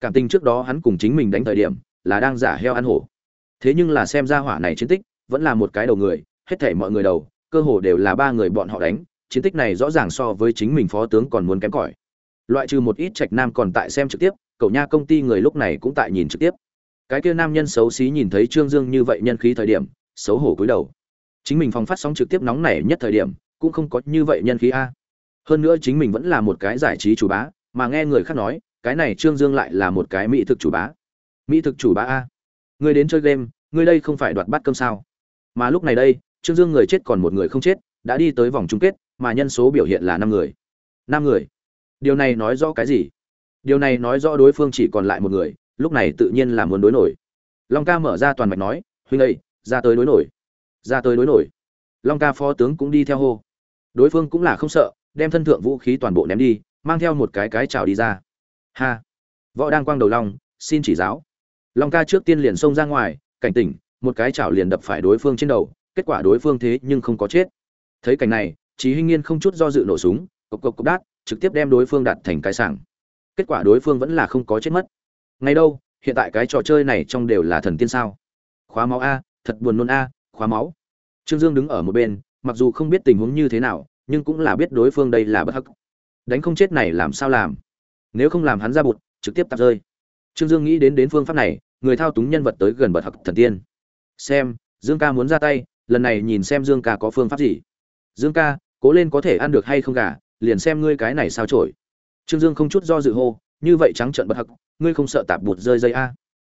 cảm tình trước đó hắn cùng chính mình đánh thời điểm là đang giả heo ăn hổ. Thế nhưng là xem ra hỏa này chiến tích vẫn là một cái đầu người, hết thảy mọi người đầu, cơ hồ đều là ba người bọn họ đánh, chiến tích này rõ ràng so với chính mình phó tướng còn muốn kém cỏi. Loại trừ một ít trạch nam còn tại xem trực tiếp cậu nha công ty người lúc này cũng tại nhìn trực tiếp. Cái kia nam nhân xấu xí nhìn thấy trương dương như vậy nhân khí thời điểm, xấu hổ cúi đầu. Chính mình phòng phát sóng trực tiếp nóng nảy nhất thời điểm, cũng không có như vậy nhân khí a. Hơn nữa chính mình vẫn là một cái giải trí chủ bá, mà nghe người khác nói cái này trương dương lại là một cái mỹ thực chủ bá. Mỹ thực chủ bá a. Người đến chơi game người đây không phải đoạt bát cơm sao? Mà lúc này đây, trương dương người chết còn một người không chết, đã đi tới vòng chung kết, mà nhân số biểu hiện là năm người. Năm người. Điều này nói rõ cái gì? Điều này nói rõ đối phương chỉ còn lại một người, lúc này tự nhiên là muốn đối nổi. Long ca mở ra toàn mạch nói, huynh ấy ra tới đối nổi. Ra tới đối nổi. Long ca phó tướng cũng đi theo hô. Đối phương cũng là không sợ, đem thân thượng vũ khí toàn bộ ném đi, mang theo một cái cái chào đi ra ha. Võ đang quang đầu long, xin chỉ giáo. Long ca trước tiên liền xông ra ngoài, cảnh tỉnh, một cái chảo liền đập phải đối phương trên đầu, kết quả đối phương thế nhưng không có chết. Thấy cảnh này, Chí hinh nghiên không chút do dự nổ súng, cộc cộc cộc đát, trực tiếp đem đối phương đặt thành cái sảng. Kết quả đối phương vẫn là không có chết mất. Ngay đâu, hiện tại cái trò chơi này trong đều là thần tiên sao? Khóa máu a, thật buồn nôn a, khóa máu. Trương dương đứng ở một bên, mặc dù không biết tình huống như thế nào, nhưng cũng là biết đối phương đây là bất hắc. Đánh không chết này làm sao làm? Nếu không làm hắn ra bụt, trực tiếp tạp rơi. Trương dương nghĩ đến đến phương pháp này, người thao túng nhân vật tới gần bật hặc thần tiên. Xem, dương ca muốn ra tay, lần này nhìn xem dương ca có phương pháp gì. Dương ca, cố lên có thể ăn được hay không gà, liền xem ngươi cái này sao trổi trương dương không chút do dự hô, như vậy trắng trợn bật hặc ngươi không sợ tạp bụt rơi dây a?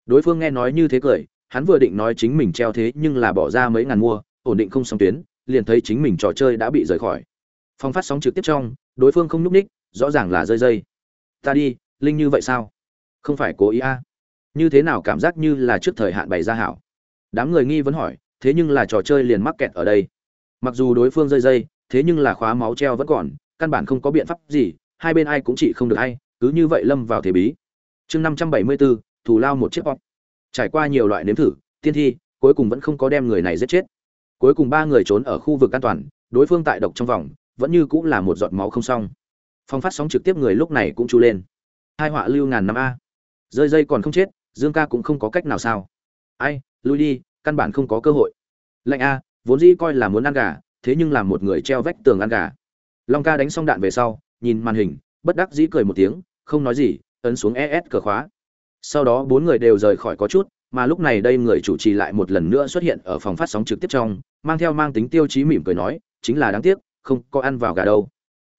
Đối phương nghe nói như thế cười, hắn vừa định nói chính mình treo thế nhưng là bỏ ra mấy ngàn mua, ổn định không sóng tuyến, liền thấy chính mình trò chơi đã bị rời khỏi. Phong phát sóng trực tiếp trong, đối phương không nhúc ních, rõ ràng là rơi dây ta đi, linh như vậy sao? Không phải cố ý a. Như thế nào cảm giác như là trước thời hạn bày ra hảo? Đám người nghi vấn hỏi, thế nhưng là trò chơi liền mắc kẹt ở đây. Mặc dù đối phương rơi dây, thế nhưng là khóa máu treo vẫn còn, căn bản không có biện pháp gì, hai bên ai cũng chỉ không được hay cứ như vậy lâm vào thế bí. Chương năm trăm bảy mươi bốn thù lao một chiếc bọc trải qua nhiều loại nếm thử, tiên thi, cuối cùng vẫn không có đem người này giết chết. Cuối cùng ba người trốn ở khu vực an toàn, đối phương tại độc trong vòng, vẫn như cũng là một giọt máu không xong phong phát sóng trực tiếp người lúc này cũng chu lên. Hai họa lưu ngàn năm a. Rơi dây còn không chết, dương ca cũng không có cách nào sao. Ai, lui đi, căn bản không có cơ hội. Lạnh a, vốn dĩ coi là muốn ăn gà, thế nhưng làm một người treo vách tường ăn gà. Long ca đánh xong đạn về sau, nhìn màn hình, bất đắc dĩ cười một tiếng, không nói gì, ấn xuống es cờ khóa. Sau đó bốn người đều rời khỏi có chút, mà lúc này đây người chủ trì lại một lần nữa xuất hiện ở phòng phát sóng trực tiếp trong, mang theo mang tính tiêu chí mỉm cười nói, chính là đáng tiếc, không có ăn vào gà đâu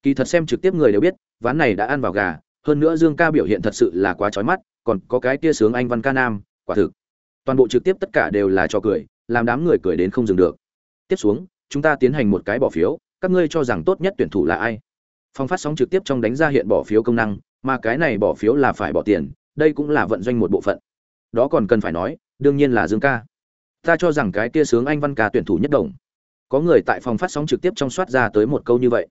kỳ thật xem trực tiếp người đều biết, ván này đã ăn vào gà, hơn nữa dương ca biểu hiện thật sự là quá trói mắt, còn có cái kia sướng anh văn ca nam, quả thực. Toàn bộ trực tiếp tất cả đều là cho cười, làm đám người cười đến không dừng được. Tiếp xuống, chúng ta tiến hành một cái bỏ phiếu, các ngươi cho rằng tốt nhất tuyển thủ là ai? Phong phát sóng trực tiếp trong đánh ra hiện bỏ phiếu công năng, mà cái này bỏ phiếu là phải bỏ tiền, đây cũng là vận doanh một bộ phận. Đó còn cần phải nói, đương nhiên là dương ca. Ta cho rằng cái kia sướng anh văn ca tuyển thủ nhất đồng có người tại phòng phát sóng trực tiếp trong soát ra tới một câu như vậy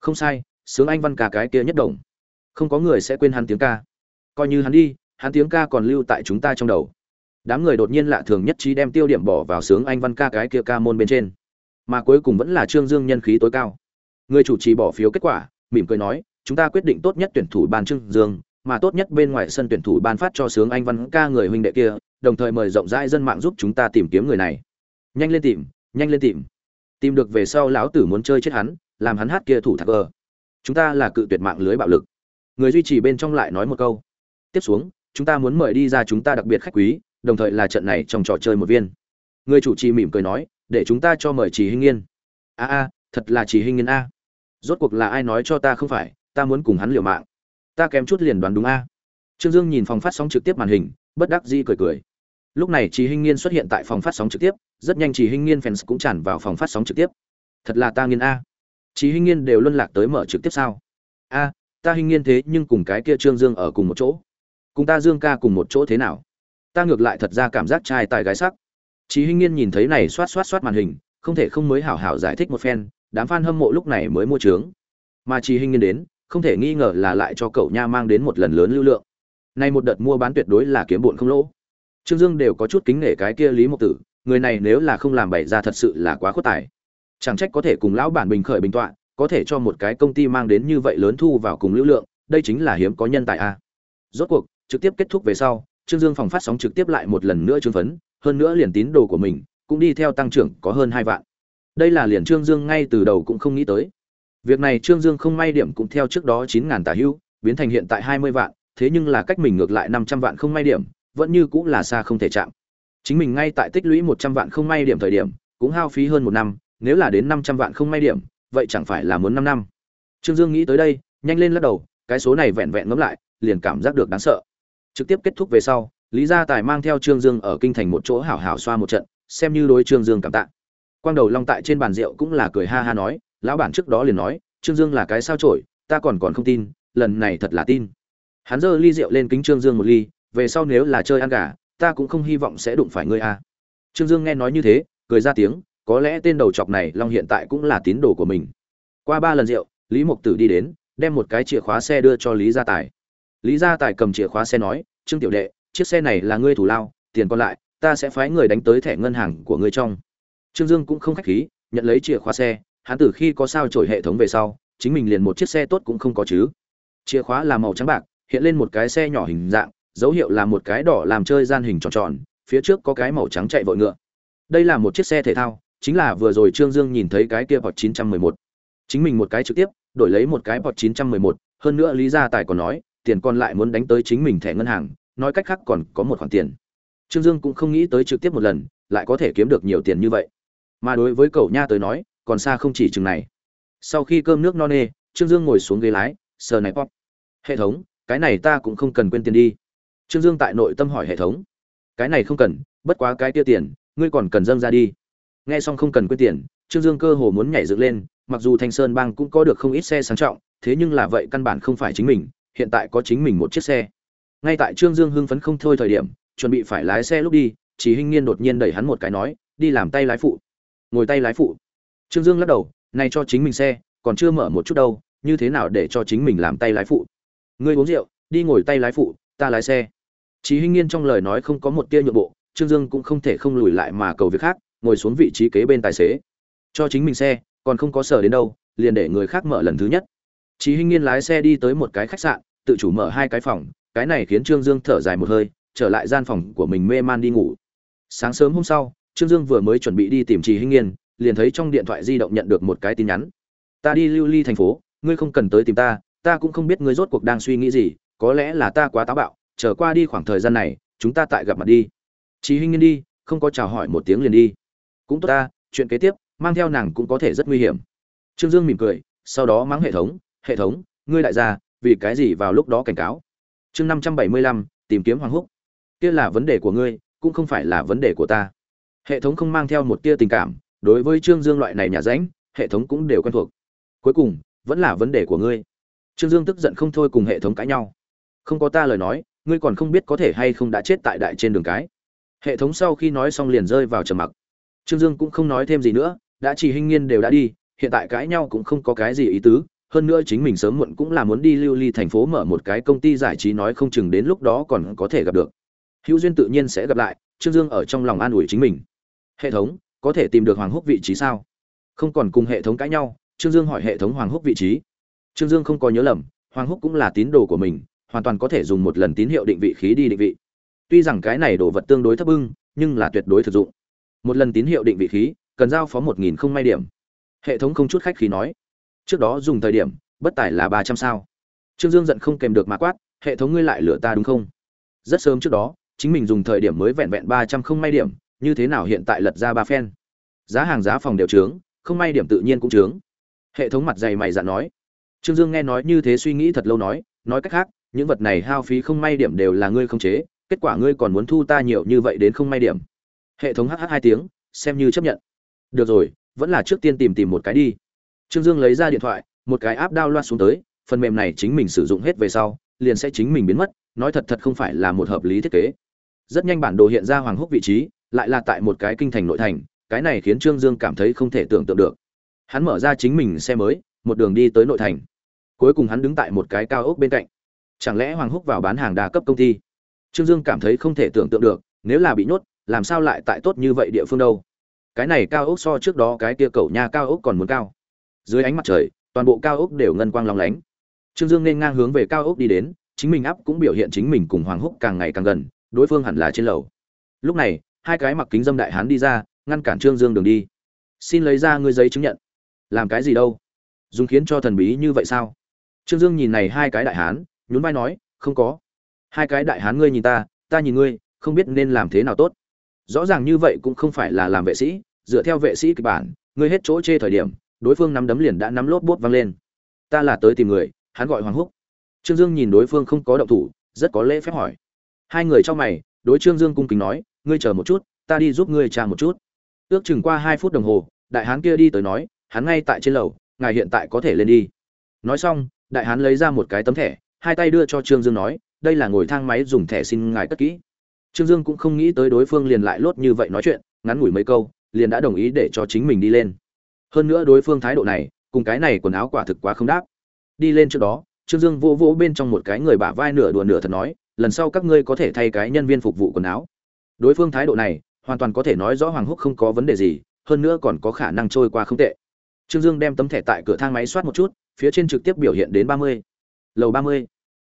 không sai, sướng anh văn ca cái kia nhất đồng. Không có người sẽ quên hắn tiếng ca. Coi như hắn đi, hắn tiếng ca còn lưu tại chúng ta trong đầu. Đám người đột nhiên lạ thường nhất trí đem tiêu điểm bỏ vào sướng anh văn ca cái kia ca môn bên trên. Mà cuối cùng vẫn là trương dương nhân khí tối cao. Người chủ trì bỏ phiếu kết quả, mỉm cười nói, chúng ta quyết định tốt nhất tuyển thủ ban trương dương, mà tốt nhất bên ngoài sân tuyển thủ ban phát cho sướng anh văn ca người huynh đệ kia, đồng thời mời rộng rãi dân mạng giúp chúng ta tìm kiếm người này. Nhanh lên tìm, nhanh lên tìm. Tìm được về sau lão tử muốn chơi chết hắn làm hắn hát kia thủ thạc vờ chúng ta là cự tuyệt mạng lưới bạo lực. Người duy trì bên trong lại nói một câu. Tiếp xuống, chúng ta muốn mời đi ra chúng ta đặc biệt khách quý, đồng thời là trận này trong trò chơi một viên. Người chủ trì mỉm cười nói, để chúng ta cho mời trì hinh nghiên. A a, thật là trì hinh nghiên a. Rốt cuộc là ai nói cho ta không phải, ta muốn cùng hắn liều mạng. Ta kém chút liền đoán đúng a. Trương dương nhìn phòng phát sóng trực tiếp màn hình, bất đắc dĩ cười cười. Lúc này trì hinh nghiên xuất hiện tại phòng phát sóng trực tiếp, rất nhanh trì hinh nghiên fans cũng tràn vào phòng phát sóng trực tiếp. Thật là ta nghiên a. Chí hinh nghiên đều luân lạc tới mở trực tiếp sao a ta hinh nghiên thế nhưng cùng cái kia trương dương ở cùng một chỗ cùng ta dương ca cùng một chỗ thế nào ta ngược lại thật ra cảm giác trai tài gái sắc Chí Hinh Nghiên nhìn thấy này xoát xoát xoát màn hình, không thể không mới hảo hảo giải thích một phen, đám fan hâm mộ lúc này mới mua trướng. Mà Chí Hinh Nghiên đến, không thể nghi ngờ là lại cho cậu nha mang đến một lần lớn lưu lượng. Nay một đợt mua bán tuyệt đối là kiếm bộn không lỗ. Trương Dương đều có chút kính nể cái kia Lý Mộc Tử, người này nếu là không làm bậy ra thật sự là quá khuất tài. Chẳng trách có thể cùng lão bản bình khởi bình tọa, có thể cho một cái công ty mang đến như vậy lớn thu vào cùng lưu lượng, đây chính là hiếm có nhân tài a. Rốt cuộc, trực tiếp kết thúc về sau trương dương phòng phát sóng trực tiếp lại một lần nữa trương phấn hơn nữa liền tín đồ của mình cũng đi theo tăng trưởng có hơn hai vạn. Đây là liền trương dương ngay từ đầu cũng không nghĩ tới. Việc này trương dương không may điểm cũng theo trước đó chín ngàn tả hưu, biến thành hiện tại hai mươi vạn thế nhưng là cách mình ngược lại năm trăm vạn không may điểm vẫn như cũng là xa không thể chạm. Chính mình ngay tại tích lũy một trăm vạn không may điểm thời điểm cũng hao phí hơn một năm nếu là đến năm trăm vạn không may điểm, vậy chẳng phải là muốn năm năm. Trương dương nghĩ tới đây, nhanh lên lắc đầu, cái số này vẹn vẹn ngẫm lại, liền cảm giác được đáng sợ. Trực tiếp kết thúc về sau, lý gia tài mang theo trương dương ở kinh thành một chỗ hảo hảo xoa một trận, xem như đối trương dương cảm tạ. Quang đầu long tại trên bàn rượu cũng là cười ha ha nói, lão bản trước đó liền nói, trương dương là cái sao trổi ta còn còn không tin, lần này thật là tin. Hắn giơ ly rượu lên kính trương dương một ly, về sau nếu là chơi ăn gà, ta cũng không hy vọng sẽ đụng phải ngươi a. Trương dương nghe nói như thế, cười ra tiếng có lẽ tên đầu chọc này, long hiện tại cũng là tín đồ của mình. Qua ba lần rượu, lý mục tử đi đến, đem một cái chìa khóa xe đưa cho lý gia tài. Lý gia tài cầm chìa khóa xe nói, trương tiểu đệ, chiếc xe này là ngươi thủ lao, tiền còn lại, ta sẽ phái người đánh tới thẻ ngân hàng của ngươi trong. Trương dương cũng không khách khí, nhận lấy chìa khóa xe, hắn từ khi có sao trổi hệ thống về sau, chính mình liền một chiếc xe tốt cũng không có chứ. Chìa khóa là màu trắng bạc, hiện lên một cái xe nhỏ hình dạng, dấu hiệu là một cái đỏ làm chơi gian hình tròn tròn, phía trước có cái màu trắng chạy vội ngựa. Đây là một chiếc xe thể thao chính là vừa rồi trương dương nhìn thấy cái kia bọt 911. chính mình một cái trực tiếp đổi lấy một cái bọt 911, hơn nữa lý gia tài còn nói tiền còn lại muốn đánh tới chính mình thẻ ngân hàng nói cách khác còn có một khoản tiền. Trương dương cũng không nghĩ tới trực tiếp một lần lại có thể kiếm được nhiều tiền như vậy. Mà đối với cậu nha tới nói còn xa không chỉ chừng này. Sau khi cơm nước no nê trương dương ngồi xuống ghế lái sờ này pop hệ thống cái này ta cũng không cần quên tiền đi. Trương dương tại nội tâm hỏi hệ thống cái này không cần bất quá cái kia tiền ngươi còn cần dâng ra đi nghe xong không cần quên tiền trương dương cơ hồ muốn nhảy dựng lên mặc dù thanh sơn bang cũng có được không ít xe sang trọng thế nhưng là vậy căn bản không phải chính mình hiện tại có chính mình một chiếc xe. Ngay tại trương dương hưng phấn không thôi thời điểm chuẩn bị phải lái xe lúc đi chỉ hinh nghiên đột nhiên đẩy hắn một cái nói đi làm tay lái phụ. Ngồi tay lái phụ. Trương dương lắc đầu này cho chính mình xe còn chưa mở một chút đâu như thế nào để cho chính mình làm tay lái phụ? Ngươi uống rượu đi ngồi tay lái phụ ta lái xe. Chỉ Hinh Nghiên trong lời nói không có một tia nhượng bộ, Trương Dương cũng không thể không lùi lại mà cầu việc khác, ngồi xuống vị trí kế bên tài xế. Cho chính mình xe, còn không có sở đến đâu, liền để người khác mở lần thứ nhất. Chí Hinh Nghiên lái xe đi tới một cái khách sạn, tự chủ mở hai cái phòng, cái này khiến Trương Dương thở dài một hơi, trở lại gian phòng của mình mê man đi ngủ. Sáng sớm hôm sau, Trương Dương vừa mới chuẩn bị đi tìm Chí Hinh Nghiên, liền thấy trong điện thoại di động nhận được một cái tin nhắn. "Ta đi lưu ly thành phố, ngươi không cần tới tìm ta, ta cũng không biết ngươi rốt cuộc đang suy nghĩ gì, có lẽ là ta quá táo bạo, chờ qua đi khoảng thời gian này chúng ta tại gặp mặt đi chí hinh nhiên đi không có chào hỏi một tiếng liền đi cũng tốt ta, chuyện kế tiếp, mang theo nàng cũng có thể rất nguy hiểm. Trương dương mỉm cười, sau đó mắng hệ thống hệ thống, ngươi đại gia, vì cái gì vào lúc đó cảnh cáo? Chương năm trăm bảy mươi lăm, tìm kiếm hoàng húc. Kia là vấn đề của ngươi, cũng không phải là vấn đề của ta. Hệ thống không mang theo một tia tình cảm, đối với trương dương loại này nhà ránh, hệ thống cũng đều quen thuộc. Cuối cùng, vẫn là vấn đề của ngươi. Trương dương tức giận không thôi cùng hệ thống cãi nhau. Không có ta lời nói, ngươi còn không biết có thể hay không đã chết tại đại trên đường cái. Hệ thống sau khi nói xong liền rơi vào trầm mặc trương dương cũng không nói thêm gì nữa, đã chỉ hình nghiên đều đã đi, hiện tại cãi nhau cũng không có cái gì ý tứ, hơn nữa chính mình sớm muộn cũng là muốn đi lưu ly thành phố mở một cái công ty giải trí nói không chừng đến lúc đó còn có thể gặp được. Hữu duyên tự nhiên sẽ gặp lại, trương dương ở trong lòng an ủi chính mình. Hệ thống, có thể tìm được hoàng húc vị trí sao? Không còn cùng hệ thống cãi nhau, trương dương hỏi hệ thống hoàng húc vị trí. Trương dương không có nhớ lầm, hoàng húc cũng là tín đồ của mình, hoàn toàn có thể dùng một lần tín hiệu định vị khí đi định vị. Tuy rằng cái này đồ vật tương đối thấp bưng nhưng là tuyệt đối thực dụng một lần tín hiệu định vị khí, cần giao phó một nghìn không may điểm. Hệ thống không chút khách khí nói, trước đó dùng thời điểm, bất tài là ba trăm sao. Trương dương giận không kèm được mà quát, hệ thống ngươi lại lựa ta đúng không? Rất sớm trước đó, chính mình dùng thời điểm mới vẹn vẹn ba trăm không may điểm, như thế nào hiện tại lật ra ba phen? Giá hàng giá phòng đều trướng, không may điểm tự nhiên cũng trướng. Hệ thống mặt dày mày dạn nói. Trương dương nghe nói như thế suy nghĩ thật lâu nói nói cách khác, những vật này hao phí không may điểm đều là ngươi không chế, kết quả ngươi còn muốn thu ta nhiều như vậy đến không may điểm hệ thống hh hai tiếng, xem như chấp nhận. Được rồi, vẫn là trước tiên tìm tìm một cái đi. Trương dương lấy ra điện thoại, một cái áp đao loa xuống tới, phần mềm này chính mình sử dụng hết về sau, liền sẽ chính mình biến mất, nói thật thật không phải là một hợp lý thiết kế. Rất nhanh bản đồ hiện ra hoàng húc vị trí, lại là tại một cái kinh thành nội thành, cái này khiến trương dương cảm thấy không thể tưởng tượng được. Hắn mở ra chính mình xe mới, một đường đi tới nội thành. Cuối cùng hắn đứng tại một cái cao ốc bên cạnh. Chẳng lẽ hoàng húc vào bán hàng đa cấp công ty? Trương dương cảm thấy không thể tưởng tượng được, nếu là bị nhốt làm sao lại tại tốt như vậy địa phương đâu? Cái này cao ốc so trước đó cái kia cầu nhà cao ốc còn muốn cao. Dưới ánh mặt trời, toàn bộ cao ốc đều ngân quang long lánh. Trương dương nên ngang hướng về cao ốc đi đến, chính mình áp cũng biểu hiện chính mình cùng hoàng húc càng ngày càng gần, đối phương hẳn là trên lầu. Lúc này, hai cái mặc kính dâm đại hán đi ra, ngăn cản trương dương đường đi. Xin lấy ra ngươi giấy chứng nhận. Làm cái gì đâu? Dùng khiến cho thần bí như vậy sao? Trương dương nhìn này hai cái đại hán, nhún vai nói, không có. Hai cái đại hán ngươi nhìn ta ta nhìn ngươi, không biết nên làm thế nào tốt rõ ràng như vậy cũng không phải là làm vệ sĩ, dựa theo vệ sĩ kịch bản, ngươi hết chỗ chê thời điểm, đối phương nắm đấm liền đã nắm lốp bốt văng lên. Ta là tới tìm người, hắn gọi hoàng húc. Trương dương nhìn đối phương không có động thủ, rất có lễ phép hỏi. Hai người trong mày, đối trương dương cung kính nói, ngươi chờ một chút, ta đi giúp ngươi trà một chút. Ước chừng qua hai phút đồng hồ, đại hán kia đi tới nói, hắn ngay tại trên lầu, ngài hiện tại có thể lên đi. Nói xong, đại hán lấy ra một cái tấm thẻ, hai tay đưa cho trương dương nói, đây là ngồi thang máy dùng thẻ xin ngài cất kỹ trương dương cũng không nghĩ tới đối phương liền lại lốt như vậy nói chuyện, ngắn ngủi mấy câu, liền đã đồng ý để cho chính mình đi lên. Hơn nữa đối phương thái độ này, cùng cái này quần áo quả thực quá không đáp. Đi lên trước đó, trương dương vô vỗ bên trong một cái người bả vai nửa đùa nửa thật nói, lần sau các ngươi có thể thay cái nhân viên phục vụ quần áo. Đối phương thái độ này, hoàn toàn có thể nói rõ hoàng húc không có vấn đề gì, hơn nữa còn có khả năng trôi qua không tệ. Trương dương đem tấm thẻ tại cửa thang máy soát một chút, phía trên trực tiếp biểu hiện đến ba mươi. Lầu ba mươi.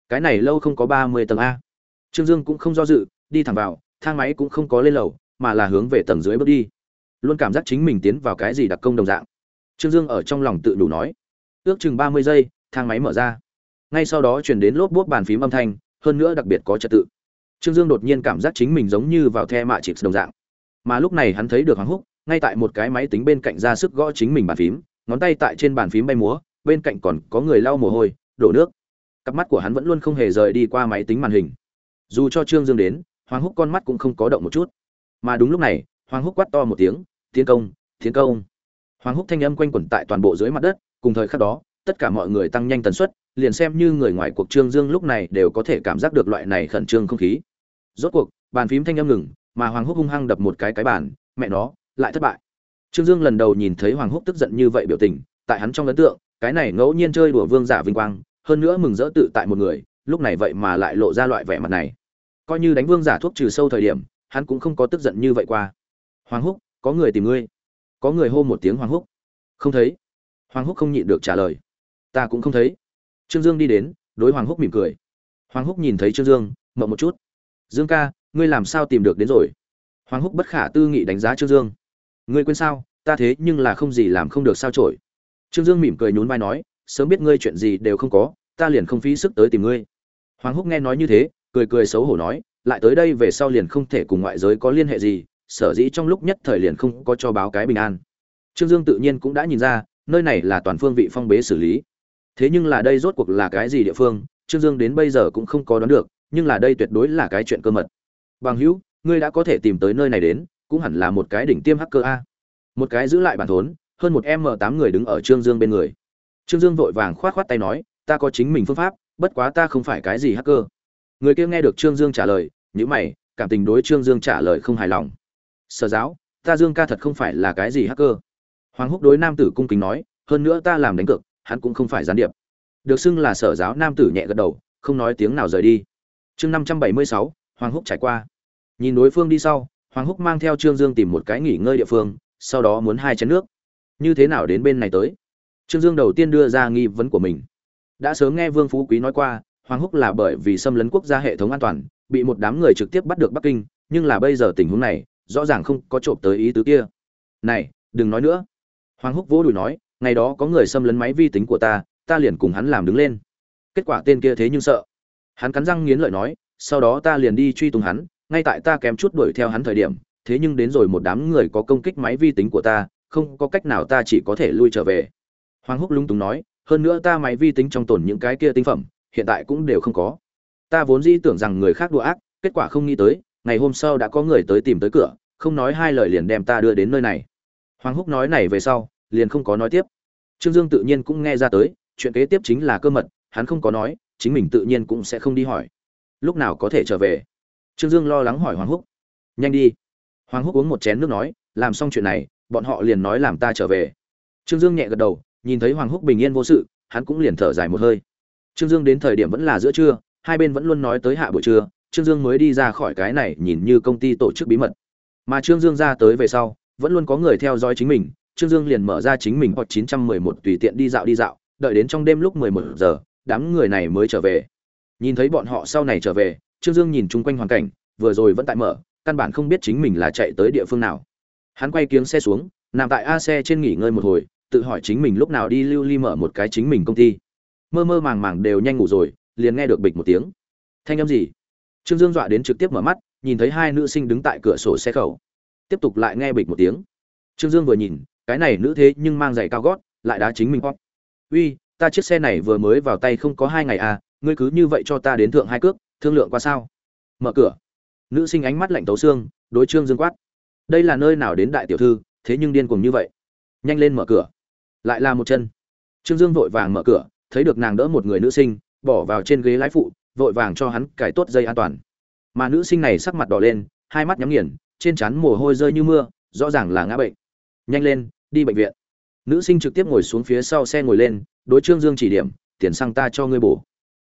Cái này lâu không có ba mươi tầng a. Trương dương cũng không do dự đi thẳng vào, thang máy cũng không có lên lầu, mà là hướng về tầng dưới bước đi. Luôn cảm giác chính mình tiến vào cái gì đặc công đồng dạng. Trương dương ở trong lòng tự đủ nói. Ước chừng ba mươi giây, thang máy mở ra. Ngay sau đó chuyển đến lốp bút bàn phím âm thanh, hơn nữa đặc biệt có trật tự. Trương dương đột nhiên cảm giác chính mình giống như vào the mạ chịp đồng dạng. Mà lúc này hắn thấy được hoàng húc, ngay tại một cái máy tính bên cạnh ra sức gõ chính mình bàn phím, ngón tay tại trên bàn phím bay múa, bên cạnh còn có người lau mồ hôi, đổ nước. Cặp mắt của hắn vẫn luôn không hề rời đi qua máy tính màn hình. Dù cho trương dương đến hoàng húc con mắt cũng không có động một chút. Mà đúng lúc này, hoàng húc quát to một tiếng, tiến công tiến công. Hoàng húc thanh âm quanh quẩn tại toàn bộ dưới mặt đất, cùng thời khắc đó, tất cả mọi người tăng nhanh tần suất, liền xem như người ngoài cuộc trương dương lúc này đều có thể cảm giác được loại này khẩn trương không khí. Rốt cuộc, bàn phím thanh âm ngừng, mà hoàng húc hung hăng đập một cái cái bàn, mẹ nó, lại thất bại. Trương dương lần đầu nhìn thấy hoàng húc tức giận như vậy biểu tình, tại hắn trong ấn tượng, cái này ngẫu nhiên chơi đùa vương giả vinh quang, hơn nữa mừng rỡ tự tại một người, lúc này vậy mà lại lộ ra loại vẻ mặt này coi như đánh vương giả thuốc trừ sâu thời điểm, hắn cũng không có tức giận như vậy qua. Hoàng húc, có người tìm ngươi. Có người hô một tiếng hoàng húc. Không thấy. Hoàng húc không nhịn được trả lời. Ta cũng không thấy. Trương dương đi đến, đối hoàng húc mỉm cười. Hoàng húc nhìn thấy trương dương mộng một chút. Dương ca, ngươi làm sao tìm được đến rồi? Hoàng húc bất khả tư nghị đánh giá trương dương. Ngươi quên sao? Ta thế nhưng là không gì làm không được sao trổi trương dương mỉm cười nhún vai nói, sớm biết ngươi chuyện gì đều không có, ta liền không phí sức tới tìm ngươi. Hoàng húc nghe nói như thế cười cười xấu hổ nói, lại tới đây về sau liền không thể cùng ngoại giới có liên hệ gì, sở dĩ trong lúc nhất thời liền không có cho báo cái bình an. Trương dương tự nhiên cũng đã nhìn ra, nơi này là toàn phương vị phong bế xử lý. Thế nhưng là đây rốt cuộc là cái gì địa phương, trương dương đến bây giờ cũng không có đoán được, nhưng là đây tuyệt đối là cái chuyện cơ mật. Bằng hữu, ngươi đã có thể tìm tới nơi này đến, cũng hẳn là một cái đỉnh tiêm hacker a. Một cái giữ lại bản thốn, hơn một m tám người đứng ở trương dương bên người. Trương dương vội vàng khoát khoát tay nói, ta có chính mình phương pháp, bất quá ta không phải cái gì hacker người kia nghe được trương dương trả lời nhữ mày, cảm tình đối trương dương trả lời không hài lòng. Sở giáo, ta dương ca thật không phải là cái gì hacker. Hoàng húc đối nam tử cung kính nói, hơn nữa ta làm đánh cược, hắn cũng không phải gián điệp. Được xưng là sở giáo, nam tử nhẹ gật đầu, không nói tiếng nào rời đi. Chương năm trăm bảy mươi sáu, hoàng húc trải qua. Nhìn đối phương đi sau, hoàng húc mang theo trương dương tìm một cái nghỉ ngơi địa phương, sau đó muốn hai chén nước. Như thế nào đến bên này tới? Trương dương đầu tiên đưa ra nghi vấn của mình. Đã sớm nghe vương phú quý nói qua hoàng húc là bởi vì xâm lấn quốc gia hệ thống an toàn, bị một đám người trực tiếp bắt được bắc kinh, nhưng là bây giờ tình huống này, rõ ràng không có trộm tới ý tứ kia. Này, đừng nói nữa. Hoàng húc vỗ đùi nói, ngày đó có người xâm lấn máy vi tính của ta ta liền cùng hắn làm đứng lên. Kết quả tên kia thế nhưng sợ. Hắn cắn răng nghiến lợi nói, sau đó ta liền đi truy tung hắn, ngay tại ta kém chút đuổi theo hắn thời điểm, thế nhưng đến rồi một đám người có công kích máy vi tính của ta, không có cách nào ta chỉ có thể lui trở về. Hoàng húc lung túng nói, hơn nữa ta máy vi tính trong tồn những cái kia tinh phẩm hiện tại cũng đều không có. Ta vốn dĩ tưởng rằng người khác đùa ác, kết quả không nghĩ tới, ngày hôm sau đã có người tới tìm tới cửa, không nói hai lời liền đem ta đưa đến nơi này. Hoàng húc nói này về sau, liền không có nói tiếp. Trương dương tự nhiên cũng nghe ra tới, chuyện kế tiếp chính là cơ mật, hắn không có nói, chính mình tự nhiên cũng sẽ không đi hỏi. Lúc nào có thể trở về? Trương dương lo lắng hỏi hoàng húc. Nhanh đi. Hoàng húc uống một chén nước nói, làm xong chuyện này, bọn họ liền nói làm ta trở về. Trương dương nhẹ gật đầu, nhìn thấy hoàng húc bình yên vô sự, hắn cũng liền thở dài một hơi trương dương đến thời điểm vẫn là giữa trưa, hai bên vẫn luôn nói tới hạ buổi trưa, trương dương mới đi ra khỏi cái này nhìn như công ty tổ chức bí mật. Mà trương dương ra tới về sau, vẫn luôn có người theo dõi chính mình, trương dương liền mở ra chính mình hoặc 911 tùy tiện đi dạo đi dạo, đợi đến trong đêm lúc 11 giờ, đám người này mới trở về. Nhìn thấy bọn họ sau này trở về, trương dương nhìn chung quanh hoàn cảnh, vừa rồi vẫn tại mở, căn bản không biết chính mình là chạy tới địa phương nào. Hắn quay kiếng xe xuống, nằm tại a xe trên nghỉ ngơi một hồi, tự hỏi chính mình lúc nào đi lưu ly mở một cái chính mình công ty mơ mơ màng màng đều nhanh ngủ rồi, liền nghe được bịch một tiếng. Thanh âm gì? Trương dương dọa đến trực tiếp mở mắt, nhìn thấy hai nữ sinh đứng tại cửa sổ xe khẩu. Tiếp tục lại nghe bịch một tiếng. Trương dương vừa nhìn, cái này nữ thế nhưng mang giày cao gót, lại đá chính mình hót. Uy, ta chiếc xe này vừa mới vào tay không có hai ngày à ngươi cứ như vậy cho ta đến thượng hai cước, thương lượng qua sao? Mở cửa. Nữ sinh ánh mắt lạnh tấu xương, đối trương dương quát. Đây là nơi nào đến đại tiểu thư, thế nhưng điên cuồng như vậy. Nhanh lên mở cửa. Lại là một chân. Trương dương vội vàng mở cửa thấy được nàng đỡ một người nữ sinh, bỏ vào trên ghế lái phụ, vội vàng cho hắn cài tốt dây an toàn. Mà nữ sinh này sắc mặt đỏ lên, hai mắt nhắm nghiền, trên trán mồ hôi rơi như mưa, rõ ràng là ngã bệnh. Nhanh lên, đi bệnh viện. Nữ sinh trực tiếp ngồi xuống phía sau xe ngồi lên, đối trương dương chỉ điểm, tiền xăng ta cho ngươi bổ.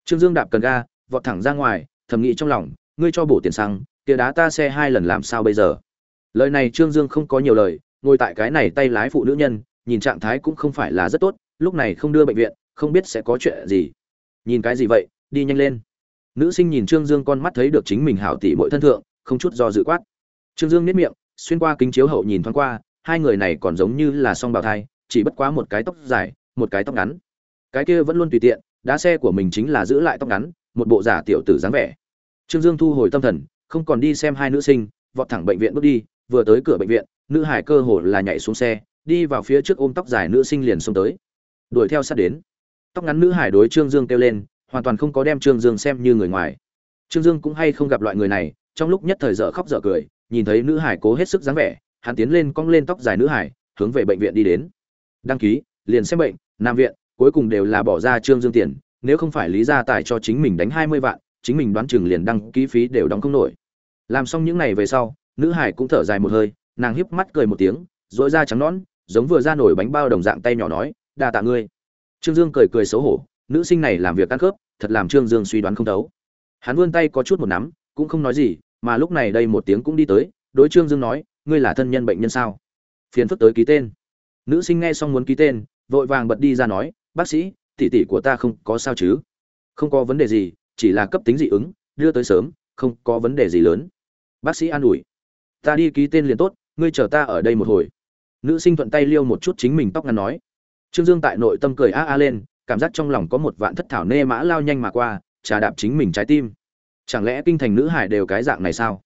Trương dương đạp cần ga, vọt thẳng ra ngoài, thầm nghĩ trong lòng, ngươi cho bổ tiền xăng, kia đá ta xe hai lần làm sao bây giờ? Lời này trương dương không có nhiều lời, ngồi tại cái này tay lái phụ nữ nhân, nhìn trạng thái cũng không phải là rất tốt, lúc này không đưa bệnh viện không biết sẽ có chuyện gì. Nhìn cái gì vậy, đi nhanh lên. Nữ sinh nhìn trương dương con mắt thấy được chính mình hảo tỷ mỗi thân thượng, không chút do dự quát. Trương dương nếp miệng, xuyên qua kính chiếu hậu nhìn thoáng qua, hai người này còn giống như là song bào thai, chỉ bất quá một cái tóc dài, một cái tóc ngắn. Cái kia vẫn luôn tùy tiện, đá xe của mình chính là giữ lại tóc ngắn, một bộ giả tiểu tử dáng vẻ. Trương dương thu hồi tâm thần, không còn đi xem hai nữ sinh, vọt thẳng bệnh viện bước đi, vừa tới cửa bệnh viện, nữ hải cơ hồ là nhảy xuống xe, đi vào phía trước ôm tóc dài nữ sinh liền xông tới. Đuổi theo sát đến tóc ngắn nữ hải đối trương dương kêu lên, hoàn toàn không có đem trương dương xem như người ngoài. Trương dương cũng hay không gặp loại người này, trong lúc nhất thời dở khóc dở cười, nhìn thấy nữ hải cố hết sức dáng vẻ, hắn tiến lên cong lên tóc dài nữ hải, hướng về bệnh viện đi đến. Đăng ký, liền xem bệnh nam viện, cuối cùng đều là bỏ ra trương dương tiền, nếu không phải lý gia tài cho chính mình đánh hai mươi vạn, chính mình đoán chừng liền đăng ký phí đều đóng không nổi. Làm xong những ngày về sau, nữ hải cũng thở dài một hơi, nàng híp mắt cười một tiếng dỗi da trắng nón giống vừa ra nổi bánh bao đồng dạng tay nhỏ nói, đa tạ ngươi trương dương cười cười xấu hổ, nữ sinh này làm việc ăn khớp, thật làm trương dương suy đoán không thấu. Hắn vươn tay có chút một nắm, cũng không nói gì, mà lúc này đây một tiếng cũng đi tới, đối trương dương nói, ngươi là thân nhân bệnh nhân sao? Phiền phức tới ký tên. Nữ sinh nghe xong muốn ký tên, vội vàng bật đi ra nói, bác sĩ, tỷ tỷ của ta không có sao chứ? Không có vấn đề gì, chỉ là cấp tính dị ứng, đưa tới sớm, không có vấn đề gì lớn. Bác sĩ an ủi, ta đi ký tên liền tốt, ngươi chờ ta ở đây một hồi. Nữ sinh thuận tay liêu một chút chính mình tóc ngắn nói trương dương tại nội tâm cười a a lên, cảm giác trong lòng có một vạn thất thảo nê mã lao nhanh mà qua, trà đạp chính mình trái tim. Chẳng lẽ kinh thành nữ hải đều cái dạng này sao?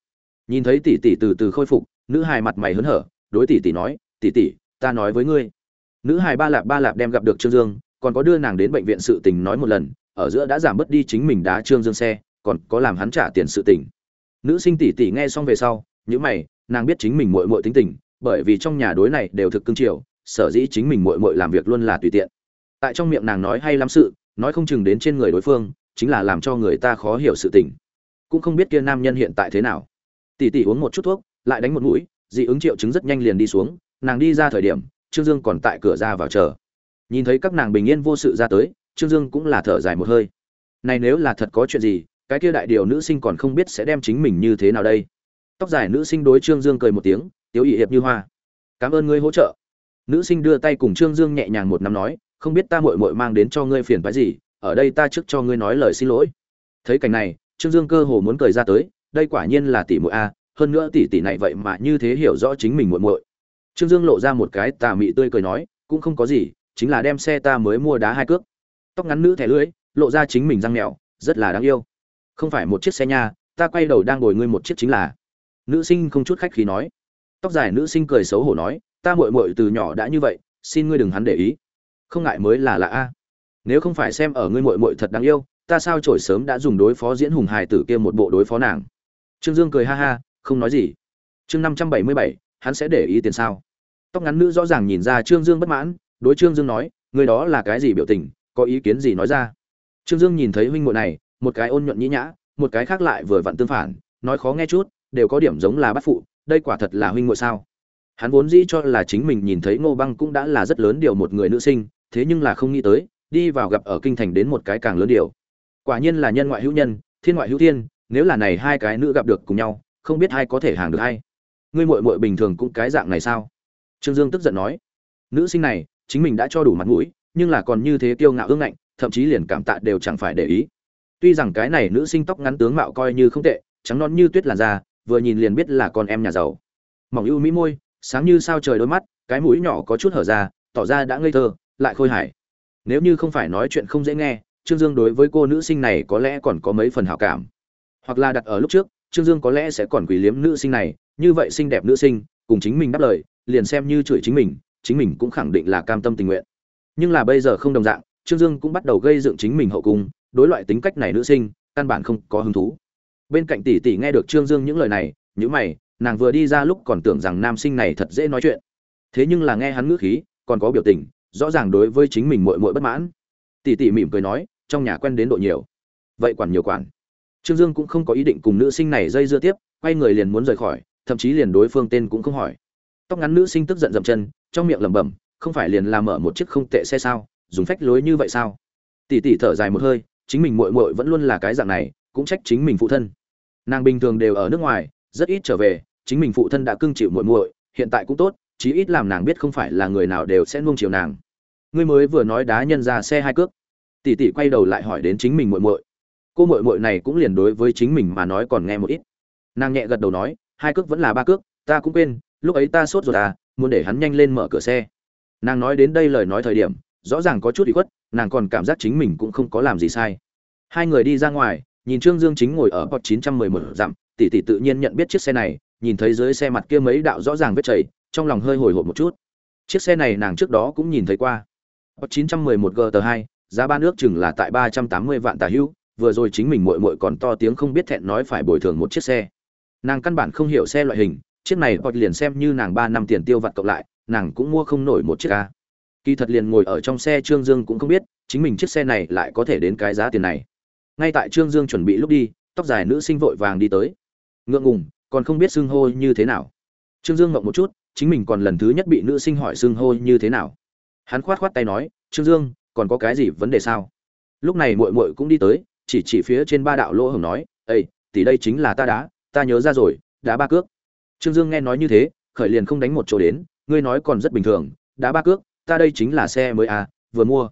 Nhìn thấy tỷ tỷ từ từ khôi phục, nữ hải mặt mày hớn hở, đối tỷ tỷ nói, tỷ tỷ, ta nói với ngươi. Nữ hải ba lạp ba lạp đem gặp được trương dương, còn có đưa nàng đến bệnh viện sự tình nói một lần, ở giữa đã giảm bớt đi chính mình đá trương dương xe, còn có làm hắn trả tiền sự tình. Nữ sinh tỷ tỷ nghe xong về sau nhữ mày, nàng biết chính mình muội muội tính tình, bởi vì trong nhà đối này đều thực cưng chiều sở dĩ chính mình muội muội làm việc luôn là tùy tiện. Tại trong miệng nàng nói hay lắm sự, nói không chừng đến trên người đối phương, chính là làm cho người ta khó hiểu sự tình. Cũng không biết kia nam nhân hiện tại thế nào. Tỷ tỷ uống một chút thuốc, lại đánh một mũi, dị ứng triệu chứng rất nhanh liền đi xuống, nàng đi ra thời điểm, trương dương còn tại cửa ra vào chờ. Nhìn thấy các nàng bình yên vô sự ra tới, trương dương cũng là thở dài một hơi. Này nếu là thật có chuyện gì, cái kia đại điều nữ sinh còn không biết sẽ đem chính mình như thế nào đây. Tóc dài nữ sinh đối trương dương cười một tiếng "Tiểu ỷ hiệp như hoa. Cảm ơn ngươi hỗ trợ nữ sinh đưa tay cùng trương dương nhẹ nhàng một năm nói, không biết ta mội mội mang đến cho ngươi phiền phái gì, ở đây ta trước cho ngươi nói lời xin lỗi. Thấy cảnh này, trương dương cơ hồ muốn cười ra tới, đây quả nhiên là tỷ muội a, hơn nữa tỷ tỷ này vậy mà như thế hiểu rõ chính mình muội muội. Trương dương lộ ra một cái tà mị tươi cười nói, cũng không có gì, chính là đem xe ta mới mua đá hai cước. Tóc ngắn nữ thẻ lưỡi, lộ ra chính mình răng mèo rất là đáng yêu. Không phải một chiếc xe nha, ta quay đầu đang ngồi ngươi một chiếc chính là. Nữ sinh không chút khách khí nói. Tóc dài nữ sinh cười xấu hổ nói ta muội muội từ nhỏ đã như vậy, xin ngươi đừng hắn để ý. Không ngại mới là lạ a. Nếu không phải xem ở ngươi muội muội thật đáng yêu, ta sao trổi sớm đã dùng đối phó diễn hùng hài tử kia một bộ đối phó nàng. Trương dương cười ha ha, không nói gì. Chương năm trăm bảy mươi bảy, hắn sẽ để ý tiền sao? Tóc ngắn nữ rõ ràng nhìn ra trương dương bất mãn, đối trương dương nói người đó là cái gì biểu tình, có ý kiến gì nói ra? Trương dương nhìn thấy huynh muội này, một cái ôn nhuận nhĩ nhã, một cái khác lại vừa vặn tương phản, nói khó nghe chút, đều có điểm giống là bắt phụ, đây quả thật là huynh muội sao? Hắn vốn dĩ cho là chính mình nhìn thấy ngô băng cũng đã là rất lớn điều một người nữ sinh, thế nhưng là không nghĩ tới, đi vào gặp ở kinh thành đến một cái càng lớn điều. Quả nhiên là nhân ngoại hữu nhân, thiên ngoại hữu thiên, nếu là này hai cái nữ gặp được cùng nhau, không biết ai có thể hàng được hay ngươi muội muội bình thường cũng cái dạng này sao? Trương dương tức giận nói. Nữ sinh này, chính mình đã cho đủ mặt mũi, nhưng là còn như thế kiêu ngạo ương ngạnh, thậm chí liền cảm tạ đều chẳng phải để ý. Tuy rằng cái này nữ sinh tóc ngắn tướng mạo coi như không tệ, trắng non như tuyết làn da, vừa nhìn liền biết là con em nhà giàu. Mỏng ưu mỹ môi sáng như sao trời đôi mắt, cái mũi nhỏ có chút hở ra, tỏ ra đã ngây thơ, lại khôi hài. Nếu như không phải nói chuyện không dễ nghe, trương dương đối với cô nữ sinh này có lẽ còn có mấy phần hảo cảm. Hoặc là đặt ở lúc trước, trương dương có lẽ sẽ còn quỷ liếm nữ sinh này, như vậy xinh đẹp nữ sinh, cùng chính mình đáp lời, liền xem như chửi chính mình chính mình cũng khẳng định là cam tâm tình nguyện. Nhưng là bây giờ không đồng dạng, trương dương cũng bắt đầu gây dựng chính mình hậu cung, đối loại tính cách này nữ sinh, căn bản không có hứng thú. Bên cạnh tỷ tỷ nghe được trương dương những lời này nhữ mày nàng vừa đi ra lúc còn tưởng rằng nam sinh này thật dễ nói chuyện. Thế nhưng là nghe hắn ngữ khí, còn có biểu tình, rõ ràng đối với chính mình muội muội bất mãn. Tỷ tỷ mỉm cười nói, trong nhà quen đến độ nhiều. Vậy quản nhiều quản. Trương dương cũng không có ý định cùng nữ sinh này dây dưa tiếp, quay người liền muốn rời khỏi, thậm chí liền đối phương tên cũng không hỏi. Tóc ngắn nữ sinh tức giận dậm chân, trong miệng lẩm bẩm, không phải liền làm mở một chiếc không tệ xe sao, dùng phách lối như vậy sao? Tỷ tỷ thở dài một hơi, chính mình muội muội vẫn luôn là cái dạng này, cũng trách chính mình phụ thân. Nàng bình thường đều ở nước ngoài, rất ít trở về chính mình phụ thân đã cưng chịu muội muội, hiện tại cũng tốt, chí ít làm nàng biết không phải là người nào đều sẽ nuông chiều nàng. Ngươi mới vừa nói đá nhân ra xe hai cước. Tỷ tỷ quay đầu lại hỏi đến chính mình muội muội. Cô muội muội này cũng liền đối với chính mình mà nói còn nghe một ít. Nàng nhẹ gật đầu nói, hai cước vẫn là ba cước, ta cũng quên, lúc ấy ta sốt rồi à muốn để hắn nhanh lên mở cửa xe. Nàng nói đến đây lời nói thời điểm, rõ ràng có chút ủy khuất, nàng còn cảm giác chính mình cũng không có làm gì sai. Hai người đi ra ngoài, nhìn trương dương chính ngồi ở pot 911 dặm, tỷ tỷ tự nhiên nhận biết chiếc xe này nhìn thấy dưới xe mặt kia mấy đạo rõ ràng vết chảy, trong lòng hơi hồi hộp một chút. Chiếc xe này nàng trước đó cũng nhìn thấy qua. Có 911 gt 2 giá ba nước chừng là tại 380 vạn tà hữu, vừa rồi chính mình muội muội còn to tiếng không biết thẹn nói phải bồi thường một chiếc xe. Nàng căn bản không hiểu xe loại hình, chiếc này pot liền xem như nàng ba năm tiền tiêu vặt cộng lại, nàng cũng mua không nổi một chiếc a. Kỳ thật liền ngồi ở trong xe trương dương cũng không biết, chính mình chiếc xe này lại có thể đến cái giá tiền này. Ngay tại trương dương chuẩn bị lúc đi, tóc dài nữ sinh vội vàng đi tới. Ngượng ngùng còn không biết xưng hô như thế nào. Trương dương ngậm một chút, chính mình còn lần thứ nhất bị nữ sinh hỏi xưng hô như thế nào. Hắn khoát khoát tay nói, trương dương, còn có cái gì vấn đề sao? Lúc này muội muội cũng đi tới, chỉ chỉ phía trên ba đạo lỗ hồng nói ây tỷ đây chính là ta đá, ta nhớ ra rồi, đá ba cước. Trương dương nghe nói như thế, khởi liền không đánh một chỗ đến, ngươi nói còn rất bình thường, đá ba cước, ta đây chính là xe mới à vừa mua.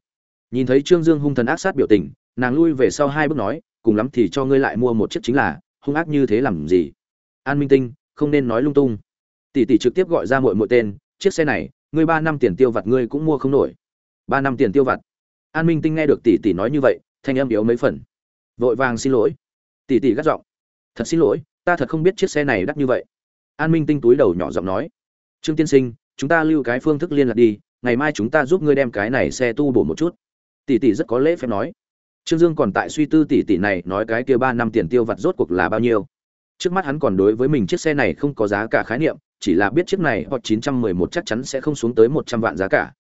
Nhìn thấy trương dương hung thần ác sát biểu tình, nàng lui về sau hai bước nói, cùng lắm thì cho ngươi lại mua một chiếc chính là, hung ác như thế làm gì? An minh tinh, không nên nói lung tung. Tỷ tỷ trực tiếp gọi ra mội mội tên, chiếc xe này, ngươi ba năm tiền tiêu vặt ngươi cũng mua không nổi. Ba năm tiền tiêu vặt. An minh tinh nghe được tỷ tỷ nói như vậy, thanh âm yếu mấy phần. Vội vàng xin lỗi. Tỷ tỷ gắt giọng. Thật xin lỗi, ta thật không biết chiếc xe này đắt như vậy. An minh tinh túi đầu nhỏ giọng nói. Trương tiên sinh, chúng ta lưu cái phương thức liên lạc đi, ngày mai chúng ta giúp ngươi đem cái này xe tu bổ một chút. Tỷ tỷ rất có lễ phép nói. Trương dương còn tại suy tư tỷ tỷ này nói cái kia ba năm tiền tiêu vặt rốt cuộc là bao nhiêu trước mắt hắn còn đối với mình chiếc xe này không có giá cả khái niệm chỉ là biết chiếc này hoặc chín trăm mười một chắc chắn sẽ không xuống tới một trăm vạn giá cả.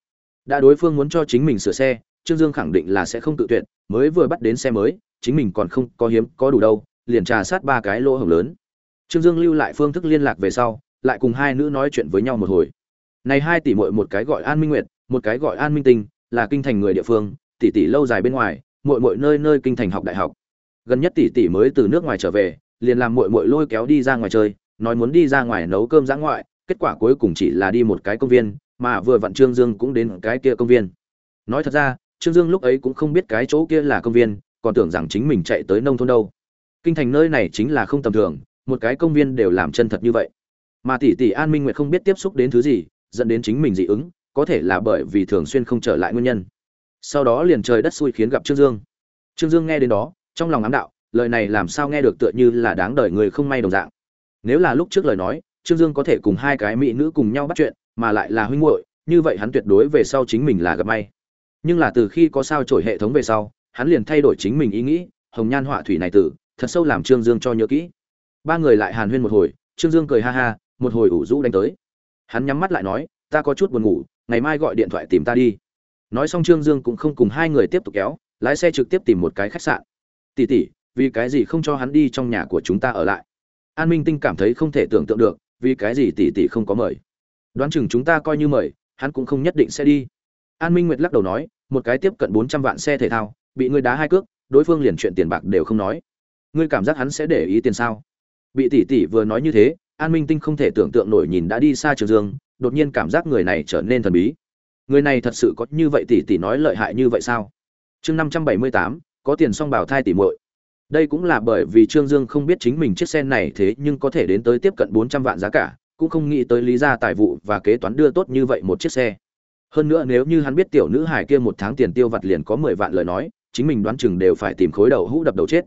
Đã đối phương muốn cho chính mình sửa xe trương dương khẳng định là sẽ không tự tuyệt mới vừa bắt đến xe mới chính mình còn không có hiếm có đủ đâu liền trà sát ba cái lỗ hổng lớn. Trương dương lưu lại phương thức liên lạc về sau lại cùng hai nữ nói chuyện với nhau một hồi. Này hai tỷ muội một cái gọi An Minh Nguyệt, một cái gọi An Minh Tinh, là kinh thành người địa phương, tỷ tỷ lâu dài bên ngoài, muội muội nơi nơi kinh thành học đại học. Gần nhất tỷ tỷ mới từ nước ngoài trở về, liền làm muội muội lôi kéo đi ra ngoài chơi, nói muốn đi ra ngoài nấu cơm dã ngoại, kết quả cuối cùng chỉ là đi một cái công viên, mà vừa vặn Trương Dương cũng đến cái kia công viên. Nói thật ra, Trương Dương lúc ấy cũng không biết cái chỗ kia là công viên, còn tưởng rằng chính mình chạy tới nông thôn đâu. Kinh thành nơi này chính là không tầm thường, một cái công viên đều làm chân thật như vậy. Mà tỷ tỷ An Minh Nguyệt không biết tiếp xúc đến thứ gì, dẫn đến chính mình dị ứng có thể là bởi vì thường xuyên không trở lại nguyên nhân sau đó liền trời đất xui khiến gặp trương dương trương dương nghe đến đó trong lòng ám đạo lời này làm sao nghe được tựa như là đáng đời người không may đồng dạng. Nếu là lúc trước lời nói, trương dương có thể cùng hai cái mỹ nữ cùng nhau bắt chuyện, mà lại là huynh muội, như vậy hắn tuyệt đối về sau chính mình là gặp may. Nhưng là từ khi có sao trổi hệ thống về sau, hắn liền thay đổi chính mình ý nghĩ, hồng nhan họa thủy này tử, thật sâu làm trương dương cho nhớ kỹ. Ba người lại hàn huyên một hồi, trương dương cười ha ha, một hồi ủ rũ đánh tới. Hắn nhắm mắt lại nói, ta có chút buồn ngủ, ngày mai gọi điện thoại tìm ta đi. Nói xong trương dương cũng không cùng hai người tiếp tục kéo, lái xe trực tiếp tìm một cái khách sạn. Tỉ tỉ vì cái gì không cho hắn đi trong nhà của chúng ta ở lại? An minh tinh cảm thấy không thể tưởng tượng được, vì cái gì tỉ tỉ không có mời? Đoán chừng chúng ta coi như mời, hắn cũng không nhất định sẽ đi. An minh nguyệt lắc đầu nói, một cái tiếp cận bốn trăm vạn xe thể thao, bị ngươi đá hai cước, đối phương liền chuyện tiền bạc đều không nói. Ngươi cảm giác hắn sẽ để ý tiền sao? Bị tỷ tỷ vừa nói như thế, an minh tinh không thể tưởng tượng nổi nhìn đã đi xa trường dương, đột nhiên cảm giác người này trở nên thần bí. Người này thật sự có như vậy tỷ tỷ nói lợi hại như vậy sao? Chương năm trăm bảy mươi tám, có tiền xong bảo thai tỷ muội đây cũng là bởi vì trương dương không biết chính mình chiếc xe này thế nhưng có thể đến tới tiếp cận bốn trăm vạn giá cả, cũng không nghĩ tới lý ra tài vụ và kế toán đưa tốt như vậy một chiếc xe. Hơn nữa nếu như hắn biết tiểu nữ hải kia một tháng tiền tiêu vặt liền có mười vạn lời nói, chính mình đoán chừng đều phải tìm khối đầu hũ đập đầu chết.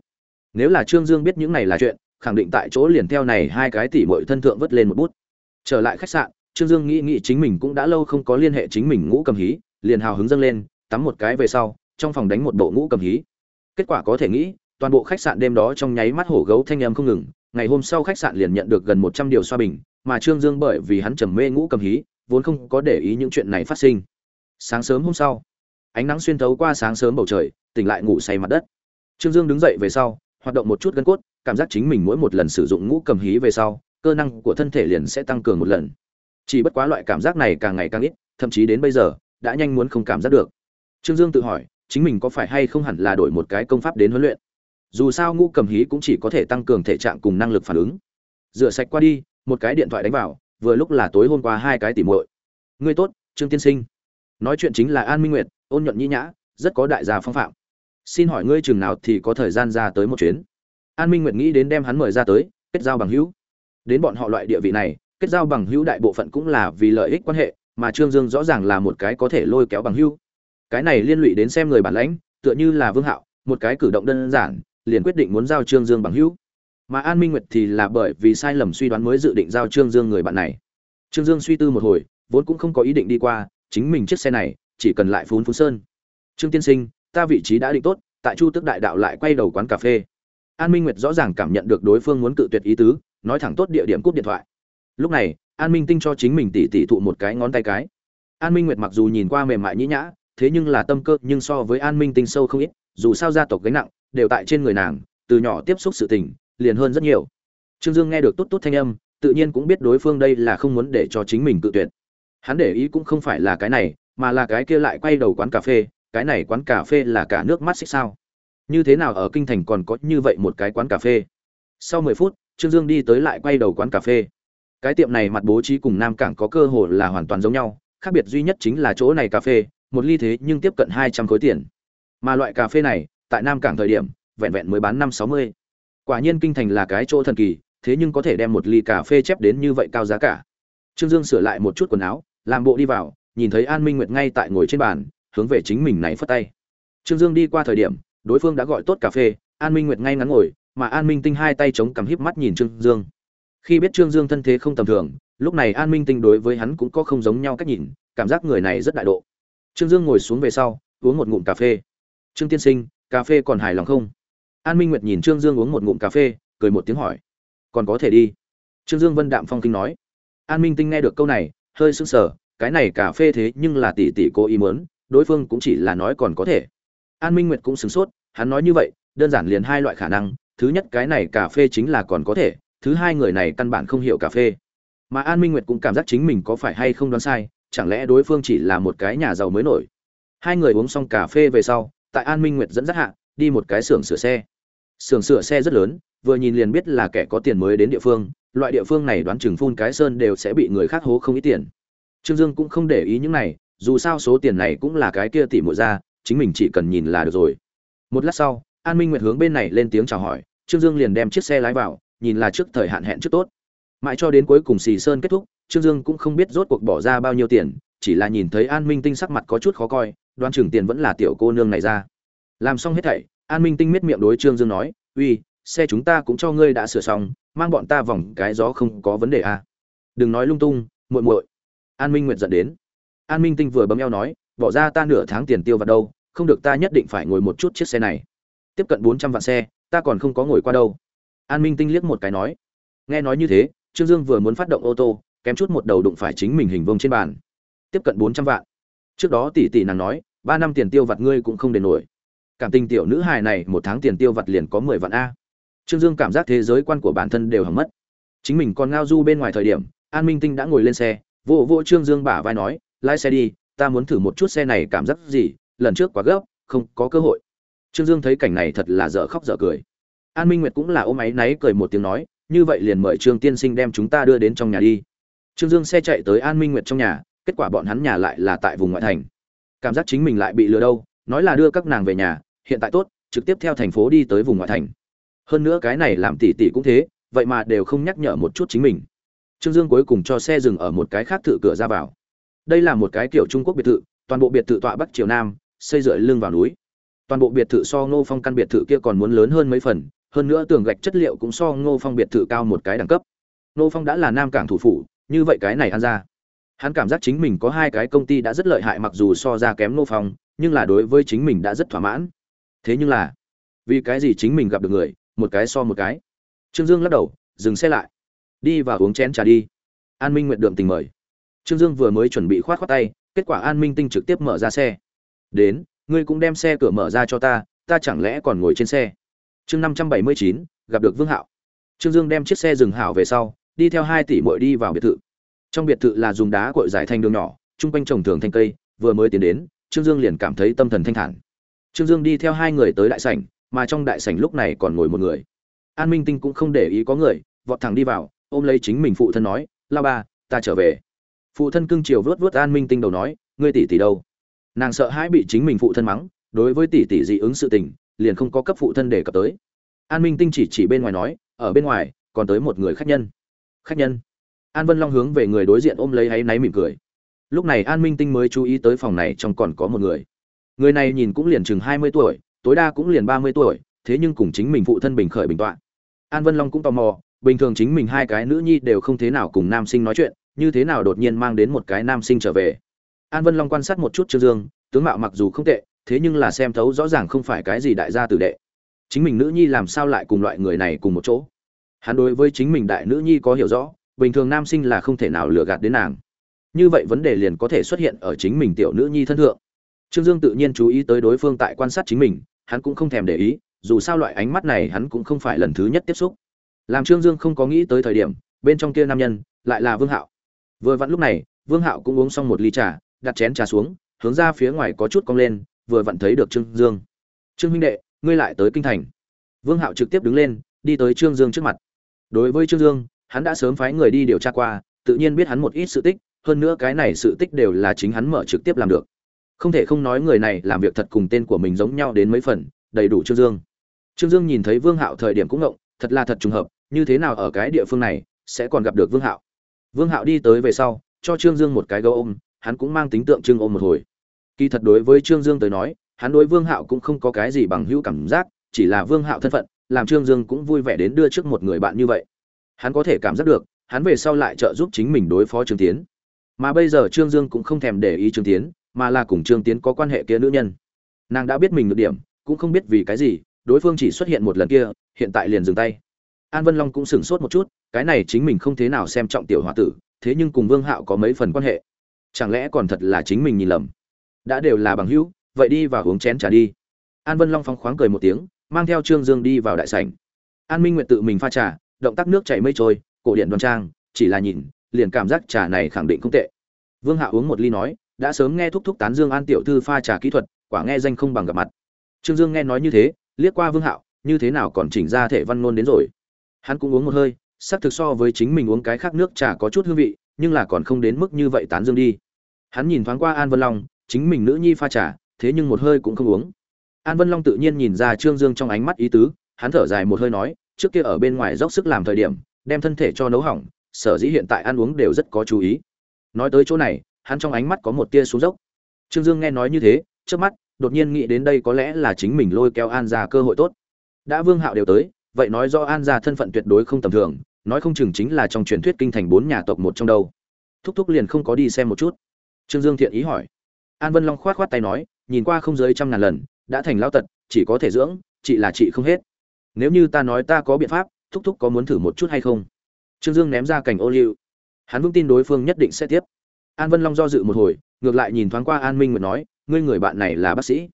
Nếu là trương dương biết những này là chuyện, khẳng định tại chỗ liền theo này hai cái tỷ muội thân thượng vất lên một bút. Trở lại khách sạn, trương dương nghĩ nghĩ chính mình cũng đã lâu không có liên hệ chính mình ngũ cầm hí, liền hào hứng dâng lên, tắm một cái về sau, trong phòng đánh một bộ ngũ cầm hí. Kết quả có thể nghĩ toàn bộ khách sạn đêm đó trong nháy mắt hổ gấu thanh âm không ngừng, ngày hôm sau khách sạn liền nhận được gần một trăm điều xoa bình, mà trương dương bởi vì hắn trầm mê ngũ cầm hí, vốn không có để ý những chuyện này phát sinh. Sáng sớm hôm sau, ánh nắng xuyên thấu qua sáng sớm bầu trời, tỉnh lại ngủ say mặt đất. Trương dương đứng dậy về sau, hoạt động một chút gân cốt, cảm giác chính mình mỗi một lần sử dụng ngũ cầm hí về sau, cơ năng của thân thể liền sẽ tăng cường một lần. Chỉ bất quá loại cảm giác này càng ngày càng ít, thậm chí đến bây giờ, đã nhanh muốn không cảm giác được. Trương dương tự hỏi, chính mình có phải hay không hẳn là đổi một cái công pháp đến huấn luyện? Dù sao ngũ cầm hí cũng chỉ có thể tăng cường thể trạng cùng năng lực phản ứng. Rửa sạch qua đi, một cái điện thoại đánh vào, vừa lúc là tối hôm qua hai cái tỉ muội. Ngươi tốt, trương tiên sinh. Nói chuyện chính là an minh nguyệt, ôn nhuận nhĩ nhã, rất có đại gia phong phạm. Xin hỏi ngươi chừng nào thì có thời gian ra tới một chuyến? An minh nguyệt nghĩ đến đem hắn mời ra tới, kết giao bằng hữu. Đến bọn họ loại địa vị này, kết giao bằng hữu đại bộ phận cũng là vì lợi ích quan hệ, mà trương dương rõ ràng là một cái có thể lôi kéo bằng hữu. Cái này liên lụy đến xem người bản lãnh, tựa như là vương hạo, một cái cử động đơn giản liền quyết định muốn giao trương dương bằng hữu. Mà an minh nguyệt thì là bởi vì sai lầm suy đoán mới dự định giao trương dương người bạn này. Trương dương suy tư một hồi, vốn cũng không có ý định đi qua, chính mình chiếc xe này, chỉ cần lại phún phún sơn. Trương tiên sinh, ta vị trí đã định tốt, tại chu tước đại đạo lại quay đầu quán cà phê. An minh nguyệt rõ ràng cảm nhận được đối phương muốn cự tuyệt ý tứ, nói thẳng tốt địa điểm cúp điện thoại. Lúc này, an minh tinh cho chính mình tỉ tỉ thụ một cái ngón tay cái. An minh nguyệt mặc dù nhìn qua mềm mại nhĩ nhã, thế nhưng là tâm cơ nhưng so với an minh tinh sâu không ít, dù sao gia tộc gánh nặng đều tại trên người nàng, từ nhỏ tiếp xúc sự tình, liền hơn rất nhiều. Trương dương nghe được tốt tốt thanh âm, tự nhiên cũng biết đối phương đây là không muốn để cho chính mình cự tuyệt. Hắn để ý cũng không phải là cái này, mà là cái kia lại quay đầu quán cà phê, cái này quán cà phê là cả nước mắt xích sao? Như thế nào ở kinh thành còn có như vậy một cái quán cà phê? Sau mười phút, trương dương đi tới lại quay đầu quán cà phê. Cái tiệm này mặt bố trí cùng nam cảng có cơ hội là hoàn toàn giống nhau, khác biệt duy nhất chính là chỗ này cà phê, một ly thế nhưng tiếp cận hai trăm khối tiền. Mà loại cà phê này tại nam cảng thời điểm, vẹn vẹn mới bán năm sáu mươi. Quả nhiên kinh thành là cái chỗ thần kỳ, thế nhưng có thể đem một ly cà phê chép đến như vậy cao giá cả. Trương dương sửa lại một chút quần áo, làm bộ đi vào, nhìn thấy an minh nguyệt ngay tại ngồi trên bàn, hướng về chính mình này phất tay. Trương dương đi qua thời điểm, đối phương đã gọi tốt cà phê, an minh nguyệt ngay ngắn ngồi, mà an minh tinh hai tay chống cằm híp mắt nhìn trương dương. Khi biết trương dương thân thế không tầm thường, lúc này an minh tinh đối với hắn cũng có không giống nhau cách nhìn, cảm giác người này rất đại độ. Trương dương ngồi xuống về sau, uống một ngụm cà phê. Trương tiên sinh cà phê còn hài lòng không? An minh nguyệt nhìn trương dương uống một ngụm cà phê, cười một tiếng hỏi. Còn có thể đi. Trương dương vân đạm phong kinh nói. An minh tinh nghe được câu này, hơi sững sờ, cái này cà phê thế nhưng là tỷ tỷ cô ý muốn, đối phương cũng chỉ là nói còn có thể. An minh nguyệt cũng sửng sốt, hắn nói như vậy, đơn giản liền hai loại khả năng, thứ nhất cái này cà phê chính là còn có thể, thứ hai người này căn bản không hiểu cà phê. Mà an minh nguyệt cũng cảm giác chính mình có phải hay không đoán sai, chẳng lẽ đối phương chỉ là một cái nhà giàu mới nổi. Hai người uống xong cà phê về sau tại an minh nguyệt dẫn dắt hạ, đi một cái xưởng sửa xe. Xưởng sửa xe rất lớn, vừa nhìn liền biết là kẻ có tiền mới đến địa phương, loại địa phương này đoán chừng phun cái sơn đều sẽ bị người khác hố không ít tiền. Trương dương cũng không để ý những này, dù sao số tiền này cũng là cái kia tỉ muội ra, chính mình chỉ cần nhìn là được rồi. Một lát sau, an minh nguyệt hướng bên này lên tiếng chào hỏi, trương dương liền đem chiếc xe lái vào, nhìn là trước thời hạn hẹn trước tốt. Mãi cho đến cuối cùng xì sơn kết thúc, trương dương cũng không biết rốt cuộc bỏ ra bao nhiêu tiền, chỉ là nhìn thấy an minh tinh sắc mặt có chút khó coi đoán chừng tiền vẫn là tiểu cô nương này ra. Làm xong hết thảy, an minh tinh miết miệng đối trương dương nói, uy, xe chúng ta cũng cho ngươi đã sửa xong, mang bọn ta vòng cái gió không có vấn đề à. đừng nói lung tung, muội muội. An minh nguyệt giận đến. An minh tinh vừa bấm eo nói, bỏ ra ta nửa tháng tiền tiêu vào đâu, không được ta nhất định phải ngồi một chút chiếc xe này. Tiếp cận bốn trăm vạn xe, ta còn không có ngồi qua đâu. An minh tinh liếc một cái nói. Nghe nói như thế, trương dương vừa muốn phát động ô tô, kém chút một đầu đụng phải chính mình hình vông trên bàn. Tiếp cận bốn trăm vạn trước đó tỷ tỷ nàng nói, ba năm tiền tiêu vặt ngươi cũng không đền nổi. Cảm tình tiểu nữ hài này, một tháng tiền tiêu vặt liền có mười vạn a. Trương dương cảm giác thế giới quan của bản thân đều hỏng mất. Chính mình còn ngao du bên ngoài thời điểm, an minh tinh đã ngồi lên xe, vô vô trương dương bả vai nói, lái xe đi, ta muốn thử một chút xe này cảm giác gì, lần trước quá gấp, không có cơ hội. Trương dương thấy cảnh này thật là dở khóc dở cười. An minh nguyệt cũng là ôm áy náy cười một tiếng nói, như vậy liền mời trương tiên sinh đem chúng ta đưa đến trong nhà đi. Trương dương xe chạy tới an minh nguyệt trong nhà kết quả bọn hắn nhà lại là tại vùng ngoại thành. Cảm giác chính mình lại bị lừa đâu, nói là đưa các nàng về nhà, hiện tại tốt, trực tiếp theo thành phố đi tới vùng ngoại thành. Hơn nữa cái này làm tỷ tỷ cũng thế, vậy mà đều không nhắc nhở một chút chính mình. Trương dương cuối cùng cho xe dừng ở một cái khác thự cửa ra vào. Đây là một cái kiểu trung quốc biệt thự, toàn bộ biệt thự tọa bắc triều nam, xây dựa lưng vào núi. Toàn bộ biệt thự so ngô phong căn biệt thự kia còn muốn lớn hơn mấy phần, hơn nữa tường gạch chất liệu cũng so ngô phong biệt thự cao một cái đẳng cấp. Ngô phong đã là nam cảng thủ phủ, như vậy cái này ăn ra hắn cảm giác chính mình có hai cái công ty đã rất lợi hại mặc dù so ra kém nô phong, nhưng là đối với chính mình đã rất thỏa mãn. Thế nhưng là, vì cái gì chính mình gặp được người, một cái so một cái? Trương dương lắc đầu, dừng xe lại. Đi và uống chén trà đi. An minh nguyện đượm tình mời. Trương dương vừa mới chuẩn bị khoát khoát tay, kết quả an minh tinh trực tiếp mở ra xe. Đến, ngươi cũng đem xe cửa mở ra cho ta ta chẳng lẽ còn ngồi trên xe? Chương năm trăm bảy mươi chín, gặp được vương hạo. Trương dương đem chiếc xe dừng hảo về sau, đi theo hai tỷ mội đi vào biệt thự trong biệt thự là dùng đá cội giải thành đường nhỏ, chung quanh trồng thường thanh cây, vừa mới tiến đến, trương dương liền cảm thấy tâm thần thanh thản. Trương dương đi theo hai người tới đại sảnh, mà trong đại sảnh lúc này còn ngồi một người. An minh tinh cũng không để ý có người, vọt thẳng đi vào, ôm lấy chính mình phụ thân nói la ba, ta trở về. Phụ thân cưng chiều vớt vớt an minh tinh đầu nói, ngươi tỷ tỷ đâu? Nàng sợ hãi bị chính mình phụ thân mắng, đối với tỷ tỷ dị ứng sự tình, liền không có cấp phụ thân để cập tới. An minh tinh chỉ chỉ bên ngoài nói, ở bên ngoài, còn tới một người khách nhân. Khách nhân? An vân long hướng về người đối diện ôm lấy áy náy mỉm cười. Lúc này an minh tinh mới chú ý tới phòng này trong còn có một người. Người này nhìn cũng liền chừng hai mươi tuổi, tối đa cũng liền ba mươi tuổi, thế nhưng cùng chính mình phụ thân bình khởi bình tọa an vân long cũng tò mò, bình thường chính mình hai cái nữ nhi đều không thế nào cùng nam sinh nói chuyện, như thế nào đột nhiên mang đến một cái nam sinh trở về. An vân long quan sát một chút trương dương, tướng mạo mặc dù không tệ, thế nhưng là xem thấu rõ ràng không phải cái gì đại gia tử đệ. Chính mình nữ nhi làm sao lại cùng loại người này cùng một chỗ? Hắn đối với chính mình đại nữ nhi có hiểu rõ bình thường nam sinh là không thể nào lừa gạt đến nàng. Như vậy vấn đề liền có thể xuất hiện ở chính mình tiểu nữ nhi thân thượng. Trương dương tự nhiên chú ý tới đối phương tại quan sát chính mình, hắn cũng không thèm để ý, dù sao loại ánh mắt này hắn cũng không phải lần thứ nhất tiếp xúc. Làm trương dương không có nghĩ tới thời điểm, bên trong kia nam nhân lại là vương hạo. Vừa vặn lúc này, vương hạo cũng uống xong một ly trà, đặt chén trà xuống, hướng ra phía ngoài có chút cong lên, vừa vặn thấy được trương dương. Trương huynh đệ, ngươi lại tới kinh thành. Vương hạo trực tiếp đứng lên, đi tới trương dương trước mặt. Đối với trương dương hắn đã sớm phái người đi điều tra qua, tự nhiên biết hắn một ít sự tích, hơn nữa cái này sự tích đều là chính hắn mở trực tiếp làm được. Không thể không nói người này làm việc thật cùng tên của mình giống nhau đến mấy phần, đầy đủ trương dương. Trương dương nhìn thấy vương hạo thời điểm cũng ngộng, thật là thật trùng hợp, như thế nào ở cái địa phương này sẽ còn gặp được vương hạo? Vương hạo đi tới về sau, cho trương dương một cái gấu ôm, hắn cũng mang tính tượng trưng ôm một hồi. Kỳ thật đối với trương dương tới nói, hắn đối vương hạo cũng không có cái gì bằng hữu cảm giác, chỉ là vương hạo thân phận, làm trương dương cũng vui vẻ đến đưa trước một người bạn như vậy hắn có thể cảm giác được, hắn về sau lại trợ giúp chính mình đối phó trương tiến. Mà bây giờ trương dương cũng không thèm để ý trương tiến, mà là cùng trương tiến có quan hệ kia nữ nhân. Nàng đã biết mình nhược điểm, cũng không biết vì cái gì, đối phương chỉ xuất hiện một lần kia, hiện tại liền dừng tay. An vân long cũng sửng sốt một chút, cái này chính mình không thế nào xem trọng tiểu h o a tử, thế nhưng cùng vương hạo có mấy phần quan hệ. Chẳng lẽ còn thật là chính mình nhìn lầm? Đã đều là bằng hữu, vậy đi vào uống chén t r à đi. An vân long phóng khoáng cười một tiếng, mang theo trương dương đi vào đại sảnh. An minh nguyện tự mình pha trà động tác nước chảy mây trôi, cổ điện đoan trang, chỉ là nhìn, liền cảm giác trà này khẳng định không tệ. Vương hạ uống một ly nói, đã sớm nghe thúc thúc tán dương an tiểu thư pha trà kỹ thuật, quả nghe danh không bằng gặp mặt. Trương dương nghe nói như thế, liếc qua vương hạo như thế nào còn chỉnh ra thể văn ngôn đến rồi. Hắn cũng uống một hơi sắc thực so với chính mình uống cái khác nước trà có chút hương vị, nhưng là còn không đến mức như vậy tán dương đi. Hắn nhìn thoáng qua an vân long, chính mình nữ nhi pha trà, thế nhưng một hơi cũng không uống. An vân long tự nhiên nhìn ra trương dương trong ánh mắt ý tứ, hắn thở dài một hơi nói trước kia ở bên ngoài dốc sức làm thời điểm, đem thân thể cho nấu hỏng, sở dĩ hiện tại ăn uống đều rất có chú ý. Nói tới chỗ này, hắn trong ánh mắt có một tia xuống dốc. Trương dương nghe nói như thế trước mắt, đột nhiên nghĩ đến đây có lẽ là chính mình lôi kéo an ra cơ hội tốt. Đã vương hạo đều tới, vậy nói do an ra thân phận tuyệt đối không tầm thường, nói không chừng chính là trong truyền thuyết kinh thành bốn nhà tộc một trong đâu. Thúc thúc liền không có đi xem một chút. Trương dương thiện ý hỏi. An vân long khoát khoát tay nói, nhìn qua không dưới trăm ngàn lần, đã thành lao tật, chỉ có thể dưỡng, chị là chị không hết nếu như ta nói ta có biện pháp, thúc thúc có muốn thử một chút hay không? Trương dương ném ra cành ô liu. Hắn vững tin đối phương nhất định sẽ tiếp. An vân long do dự một hồi, ngược lại nhìn thoáng qua an minh nguyệt nói, ngươi người bạn này là bác sĩ.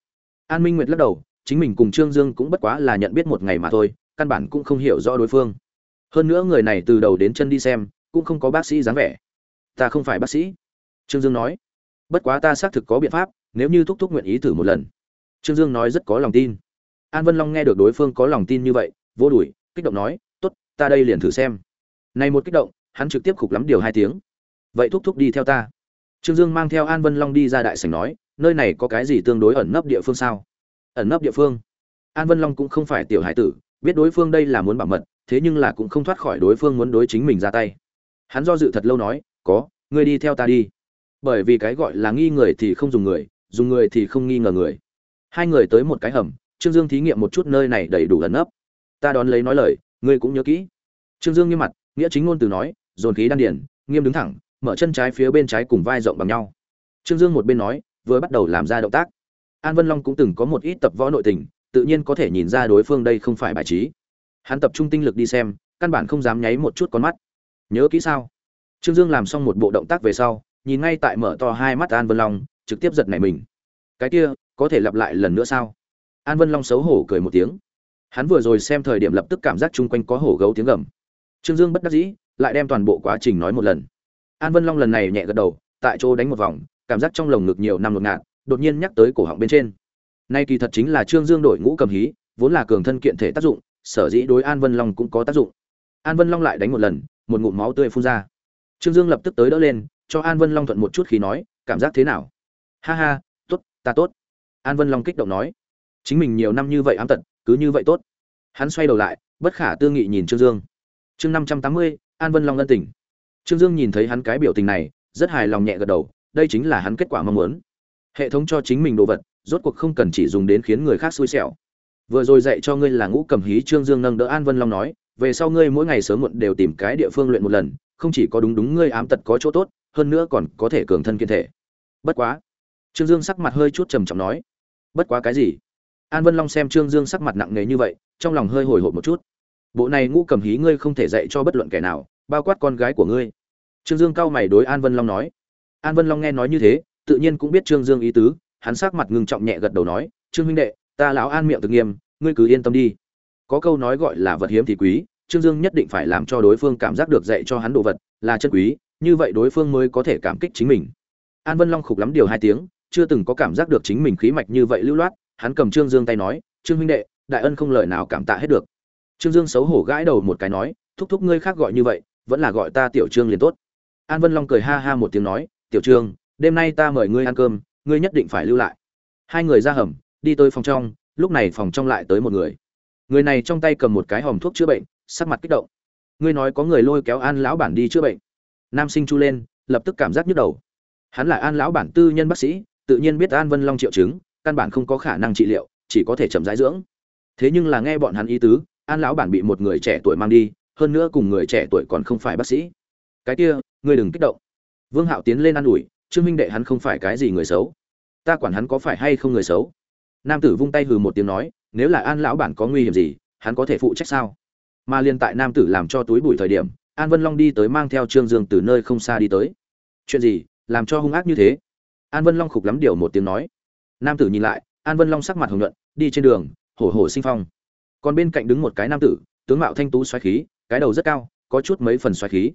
An minh nguyệt lắc đầu, chính mình cùng trương dương cũng bất quá là nhận biết một ngày mà thôi, căn bản cũng không hiểu rõ đối phương. Hơn nữa người này từ đầu đến chân đi xem, cũng không có bác sĩ dáng vẻ. Ta không phải bác sĩ. Trương dương nói. Bất quá ta xác thực có biện pháp, nếu như thúc thúc nguyện ý thử một lần. Trương dương nói rất có lòng tin an vân long nghe được đối phương có lòng tin như vậy, vô đùi kích động nói t ố t ta đây liền thử xem. Này một kích động, hắn trực tiếp khục lắm điều hai tiếng. Vậy thúc thúc đi theo ta. Trương dương mang theo an vân long đi ra đại sảnh nói, nơi này có cái gì tương đối ẩn nấp địa phương sao? Ẩn nấp địa phương? An vân long cũng không phải tiểu hải tử, biết đối phương đây là muốn bảo mật, thế nhưng là cũng không thoát khỏi đối phương muốn đối chính mình ra tay. Hắn do dự thật lâu nói, có, ngươi đi theo ta đi. Bởi vì cái gọi là nghi người thì không dùng người dùng người thì không nghi ngờ người. Hai người tới một cái hầm trương dương thí nghiệm một chút nơi này đầy đủ ẩn nấp. Ta đón lấy nói lời, ngươi cũng nhớ kỹ. Trương dương nghiêm mặt, nghĩa chính ngôn từ nói, dồn khí đan điển nghiêm đứng thẳng, mở chân trái phía bên trái cùng vai rộng bằng nhau. Trương dương một bên nói, vừa bắt đầu làm ra động tác. An vân long cũng từng có một ít tập võ nội tình, tự nhiên có thể nhìn ra đối phương đây không phải bài trí. Hắn tập trung tinh lực đi xem, căn bản không dám nháy một chút con mắt. Nhớ kỹ sao? Trương dương làm xong một bộ động tác về sau, nhìn ngay tại mở to hai mắt an vân long, trực tiếp giật nảy mình. Cái kia, có thể lặp lại lần nữa sao? An vân long xấu hổ cười một tiếng. Hắn vừa rồi xem thời điểm lập tức cảm giác chung quanh có hổ gấu tiếng gầm. Trương dương bất đắc dĩ, lại đem toàn bộ quá trình nói một lần. An vân long lần này nhẹ gật đầu, tại chỗ đánh một vòng, cảm giác trong lồng ngực nhiều năm ngột ngạt, đột nhiên nhắc tới cổ họng bên trên. Nay kỳ thật chính là trương dương đổi ngũ cầm hí, vốn là cường thân kiện thể tác dụng, sở dĩ đối an vân long cũng có tác dụng. An vân long lại đánh một lần, một ngụm máu tươi phun ra. Trương dương lập tức tới đỡ lên, cho an vân long thuận một chút khi nói, cảm giác thế nào? Ha ha, tốt, ta tốt. An vân long kích động nói chính mình nhiều năm như vậy ám tật, cứ như vậy tốt. Hắn xoay đầu lại, bất khả tư nghị nhìn trương dương. Chương năm trăm tám mươi, an vân long ân tình. Trương dương nhìn thấy hắn cái biểu tình này, rất hài lòng nhẹ gật đầu, đây chính là hắn kết quả mong muốn. Hệ thống cho chính mình đồ vật, rốt cuộc không cần chỉ dùng đến khiến người khác xui xẻo. Vừa rồi dạy cho ngươi là ngũ cầm hí trương dương nâng đỡ an vân long nói, về sau ngươi mỗi ngày sớm muộn đều tìm cái địa phương luyện một lần, không chỉ có đúng đúng ngươi ám tật có chỗ tốt, hơn nữa còn có thể cường thân kiên thể. Bất quá. Trương dương sắc mặt hơi chút trầm trọng nói, bất quá cái gì? An vân long xem trương dương sắc mặt nặng nề như vậy, trong lòng hơi hồi hộp một chút. Bộ này ngũ cầm hí ngươi không thể dạy cho bất luận kẻ nào, bao quát con gái của ngươi. Trương dương cao mày đối an vân long nói. An vân long nghe nói như thế, tự nhiên cũng biết trương dương ý tứ, hắn sắc mặt ngưng trọng nhẹ gật đầu nói, trương huynh đệ, ta lão an miệng thực nghiêm, ngươi cứ yên tâm đi. Có câu nói gọi là vật hiếm thì quý, trương dương nhất định phải làm cho đối phương cảm giác được dạy cho hắn đồ vật là chân quý, như vậy đối phương mới có thể cảm kích chính mình. An vân long khục lắm điều hai tiếng, chưa từng có cảm giác được chính mình khí mạch như vậy lưu loát hắn cầm trương dương tay nói, trương huynh đệ, đại ân không lời nào cảm tạ hết được. Trương dương xấu hổ gãi đầu một cái nói, thúc thúc ngươi khác gọi như vậy, vẫn là gọi ta tiểu trương liền tốt. An vân long cười ha ha một tiếng nói, tiểu trương, đêm nay ta mời ngươi ăn cơm, ngươi nhất định phải lưu lại. Hai người ra hầm, đi tới phòng trong, lúc này phòng trong lại tới một người. Người này trong tay cầm một cái hòm thuốc chữa bệnh, sắc mặt kích động. Ngươi nói có người lôi kéo an lão bản đi chữa bệnh. Nam sinh chu lên, lập tức cảm giác nhức đầu. Hắn là an lão bản tư nhân bác sĩ, tự nhiên biết an vân long triệu chứng căn bản không có khả năng trị liệu, chỉ có thể chậm rãi dưỡng. Thế nhưng là nghe bọn hắn ý tứ, an lão bản bị một người trẻ tuổi mang đi, hơn nữa cùng người trẻ tuổi còn không phải bác sĩ. Cái kia, ngươi đừng kích động. Vương hạo tiến lên ă n ủi, trương minh đệ hắn không phải cái gì người xấu. Ta quản hắn có phải hay không người xấu? Nam tử vung tay hừ một tiếng nói, nếu là an lão bản có nguy hiểm gì, hắn có thể phụ trách sao? Mà liên tại nam tử làm cho túi bụi thời điểm, an vân long đi tới mang theo trương dương từ nơi không xa đi tới. Chuyện gì? Làm cho hung ác như thế? An vân long khục lắm điều một tiếng nói nam tử nhìn lại, an vân long sắc mặt hồng nhuận, đi trên đường, hổ hổ sinh phong. Còn bên cạnh đứng một cái nam tử, tướng mạo thanh tú xoáy khí, cái đầu rất cao, có chút mấy phần xoáy khí.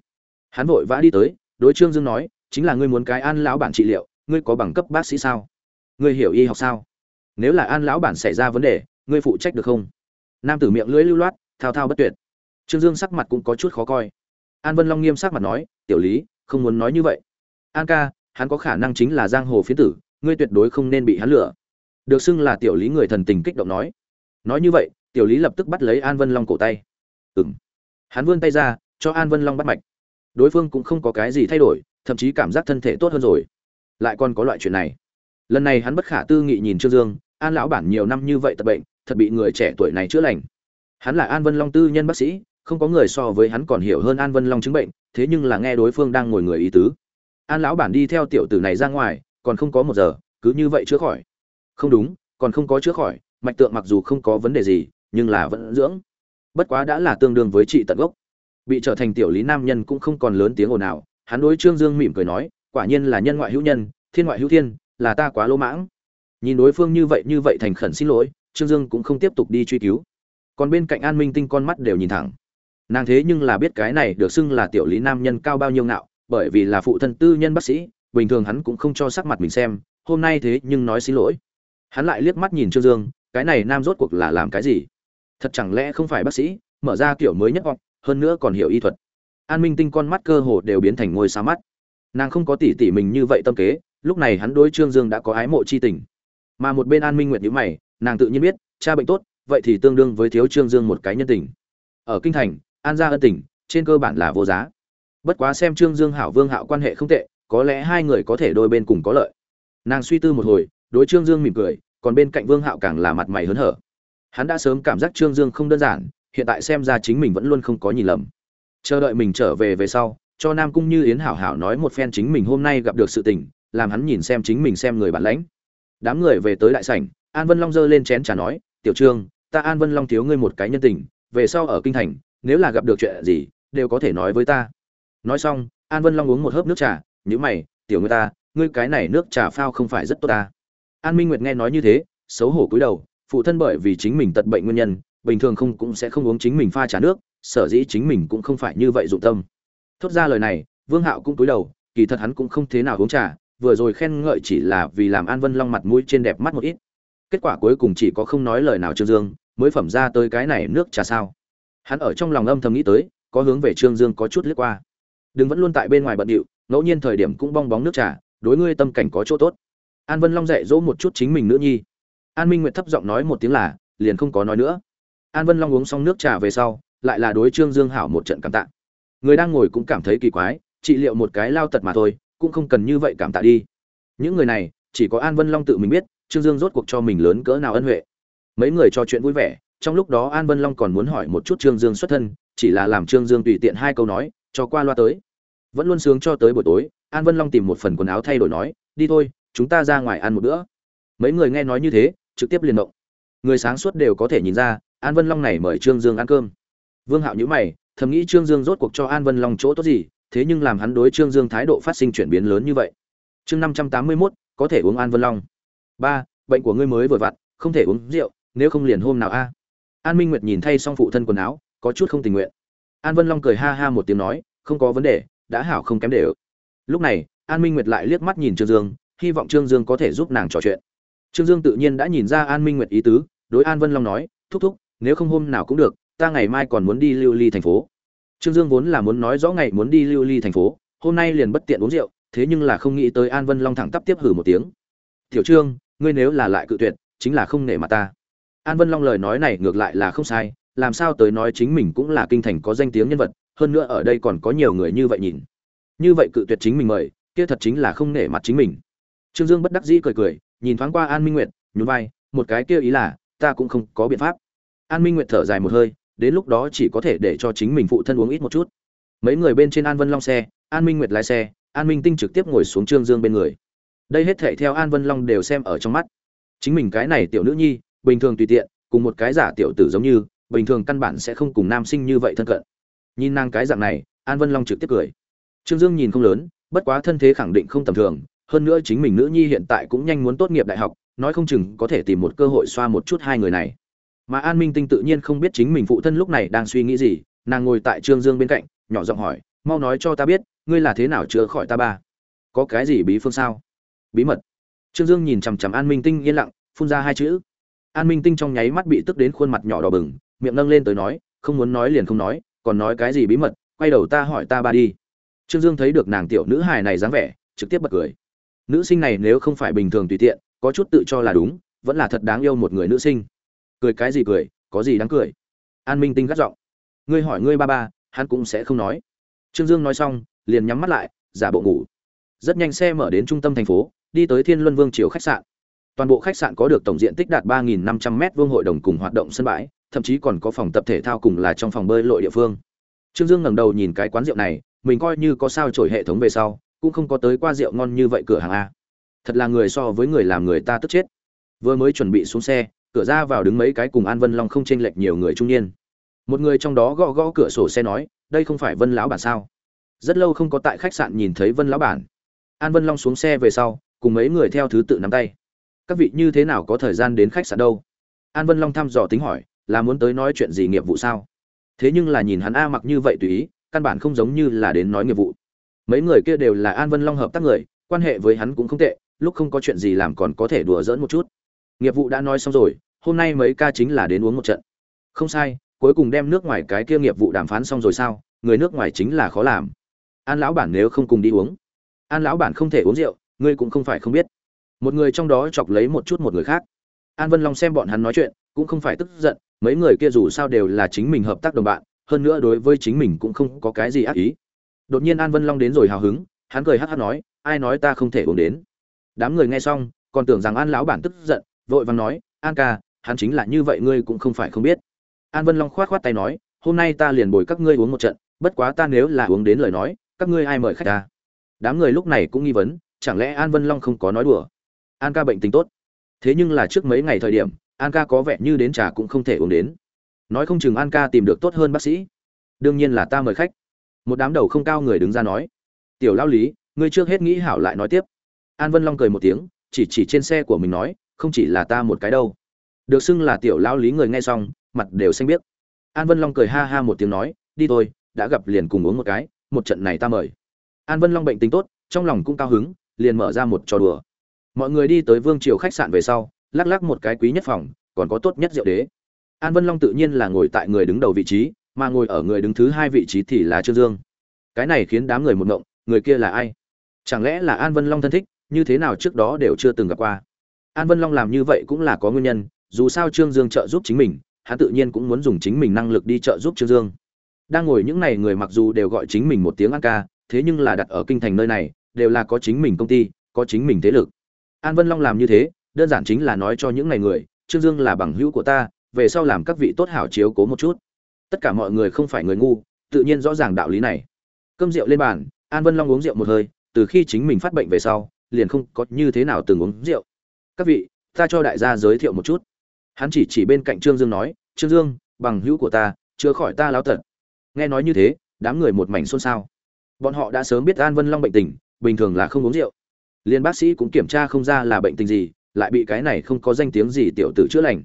Hắn vội vã đi tới, đối trương dương nói, chính là ngươi muốn cái an lão bản trị liệu, ngươi có bằng cấp bác sĩ sao? Ngươi hiểu y học sao? Nếu là an lão bản xảy ra vấn đề, ngươi phụ trách được không? Nam tử miệng lưỡi lưu loát, thao thao bất tuyệt. Trương dương sắc mặt cũng có chút khó coi. An vân long nghiêm sắc mặt nói, tiểu lý, không muốn nói như vậy. An ca, hắn có khả năng chính là giang hồ phiến tử ngươi tuyệt đối không nên bị hắn lừa. Được xưng là tiểu lý người thần tình kích động nói. Nói như vậy, tiểu lý lập tức bắt lấy an vân long cổ tay. Ừng hắn vươn tay ra, cho an vân long bắt mạch. Đối phương cũng không có cái gì thay đổi, thậm chí cảm giác thân thể tốt hơn rồi. Lại còn có loại chuyện này. Lần này hắn bất khả tư nghị nhìn trương dương, an lão bản nhiều năm như vậy tập bệnh, thật bị người trẻ tuổi này chữa lành. Hắn là an vân long tư nhân bác sĩ, không có người so với hắn còn hiểu hơn an vân long chứng bệnh, thế nhưng là nghe đối phương đang ngồi người ý tứ. An lão bản đi theo tiểu tử này ra ngoài còn không có một giờ, cứ như vậy chữa khỏi. Không đúng, còn không có chữa khỏi, mạch tượng mặc dù không có vấn đề gì, nhưng là vẫn dưỡng. Bất quá đã là tương đương với trị tận gốc. Bị trở thành tiểu lý nam nhân cũng không còn lớn tiếng ồn nào hắn đối trương dương mỉm cười nói, quả nhiên là nhân ngoại hữu nhân, thiên ngoại hữu thiên, là ta quá lỗ mãng. Nhìn đối phương như vậy như vậy thành khẩn xin lỗi, trương dương cũng không tiếp tục đi truy cứu. Còn bên cạnh an minh tinh con mắt đều nhìn thẳng. Nàng thế nhưng là biết cái này được xưng là tiểu lý nam nhân cao bao nhiêu ngạo, bởi vì là phụ thân tư nhân bác sĩ bình thường hắn cũng không cho sắc mặt mình xem, hôm nay thế nhưng nói xin lỗi. Hắn lại liếc mắt nhìn trương dương, cái này nam rốt cuộc là làm cái gì? Thật chẳng lẽ không phải bác sĩ, mở ra kiểu mới nhất hoặc hơn nữa còn hiểu y thuật. An minh tinh con mắt cơ hồ đều biến thành ngôi sao mắt. Nàng không có tỉ tỉ mình như vậy tâm kế, lúc này hắn đối trương dương đã có ái mộ chi tình. Mà một bên an minh nguyệt nhữ mày, nàng tự nhiên biết, cha bệnh tốt, vậy thì tương đương với thiếu trương dương một cái nhân tình. Ở kinh thành, an gia ân tình, trên cơ bản là vô giá. Bất quá xem trương dương hảo vương hạo quan hệ không tệ có lẽ hai người có thể đôi bên cùng có lợi. Nàng suy tư một hồi, đối trương dương mỉm cười, còn bên cạnh vương hạo càng là mặt mày hớn hở. Hắn đã sớm cảm giác trương dương không đơn giản, hiện tại xem ra chính mình vẫn luôn không có nhìn lầm. Chờ đợi mình trở về về sau, cho nam cung như yến hảo hảo nói một phen chính mình hôm nay gặp được sự tình, làm hắn nhìn xem chính mình xem người bản lãnh. Đám người về tới đại sảnh, an vân long giơ lên chén trà nói, tiểu trương, ta an vân long thiếu ngươi một cái nhân tình, về sau ở kinh thành, nếu là gặp được chuyện gì, đều có thể nói với ta. Nói xong, an vân long uống một hớp nước trà nhíu mày, tiểu người ta, ngươi cái này nước trà phao không phải rất tốt ta. An minh nguyệt nghe nói như thế, xấu hổ cúi đầu, phụ thân bởi vì chính mình tật bệnh nguyên nhân, bình thường không cũng sẽ không uống chính mình pha trà nước, sở dĩ chính mình cũng không phải như vậy dụng tâm. Thốt ra lời này, vương hạo cũng cúi đầu, kỳ thật hắn cũng không thế nào uống trà, vừa rồi khen ngợi chỉ là vì làm an vân long mặt mũi trên đẹp mắt một ít. Kết quả cuối cùng chỉ có không nói lời nào trương dương, mới phẩm ra tới cái này nước trà sao. Hắn ở trong lòng âm thầm nghĩ tới, có hướng về trương dương có chút lướt qua. Đừng vẫn luôn tại bên ngoài bận điệu ngẫu nhiên thời điểm cũng bong bóng nước trà, đối ngươi tâm cảnh có chỗ tốt. An vân long dạy dỗ một chút chính mình nữ nhi. An minh nguyệt thấp giọng nói một tiếng là, liền không có nói nữa. An vân long uống xong nước trà về sau, lại là đối trương dương hảo một trận cảm tạ. Người đang ngồi cũng cảm thấy kỳ quái trị liệu một cái lao tật mà thôi, cũng không cần như vậy cảm tạ đi. Những người này, chỉ có an vân long tự mình biết, trương dương rốt cuộc cho mình lớn cỡ nào ân huệ. Mấy người trò chuyện vui vẻ, trong lúc đó an vân long còn muốn hỏi một chút trương dương xuất thân, chỉ là làm trương dương tùy tiện hai câu nói, cho qua loa tới vẫn luôn sướng cho tới buổi tối, an vân long tìm một phần quần áo thay đổi nói, đi thôi, chúng ta ra ngoài ăn một bữa. Mấy người nghe nói như thế, trực tiếp liền động. Người sáng suốt đều có thể nhìn ra, an vân long này mời trương dương ăn cơm. Vương hạo nhữ mày, thầm nghĩ trương dương rốt cuộc cho an vân long chỗ tốt gì, thế nhưng làm hắn đối trương dương thái độ phát sinh chuyển biến lớn như vậy. Chương năm trăm tám mươi mốt, có thể uống an vân long. Ba, bệnh của ngươi mới vừa vặn, không thể uống rượu, nếu không liền hôm nào a? An minh nguyệt nhìn thay xong phụ thân quần áo, có chút không tình nguyện. An vân long cười ha ha một tiếng nói, không có vấn đề đã hảo không kém để ở lúc này, an minh nguyệt lại liếc mắt nhìn trương dương, hy vọng trương dương có thể giúp nàng trò chuyện. Trương dương tự nhiên đã nhìn ra an minh nguyệt ý tứ, đối an vân long nói, thúc thúc, nếu không hôm nào cũng được, ta ngày mai còn muốn đi lưu ly thành phố. Trương dương vốn là muốn nói rõ ngày muốn đi lưu ly thành phố, hôm nay liền bất tiện uống rượu, thế nhưng là không nghĩ tới an vân long thẳng tắp tiếp hử một tiếng. Tiểu trương, ngươi nếu là lại cự tuyệt, chính là không nể mặt ta. An vân long lời nói này ngược lại là không sai, làm sao tới nói chính mình cũng là kinh thành có danh tiếng nhân vật hơn nữa ở đây còn có nhiều người như vậy nhìn. Như vậy cự tuyệt chính mình mời, kia thật chính là không nể mặt chính mình. Trương dương bất đắc dĩ cười cười, nhìn thoáng qua an minh nguyệt, nhún vai, một cái kia ý là, ta cũng không có biện pháp. An minh nguyệt thở dài một hơi, đến lúc đó chỉ có thể để cho chính mình phụ thân uống ít một chút. Mấy người bên trên an vân long xe, an minh nguyệt lái xe, an minh tinh trực tiếp ngồi xuống trương dương bên người. Đây hết thảy theo an vân long đều xem ở trong mắt. Chính mình cái này tiểu nữ nhi, bình thường tùy tiện, cùng một cái giả tiểu tử giống như, bình thường căn bản sẽ không cùng nam sinh như vậy thân cận nhìn nàng cái dạng này, an vân long trực tiếp cười. Trương dương nhìn không lớn, bất quá thân thế khẳng định không tầm thường, hơn nữa chính mình nữ nhi hiện tại cũng nhanh muốn tốt nghiệp đại học, nói không chừng có thể tìm một cơ hội xoa một chút hai người này. Mà an minh tinh tự nhiên không biết chính mình phụ thân lúc này đang suy nghĩ gì, nàng ngồi tại trương dương bên cạnh, nhỏ giọng hỏi, mau nói cho ta biết, ngươi là thế nào chữa khỏi ta ba? Có cái gì bí phương sao? Bí mật. Trương dương nhìn chằm chằm an minh tinh yên lặng, phun ra hai chữ. An minh tinh trong nháy mắt bị tức đến khuôn mặt nhỏ đỏ bừng, miệng nâng lên tới nói, không muốn nói liền không nói còn nói cái gì bí mật, quay đầu ta hỏi ta ba đi. Trương dương thấy được nàng tiểu nữ hài này dáng vẻ, trực tiếp bật cười. Nữ sinh này nếu không phải bình thường tùy tiện, có chút tự cho là đúng, vẫn là thật đáng yêu một người nữ sinh. Cười cái gì cười, có gì đáng cười. An minh tinh gắt giọng. Ngươi hỏi ngươi ba ba, hắn cũng sẽ không nói. Trương dương nói xong, liền nhắm mắt lại, giả bộ ngủ. Rất nhanh xe mở đến trung tâm thành phố, đi tới thiên luân vương triều khách sạn. Toàn bộ khách sạn có được tổng diện tích đạt 3.500 m vuông hội đồng cùng hoạt động sân bãi thậm chí còn có phòng tập thể thao cùng là trong phòng bơi lội địa phương. Trương dương ngẩng đầu nhìn cái quán rượu này, mình coi như có sao trổi hệ thống về sau, cũng không có tới qua rượu ngon như vậy cửa hàng a. Thật là người so với người làm người ta tức chết. Vừa mới chuẩn bị xuống xe, cửa ra vào đứng mấy cái cùng an vân long không chênh lệch nhiều người trung niên. Một người trong đó gõ gõ cửa sổ xe nói, đây không phải vân lão bản sao? Rất lâu không có tại khách sạn nhìn thấy vân lão bản. An vân long xuống xe về sau, cùng mấy người theo thứ tự nắm tay. Các vị như thế nào có thời gian đến khách sạn đâu? An vân long thăm dò tính hỏi là muốn tới nói chuyện gì nghiệp vụ sao? Thế nhưng là nhìn hắn a mặc như vậy tùy ý, căn bản không giống như là đến nói nghiệp vụ. Mấy người kia đều là an vân long hợp tác người, quan hệ với hắn cũng không tệ, lúc không có chuyện gì làm còn có thể đùa giỡn một chút. Nghiệp vụ đã nói xong rồi, hôm nay mấy ca chính là đến uống một trận. Không sai, cuối cùng đem nước ngoài cái kia nghiệp vụ đàm phán xong rồi sao? Người nước ngoài chính là khó làm. An lão bản nếu không cùng đi uống. An lão bản không thể uống rượu, ngươi cũng không phải không biết. Một người trong đó chọc lấy một chút một người khác. An vân long xem bọn hắn nói chuyện, cũng không phải tức giận mấy người kia dù sao đều là chính mình hợp tác đồng bạn, hơn nữa đối với chính mình cũng không có cái gì ác ý. Đột nhiên an vân long đến rồi hào hứng, hắn cười hắc hắc nói, ai nói ta không thể uống đến? Đám người nghe xong, còn tưởng rằng an lão bản tức giận, vội vàng nói, an ca, hắn chính là như vậy ngươi cũng không phải không biết. An vân long khoát khoát tay nói, hôm nay ta liền bồi các ngươi uống một trận, bất quá ta nếu là uống đến lời nói, các ngươi ai mời khách ta? Đám người lúc này cũng nghi vấn, chẳng lẽ an vân long không có nói đùa? An ca bệnh tình tốt. Thế nhưng là trước mấy ngày thời điểm an ca có vẻ như đến trà cũng không thể uống đến. Nói không chừng an ca tìm được tốt hơn bác sĩ. Đương nhiên là ta mời khách. Một đám đầu không cao người đứng ra nói. Tiểu lao lý, ngươi trước hết nghĩ hảo lại nói tiếp. An vân long cười một tiếng, chỉ chỉ trên xe của mình nói, không chỉ là ta một cái đâu. Được xưng là tiểu lao lý người nghe xong, mặt đều xanh biết an vân long cười ha ha một tiếng nói, đi thôi, đã gặp liền cùng uống một cái, một trận này ta mời. An vân long bệnh tính tốt, trong lòng cũng cao hứng, liền mở ra một trò đùa. Mọi người đi tới vương triều khách sạn về sau lắc lắc một cái quý nhất phòng, còn có tốt nhất rượu đế. An vân long tự nhiên là ngồi tại người đứng đầu vị trí, mà ngồi ở người đứng thứ hai vị trí thì là trương dương. Cái này khiến đám người một ngộng, người kia là ai? Chẳng lẽ là an vân long thân thích, như thế nào trước đó đều chưa từng gặp qua? An vân long làm như vậy cũng là có nguyên nhân, dù sao trương dương trợ giúp chính mình, hắn tự nhiên cũng muốn dùng chính mình năng lực đi trợ giúp trương dương. Đang ngồi những này người mặc dù đều gọi chính mình một tiếng an ca, thế nhưng là đặt ở kinh thành nơi này, đều là có chính mình công ty, có chính mình thế lực. An vân long làm như thế đơn giản chính là nói cho những ngày người, trương dương là bằng hữu của ta, về sau làm các vị tốt hảo chiếu cố một chút. Tất cả mọi người không phải người ngu, tự nhiên rõ ràng đạo lý này. Cơm rượu lên bàn, an vân long uống rượu một hơi, từ khi chính mình phát bệnh về sau, liền không có như thế nào từng uống rượu. Các vị, ta cho đại gia giới thiệu một chút. Hắn chỉ chỉ bên cạnh trương dương nói, trương dương, bằng hữu của ta, chữa khỏi ta láo tật. Nghe nói như thế, đám người một mảnh xôn xao. Bọn họ đã sớm biết an vân long bệnh tình, bình thường là không uống rượu. Liền bác sĩ cũng kiểm tra không ra là bệnh tình gì lại bị cái này không có danh tiếng gì tiểu tử chữa lành.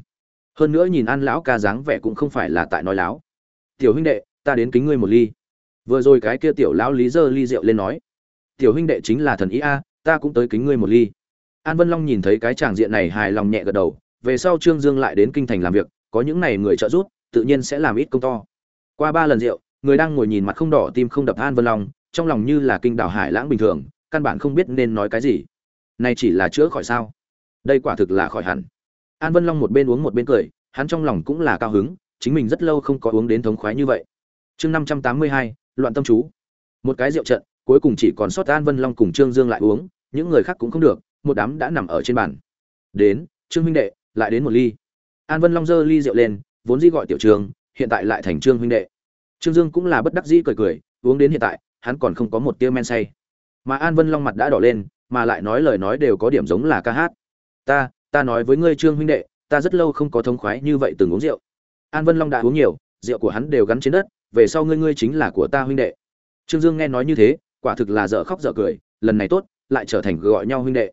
Hơn nữa nhìn an lão ca dáng vẻ cũng không phải là tại nói láo. Tiểu huynh đệ, ta đến kính ngươi một ly. Vừa rồi cái kia tiểu lão lý dơ ly rượu lên nói. Tiểu huynh đệ chính là thần ý a, ta cũng tới kính ngươi một ly. An vân long nhìn thấy cái tràng diện này hài lòng nhẹ gật đầu, về sau trương dương lại đến kinh thành làm việc, có những này người trợ giúp, tự nhiên sẽ làm ít công to. Qua ba lần rượu, người đang ngồi nhìn mặt không đỏ tim không đập an vân long, trong lòng như là kinh đảo hải lãng bình thường, căn bản không biết nên nói cái gì. Này chỉ là chữa khỏi sao? Đây quả thực là khỏi hẳn. An vân long một bên uống một bên cười, hắn trong lòng cũng là cao hứng, chính mình rất lâu không có uống đến thống khoái như vậy. Chương năm trăm tám mươi hai, loạn tâm chú. Một cái rượu trận, cuối cùng chỉ còn sót an vân long cùng trương dương lại uống, những người khác cũng không được, một đám đã nằm ở trên bàn. Đến, trương huynh đệ, lại đến một ly. An vân long giơ ly rượu lên, vốn dĩ gọi tiểu trường hiện tại lại thành trương huynh đệ. Trương dương cũng là bất đắc dĩ cười cười, uống đến hiện tại, hắn còn không có một tia men say. Mà an vân long mặt đã đỏ lên, mà lại nói lời nói đều có điểm giống là ca hát ta ta nói với ngươi trương huynh đệ, ta rất lâu không có thông khoái như vậy từng uống rượu. An vân long đã uống nhiều, rượu của hắn đều gắn trên đất, về sau ngươi ngươi chính là của ta huynh đệ. Trương dương nghe nói như thế, quả thực là dở khóc dở cười, lần này tốt, lại trở thành gọi nhau huynh đệ.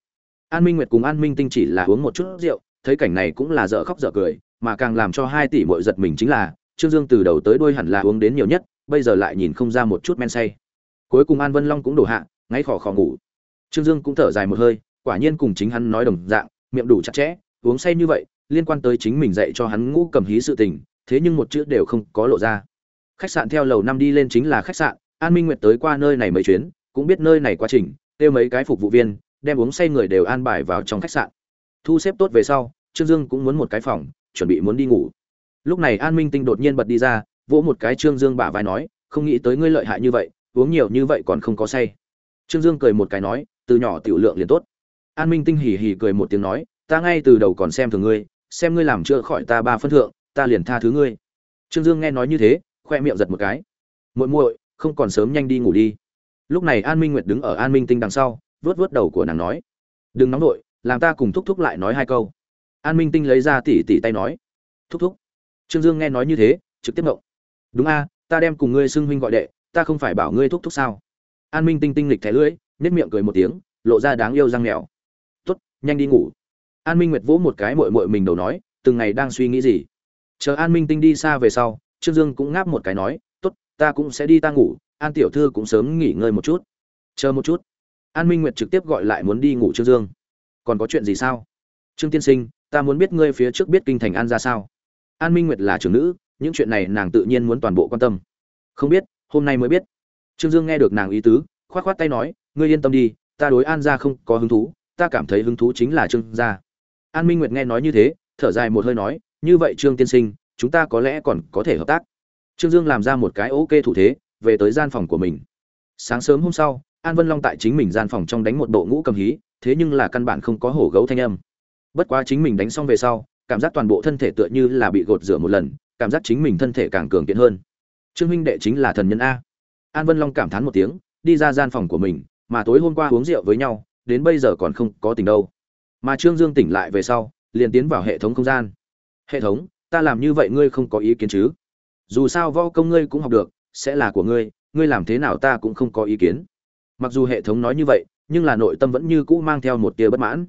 An minh nguyệt cùng an minh tinh chỉ là uống một chút rượu, thấy cảnh này cũng là dở khóc dở cười, mà càng làm cho hai tỷ muội giật mình chính là, trương dương từ đầu tới đuôi hẳn là uống đến nhiều nhất, bây giờ lại nhìn không ra một chút men say. Cuối cùng an vân long cũng đổ hạ, ngáy khò khò ngủ. Trương dương cũng thở dài một hơi, quả nhiên cùng chính hắn nói đồng dạng miệng đủ chặt chẽ, uống say như vậy, liên quan tới chính mình dạy cho hắn ngũ cầm hí sự tình, thế nhưng một chữ đều không có lộ ra. Khách sạn theo lầu năm đi lên chính là khách sạn, an minh nguyệt tới qua nơi này mấy chuyến, cũng biết nơi này quá trình, kêu mấy cái phục vụ viên, đem uống say người đều an bài vào trong khách sạn. Thu xếp tốt về sau, trương dương cũng muốn một cái phòng, chuẩn bị muốn đi ngủ. Lúc này an minh tinh đột nhiên bật đi ra, vỗ một cái trương dương bả vai nói, không nghĩ tới ngươi lợi hại như vậy, uống nhiều như vậy còn không có say. Trương dương cười một cái nói, từ nhỏ tiểu lượng liền tốt an minh tinh hỉ hỉ cười một tiếng nói, ta ngay từ đầu còn xem thường ngươi, xem ngươi làm chữa khỏi ta ba phân thượng, ta liền tha thứ ngươi. Trương dương nghe nói như thế, khoe miệng giật một cái. Muội muội, không còn sớm nhanh đi ngủ đi. Lúc này an minh nguyệt đứng ở an minh tinh đằng sau, vớt vớt đầu của nàng nói, đừng nóng đội làm ta cùng thúc thúc lại nói hai câu. An minh tinh lấy ra tỉ tỉ tay nói, thúc thúc. Trương dương nghe nói như thế, trực tiếp ngộng. Đúng a, ta đem cùng ngươi xưng huynh gọi đệ, ta không phải bảo ngươi thúc thúc sao? An minh tinh tinh lịch thẻ lưỡi nết miệng cười một tiếng, lộ ra đáng yêu răng mèo nhanh đi ngủ. An minh nguyệt vỗ một cái mội mội mình đầu nói, từng ngày đang suy nghĩ gì? Chờ an minh tinh đi xa về sau, trương dương cũng ngáp một cái nói, tốt, ta cũng sẽ đi ta ngủ, an tiểu thư cũng sớm nghỉ ngơi một chút. Chờ một chút. An minh nguyệt trực tiếp gọi lại muốn đi ngủ trương dương. Còn có chuyện gì sao? Trương tiên sinh, ta muốn biết ngươi phía trước biết kinh thành an ra sao. An minh nguyệt là trưởng nữ, những chuyện này nàng tự nhiên muốn toàn bộ quan tâm. Không biết, hôm nay mới biết. Trương dương nghe được nàng ý tứ k h o á t k h o á t tay nói, ngươi yên tâm đi, ta đối an ra không có hứng thú ta cảm thấy hứng thú chính là trương gia. An minh nguyệt nghe nói như thế, thở dài một hơi nói, như vậy trương tiên sinh, chúng ta có lẽ còn có thể hợp tác. Trương dương làm ra một cái ok thủ thế, về tới gian phòng của mình. Sáng sớm hôm sau, an vân long tại chính mình gian phòng trong đánh một bộ ngũ cầm hí, thế nhưng là căn bản không có hổ gấu thanh âm. Bất quá chính mình đánh xong về sau, cảm giác toàn bộ thân thể tựa như là bị gột rửa một lần, cảm giác chính mình thân thể càng cường kiện hơn. Trương huynh đệ chính là thần nhân a. An vân long cảm thán một tiếng, đi ra gian phòng của mình, mà tối hôm qua uống rượu với nhau đến bây giờ còn không có tình đâu. Mà trương dương tỉnh lại về sau, liền tiến vào hệ thống không gian. Hệ thống, ta làm như vậy ngươi không có ý kiến chứ? Dù sao võ công ngươi cũng học được, sẽ là của ngươi ngươi làm thế nào ta cũng không có ý kiến. Mặc dù hệ thống nói như vậy, nhưng là nội tâm vẫn như cũ mang theo một tia bất mãn.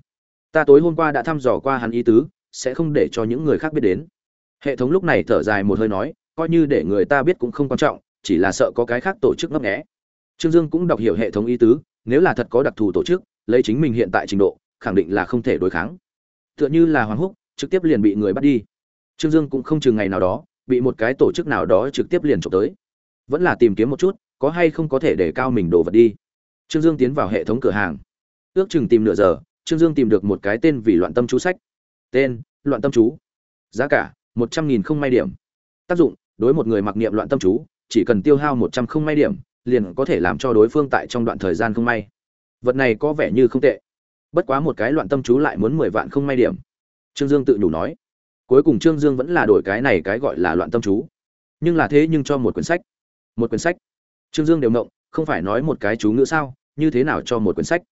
Ta tối hôm qua đã thăm dò qua hắn ý tứ, sẽ không để cho những người khác biết đến. Hệ thống lúc này thở dài một hơi nói, coi như để người ta biết cũng không quan trọng, chỉ là sợ có cái khác tổ chức ngấp nghẽ trương dương cũng đọc hiểu hệ thống ý tứ, nếu là thật có đặc thù tổ chức lấy chính mình hiện tại trình độ, khẳng định là không thể đối kháng. Tựa như là hoàng húc, trực tiếp liền bị người bắt đi. Trương dương cũng không chừng ngày nào đó, bị một cái tổ chức nào đó trực tiếp liền trộm tới. Vẫn là tìm kiếm một chút, có hay không có thể để cao mình đồ vật đi. Trương dương tiến vào hệ thống cửa hàng. Ước chừng tìm nửa giờ, trương dương tìm được một cái tên vì loạn tâm chú sách. Tên, loạn tâm chú. Giá cả, một trăm nghìn không may điểm. Tác dụng, đối một người mặc niệm loạn tâm chú, chỉ cần tiêu hao một trăm không may điểm, liền có thể làm cho đối phương tại trong đoạn thời gian không may vật này có vẻ như không tệ. Bất quá một cái loạn tâm chú lại muốn mười vạn không may điểm. Trương dương tự nhủ nói. Cuối cùng trương dương vẫn là đổi cái này cái gọi là loạn tâm chú. Nhưng là thế nhưng cho một quyển sách. Một quyển sách. Trương dương đều mộng không phải nói một cái chú ngữ sao, như thế nào cho một quyển sách?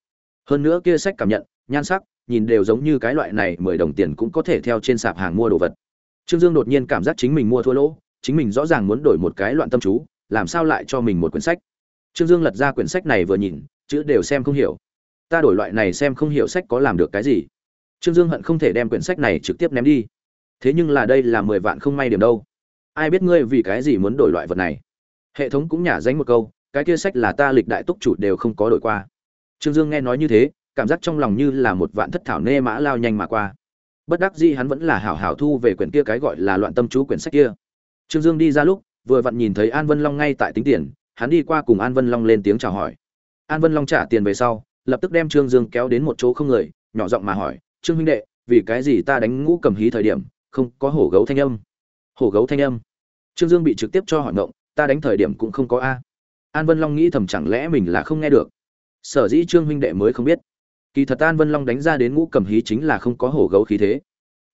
Hơn nữa kia sách cảm nhận, nhan sắc, nhìn đều giống như cái loại này mười đồng tiền cũng có thể theo trên sạp hàng mua đồ vật. Trương dương đột nhiên cảm giác chính mình mua thua lỗ, chính mình rõ ràng muốn đổi một cái loạn tâm chú, làm sao lại cho mình một quyển sách? Trương dương lật ra quyển sách này vừa nhìn chữ đều xem không hiểu. Ta đổi loại này xem không hiểu sách có làm được cái gì? Trương dương hận không thể đem quyển sách này trực tiếp ném đi. Thế nhưng là đây là mười vạn không may điểm đâu. Ai biết ngươi vì cái gì muốn đổi loại vật này? Hệ thống cũng nhả danh một câu, cái kia sách là ta lịch đại túc chủ đều không có đổi qua. Trương dương nghe nói như thế, cảm giác trong lòng như là một vạn thất thảo nê mã lao nhanh mà qua. Bất đắc dĩ hắn vẫn là hảo hảo thu về quyển kia cái gọi là loạn tâm chú quyển sách kia. Trương dương đi ra lúc, vừa vặn nhìn thấy an vân long ngay tại tính tiền, hắn đi qua cùng an vân long lên tiếng chào hỏi an vân long trả tiền về sau, lập tức đem trương dương kéo đến một chỗ không người, nhỏ giọng mà hỏi, trương huynh đệ, vì cái gì ta đánh ngũ cầm hí thời điểm, không có hổ gấu thanh âm? Hổ gấu thanh âm? Trương dương bị trực tiếp cho hỏi ngộng ta đánh thời điểm cũng không có a. An vân long nghĩ thầm chẳng lẽ mình là không nghe được. Sở dĩ trương huynh đệ mới không biết. Kỳ thật an vân long đánh ra đến ngũ cầm hí chính là không có hổ gấu khí thế.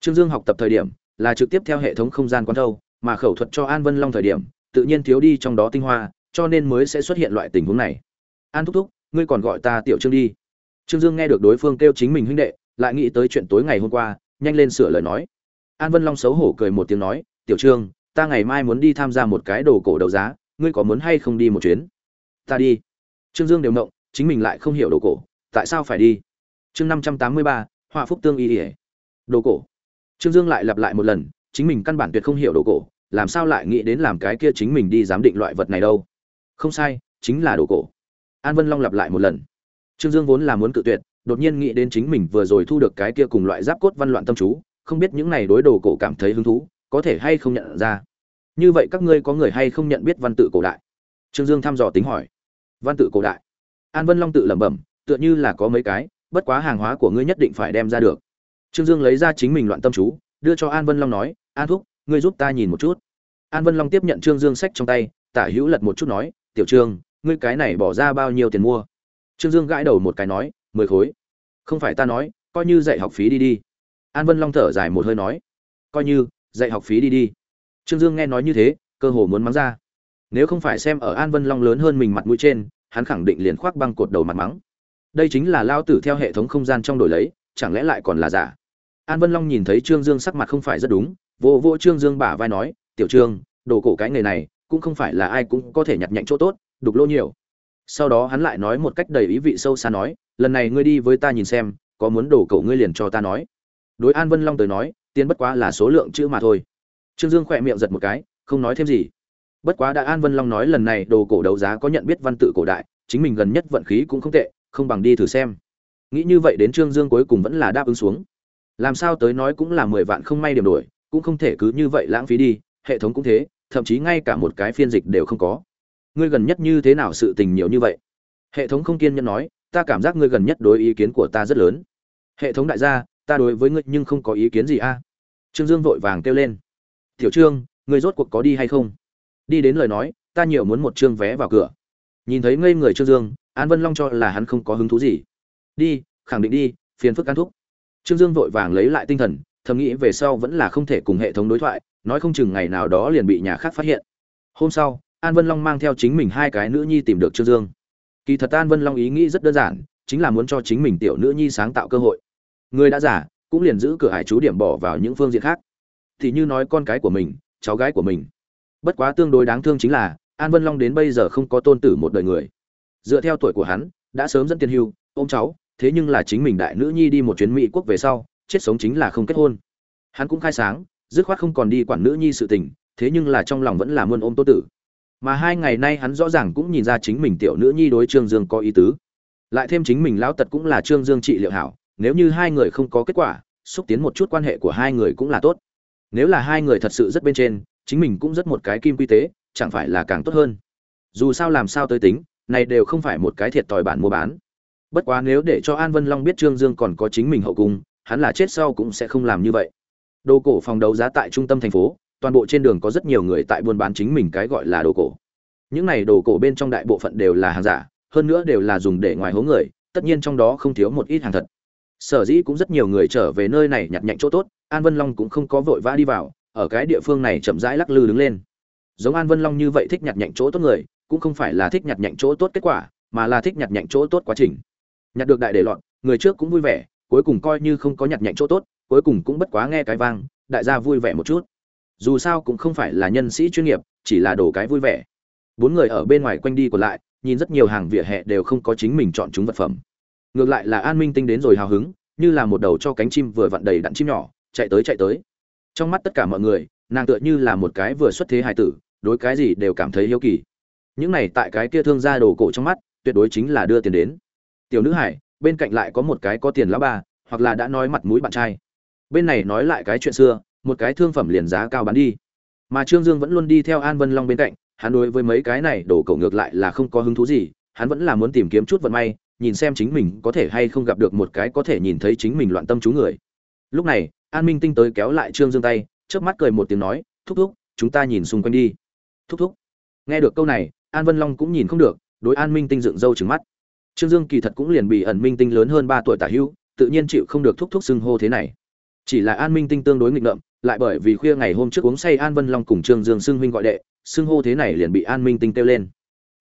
Trương dương học tập thời điểm, là trực tiếp theo hệ thống không gian quán thâu, mà khẩu thuật cho an vân long thời điểm, tự nhiên thiếu đi trong đó tinh hoa, cho nên mới sẽ xuất hiện loại tình huống này an thúc thúc, ngươi còn gọi ta tiểu trương đi. Trương dương nghe được đối phương kêu chính mình huynh đệ, lại nghĩ tới chuyện tối ngày hôm qua, nhanh lên sửa lời nói. An vân long xấu hổ cười một tiếng nói, tiểu trương, ta ngày mai muốn đi tham gia một cái đồ cổ đấu giá, ngươi có muốn hay không đi một chuyến? Ta đi. Trương dương đều mộng chính mình lại không hiểu đồ cổ, tại sao phải đi? Chương năm trăm tám mươi ba, họa phúc tương y ỉa đồ cổ. Trương dương lại lặp lại một lần, chính mình căn bản tuyệt không hiểu đồ cổ, làm sao lại nghĩ đến làm cái kia chính mình đi giám định loại vật này đâu? Không sai, chính là đồ cổ an vân long lặp lại một lần. Trương dương vốn là muốn cự tuyệt, đột nhiên nghĩ đến chính mình vừa rồi thu được cái kia cùng loại giáp cốt văn loạn tâm chú, không biết những này đối đồ cổ cảm thấy hứng thú, có thể hay không nhận ra. Như vậy các ngươi có người hay không nhận biết văn tự cổ đại? Trương dương thăm dò tính hỏi. Văn tự cổ đại? An vân long tự lẩm bẩm, tựa như là có mấy cái, bất quá hàng hóa của ngươi nhất định phải đem ra được. Trương dương lấy ra chính mình loạn tâm chú, đưa cho an vân long nói, an thúc, ngươi giúp ta nhìn một chút. An vân long tiếp nhận trương dương sách trong tay, tả hữu lật một chút nói, tiểu trương ngươi cái này bỏ ra bao nhiêu tiền mua? Trương dương gãi đầu một cái nói, mười khối. Không phải ta nói, coi như dạy học phí đi đi. An vân long thở dài một hơi nói, coi như, dạy học phí đi đi. Trương dương nghe nói như thế, cơ hồ muốn mắng ra. Nếu không phải xem ở an vân long lớn hơn mình mặt mũi trên, hắn khẳng định liền khoác băng cột đầu mặt mắng. Đây chính là lao tử theo hệ thống không gian trong đổi lấy, chẳng lẽ lại còn là giả? An vân long nhìn thấy trương dương sắc mặt không phải rất đúng, vô vô trương dương bả vai nói, tiểu trương, đồ cổ cái nghề này, cũng không phải là ai cũng có thể nhặt nhạnh chỗ tốt đục lỗ nhiều. Sau đó hắn lại nói một cách đầy ý vị sâu xa nói, lần này ngươi đi với ta nhìn xem, có muốn đồ cậu ngươi liền cho ta nói. Đối an vân long tới nói, tiền bất quá là số lượng chữ mà thôi. Trương dương khỏe miệng giật một cái, không nói thêm gì. Bất quá đã an vân long nói lần này đồ cổ đấu giá có nhận biết văn tự cổ đại, chính mình gần nhất vận khí cũng không tệ, không bằng đi thử xem. Nghĩ như vậy đến trương dương cuối cùng vẫn là đáp ứng xuống. Làm sao tới nói cũng là mười vạn không may điểm đổi, cũng không thể cứ như vậy lãng phí đi, hệ thống cũng thế, thậm chí ngay cả một cái phiên dịch đều không có ngươi gần nhất như thế nào sự tình nhiều như vậy? Hệ thống không kiên nhẫn nói, ta cảm giác ngươi gần nhất đối ý kiến của ta rất lớn. Hệ thống đại gia, ta đối với ngươi nhưng không có ý kiến gì a. Trương dương vội vàng kêu lên. Tiểu trương, ngươi rốt cuộc có đi hay không? Đi đến lời nói, ta nhiều muốn một trương vé vào cửa. Nhìn thấy ngây người trương dương, an vân long cho là hắn không có hứng thú gì. Đi, khẳng định đi, phiền phức can thúc. Trương dương vội vàng lấy lại tinh thần, thầm nghĩ về sau vẫn là không thể cùng hệ thống đối thoại, nói không chừng ngày nào đó liền bị nhà khác phát hiện. Hôm sau an vân long mang theo chính mình hai cái nữ nhi tìm được trương dương. Kỳ thật an vân long ý nghĩ rất đơn giản, chính là muốn cho chính mình tiểu nữ nhi sáng tạo cơ hội. Người đã giả cũng liền giữ cửa hải chú điểm bỏ vào những phương diện khác. Thì như nói con cái của mình, cháu gái của mình. Bất quá tương đối đáng thương chính là, an vân long đến bây giờ không có tôn tử một đời người. Dựa theo tuổi của hắn, đã sớm dẫn tiền hưu, ôm cháu, thế nhưng là chính mình đại nữ nhi đi một chuyến mỹ quốc về sau, chết sống chính là không kết hôn. Hắn cũng khai sáng, dứt khoát không còn đi quản nữ nhi sự tình, thế nhưng là trong lòng vẫn là muôn ôm tô tử mà hai ngày nay hắn rõ ràng cũng nhìn ra chính mình tiểu nữ nhi đối trương dương có ý tứ. Lại thêm chính mình lão tật cũng là trương dương trị liệu hảo, nếu như hai người không có kết quả, xúc tiến một chút quan hệ của hai người cũng là tốt. Nếu là hai người thật sự rất bên trên, chính mình cũng rất một cái kim quy tế, chẳng phải là càng tốt hơn. Dù sao làm sao tới tính, này đều không phải một cái thiệt tòi bản mua bán. Bất quá nếu để cho an vân long biết trương dương còn có chính mình hậu cung, hắn là chết sau cũng sẽ không làm như vậy. Đồ cổ phòng đấu giá tại trung tâm thành phố toàn bộ trên đường có rất nhiều người tại buôn bán chính mình cái gọi là đồ cổ. Những này đồ cổ bên trong đại bộ phận đều là hàng giả hơn nữa đều là dùng để ngoài hố người tất nhiên trong đó không thiếu một ít hàng thật. Sở dĩ cũng rất nhiều người trở về nơi này nhặt nhạnh chỗ tốt an vân long cũng không có vội vã đi vào ở cái địa phương này chậm rãi lắc lư đứng lên. Giống an vân long như vậy thích nhặt nhạnh chỗ tốt người cũng không phải là thích nhặt nhạnh chỗ tốt kết quả mà là thích nhặt nhạnh chỗ tốt quá trình. Nhặt được đại để loạn, người trước cũng vui vẻ cuối cùng coi như không có nhặt nhạnh chỗ tốt cuối cùng cũng bất quá nghe cái vang đại gia vui vẻ một chút dù sao cũng không phải là nhân sĩ chuyên nghiệp, chỉ là đồ cái vui vẻ. Bốn người ở bên ngoài quanh đi còn lại, nhìn rất nhiều hàng vỉa hè đều không có chính mình chọn chúng vật phẩm. Ngược lại là an minh tinh đến rồi hào hứng, như là một đầu cho cánh chim vừa vặn đầy đặn chim nhỏ, chạy tới chạy tới. Trong mắt tất cả mọi người, nàng tựa như là một cái vừa xuất thế hài tử, đối cái gì đều cảm thấy hiếu kỳ. Những này tại cái kia thương gia đồ cổ trong mắt, tuyệt đối chính là đưa tiền đến. Tiểu nữ hải, bên cạnh lại có một cái có tiền lão ba hoặc là đã nói mặt mũi bạn trai. Bên này nói lại cái chuyện xưa một cái thương phẩm liền giá cao bán đi. Mà trương dương vẫn luôn đi theo an vân long bên cạnh, hắn đối với mấy cái này đổ cổ ngược lại là không có hứng thú gì, hắn vẫn là muốn tìm kiếm chút vận may, nhìn xem chính mình có thể hay không gặp được một cái có thể nhìn thấy chính mình loạn tâm chú người. Lúc này, an minh tinh tới kéo lại trương dương tay trước mắt cười một tiếng nói, thúc thúc, chúng ta nhìn xung quanh đi. Thúc thúc? Nghe được câu này, an vân long cũng nhìn không được, đối an minh tinh dựng râu trừng mắt. Trương dương kỳ thật cũng liền bị ẩn minh tinh lớn hơn ba tuổi tả hữu, tự nhiên chịu không được thúc thúc xưng hô thế này chỉ là an minh tinh tương đối nghịch ngợm, lại bởi vì khuya ngày hôm trước uống say an vân long cùng trương dương xưng huynh gọi đệ, xưng hô thế này liền bị an minh tinh kêu lên.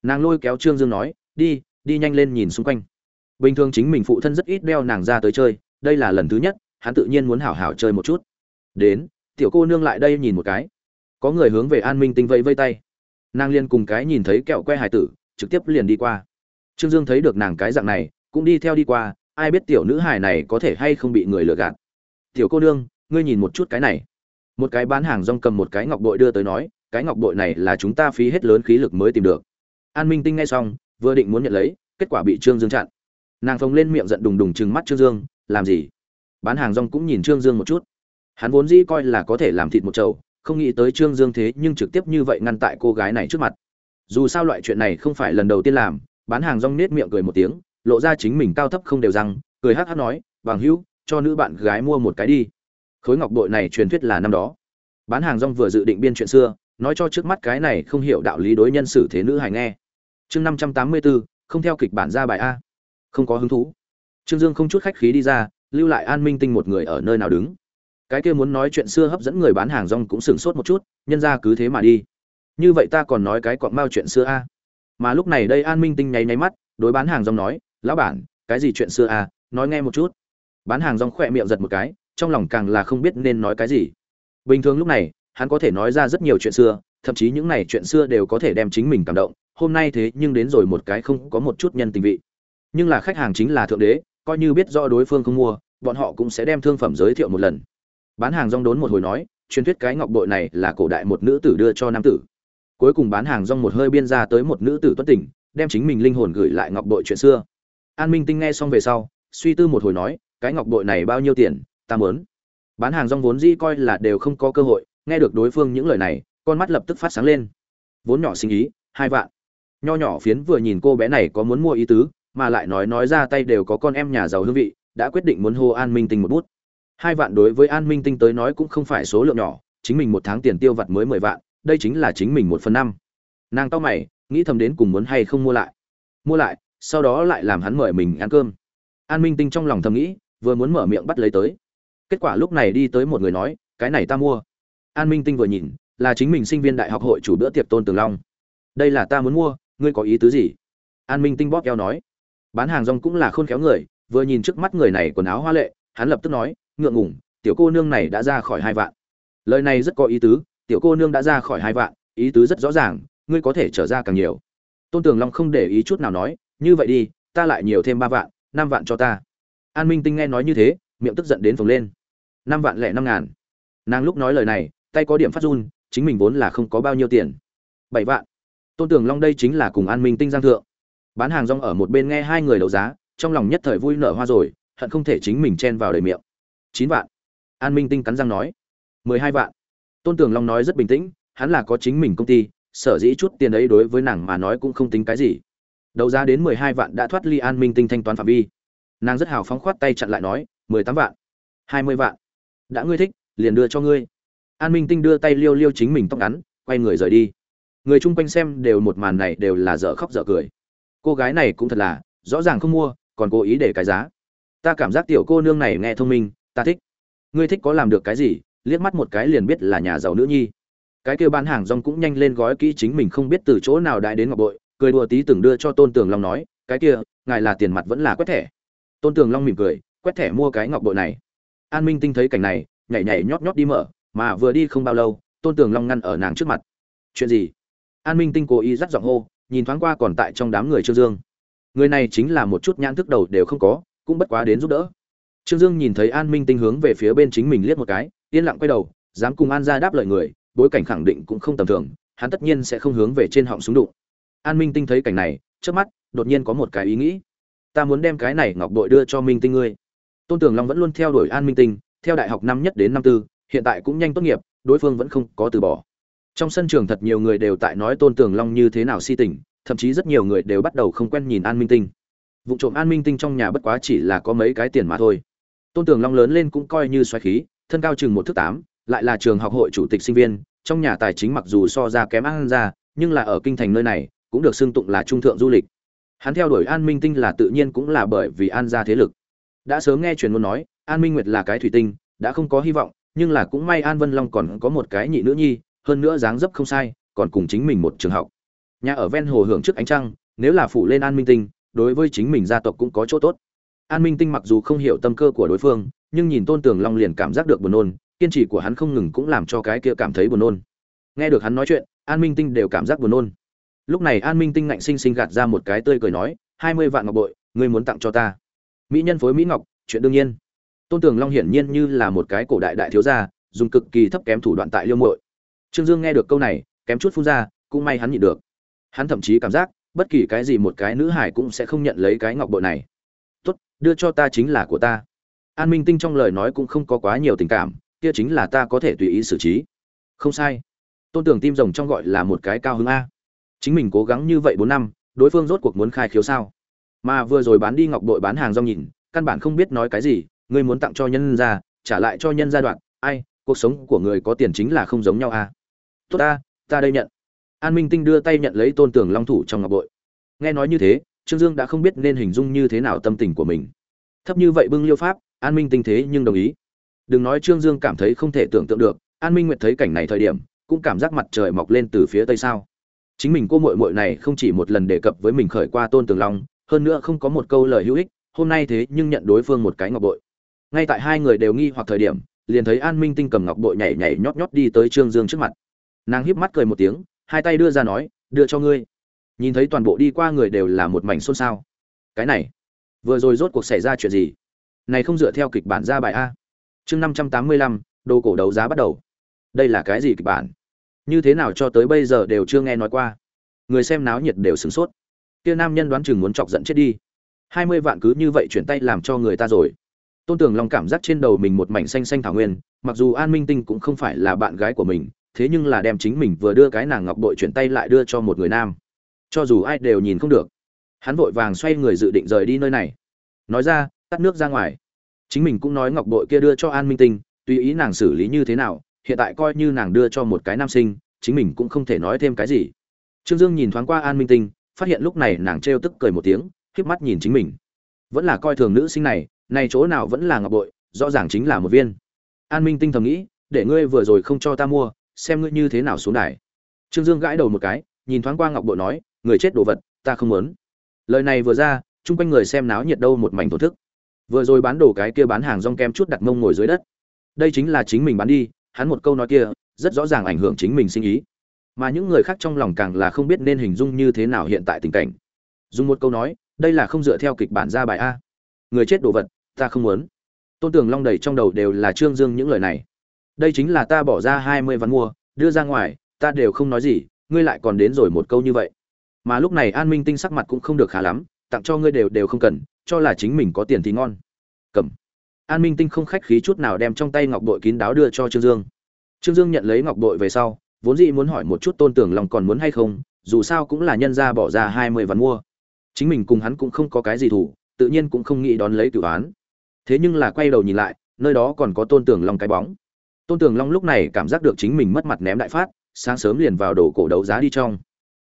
Nàng lôi kéo trương dương nói, đi đi nhanh lên nhìn xung quanh. Bình thường chính mình phụ thân rất ít đeo nàng ra tới chơi, đây là lần thứ nhất, hắn tự nhiên muốn hảo hảo chơi một chút. Đến, tiểu cô nương lại đây nhìn một cái. Có người hướng về an minh tinh vẫy vây tay. Nàng liền cùng cái nhìn thấy kẹo que hải tử, trực tiếp liền đi qua. Trương dương thấy được nàng cái dạng này, cũng đi theo đi qua, ai biết tiểu nữ hài này có thể hay không bị người lừa gạt tiểu cô nương, ngươi nhìn một chút cái này. Một cái bán hàng rong cầm một cái ngọc bội đưa tới nói, cái ngọc bội này là chúng ta phí hết lớn khí lực mới tìm được. An minh tinh ngay xong, vừa định muốn nhận lấy, kết quả bị trương dương chặn. Nàng phồng lên miệng giận đùng đùng chừng mắt trương dương, làm gì? Bán hàng rong cũng nhìn trương dương một chút. Hắn vốn dĩ coi là có thể làm thịt một chậu không nghĩ tới trương dương thế nhưng trực tiếp như vậy ngăn tại cô gái này trước mặt. Dù sao loại chuyện này không phải lần đầu tiên làm, bán hàng rong nết miệng cười một tiếng, lộ ra chính mình cao thấp không đều răng, cười hát hát nói, bằng hữu cho nữ bạn gái mua một cái đi. Khối ngọc bội này truyền thuyết là năm đó. Bán hàng rong vừa dự định biên chuyện xưa, nói cho trước mắt cái này không hiểu đạo lý đối nhân xử thế nữ hài nghe. Chương năm trăm tám mươi bốn không theo kịch bản ra bài a. Không có hứng thú. Trương dương không chút khách khí đi ra, lưu lại an minh tinh một người ở nơi nào đứng. Cái kia muốn nói chuyện xưa hấp dẫn người bán hàng rong cũng sửng sốt một chút, nhân ra cứ thế mà đi. Như vậy ta còn nói cái quặng mao chuyện xưa a. Mà lúc này đây an minh tinh nháy nháy mắt, đối bán hàng rong nói, lão bản, cái gì chuyện xưa a? Nói nghe một chút bán hàng rong khỏe miệng giật một cái, trong lòng càng là không biết nên nói cái gì. Bình thường lúc này, hắn có thể nói ra rất nhiều chuyện xưa, thậm chí những này chuyện xưa đều có thể đem chính mình cảm động, hôm nay thế nhưng đến rồi một cái không có một chút nhân tình vị. Nhưng là khách hàng chính là thượng đế, coi như biết rõ đối phương không mua, bọn họ cũng sẽ đem thương phẩm giới thiệu một lần. Bán hàng rong đốn một hồi nói, truyền thuyết cái ngọc bội này là cổ đại một nữ tử đưa cho nam tử. Cuối cùng bán hàng rong một hơi biên ra tới một nữ tử tuất tỉnh đem chính mình linh hồn gửi lại ngọc bội chuyện xưa. An minh tinh nghe xong về sau, suy tư một hồi nói cái ngọc bội này bao nhiêu tiền, ta muốn. Bán hàng rong vốn dĩ coi là đều không có cơ hội, nghe được đối phương những lời này, con mắt lập tức phát sáng lên. Vốn nhỏ sinh ý, hai vạn. Nho nhỏ phiến vừa nhìn cô bé này có muốn mua ý tứ, mà lại nói nói ra tay đều có con em nhà giàu hương vị, đã quyết định muốn hô an minh tinh một bút. Hai vạn đối với an minh tinh tới nói cũng không phải số lượng nhỏ, chính mình một tháng tiền tiêu vặt mới mười vạn, đây chính là chính mình một phần năm. Nàng to mày, nghĩ thầm đến cùng muốn hay không mua lại. Mua lại, sau đó lại làm hắn mời mình ăn cơm. An minh tinh trong lòng thầm nghĩ vừa muốn mở miệng bắt lấy tới. Kết quả lúc này đi tới một người nói, cái này ta mua. An minh tinh vừa nhìn, là chính mình sinh viên đại học hội chủ bữa tiệc tôn tường long. Đây là ta muốn mua, ngươi có ý tứ gì? An minh tinh bóp eo nói. Bán hàng rong cũng là khôn khéo người, vừa nhìn trước mắt người này quần áo hoa lệ, hắn lập tức nói, ngượng ngủng tiểu cô nương này đã ra khỏi hai vạn. Lời này rất có ý tứ, tiểu cô nương đã ra khỏi hai vạn, ý tứ rất rõ ràng, ngươi có thể trở ra càng nhiều. Tôn tường long không để ý chút nào nói, như vậy đi, ta lại nhiều thêm ba vạn, năm vạn cho ta an minh tinh nghe nói như thế, miệng tức giận đến phồng lên. Năm vạn lẻ năm ngàn. Nàng lúc nói lời này, tay có điểm phát run, chính mình vốn là không có bao nhiêu tiền. Bảy vạn. Tôn Tưởng long đây chính là cùng an minh tinh giang thượng. Bán hàng rong ở một bên nghe hai người đấu giá, trong lòng nhất thời vui nở hoa rồi, hận không thể chính mình chen vào đầy miệng. Chín vạn. An minh tinh cắn răng nói. Mười hai vạn. Tôn Tưởng long nói rất bình tĩnh, hắn là có chính mình công ty, sở dĩ chút tiền ấy đối với nàng mà nói cũng không tính cái gì. Đấu giá đến mười hai vạn đã thoát ly an minh tinh thanh toán phạm vi nàng rất hào phóng khoát tay chặn lại nói, mười tám vạn. Hai mươi vạn. Đã ngươi thích, liền đưa cho ngươi. An minh tinh đưa tay liêu liêu chính mình tóc ngắn, quay người rời đi. Người chung quanh xem đều một màn này đều là dở khóc dở cười. Cô gái này cũng thật là, rõ ràng không mua, còn cố ý để cái giá. Ta cảm giác tiểu cô nương này nghe thông minh, ta thích. Ngươi thích có làm được cái gì? Liếc mắt một cái liền biết là nhà giàu nữ nhi. Cái kêu bán hàng rong cũng nhanh lên gói kỹ chính mình không biết từ chỗ nào đại đến ngọc bội, cười đùa tí từng đưa cho tôn tường long nói, cái kia, ngài là tiền mặt vẫn là quét thẻ tôn tường long mỉm cười, quét thẻ mua cái ngọc bội này. An minh tinh thấy cảnh này, nhảy nhảy nhót nhót đi mở, mà vừa đi không bao lâu, tôn tường long ngăn ở nàng trước mặt. Chuyện gì? An minh tinh cố ý dắt giọng hô, nhìn thoáng qua còn tại trong đám người trương dương. Người này chính là một chút nhãn thức đầu đều không có, cũng bất quá đến giúp đỡ. Trương dương nhìn thấy an minh tinh hướng về phía bên chính mình liếc một cái, yên lặng quay đầu, dám cùng an ra đáp lời người, bối cảnh khẳng định cũng không tầm thường, hắn tất nhiên sẽ không hướng về trên họng súng đụng. An minh tinh thấy cảnh này trước mắt, đột nhiên có một cái ý nghĩ ta muốn đem cái này ngọc đội đưa cho minh tinh ngươi. Tôn tường long vẫn luôn theo đuổi an minh tinh, theo đại học năm nhất đến năm tư, hiện tại cũng nhanh tốt nghiệp, đối phương vẫn không có từ bỏ. Trong sân trường thật nhiều người đều tại nói tôn tường long như thế nào si tình, thậm chí rất nhiều người đều bắt đầu không quen nhìn an minh tinh. Vụ trộm an minh tinh trong nhà bất quá chỉ là có mấy cái tiền mà thôi. Tôn tường long lớn lên cũng coi như xoáy khí, thân cao chừng một thước tám, lại là trường học hội chủ tịch sinh viên, trong nhà tài chính mặc dù so ra kém an ra nhưng là ở kinh thành nơi này, cũng được xưng tụng là trung thượng du lịch hắn theo đuổi an minh tinh là tự nhiên cũng là bởi vì an gia thế lực. Đã sớm nghe truyền ngôn nói, an minh nguyệt là cái thủy tinh, đã không có hy vọng, nhưng là cũng may an vân long còn có một cái nhị nữ nhi, hơn nữa dáng dấp không sai, còn cùng chính mình một trường học. Nhà ở ven hồ hưởng trước ánh trăng, nếu là phụ lên an minh tinh, đối với chính mình gia tộc cũng có chỗ tốt. An minh tinh mặc dù không hiểu tâm cơ của đối phương, nhưng nhìn tôn tường long liền cảm giác được buồn nôn, kiên trì của hắn không ngừng cũng làm cho cái kia cảm thấy buồn nôn. Nghe được hắn nói chuyện, an minh tinh đều cảm giác buồn nôn lúc này an minh tinh ngạnh sinh sinh gạt ra một cái tươi cười nói, hai mươi vạn ngọc bội, ngươi muốn tặng cho ta? Mỹ nhân phối mỹ ngọc, chuyện đương nhiên. Tôn tường long hiển nhiên như là một cái cổ đại đại thiếu gia, dùng cực kỳ thấp kém thủ đoạn tại liêu muội. Trương dương nghe được câu này, kém chút phun ra, cũng may hắn nhịn được. Hắn thậm chí cảm giác, bất kỳ cái gì một cái nữ hải cũng sẽ không nhận lấy cái ngọc bội này. Tốt, đưa cho ta chính là của ta. An minh tinh trong lời nói cũng không có quá nhiều tình cảm, kia chính là ta có thể tùy ý xử trí. Không sai. Tôn tưởng tim rồng trong gọi là một cái cao hứng a chính mình cố gắng như vậy bốn năm, đối phương rốt cuộc muốn khai khiếu sao? Mà vừa rồi bán đi ngọc bội bán hàng rong nhìn, căn bản không biết nói cái gì, ngươi muốn tặng cho nhân ra, trả lại cho nhân gia đoạn, ai, cuộc sống của người có tiền chính là không giống nhau à? Tốt ta ta đây nhận. An minh tinh đưa tay nhận lấy tôn tưởng long thủ trong ngọc bội nghe nói như thế, trương dương đã không biết nên hình dung như thế nào tâm tình của mình. Thấp như vậy bưng liêu pháp, an minh tinh thế nhưng đồng ý. Đừng nói trương dương cảm thấy không thể tưởng tượng được, an minh nguyệt thấy cảnh này thời điểm, cũng cảm giác mặt trời mọc lên từ phía tây sao? Chính mình cô muội muội này không chỉ một lần đề cập với mình khởi qua tôn tường long, hơn nữa không có một câu lời hữu ích, hôm nay thế nhưng nhận đối phương một cái ngọc bội. Ngay tại hai người đều nghi hoặc thời điểm, liền thấy an minh tinh cầm ngọc bội nhảy nhảy nhót nhót đi tới trương dương trước mặt. Nàng híp mắt cười một tiếng, hai tay đưa ra nói, đưa cho ngươi. Nhìn thấy toàn bộ đi qua người đều là một mảnh xôn xao. Cái này, vừa rồi rốt cuộc xảy ra chuyện gì? Này không dựa theo kịch bản ra bài a. Chương năm trăm tám mươi lăm, đồ cổ đấu giá bắt đầu. Đây là cái gì kịch bản? Như thế nào cho tới bây giờ đều chưa nghe nói qua. Người xem náo nhiệt đều sửng sốt. Kia nam nhân đoán chừng muốn chọc giận chết đi. Hai mươi vạn cứ như vậy chuyển tay làm cho người ta rồi. Tôn Tưởng lòng cảm giác trên đầu mình một mảnh xanh xanh thảo nguyên, mặc dù an minh tinh cũng không phải là bạn gái của mình, thế nhưng là đem chính mình vừa đưa cái nàng ngọc bội chuyển tay lại đưa cho một người nam. Cho dù ai đều nhìn không được. Hắn vội vàng xoay người dự định rời đi nơi này. Nói ra, tắt nước ra ngoài. Chính mình cũng nói ngọc bội kia đưa cho an minh tinh, tùy ý nàng xử lý như thế nào hiện tại coi như nàng đưa cho một cái nam sinh, chính mình cũng không thể nói thêm cái gì. Trương dương nhìn thoáng qua an minh tinh, phát hiện lúc này nàng trêu tức cười một tiếng híp mắt nhìn chính mình. Vẫn là coi thường nữ sinh này này chỗ nào vẫn là ngọc bội, rõ ràng chính là một viên. An minh tinh thầm nghĩ, để ngươi vừa rồi không cho ta mua, xem ngươi như thế nào xuống đài. Trương dương gãi đầu một cái, nhìn thoáng qua ngọc bội nói, người chết đồ vật, ta không muốn. Lời này vừa ra, chung quanh người xem náo nhiệt đâu một mảnh thổ thức. Vừa rồi bán đồ cái kia bán hàng rong kem chút đặt mông ngồi dưới đất. Đây chính là chính mình bán đi hắn một câu nói kia rất rõ ràng ảnh hưởng chính mình sinh ý. Mà những người khác trong lòng càng là không biết nên hình dung như thế nào hiện tại tình cảnh. Dùng một câu nói, đây là không dựa theo kịch bản ra bài a. Người chết đồ vật, ta không muốn. Tôn tường long đầy trong đầu đều là trương dương những lời này. Đây chính là ta bỏ ra hai mươi ván mua, đưa ra ngoài, ta đều không nói gì, ngươi lại còn đến rồi một câu như vậy. Mà lúc này an minh tinh sắc mặt cũng không được khá lắm, tặng cho ngươi đều đều không cần, cho là chính mình có tiền thì ngon. Cầm an minh tinh không khách khí chút nào đem trong tay ngọc bội kín đáo đưa cho trương dương. Trương dương nhận lấy ngọc bội về sau, vốn dĩ muốn hỏi một chút tôn tưởng lòng còn muốn hay không, dù sao cũng là nhân ra bỏ ra hai mươi vạn mua. Chính mình cùng hắn cũng không có cái gì thủ, tự nhiên cũng không nghĩ đón lấy cửu án. Thế nhưng là quay đầu nhìn lại, nơi đó còn có tôn tưởng long cái bóng. Tôn tưởng long lúc này cảm giác được chính mình mất mặt ném đại phát, sáng sớm liền vào đổ cổ đấu giá đi trong.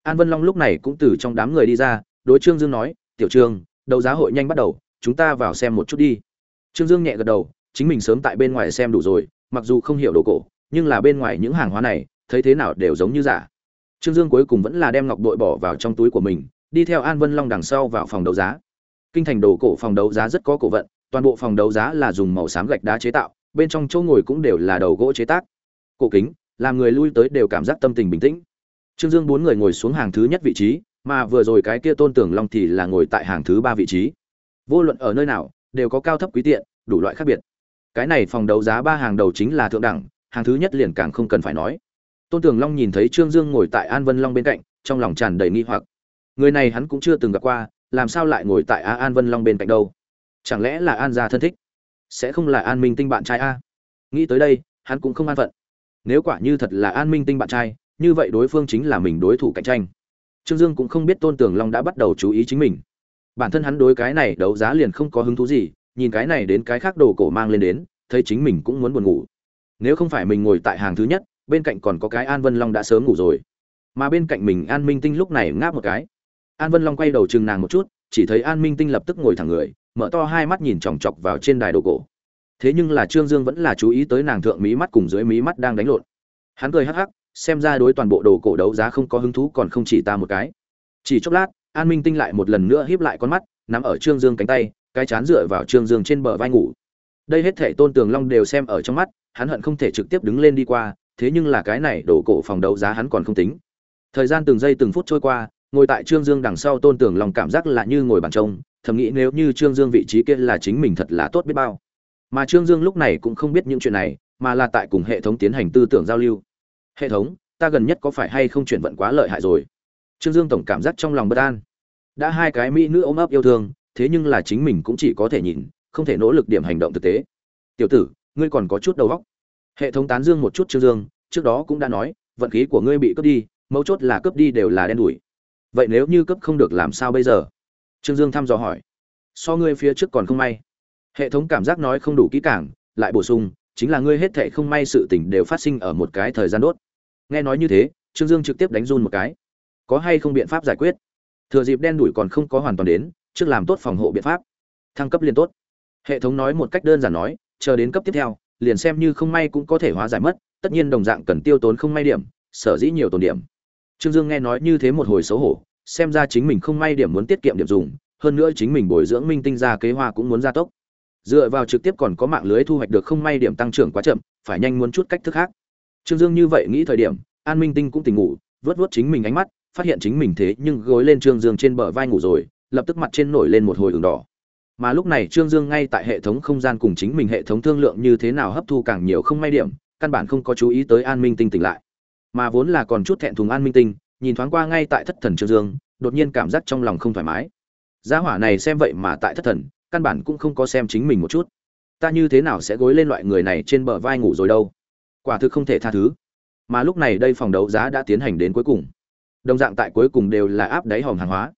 An vân long lúc này cũng từ trong đám người đi ra, đối trương dương nói, tiểu trương, đấu giá hội nhanh bắt đầu, chúng ta vào xem một chút đi trương dương nhẹ gật đầu, chính mình sớm tại bên ngoài xem đủ rồi, mặc dù không hiểu đồ cổ, nhưng là bên ngoài những hàng hóa này, thấy thế nào đều giống như giả. Trương dương cuối cùng vẫn là đem ngọc bội bỏ vào trong túi của mình, đi theo an vân long đằng sau vào phòng đấu giá. Kinh thành đồ cổ phòng đấu giá rất có cổ vận, toàn bộ phòng đấu giá là dùng màu xám gạch đá chế tạo, bên trong chỗ ngồi cũng đều là đầu gỗ chế tác. Cổ kính, làm người lui tới đều cảm giác tâm tình bình tĩnh. Trương dương bốn người ngồi xuống hàng thứ nhất vị trí, mà vừa rồi cái kia tôn tưởng long thì là ngồi tại hàng thứ ba vị trí. Vô luận ở nơi nào đều có cao thấp quý tiện, đủ loại khác biệt. Cái này phòng đấu giá ba hàng đầu chính là thượng đẳng, hàng thứ nhất liền càng không cần phải nói. Tôn tưởng long nhìn thấy trương dương ngồi tại an vân long bên cạnh, trong lòng tràn đầy nghi hoặc. Người này hắn cũng chưa từng gặp qua, làm sao lại ngồi tại a an vân long bên cạnh đâu? Chẳng lẽ là an gia thân thích? Sẽ không là an minh tinh bạn trai a? Nghĩ tới đây, hắn cũng không an phận. Nếu quả như thật là an minh tinh bạn trai, như vậy đối phương chính là mình đối thủ cạnh tranh. Trương dương cũng không biết tôn tường long đã bắt đầu chú ý chính mình bản thân hắn đối cái này đấu giá liền không có hứng thú gì, nhìn cái này đến cái khác đồ cổ mang lên đến, thấy chính mình cũng muốn buồn ngủ. Nếu không phải mình ngồi tại hàng thứ nhất, bên cạnh còn có cái an vân long đã sớm ngủ rồi. Mà bên cạnh mình an minh tinh lúc này ngáp một cái. An vân long quay đầu chừng nàng một chút, chỉ thấy an minh tinh lập tức ngồi thẳng người, mở to hai mắt nhìn chòng chọc vào trên đài đồ cổ. Thế nhưng là trương dương vẫn là chú ý tới nàng thượng mí mắt cùng dưới mí mắt đang đánh lộn. Hắn cười hắc hắc, xem ra đối toàn bộ đồ cổ đấu giá không có hứng thú còn không chỉ ta một cái. Chỉ chốc lát an minh tinh lại một lần nữa híp lại con mắt, nắm ở trương dương cánh tay, cái chán dựa vào trương dương trên bờ vai ngủ. Đây hết thể tôn tường long đều xem ở trong mắt, hắn hận không thể trực tiếp đứng lên đi qua, thế nhưng là cái này đổ cổ phòng đấu giá hắn còn không tính. Thời gian từng giây từng phút trôi qua, ngồi tại trương dương đằng sau tôn tường long cảm giác là như ngồi bàn trông, thầm nghĩ nếu như trương dương vị trí kia là chính mình thật là tốt biết bao. Mà trương dương lúc này cũng không biết những chuyện này, mà là tại cùng hệ thống tiến hành tư tưởng giao lưu. Hệ thống, ta gần nhất có phải hay không chuyển vận quá lợi hại rồi? Trương dương tổng cảm giác trong lòng bất an. Đã hai cái mỹ nữ ôm ấp yêu thương, thế nhưng là chính mình cũng chỉ có thể nhìn, không thể nỗ lực điểm hành động thực tế. Tiểu tử, ngươi còn có chút đầu óc. Hệ thống tán dương một chút trương dương, trước đó cũng đã nói, vận khí của ngươi bị cướp đi, mấu chốt là cướp đi đều là đen đủi. Vậy nếu như cấp không được làm sao bây giờ? Trương dương thăm dò hỏi. So ngươi phía trước còn không may. Hệ thống cảm giác nói không đủ kỹ càng, lại bổ sung, chính là ngươi hết thệ không may sự tình đều phát sinh ở một cái thời gian đốt. Nghe nói như thế, trương dương trực tiếp đánh run một cái có hay không biện pháp giải quyết? Thừa dịp đen đủi còn không có hoàn toàn đến, trước làm tốt phòng hộ biện pháp. Thăng cấp liền tốt. Hệ thống nói một cách đơn giản nói, chờ đến cấp tiếp theo, liền xem như không may cũng có thể hóa giải mất, tất nhiên đồng dạng cần tiêu tốn không may điểm, sở dĩ nhiều tồn điểm. Trương dương nghe nói như thế một hồi xấu hổ, xem ra chính mình không may điểm muốn tiết kiệm điểm dùng, hơn nữa chính mình bồi dưỡng minh tinh ra kế hoa cũng muốn gia tốc. Dựa vào trực tiếp còn có mạng lưới thu hoạch được không may điểm tăng trưởng quá chậm, phải nhanh muốn chút cách thức khác. Trương dương như vậy nghĩ thời điểm, an minh tinh cũng tỉnh ngủ, vớt vớt chính mình ánh mắt phát hiện chính mình thế nhưng gối lên trương dương trên bờ vai ngủ rồi, lập tức mặt trên nổi lên một hồi ửng đỏ. Mà lúc này trương dương ngay tại hệ thống không gian cùng chính mình hệ thống thương lượng như thế nào hấp thu càng nhiều không may điểm, căn bản không có chú ý tới an minh tinh tỉnh lại. Mà vốn là còn chút thẹn thùng an minh tinh, nhìn thoáng qua ngay tại thất thần trương dương, đột nhiên cảm giác trong lòng không thoải mái. Gia hỏa này xem vậy mà tại thất thần, căn bản cũng không có xem chính mình một chút. Ta như thế nào sẽ gối lên loại người này trên bờ vai ngủ rồi đâu? Quả thực không thể tha thứ. Mà lúc này đây phòng đấu giá đã tiến hành đến cuối cùng đồng dạng tại cuối cùng đều là áp đáy hòm hàng hóa.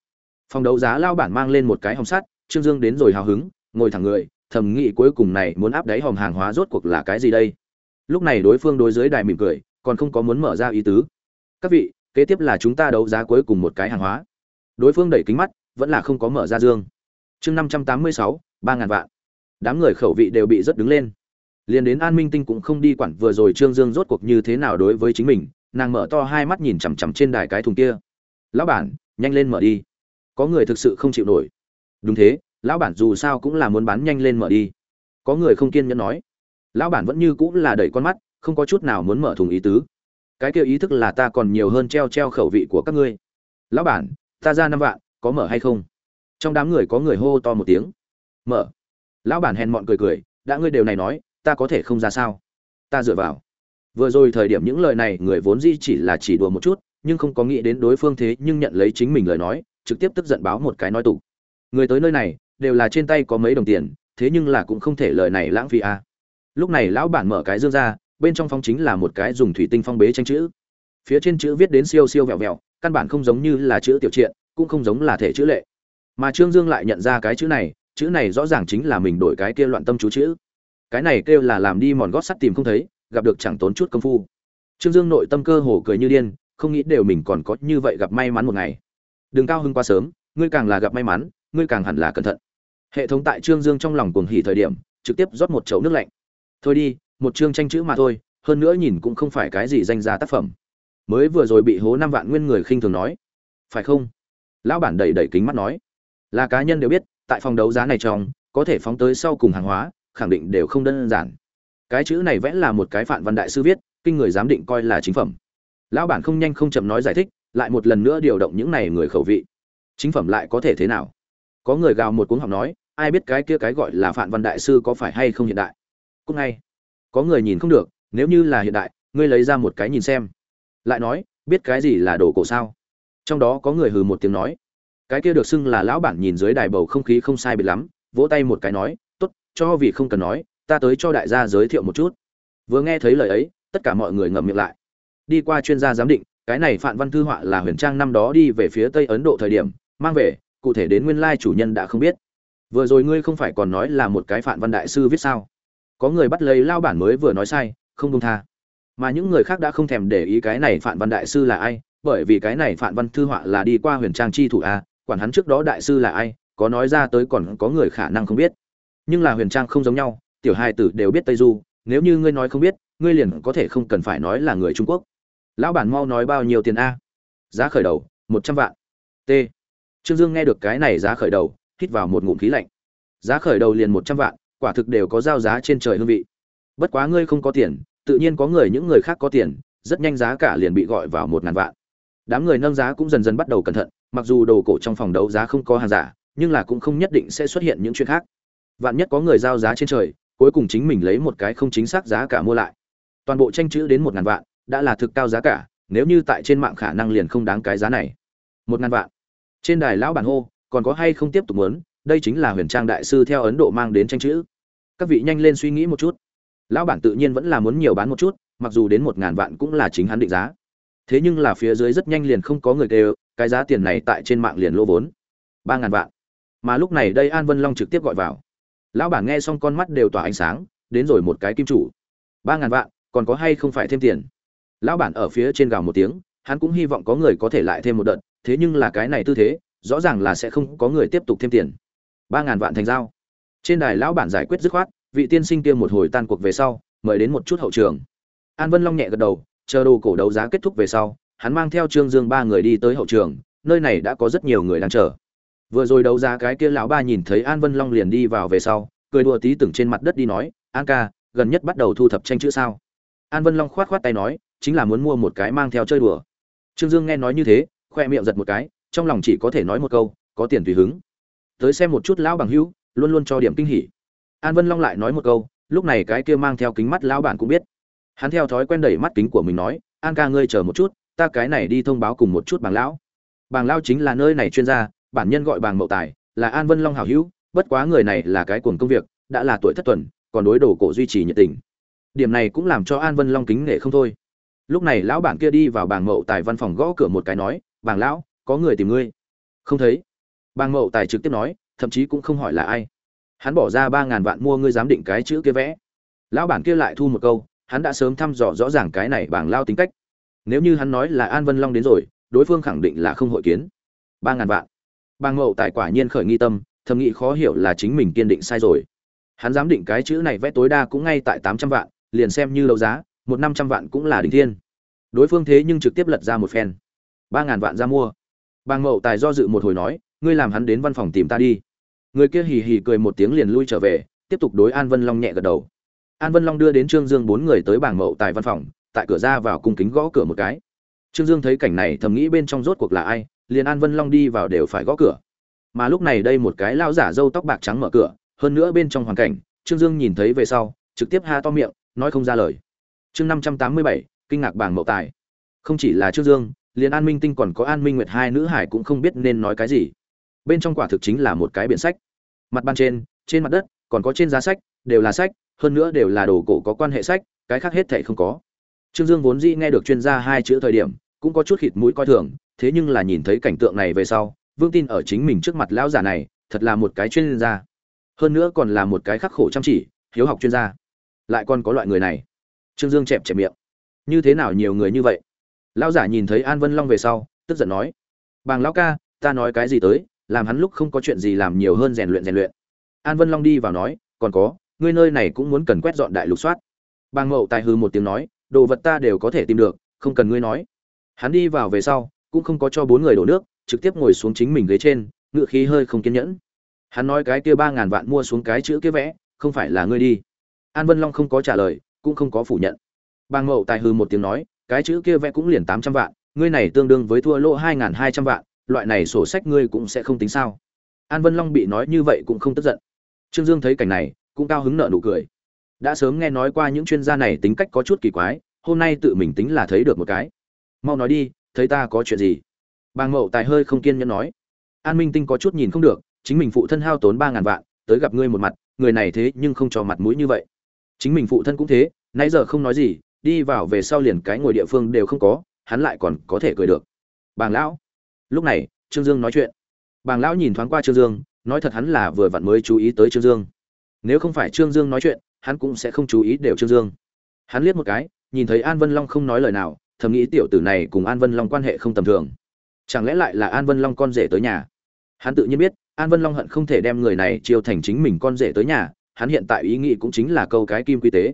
Phòng đấu giá lao bản mang lên một cái hòm sắt, trương dương đến rồi hào hứng, ngồi thẳng người, thầm nghĩ cuối cùng này muốn áp đáy hòm hàng hóa rốt cuộc là cái gì đây? Lúc này đối phương đối dưới đài mỉm cười, còn không có muốn mở ra ý tứ. Các vị, kế tiếp là chúng ta đấu giá cuối cùng một cái hàng hóa. Đối phương đẩy kính mắt, vẫn là không có mở ra dương. Chương năm trăm tám mươi sáu, ba ngàn vạn. Đám người khẩu vị đều bị rất đứng lên. Liền đến an minh tinh cũng không đi quản vừa rồi trương dương rốt cuộc như thế nào đối với chính mình nàng mở to hai mắt nhìn chằm chằm trên đài cái thùng kia. Lão bản, nhanh lên mở đi. Có người thực sự không chịu nổi. Đúng thế, lão bản dù sao cũng là muốn bán nhanh lên mở đi. Có người không kiên nhẫn nói. Lão bản vẫn như cũng là đẩy con mắt, không có chút nào muốn mở thùng ý tứ. Cái kia ý thức là ta còn nhiều hơn treo treo khẩu vị của các ngươi. Lão bản, ta ra năm vạn, có mở hay không? Trong đám người có người hô to một tiếng. Mở. Lão bản hèn mọn cười cười, đã ngươi đều này nói, ta có thể không ra sao? Ta dựa vào vừa rồi thời điểm những lời này, người vốn dĩ chỉ là chỉ đùa một chút, nhưng không có nghĩ đến đối phương thế nhưng nhận lấy chính mình lời nói, trực tiếp tức giận báo một cái nói tục người tới nơi này, đều là trên tay có mấy đồng tiền, thế nhưng là cũng không thể lời này lãng phí à. lúc này lão bản mở cái dương ra, bên trong phong chính là một cái dùng thủy tinh phong bế tranh chữ. Phía trên chữ viết đến siêu siêu vẹo vẹo, căn bản không giống như là chữ tiểu triện, cũng không giống là thể chữ lệ. Mà trương dương lại nhận ra cái chữ này chữ này rõ ràng chính là mình đổi cái kia loạn tâm chú chữ. Cái này kêu là làm đi mòn gót sắt tìm không thấy gặp được chẳng tốn chút công phu. Trương dương nội tâm cơ hồ cười như điên, không nghĩ đều mình còn có như vậy gặp may mắn một ngày. Đừng cao hưng quá sớm, ngươi càng là gặp may mắn, ngươi càng hẳn là cẩn thận. Hệ thống tại trương dương trong lòng cuồng hỉ thời điểm, trực tiếp rót một chậu nước lạnh. Thôi đi, một chương tranh chữ mà thôi, hơn nữa nhìn cũng không phải cái gì danh giá tác phẩm. Mới vừa rồi bị hố năm vạn nguyên người khinh thường nói. Phải không? Lão bản đẩy đẩy kính mắt nói. Là cá nhân đều biết, tại phòng đấu giá này trong, có thể phóng tới sau cùng hàng hóa, khẳng định đều không đơn giản cái chữ này vẽ là một cái phản văn đại sư viết, kinh người giám định coi là chính phẩm. Lão bản không nhanh không chậm nói giải thích, lại một lần nữa điều động những này người khẩu vị. Chính phẩm lại có thể thế nào? Có người gào một cuống học nói, ai biết cái kia cái gọi là phản văn đại sư có phải hay không hiện đại? Cũng ngay. Có người nhìn không được, nếu như là hiện đại, ngươi lấy ra một cái nhìn xem. Lại nói, biết cái gì là đồ cổ sao? Trong đó có người hừ một tiếng nói. Cái kia được xưng là lão bản nhìn dưới đài bầu không khí không sai biệt lắm, vỗ tay một cái nói, tốt, cho vì không cần nói ta tới cho đại gia giới thiệu một chút. Vừa nghe thấy lời ấy, tất cả mọi người ngậm miệng lại. Đi qua chuyên gia giám định, cái này phạm văn thư họa là huyền trang năm đó đi về phía tây ấn độ thời điểm, mang về, cụ thể đến nguyên lai chủ nhân đã không biết. Vừa rồi ngươi không phải còn nói là một cái phạm văn đại sư viết sao? Có người bắt lấy lao bản mới vừa nói sai, không công tha. Mà những người khác đã không thèm để ý cái này phạm văn đại sư là ai, bởi vì cái này phạm văn thư họa là đi qua huyền trang chi thủ a, quản hắn trước đó đại sư là ai, có nói ra tới còn có người khả năng không biết. Nhưng là huyền trang không giống nhau tiểu hai tử đều biết tây du, nếu như ngươi nói không biết, ngươi liền có thể không cần phải nói là người trung quốc. Lão bản mau nói bao nhiêu tiền a? Giá khởi đầu, một trăm vạn. T. Trương dương nghe được cái này giá khởi đầu, hít vào một ngụm khí lạnh. Giá khởi đầu liền một trăm vạn, quả thực đều có giao giá trên trời hương vị. Bất quá ngươi không có tiền, tự nhiên có người những người khác có tiền, rất nhanh giá cả liền bị gọi vào một ngàn vạn. Đám người nâng giá cũng dần dần bắt đầu cẩn thận, mặc dù đồ cổ trong phòng đấu giá không có hàng giả, nhưng là cũng không nhất định sẽ xuất hiện những chuyện khác. Vạn nhất có người giao giá trên trời cuối cùng chính mình lấy một cái không chính xác giá cả mua lại. Toàn bộ tranh chữ đến một ngàn vạn, đã là thực cao giá cả, nếu như tại trên mạng khả năng liền không đáng cái giá này. Một ngàn vạn. Trên đài lão bản hô, còn có hay không tiếp tục muốn, đây chính là huyền trang đại sư theo ấn độ mang đến tranh chữ. Các vị nhanh lên suy nghĩ một chút. Lão bản tự nhiên vẫn là muốn nhiều bán một chút, mặc dù đến một ngàn vạn cũng là chính hắn định giá. Thế nhưng là phía dưới rất nhanh liền không có người kêu, cái giá tiền này tại trên mạng liền lỗ vốn. Ba ngàn vạn. Mà lúc này đây an vân long trực tiếp gọi vào lão bản nghe xong con mắt đều tỏa ánh sáng, đến rồi một cái kim chủ. Ba ngàn vạn, còn có hay không phải thêm tiền? Lão bản ở phía trên gào một tiếng, hắn cũng hy vọng có người có thể lại thêm một đợt, thế nhưng là cái này tư thế, rõ ràng là sẽ không có người tiếp tục thêm tiền. Ba ngàn vạn thành giao. Trên đài lão bản giải quyết dứt khoát, vị tiên sinh kia một hồi tan cuộc về sau, mời đến một chút hậu trường. An vân long nhẹ gật đầu, chờ đồ cổ đấu giá kết thúc về sau, hắn mang theo trương dương ba người đi tới hậu trường, nơi này đã có rất nhiều người đang chờ vừa rồi đấu giá cái kia lão ba nhìn thấy an vân long liền đi vào về sau, cười đùa tí từng trên mặt đất đi nói, an ca, gần nhất bắt đầu thu thập tranh chữ sao? An vân long khoát khoát tay nói, chính là muốn mua một cái mang theo chơi đùa. Trương dương nghe nói như thế, khoe miệng giật một cái, trong lòng chỉ có thể nói một câu, có tiền tùy hứng. Tới xem một chút lão bằng hữu, luôn luôn cho điểm kinh hỉ. An vân long lại nói một câu, lúc này cái kia mang theo kính mắt lão bản cũng biết. Hắn theo thói quen đẩy mắt kính của mình nói, an ca ngươi chờ một chút, ta cái này đi thông báo cùng một chút bàng lão. Bàng lão chính là nơi này chuyên gia bản nhân gọi bàng mậu tài, là an vân long hảo hữu, bất quá người này là cái cuồng công việc, đã là tuổi thất tuần, còn đối đồ cổ duy trì nhiệt tình. Điểm này cũng làm cho an vân long kính nể không thôi. Lúc này lão bản kia đi vào bàng mậu tài văn phòng gõ cửa một cái nói, bàng lão, có người tìm ngươi. Không thấy. Bàng mậu tài trực tiếp nói, thậm chí cũng không hỏi là ai. Hắn bỏ ra ba ngàn vạn mua ngươi dám định cái chữ kia vẽ. Lão bản kia lại thu một câu, hắn đã sớm thăm dò rõ ràng cái này bảng lao tính cách. Nếu như hắn nói là an vân long đến rồi, đối phương khẳng định là không hội kiến. ba ngàn vạn. Bàng mậu tài quả nhiên khởi nghi tâm, thầm nghĩ khó hiểu là chính mình kiên định sai rồi. Hắn dám định cái chữ này vẽ tối đa cũng ngay tại tám trăm vạn, liền xem như đấu giá, một năm trăm vạn cũng là đỉnh thiên. Đối phương thế nhưng trực tiếp lật ra một phen. Ba ngàn vạn ra mua. Bàng mậu tài do dự một hồi nói, ngươi làm hắn đến văn phòng tìm ta đi. Người kia hì hì cười một tiếng liền lui trở về, tiếp tục đối an vân long nhẹ gật đầu. An vân long đưa đến trương dương bốn người tới bảng mậu tài văn phòng, tại cửa ra vào cung kính gõ cửa một cái. Trương dương thấy cảnh này, thầm nghĩ bên trong rốt cuộc là ai liền an vân long đi vào đều phải gõ cửa. Mà lúc này đây một cái lao giả râu tóc bạc trắng mở cửa, hơn nữa bên trong hoàn cảnh, trương dương nhìn thấy về sau, trực tiếp ha to miệng, nói không ra lời. Chương năm trăm tám mươi bảy, kinh ngạc bảng mậu tài. Không chỉ là trương dương, liền an minh tinh còn có an minh nguyệt hai nữ hải cũng không biết nên nói cái gì. Bên trong quả thực chính là một cái biển sách. Mặt ban trên trên mặt đất, còn có trên giá sách, đều là sách, hơn nữa đều là đồ cổ có quan hệ sách, cái khác hết thảy không có. Trương dương vốn dĩ nghe được chuyên gia hai chữ thời điểm, cũng có chút khịt mũi coi thường thế nhưng là nhìn thấy cảnh tượng này về sau vương tin ở chính mình trước mặt lão giả này, thật là một cái chuyên gia. Hơn nữa còn là một cái khắc khổ chăm chỉ, hiếu học chuyên gia. Lại còn có loại người này. Trương dương chẹp chẹp miệng. Như thế nào nhiều người như vậy? Lão giả nhìn thấy an vân long về sau, tức giận nói. Bàng lão ca, ta nói cái gì tới, làm hắn lúc không có chuyện gì làm nhiều hơn rèn luyện rèn luyện. An vân long đi vào nói, còn có, ngươi nơi này cũng muốn cần quét dọn đại lục soát. Bàng mậu tài hư một tiếng nói, đồ vật ta đều có thể tìm được, không cần ngươi nói. Hắn đi vào về sau cũng không có cho bốn người đổ nước, trực tiếp ngồi xuống chính mình ghế trên, ngựa khí hơi không kiên nhẫn. Hắn nói cái kia ba ngàn vạn mua xuống cái chữ kia vẽ, không phải là ngươi đi. An vân long không có trả lời, cũng không có phủ nhận. Bàng mậu tài hư một tiếng nói, cái chữ kia vẽ cũng liền tám trăm vạn, ngươi này tương đương với thua lỗ hai ngàn hai trăm vạn, loại này sổ sách ngươi cũng sẽ không tính sao? An vân long bị nói như vậy cũng không tức giận. Trương dương thấy cảnh này, cũng cao hứng nợ nụ cười. Đã sớm nghe nói qua những chuyên gia này tính cách có chút kỳ quái, hôm nay tự mình tính là thấy được một cái. Mau nói đi thấy ta có chuyện gì? Bàng mậu tài hơi không kiên nhẫn nói. An minh tinh có chút nhìn không được, chính mình phụ thân hao tốn ba ngàn vạn, tới gặp ngươi một mặt, người này thế nhưng không cho mặt mũi như vậy. Chính mình phụ thân cũng thế, nãy giờ không nói gì, đi vào về sau liền cái ngồi địa phương đều không có, hắn lại còn có thể cười được. Bàng lão. Lúc này, trương dương nói chuyện. Bàng lão nhìn thoáng qua trương dương, nói thật hắn là vừa vặn mới chú ý tới trương dương. Nếu không phải trương dương nói chuyện, hắn cũng sẽ không chú ý đều trương dương. Hắn liếc một cái, nhìn thấy an vân long không nói lời nào thầm nghĩ tiểu tử này cùng an vân long quan hệ không tầm thường. Chẳng lẽ lại là an vân long con rể tới nhà? Hắn tự nhiên biết, an vân long hận không thể đem người này chiêu thành chính mình con rể tới nhà, hắn hiện tại ý nghĩ cũng chính là câu cái kim quy tế.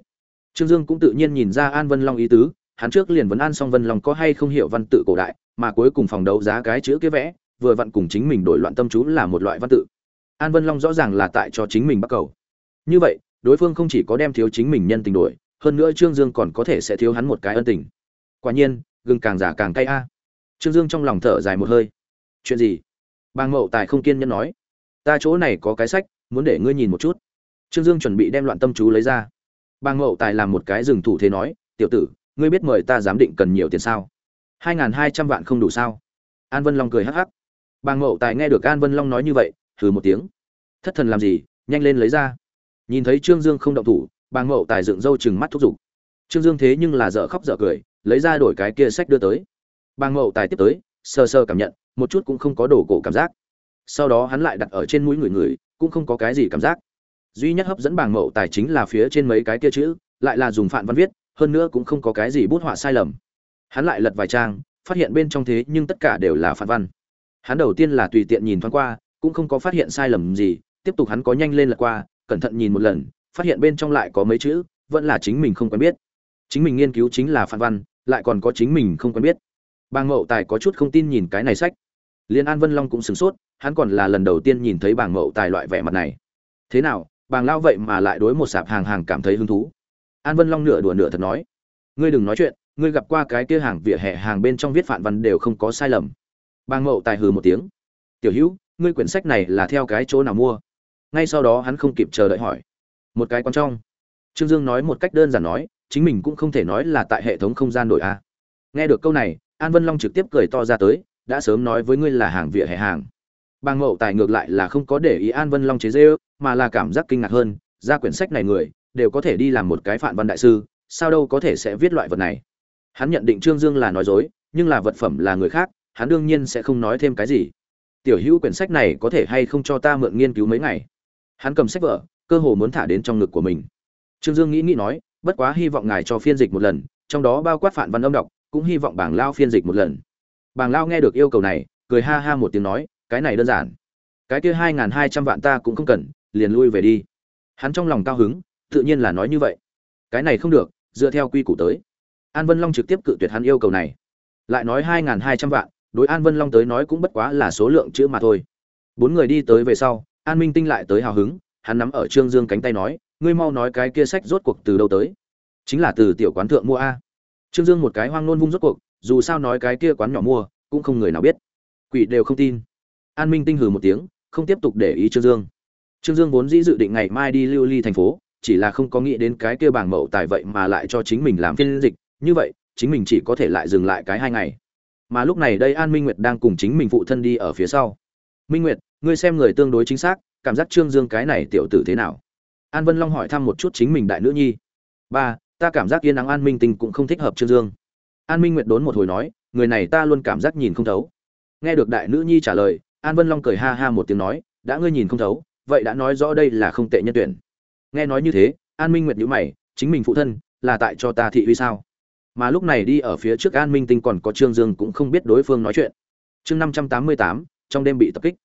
Trương dương cũng tự nhiên nhìn ra an vân long ý tứ, hắn trước liền vấn an xong vân long có hay không hiểu văn tự cổ đại, mà cuối cùng phòng đấu giá cái chữ kế vẽ, vừa vặn cùng chính mình đổi loạn tâm chú là một loại văn tự. An vân long rõ ràng là tại cho chính mình bắt cầu. Như vậy, đối phương không chỉ có đem thiếu chính mình nhân tình đổi, hơn nữa trương dương còn có thể sẽ thiếu hắn một cái ân tình quả nhiên, gừng càng giả càng cay a. Trương dương trong lòng thở dài một hơi. Chuyện gì? Bàng mậu tài không kiên nhẫn nói. Ta chỗ này có cái sách, muốn để ngươi nhìn một chút. Trương dương chuẩn bị đem loạn tâm chú lấy ra. Bàng mậu tài làm một cái rừng thủ thế nói, tiểu tử, ngươi biết mời ta giám định cần nhiều tiền sao? Hai n g h n hai trăm vạn không đủ sao? An vân long cười hắc hắc. Bàng mậu tài nghe được an vân long nói như vậy thử một tiếng. Thất thần làm gì, nhanh lên lấy ra. Nhìn thấy trương dương không động thủ, bàng mậu tài dựng râu chừng mắt thúc giục. Trương dương thế nhưng là dở khóc dở cười lấy ra đổi cái kia sách đưa tới. Bàng mậu tài tiếp tới sơ sơ cảm nhận, một chút cũng không có đổ cổ cảm giác. Sau đó hắn lại đặt ở trên mũi người người, cũng không có cái gì cảm giác. Duy nhất hấp dẫn bang mậu tài chính là phía trên mấy cái kia chữ, lại là dùng phạn văn viết, hơn nữa cũng không có cái gì bút họa sai lầm. Hắn lại lật vài trang, phát hiện bên trong thế nhưng tất cả đều là phản văn. Hắn đầu tiên là tùy tiện nhìn thoáng qua, cũng không có phát hiện sai lầm gì, tiếp tục hắn có nhanh lên lật qua, cẩn thận nhìn một lần, phát hiện bên trong lại có mấy chữ, vẫn là chính mình không quen biết. Chính mình nghiên cứu chính là phản văn lại còn có chính mình không quen biết. Bàng mậu tài có chút không tin nhìn cái này sách. Liên an vân long cũng sửng sốt, hắn còn là lần đầu tiên nhìn thấy bàng mậu tài loại vẻ mặt này. Thế nào, bàng lao vậy mà lại đối một sạp hàng hàng cảm thấy hứng thú? An vân long nửa đùa nửa thật nói. Ngươi đừng nói chuyện, ngươi gặp qua cái kia hàng vỉa hè hàng bên trong viết phản văn đều không có sai lầm. Bàng mậu tài hừ một tiếng. Tiểu hữu, ngươi quyển sách này là theo cái chỗ nào mua? Ngay sau đó hắn không kịp chờ đợi hỏi. Một cái quan trong. Trương dương nói một cách đơn giản nói chính mình cũng không thể nói là tại hệ thống không gian đổi a. Nghe được câu này, an vân long trực tiếp cười to ra tới, đã sớm nói với ngươi là hàng vỉa hè hàng. Bàng mậu tài ngược lại là không có để ý an vân long chế dễ ư mà là cảm giác kinh ngạc hơn, ra quyển sách này người, đều có thể đi làm một cái phản văn đại sư, sao đâu có thể sẽ viết loại vật này. Hắn nhận định trương dương là nói dối, nhưng là vật phẩm là người khác, hắn đương nhiên sẽ không nói thêm cái gì. Tiểu hữu quyển sách này có thể hay không cho ta mượn nghiên cứu mấy ngày? Hắn cầm sách vở, cơ hồ muốn thả đến trong ngực của mình. Trương dương nghĩ nghĩ nói bất quá hy vọng ngài cho phiên dịch một lần, trong đó bao quát phản văn âm đọc, cũng hy vọng bảng lao phiên dịch một lần. Bảng lao nghe được yêu cầu này, cười ha ha một tiếng nói, cái này đơn giản. Cái kia hai n g h n hai trăm vạn ta cũng không cần, liền lui về đi. Hắn trong lòng cao hứng, tự nhiên là nói như vậy. Cái này không được, dựa theo quy củ tới. An vân long trực tiếp cự tuyệt hắn yêu cầu này. Lại nói hai n g h n hai trăm vạn, đối an vân long tới nói cũng bất quá là số lượng chữ mà thôi. Bốn người đi tới về sau, an minh tinh lại tới hào hứng, hắn nắm ở trương dương cánh tay nói ngươi mau nói cái kia sách rốt cuộc từ đâu tới? Chính là từ tiểu quán thượng mua a. Trương dương một cái hoang nôn vung rốt cuộc, dù sao nói cái kia quán nhỏ mua, cũng không người nào biết. Quỷ đều không tin. An minh tinh hừ một tiếng, không tiếp tục để ý trương dương. Trương dương vốn dĩ dự định ngày mai đi lưu ly thành phố, chỉ là không có nghĩ đến cái kia bảng mậu tài vậy mà lại cho chính mình làm phiên dịch. Như vậy, chính mình chỉ có thể lại dừng lại cái hai ngày. Mà lúc này đây an minh nguyệt đang cùng chính mình phụ thân đi ở phía sau. Minh nguyệt, ngươi xem người tương đối chính xác, cảm giác trương dương cái này tiểu tử thế nào? An vân long hỏi thăm một chút chính mình đại nữ nhi. Ba, ta cảm giác yên nắng an minh tinh cũng không thích hợp trương dương. An minh nguyệt đốn một hồi nói, người này ta luôn cảm giác nhìn không thấu. Nghe được đại nữ nhi trả lời, an vân long cười ha ha một tiếng nói, đã ngươi nhìn không thấu, vậy đã nói rõ đây là không tệ nhân tuyển. Nghe nói như thế, an minh nguyệt nhữ mày, chính mình phụ thân là tại cho ta thị uy sao? Mà lúc này đi ở phía trước an minh tinh còn có trương dương cũng không biết đối phương nói chuyện. Chương năm trăm tám mươi tám, trong đêm bị tập kích.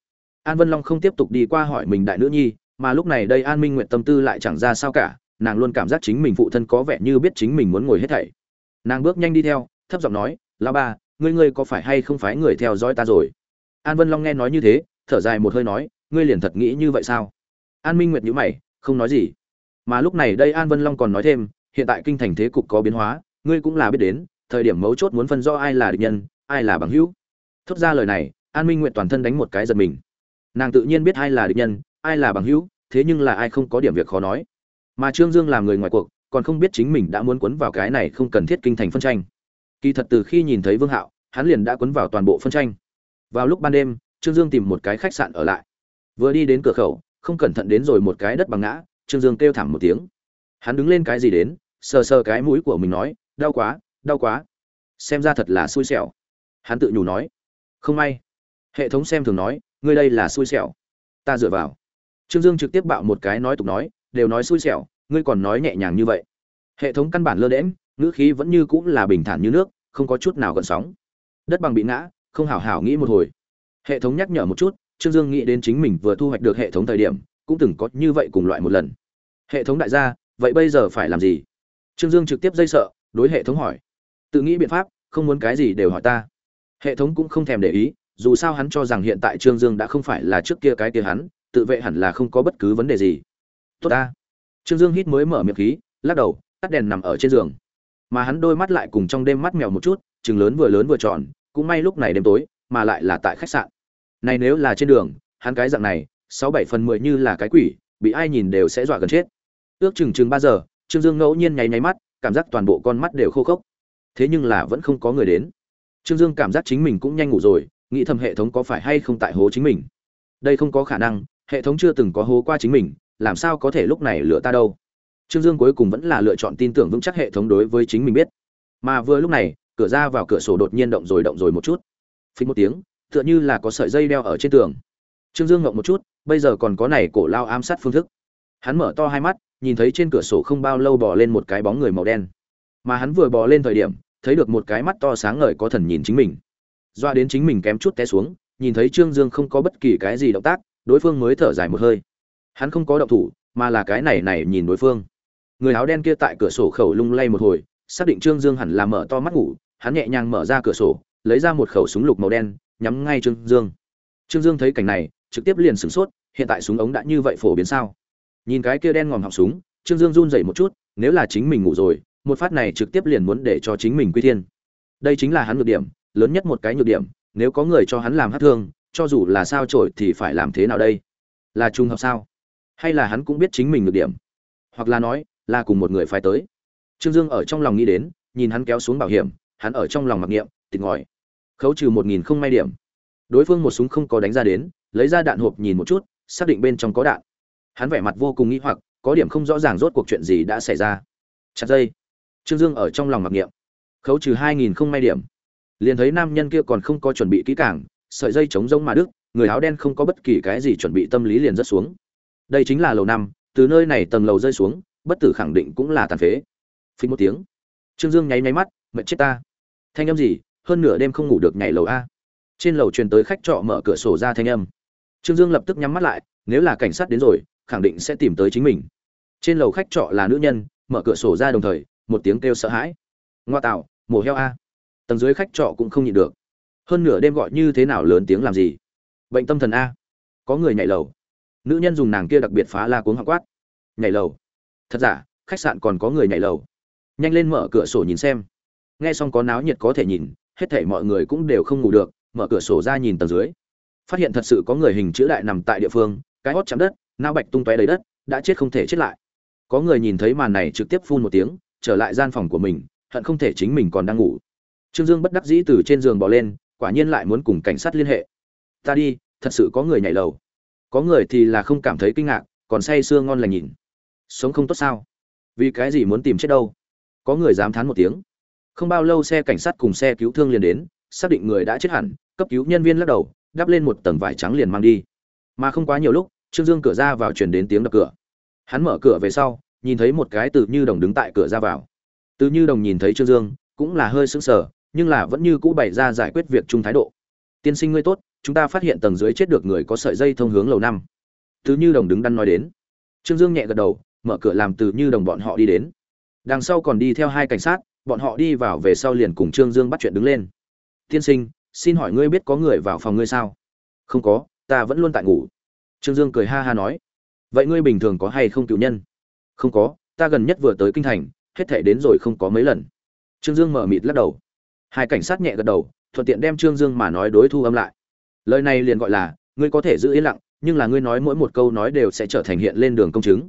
An vân long không tiếp tục đi qua hỏi mình đại nữ nhi mà lúc này đây an minh nguyện tâm tư lại chẳng ra sao cả, nàng luôn cảm giác chính mình phụ thân có vẻ như biết chính mình muốn ngồi hết thảy. Nàng bước nhanh đi theo, thấp giọng nói la ba ngươi ngươi có phải hay không phải người theo dõi ta rồi? An vân long nghe nói như thế, thở dài một hơi nói, ngươi liền thật nghĩ như vậy sao? An minh nguyệt nhữ mày, không nói gì. Mà lúc này đây an vân long còn nói thêm, hiện tại kinh thành thế cục có biến hóa, ngươi cũng là biết đến, thời điểm mấu chốt muốn phân rõ ai là địch nhân, ai là bằng hữu. Thốt ra lời này, an minh nguyện toàn thân đánh một cái giật mình. Nàng tự nhiên biết ai là địch nhân ai là bằng hữu, thế nhưng là ai không có điểm việc khó nói. Mà trương dương làm người ngoài cuộc, còn không biết chính mình đã muốn quấn vào cái này không cần thiết kinh thành phân tranh. Kỳ thật từ khi nhìn thấy vương hạo, hắn liền đã quấn vào toàn bộ phân tranh. Vào lúc ban đêm, trương dương tìm một cái khách sạn ở lại. Vừa đi đến cửa khẩu, không cẩn thận đến rồi một cái đất bằng ngã, trương dương kêu thảm một tiếng. Hắn đứng lên cái gì đến, sờ sờ cái mũi của mình nói, đau quá đau quá. Xem ra thật là xui xẻo. Hắn tự nhủ nói. Không may. Hệ thống xem thường nói, ngươi đây là xui xẻo. Ta dựa vào trương dương trực tiếp bạo một cái nói tục nói, đều nói xui xẻo, ngươi còn nói nhẹ nhàng như vậy. Hệ thống căn bản lơ đễm ngữ khí vẫn như cũng là bình thản như nước, không có chút nào gợn sóng. Đất bằng bị ngã, không hảo hảo nghĩ một hồi. Hệ thống nhắc nhở một chút, trương dương nghĩ đến chính mình vừa thu hoạch được hệ thống thời điểm, cũng từng có như vậy cùng loại một lần. Hệ thống đại gia, vậy bây giờ phải làm gì? Trương dương trực tiếp dây sợ, đối hệ thống hỏi. Tự nghĩ biện pháp, không muốn cái gì đều hỏi ta. Hệ thống cũng không thèm để ý, dù sao hắn cho rằng hiện tại trương dương đã không phải là trước kia cái kia hắn tự vệ hẳn là không có bất cứ vấn đề gì. Tốt ta. Trương dương hít mới mở miệng khí, lắc đầu, tắt đèn nằm ở trên giường. Mà hắn đôi mắt lại cùng trong đêm mắt mèo một chút, chừng lớn vừa lớn vừa tròn, cũng may lúc này đêm tối, mà lại là tại khách sạn. Này nếu là trên đường, hắn cái dạng này, sáu bảy phần mười như là cái quỷ, bị ai nhìn đều sẽ dọa gần chết. Ước chừng chừng ba giờ, trương dương ngẫu nhiên nháy nháy mắt, cảm giác toàn bộ con mắt đều khô khốc. Thế nhưng là vẫn không có người đến. Trương dương cảm giác chính mình cũng nhanh ngủ rồi, nghĩ thầm hệ thống có phải hay không tại hố chính mình. Đây không có khả năng hệ thống chưa từng có hố qua chính mình, làm sao có thể lúc này lựa ta đâu? Trương dương cuối cùng vẫn là lựa chọn tin tưởng vững chắc hệ thống đối với chính mình biết. Mà vừa lúc này, cửa ra vào cửa sổ đột nhiên động rồi động rồi một chút. Phí một tiếng, tựa như là có sợi dây đeo ở trên tường. Trương dương ngộng một chút, bây giờ còn có này cổ lao ám sát phương thức. Hắn mở to hai mắt, nhìn thấy trên cửa sổ không bao lâu bò lên một cái bóng người màu đen. Mà hắn vừa bò lên thời điểm, thấy được một cái mắt to sáng ngời có thần nhìn chính mình. Doa đến chính mình kém chút té xuống, nhìn thấy trương dương không có bất kỳ cái gì động tác đối phương mới thở dài một hơi. Hắn không có động thủ, mà là cái này này nhìn đối phương. Người áo đen kia tại cửa sổ khẩu lung lay một hồi, xác định trương dương hẳn là mở to mắt ngủ, hắn nhẹ nhàng mở ra cửa sổ, lấy ra một khẩu súng lục màu đen, nhắm ngay trương dương. Trương dương thấy cảnh này, trực tiếp liền sửng sốt, hiện tại súng ống đã như vậy phổ biến sao? Nhìn cái kia đen ngòm họng súng, trương dương run dậy một chút, nếu là chính mình ngủ rồi, một phát này trực tiếp liền muốn để cho chính mình quy thiên. Đây chính là hắn nhược điểm, lớn nhất một cái nhược điểm, nếu có người cho hắn làm hát thương cho dù là sao trổi thì phải làm thế nào đây? Là trùng hợp sao? Hay là hắn cũng biết chính mình được điểm? Hoặc là nói, là cùng một người phải tới. Trương dương ở trong lòng nghĩ đến, nhìn hắn kéo xuống bảo hiểm, hắn ở trong lòng mặc niệm, tịt ngòi. Khấu trừ một nghìn không may điểm. Đối phương một súng không có đánh ra đến, lấy ra đạn hộp nhìn một chút, xác định bên trong có đạn. Hắn vẻ mặt vô cùng nghĩ hoặc, có điểm không rõ ràng rốt cuộc chuyện gì đã xảy ra. Chặt dây. Trương dương ở trong lòng mặc niệm. Khấu trừ hai nghìn không may điểm. Liền thấy nam nhân kia còn không có chuẩn bị kỹ càng sợi dây chống rông mà đức người áo đen không có bất kỳ cái gì chuẩn bị tâm lý liền rất xuống. Đây chính là lầu năm, từ nơi này tầng lầu rơi xuống, bất tử khẳng định cũng là tàn phế. Phí một tiếng. Trương dương nháy nháy mắt, mệt chết ta. Thanh âm gì? Hơn nửa đêm không ngủ được nhảy lầu a. Trên lầu truyền tới khách trọ mở cửa sổ ra thanh âm. Trương dương lập tức nhắm mắt lại, nếu là cảnh sát đến rồi, khẳng định sẽ tìm tới chính mình. Trên lầu khách trọ là nữ nhân, mở cửa sổ ra đồng thời, một tiếng kêu sợ hãi. Ngoa tạo, mổ heo a. Tầng dưới khách trọ cũng không nhịn được hơn nửa đêm gọi như thế nào lớn tiếng làm gì? Bệnh tâm thần a. Có người nhảy lầu. Nữ nhân dùng nàng kia đặc biệt phá la cuống họng quát. Nhảy lầu. Thật giả, khách sạn còn có người nhảy lầu. Nhanh lên mở cửa sổ nhìn xem. Nghe xong có náo nhiệt có thể nhìn, hết thảy mọi người cũng đều không ngủ được, mở cửa sổ ra nhìn tầng dưới. Phát hiện thật sự có người hình chữ đại nằm tại địa phương, cái hót chạm đất nao bạch tung tóe đầy đất, đã chết không thể chết lại. Có người nhìn thấy màn này trực tiếp phun một tiếng, trở lại gian phòng của mình, hận không thể chính mình còn đang ngủ. Trương dương bất đắc dĩ từ trên giường bỏ lên quả nhiên lại muốn cùng cảnh sát liên hệ. Ta đi, thật sự có người nhảy lầu. Có người thì là không cảm thấy kinh ngạc, còn say sưa ngon lành nhìn. Sống không tốt sao? Vì cái gì muốn tìm chết đâu? Có người dám thán một tiếng. Không bao lâu xe cảnh sát cùng xe cứu thương liền đến, xác định người đã chết hẳn, cấp cứu nhân viên lắc đầu, đắp lên một tầng vải trắng liền mang đi. Mà không quá nhiều lúc, trương dương cửa ra vào chuyển đến tiếng đập cửa. Hắn mở cửa về sau, nhìn thấy một cái từ như đồng đứng tại cửa ra vào. Từ như đồng nhìn thấy trương dương, cũng là hơi sững sờ nhưng là vẫn như cũ bày ra giải quyết việc chung thái độ. Tiên sinh ngươi tốt, chúng ta phát hiện tầng dưới chết được người có sợi dây thông hướng lầu năm. Từ như đồng đứng đắn nói đến. Trương dương nhẹ gật đầu, mở cửa làm từ như đồng bọn họ đi đến. Đằng sau còn đi theo hai cảnh sát, bọn họ đi vào về sau liền cùng trương dương bắt chuyện đứng lên. Tiên sinh, xin hỏi ngươi biết có người vào phòng ngươi sao? Không có, ta vẫn luôn tại ngủ. Trương dương cười ha ha nói. Vậy ngươi bình thường có hay không cựu nhân? Không có, ta gần nhất vừa tới kinh thành, hết thể đến rồi không có mấy lần. Trương dương mở mịt lắc đầu hai cảnh sát nhẹ gật đầu, thuận tiện đem trương dương mà nói đối thu âm lại. Lời này liền gọi là, ngươi có thể giữ yên lặng, nhưng là ngươi nói mỗi một câu nói đều sẽ trở thành hiện lên đường công chứng.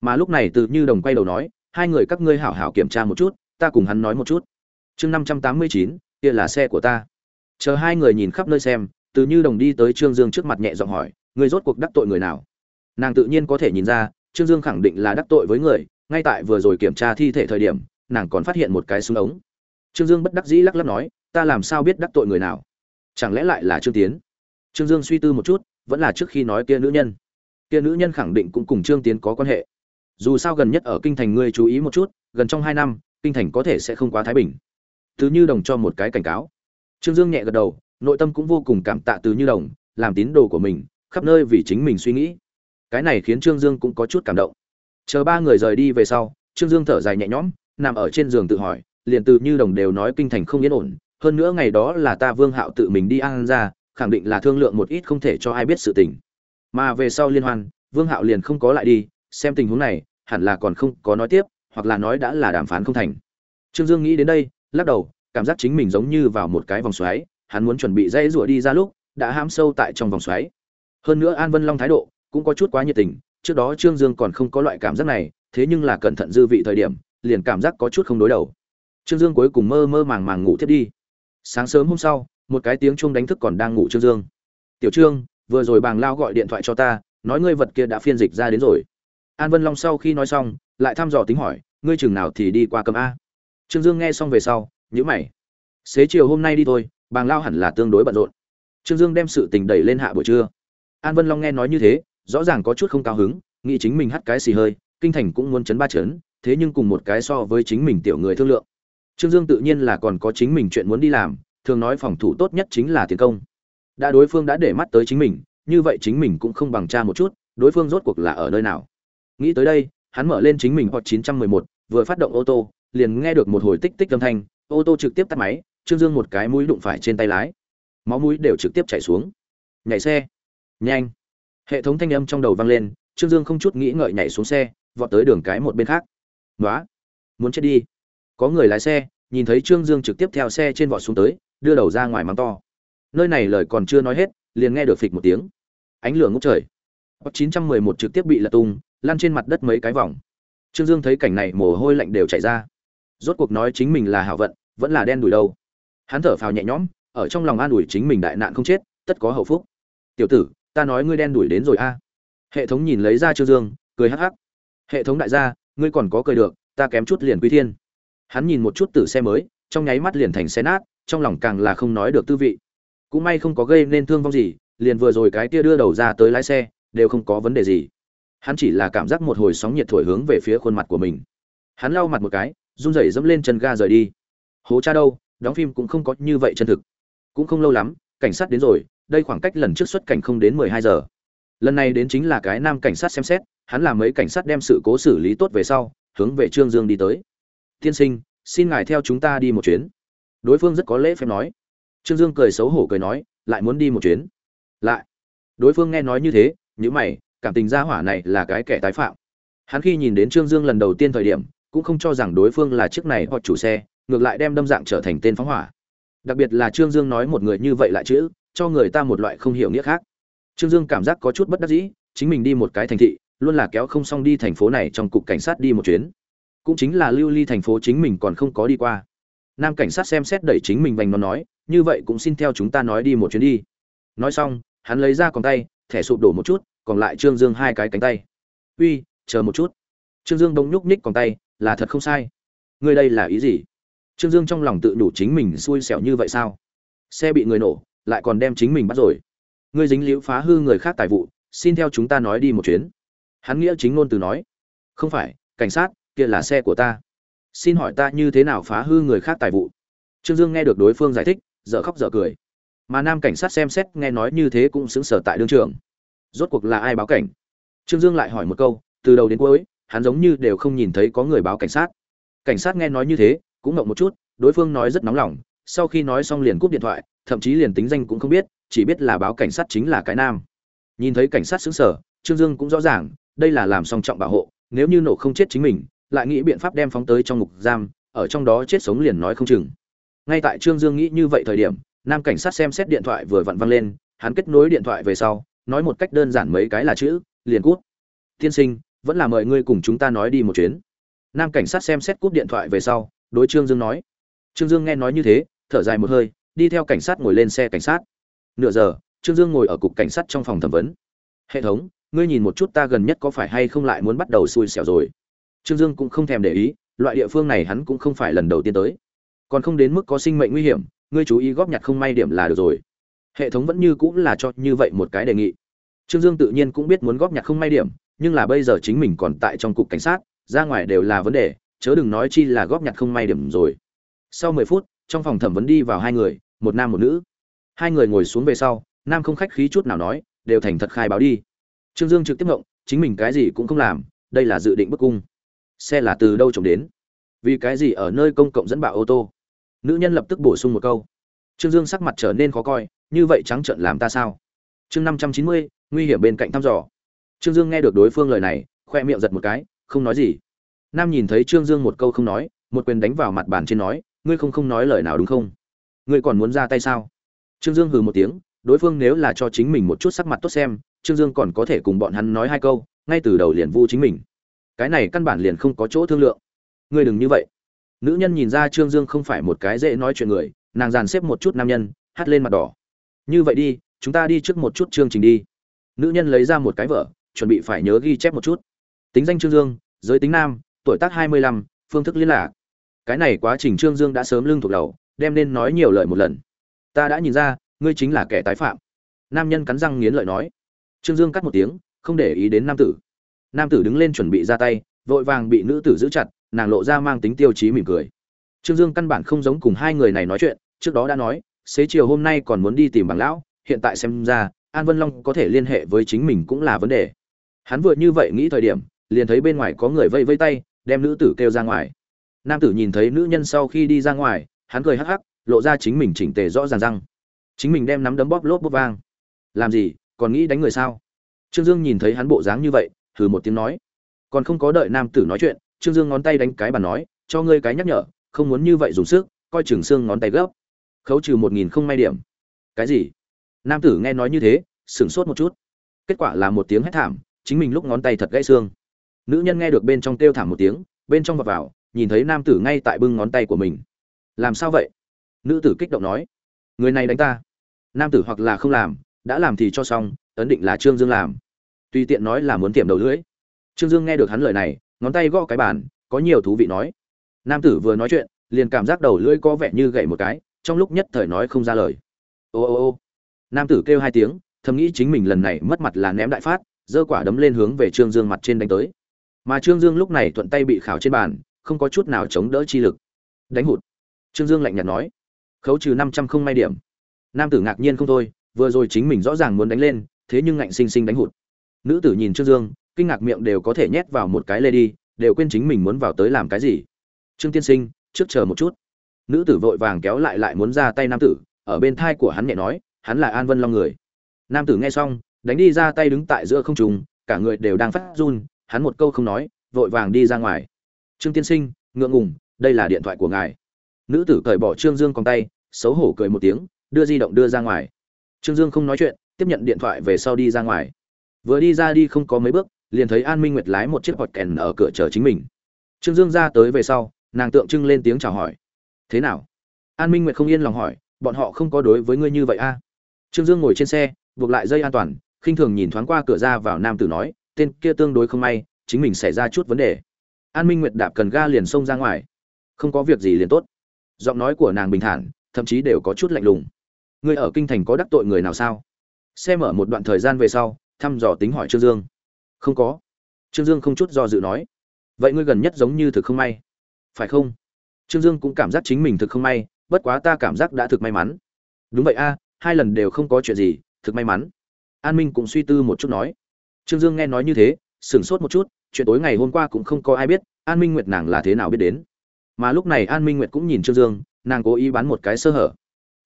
Mà lúc này từ như đồng quay đầu nói, hai người các ngươi hảo hảo kiểm tra một chút, ta cùng hắn nói một chút. Chương năm trăm tám mươi chín, kia là xe của ta. Chờ hai người nhìn khắp nơi xem, từ như đồng đi tới trương dương trước mặt nhẹ giọng hỏi, ngươi rốt cuộc đắc tội người nào? Nàng tự nhiên có thể nhìn ra, trương dương khẳng định là đắc tội với người, ngay tại vừa rồi kiểm tra thi thể thời điểm, nàng còn phát hiện một cái súng ống trương dương bất đắc dĩ lắc lắc nói, ta làm sao biết đắc tội người nào? Chẳng lẽ lại là trương tiến? Trương dương suy tư một chút, vẫn là trước khi nói kia nữ nhân. Kia nữ nhân khẳng định cũng cùng trương tiến có quan hệ. Dù sao gần nhất ở kinh thành ngươi chú ý một chút, gần trong hai năm, kinh thành có thể sẽ không quá thái bình. Từ như đồng cho một cái cảnh cáo. Trương dương nhẹ gật đầu, nội tâm cũng vô cùng cảm tạ từ như đồng, làm tín đồ của mình, khắp nơi vì chính mình suy nghĩ. Cái này khiến trương dương cũng có chút cảm động. Chờ ba người rời đi về sau, trương dương thở dài nhẹ nhõm, nằm ở trên giường tự hỏi liền từ như đồng đều nói kinh thành không yên ổn, hơn nữa ngày đó là ta vương hạo tự mình đi ăn ra, khẳng định là thương lượng một ít không thể cho ai biết sự tình. Mà về sau liên hoan, vương hạo liền không có lại đi, xem tình huống này, hẳn là còn không có nói tiếp, hoặc là nói đã là đàm phán không thành. Trương dương nghĩ đến đây, lắc đầu, cảm giác chính mình giống như vào một cái vòng xoáy, hắn muốn chuẩn bị dây rủa đi ra lúc, đã hãm sâu tại trong vòng xoáy. Hơn nữa an vân long thái độ, cũng có chút quá nhiệt tình, trước đó trương dương còn không có loại cảm giác này, thế nhưng là cẩn thận dư vị thời điểm, liền cảm giác có chút không đối đầu trương dương cuối cùng mơ mơ màng màng ngủ thiếp đi. Sáng sớm hôm sau, một cái tiếng chuông đánh thức còn đang ngủ trương dương. Tiểu trương, vừa rồi bàng lao gọi điện thoại cho ta, nói ngươi vật kia đã phiên dịch ra đến rồi. An vân long sau khi nói xong, lại thăm dò tính hỏi, ngươi chừng nào thì đi qua cầm a? Trương dương nghe xong về sau nhữ mày. Xế chiều hôm nay đi thôi, bàng lao hẳn là tương đối bận rộn. Trương dương đem sự tình đẩy lên hạ buổi trưa. An vân long nghe nói như thế, rõ ràng có chút không cao hứng, nghĩ chính mình hắt cái xì hơi, kinh thành cũng muốn chấn ba chấn, thế nhưng cùng một cái so với chính mình tiểu người thương lượng trương dương tự nhiên là còn có chính mình chuyện muốn đi làm thường nói phòng thủ tốt nhất chính là tiến công. Đã đối phương đã để mắt tới chính mình như vậy chính mình cũng không bằng cha một chút đối phương rốt cuộc là ở nơi nào? Nghĩ tới đây hắn mở lên chính mình hoặc 911, vừa phát động ô tô liền nghe được một hồi tích tích âm thanh ô tô trực tiếp tắt máy trương dương một cái mũi đụng phải trên tay lái. Máu mũi đều trực tiếp chảy xuống. Nhảy xe. Nhanh. Hệ thống thanh âm trong đầu vang lên trương dương không chút nghĩ ngợi nhảy xuống xe vọt tới đường cái một bên khác. Nói muốn chết đi có người lái xe nhìn thấy trương dương trực tiếp theo xe trên vọt xuống tới đưa đầu ra ngoài mắng to nơi này lời còn chưa nói hết liền nghe được phịch một tiếng ánh lửa ngốc trời Bọc 911 trực tiếp bị lật tung, lan trên mặt đất mấy cái vòng. Trương Dương thấy cảnh này mồ hôi lạnh đều chảy ra. Rốt cuộc nói chính mình là hảo vận, vẫn là đen đủi đâu. Hắn thở phào nhẹ nhõm, ở trong lòng an ủi chính mình đại nạn không chết, tất có hậu phúc. "Tiểu tử, ta nói ngươi đen đuổi đến rồi a." Hệ thống nhìn lấy ra Trương Dương, cười hắc hắc. "Hệ thống đại gia, ngươi còn có cười được, ta kém chút liền quy thiên." Hắn nhìn một chút tử xe mới, trong nháy mắt liền thành xe nát, trong lòng càng là không nói được tư vị. Cũng may không có gây nên thương vong gì, liền vừa rồi cái kia đưa đầu ra tới lái xe, đều không có vấn đề gì. Hắn chỉ là cảm giác một hồi sóng nhiệt thổi hướng về phía khuôn mặt của mình. Hắn lau mặt một cái run rẩy dẫm lên chân ga rời đi. Hố cha đâu đóng phim cũng không có như vậy chân thực. Cũng không lâu lắm cảnh sát đến rồi đây khoảng cách lần trước xuất cảnh không đến mười hai giờ. Lần này đến chính là cái nam cảnh sát xem xét hắn làm mấy cảnh sát đem sự cố xử lý tốt về sau hướng về trương dương đi tới tiên sinh, xin ngài theo chúng ta đi một chuyến. Đối phương rất có lễ phép nói. Trương dương cười xấu hổ cười nói, lại muốn đi một chuyến. Lại. Đối phương nghe nói như thế nhữ mày, cảm tình gia hỏa này là cái kẻ tái phạm. Hắn khi nhìn đến trương dương lần đầu tiên thời điểm, cũng không cho rằng đối phương là chiếc này hoặc chủ xe, ngược lại đem đâm dạng trở thành tên phóng hỏa. Đặc biệt là trương dương nói một người như vậy lại chữ, cho người ta một loại không hiểu nghĩa khác. Trương dương cảm giác có chút bất đắc dĩ, chính mình đi một cái thành thị, luôn là kéo không xong đi thành phố này trong cục cảnh sát đi một chuyến cũng chính là lưu ly thành phố chính mình còn không có đi qua. Nam cảnh sát xem xét đẩy chính mình vành nó nói, như vậy cũng xin theo chúng ta nói đi một chuyến đi. Nói xong, hắn lấy ra còn tay, thẻ sụp đổ một chút, còn lại trương dương hai cái cánh tay. Uy, chờ một chút. Trương dương bỗng nhúc nhích còn tay, là thật không sai. Ngươi đây là ý gì? Trương dương trong lòng tự đủ chính mình xui xẻo như vậy sao? Xe bị người nổ, lại còn đem chính mình bắt rồi. Ngươi dính liễu phá hư người khác tài vụ, xin theo chúng ta nói đi một chuyến. Hắn nghĩa chính ngôn từ nói. Không phải, cảnh sát kia là xe của ta. Xin hỏi ta như thế nào phá hư người khác tài vụ? Trương dương nghe được đối phương giải thích, dở khóc dở cười. Mà nam cảnh sát xem xét, nghe nói như thế cũng xứng sở tại đương trường. Rốt cuộc là ai báo cảnh? Trương dương lại hỏi một câu, từ đầu đến cuối, hắn giống như đều không nhìn thấy có người báo cảnh sát. Cảnh sát nghe nói như thế, cũng ngộng một chút, đối phương nói rất nóng lòng, sau khi nói xong liền cúp điện thoại, thậm chí liền tính danh cũng không biết, chỉ biết là báo cảnh sát chính là cái nam. Nhìn thấy cảnh sát xứng sở, trương dương cũng rõ ràng, đây là làm song trọng bảo hộ, nếu như nổ không chết chính mình lại nghĩ biện pháp đem phóng tới trong ngục giam, ở trong đó chết sống liền nói không chừng. Ngay tại trương dương nghĩ như vậy thời điểm, nam cảnh sát xem xét điện thoại vừa vặn văng lên, hắn kết nối điện thoại về sau, nói một cách đơn giản mấy cái là chữ, liền cút. Tiên sinh, vẫn là mời ngươi cùng chúng ta nói đi một chuyến. Nam cảnh sát xem xét cúp điện thoại về sau, đối trương dương nói. Trương dương nghe nói như thế, thở dài một hơi, đi theo cảnh sát ngồi lên xe cảnh sát. Nửa giờ, trương dương ngồi ở cục cảnh sát trong phòng thẩm vấn. Hệ thống, ngươi nhìn một chút ta gần nhất có phải hay không lại muốn bắt đầu xui xẻo rồi? Trương dương cũng không thèm để ý loại địa phương này hắn cũng không phải lần đầu tiên tới. Còn không đến mức có sinh mệnh nguy hiểm ngươi chú ý góp nhặt không may điểm là được rồi. Hệ thống vẫn như cũng là cho như vậy một cái đề nghị. Trương dương tự nhiên cũng biết muốn góp nhặt không may điểm nhưng là bây giờ chính mình còn tại trong cục cảnh sát ra ngoài đều là vấn đề chớ đừng nói chi là góp nhặt không may điểm rồi. Sau mười phút trong phòng thẩm vấn đi vào hai người một nam một nữ. Hai người ngồi xuống về sau nam không khách khí chút nào nói đều thành thật khai báo đi. Trương dương trực tiếp ngậm, chính mình cái gì cũng không làm đây là dự định bức cung xe là từ đâu trồng đến? Vì cái gì ở nơi công cộng dẫn bạo ô tô? Nữ nhân lập tức bổ sung một câu. Trương dương sắc mặt trở nên khó coi, như vậy trắng trợn làm ta sao? Chương năm trăm chín mươi, nguy hiểm bên cạnh thăm dò. Trương dương nghe được đối phương lời này, khoe miệng giật một cái, không nói gì. Nam nhìn thấy trương dương một câu không nói, một quyền đánh vào mặt bàn trên nói, ngươi không không nói lời nào đúng không? Ngươi còn muốn ra tay sao? Trương dương hừ một tiếng, đối phương nếu là cho chính mình một chút sắc mặt tốt xem, trương dương còn có thể cùng bọn hắn nói hai câu, ngay từ đầu liền vu chính mình cái này căn bản liền không có chỗ thương lượng. Ngươi đừng như vậy. Nữ nhân nhìn ra trương dương không phải một cái dễ nói chuyện người, nàng dàn xếp một chút nam nhân hắt lên mặt đỏ. Như vậy đi, chúng ta đi trước một chút chương trình đi. Nữ nhân lấy ra một cái vở, chuẩn bị phải nhớ ghi chép một chút. Tính danh trương dương, giới tính nam, tuổi tác hai mươi lăm, phương thức liên lạc. Cái này quá trình trương dương đã sớm lưng thuộc đầu, đem nên nói nhiều lời một lần. Ta đã nhìn ra, ngươi chính là kẻ tái phạm. Nam nhân cắn răng nghiến lợi nói. Trương dương cắt một tiếng, không để ý đến nam tử nam tử đứng lên chuẩn bị ra tay, vội vàng bị nữ tử giữ chặt, nàng lộ ra mang tính tiêu chí mỉm cười. Trương dương căn bản không giống cùng hai người này nói chuyện, trước đó đã nói, xế chiều hôm nay còn muốn đi tìm bằng lão, hiện tại xem ra, an vân long có thể liên hệ với chính mình cũng là vấn đề. Hắn vừa như vậy nghĩ thời điểm, liền thấy bên ngoài có người vây vây tay, đem nữ tử kêu ra ngoài. Nam tử nhìn thấy nữ nhân sau khi đi ra ngoài, hắn cười hắc hắc, lộ ra chính mình chỉnh tề rõ ràng răng. Chính mình đem nắm đấm bóp lốp bóp vang. Làm gì, còn nghĩ đánh người sao? Trương dương nhìn thấy hắn bộ dáng như vậy thử một tiếng nói. Còn không có đợi nam tử nói chuyện, trương dương ngón tay đánh cái bàn nói, cho ngươi cái nhắc nhở, không muốn như vậy dùng sức, coi chừng xương ngón tay gấp. Khấu trừ một nghìn không may điểm. Cái gì? Nam tử nghe nói như thế, sửng sốt một chút. Kết quả là một tiếng hét thảm, chính mình lúc ngón tay thật gãy xương. Nữ nhân nghe được bên trong kêu thảm một tiếng, bên trong vọt vào, nhìn thấy nam tử ngay tại bưng ngón tay của mình. Làm sao vậy? Nữ tử kích động nói. Người này đánh ta. Nam tử hoặc là không làm, đã làm thì cho xong, ấn định là trương dương làm tùy tiện nói là muốn tiệm đầu lưỡi. Trương dương nghe được hắn lời này, ngón tay gõ cái bàn, có nhiều thú vị nói. Nam tử vừa nói chuyện, liền cảm giác đầu lưỡi có vẻ như gậy một cái, trong lúc nhất thời nói không ra lời. Ô ô ô. Nam tử kêu hai tiếng, thầm nghĩ chính mình lần này mất mặt là ném đại phát, giơ quả đấm lên hướng về trương dương mặt trên đánh tới. Mà trương dương lúc này thuận tay bị khảo trên bàn, không có chút nào chống đỡ chi lực. Đánh hụt. Trương dương lạnh nhạt nói. Khấu trừ năm trăm không may điểm. Nam tử ngạc nhiên không thôi, vừa rồi chính mình rõ ràng muốn đánh lên, thế nhưng ngạnh sinh sinh đánh hụt nữ tử nhìn trương dương, kinh ngạc miệng đều có thể nhét vào một cái lê đi, đều quên chính mình muốn vào tới làm cái gì. Trương tiên sinh, trước chờ một chút. Nữ tử vội vàng kéo lại lại muốn ra tay nam tử, ở bên thai của hắn nhẹ nói, hắn là an vân long người. Nam tử nghe xong, đánh đi ra tay đứng tại giữa không trùng cả người đều đang phát run, hắn một câu không nói, vội vàng đi ra ngoài. Trương tiên sinh, ngượng ngùng, đây là điện thoại của ngài. Nữ tử cởi bỏ trương dương còn tay, xấu hổ cười một tiếng, đưa di động đưa ra ngoài. Trương dương không nói chuyện, tiếp nhận điện thoại về sau đi ra ngoài vừa đi ra đi không có mấy bước, liền thấy an minh nguyệt lái một chiếc bọt kèn ở cửa chờ chính mình. Trương dương ra tới về sau, nàng tượng trưng lên tiếng chào hỏi. Thế nào? An minh nguyệt không yên lòng hỏi, bọn họ không có đối với ngươi như vậy a trương dương ngồi trên xe, buộc lại dây an toàn, khinh thường nhìn thoáng qua cửa ra vào nam tử nói, tên kia tương đối không may, chính mình xảy ra chút vấn đề. An minh nguyệt đạp cần ga liền xông ra ngoài. Không có việc gì liền tốt. Giọng nói của nàng bình thản, thậm chí đều có chút lạnh lùng. Ngươi ở kinh thành có đắc tội người nào sao? Xe mở một đoạn thời gian về sau thăm dò tính hỏi trương dương. Không có. Trương dương không chút do dự nói. Vậy ngươi gần nhất giống như thực không may. Phải không? Trương dương cũng cảm giác chính mình thực không may, bất quá ta cảm giác đã thực may mắn. Đúng vậy a, hai lần đều không có chuyện gì, thực may mắn. An minh cũng suy tư một chút nói. Trương dương nghe nói như thế, sửng sốt một chút, chuyện tối ngày hôm qua cũng không có ai biết, an minh nguyệt nàng là thế nào biết đến. Mà lúc này an minh nguyệt cũng nhìn trương dương, nàng cố ý bán một cái sơ hở.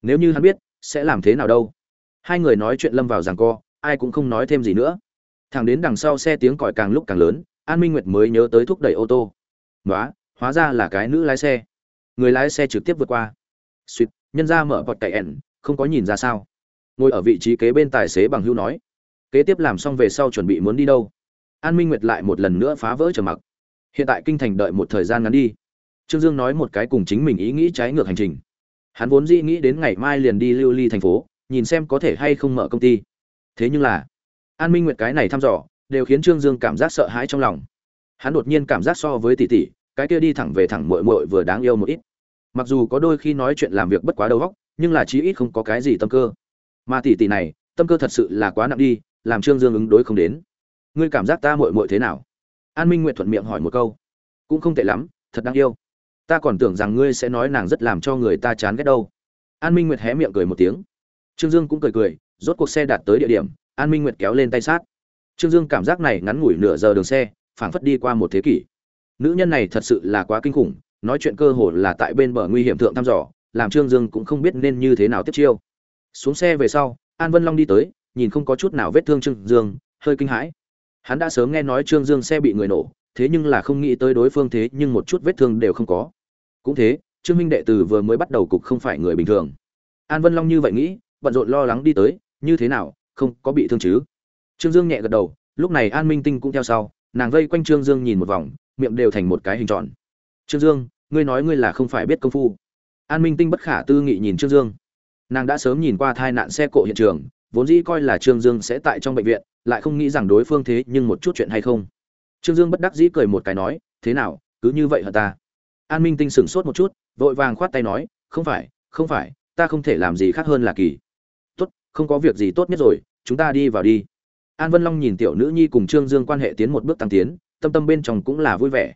Nếu như hắn biết, sẽ làm thế nào đâu? Hai người nói chuyện lâm vào rằng co ai cũng không nói thêm gì nữa. Thằng đến đằng sau xe tiếng còi càng lúc càng lớn, an minh nguyệt mới nhớ tới thúc đẩy ô tô. Nói hóa ra là cái nữ lái xe. Người lái xe trực tiếp vượt qua. Suýt nhân ra mở bọt cậy ẻn không có nhìn ra sao. Ngồi ở vị trí kế bên tài xế bằng hưu nói, kế tiếp làm xong về sau chuẩn bị muốn đi đâu? An minh nguyệt lại một lần nữa phá vỡ trở mặc. Hiện tại kinh thành đợi một thời gian ngắn đi. Trương dương nói một cái cùng chính mình ý nghĩ trái ngược hành trình. Hắn vốn dĩ nghĩ đến ngày mai liền đi lưu ly thành phố, nhìn xem có thể hay không mở công ty thế nhưng là, an minh nguyệt cái này thăm dò, đều khiến trương dương cảm giác sợ hãi trong lòng. Hắn đột nhiên cảm giác so với tỷ tỷ, cái kia đi thẳng về thẳng mội mội vừa đáng yêu một ít. Mặc dù có đôi khi nói chuyện làm việc bất quá đầu óc, nhưng là chí ít không có cái gì tâm cơ. Mà tỷ tỷ này, tâm cơ thật sự là quá nặng đi, làm trương dương ứng đối không đến. Ngươi cảm giác ta mội mội thế nào? An minh nguyện thuận miệng hỏi một câu. Cũng không tệ lắm, thật đáng yêu. Ta còn tưởng rằng ngươi sẽ nói nàng rất làm cho người ta chán ghét đâu. An minh nguyệt hé miệng cười một tiếng. Trương dương cũng cười cười rốt cuộc xe đạt tới địa điểm, an minh nguyệt kéo lên tay sát. Trương dương cảm giác này ngắn ngủi nửa giờ đường xe, phảng phất đi qua một thế kỷ. Nữ nhân này thật sự là quá kinh khủng, nói chuyện cơ hồ là tại bên bờ nguy hiểm thượng thăm dò, làm trương dương cũng không biết nên như thế nào tiếp chiêu. Xuống xe về sau, an vân long đi tới, nhìn không có chút nào vết thương trương dương, hơi kinh hãi. Hắn đã sớm nghe nói trương dương xe bị người nổ, thế nhưng là không nghĩ tới đối phương thế nhưng một chút vết thương đều không có. Cũng thế, trương minh đệ tử vừa mới bắt đầu cục không phải người bình thường. An vân long như vậy nghĩ, bận rộn lo lắng đi tới như thế nào, không có bị thương chứ? Trương dương nhẹ gật đầu, lúc này an minh tinh cũng theo sau, nàng vây quanh trương dương nhìn một vòng, miệng đều thành một cái hình tròn. Trương dương, ngươi nói ngươi là không phải biết công phu. An minh tinh bất khả tư nghị nhìn trương dương. Nàng đã sớm nhìn qua tai nạn xe cộ hiện trường, vốn dĩ coi là trương dương sẽ tại trong bệnh viện, lại không nghĩ rằng đối phương thế nhưng một chút chuyện hay không. Trương dương bất đắc dĩ cười một cái nói, thế nào, cứ như vậy hả ta? An minh tinh sửng sốt một chút, vội vàng khoát tay nói, không phải không phải, ta không thể làm gì khác hơn là kỳ không có việc gì tốt nhất rồi, chúng ta đi vào đi. An vân long nhìn tiểu nữ nhi cùng trương dương quan hệ tiến một bước tăng tiến, tâm tâm bên trong cũng là vui vẻ.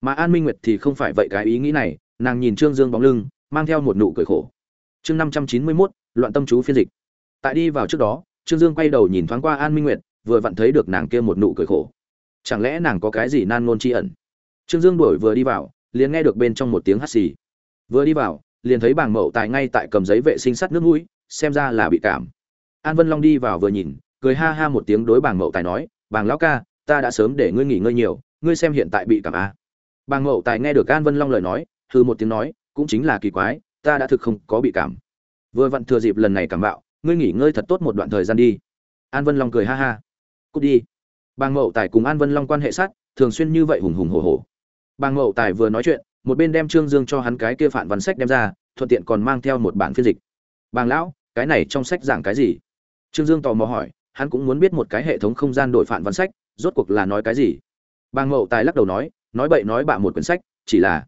Mà an minh nguyệt thì không phải vậy cái ý nghĩ này, nàng nhìn trương dương bóng lưng, mang theo một nụ cười khổ. Chương năm trăm chín mươi mốt, loạn tâm chú phiên dịch. Tại đi vào trước đó, trương dương quay đầu nhìn thoáng qua an minh nguyệt, vừa vặn thấy được nàng kia một nụ cười khổ. Chẳng lẽ nàng có cái gì nan ngôn tri ẩn? Trương dương đuổi vừa đi vào, liền nghe được bên trong một tiếng hắt xì. Vừa đi vào, liền thấy bàng mậu tài ngay tại cầm giấy vệ sinh sắt nước mũi, xem ra là bị cảm an vân long đi vào vừa nhìn, cười ha ha một tiếng đối bàng mậu tài nói, bàng lão ca, ta đã sớm để ngươi nghỉ ngơi nhiều, ngươi xem hiện tại bị cảm a. À. bàng mậu tài nghe được an vân long lời nói hư một tiếng nói, cũng chính là kỳ quái, ta đã thực không có bị cảm. Vừa vặn thừa dịp lần này cảm bạo, ngươi nghỉ ngơi thật tốt một đoạn thời gian đi. An vân long cười ha ha. Cút đi. Bàng mậu tài cùng an vân long quan hệ sát, thường xuyên như vậy hùng hùng hổ hổ. Bàng mậu tài vừa nói chuyện, một bên đem trương dương cho hắn cái kia phản văn sách đem ra, thuận tiện còn mang theo một bản phiên dịch. Bàng lão, cái này trong sách giảng cái gì? Trương dương tò mò hỏi, hắn cũng muốn biết một cái hệ thống không gian đổi phản văn sách, rốt cuộc là nói cái gì? Bàng mậu tài lắc đầu nói nói bậy nói bạ một quyển sách, chỉ là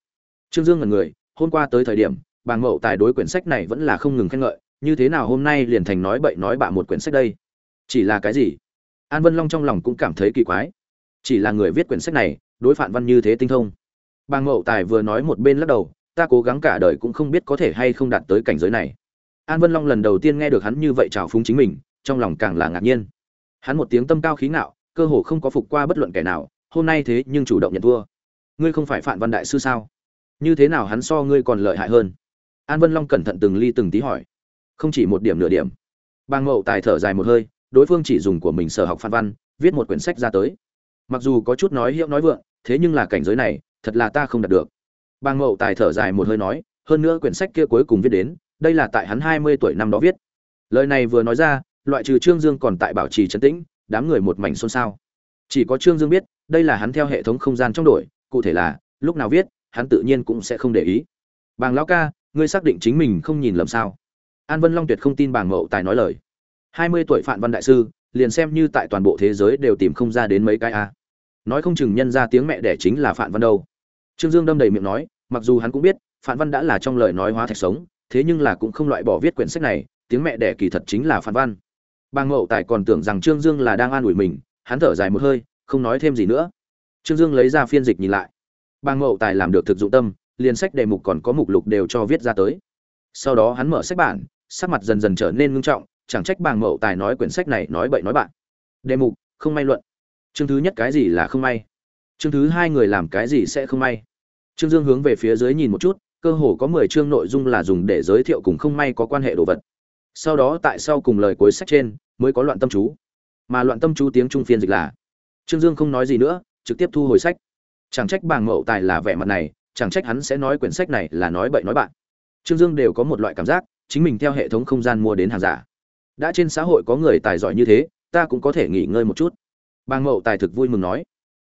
trương dương ngẩn người, hôm qua tới thời điểm, bàng mậu tài đối quyển sách này vẫn là không ngừng khen ngợi, như thế nào hôm nay liền thành nói bậy nói bạ một quyển sách đây? Chỉ là cái gì? An vân long trong lòng cũng cảm thấy kỳ quái. Chỉ là người viết quyển sách này, đối phản văn như thế tinh thông. Bàng mậu tài vừa nói một bên lắc đầu, ta cố gắng cả đời cũng không biết có thể hay không đạt tới cảnh giới này. An vân long lần đầu tiên nghe được hắn như vậy chào phúng chính mình trong lòng càng là ngạc nhiên. Hắn một tiếng tâm cao khí ngạo, cơ hồ không có phục qua bất luận kẻ nào, hôm nay thế nhưng chủ động nhận thua. Ngươi không phải phạm văn đại sư sao? Như thế nào hắn so ngươi còn lợi hại hơn? An vân long cẩn thận từng ly từng tí hỏi. Không chỉ một điểm nửa điểm. Bang mậu tài thở dài một hơi, đối phương chỉ dùng của mình sở học phan văn, viết một quyển sách ra tới. Mặc dù có chút nói hiệu nói vượng, thế nhưng là cảnh giới này, thật là ta không đạt được. Bang mậu tài thở dài một hơi nói, hơn nữa quyển sách kia cuối cùng viết đến, đây là tại hắn hai mươi tuổi năm đó viết. Lời này vừa nói ra loại trừ trương dương còn tại bảo trì trấn tĩnh, đám người một mảnh xôn xao. Chỉ có trương dương biết, đây là hắn theo hệ thống không gian trong đổi, cụ thể là, lúc nào viết, hắn tự nhiên cũng sẽ không để ý. Bàng lão ca, ngươi xác định chính mình không nhìn lầm sao? An vân long tuyệt không tin bàng mậu tài nói lời. Hai mươi tuổi phạm văn đại sư, liền xem như tại toàn bộ thế giới đều tìm không ra đến mấy cái a. Nói không chừng nhân ra tiếng mẹ đẻ chính là phạm văn đâu. Trương dương đâm đầy miệng nói, mặc dù hắn cũng biết phạm văn đã là trong lời nói hóa thạch sống, thế nhưng là cũng không loại bỏ viết quyển sách này, tiếng mẹ đẻ kỳ thật chính là phạm văn bàng mậu tài còn tưởng rằng trương dương là đang an ủi mình, hắn thở dài một hơi, không nói thêm gì nữa. Trương dương lấy ra phiên dịch nhìn lại. Bàng mậu tài làm được thực dụng tâm, liền sách đề mục còn có mục lục đều cho viết ra tới. Sau đó hắn mở sách bản, sắc mặt dần dần trở nên ngưng trọng, chẳng trách bàng mậu tài nói quyển sách này nói bậy nói bạn. Đề mục, không may luận. Chương thứ nhất cái gì là không may? Chương thứ hai người làm cái gì sẽ không may? Trương dương hướng về phía dưới nhìn một chút, cơ hồ có mười chương nội dung là dùng để giới thiệu cùng không may có quan hệ đồ vật. Sau đó tại sau cùng lời cuối sách trên mới có loạn tâm chú. Mà loạn tâm chú tiếng trung phiên dịch là, trương dương không nói gì nữa, trực tiếp thu hồi sách. Chẳng trách bàng mậu tài là vẻ mặt này, chẳng trách hắn sẽ nói quyển sách này là nói bậy nói bạn. Trương dương đều có một loại cảm giác, chính mình theo hệ thống không gian mua đến hàng giả. Đã trên xã hội có người tài giỏi như thế, ta cũng có thể nghỉ ngơi một chút. Bàng mậu tài thực vui mừng nói,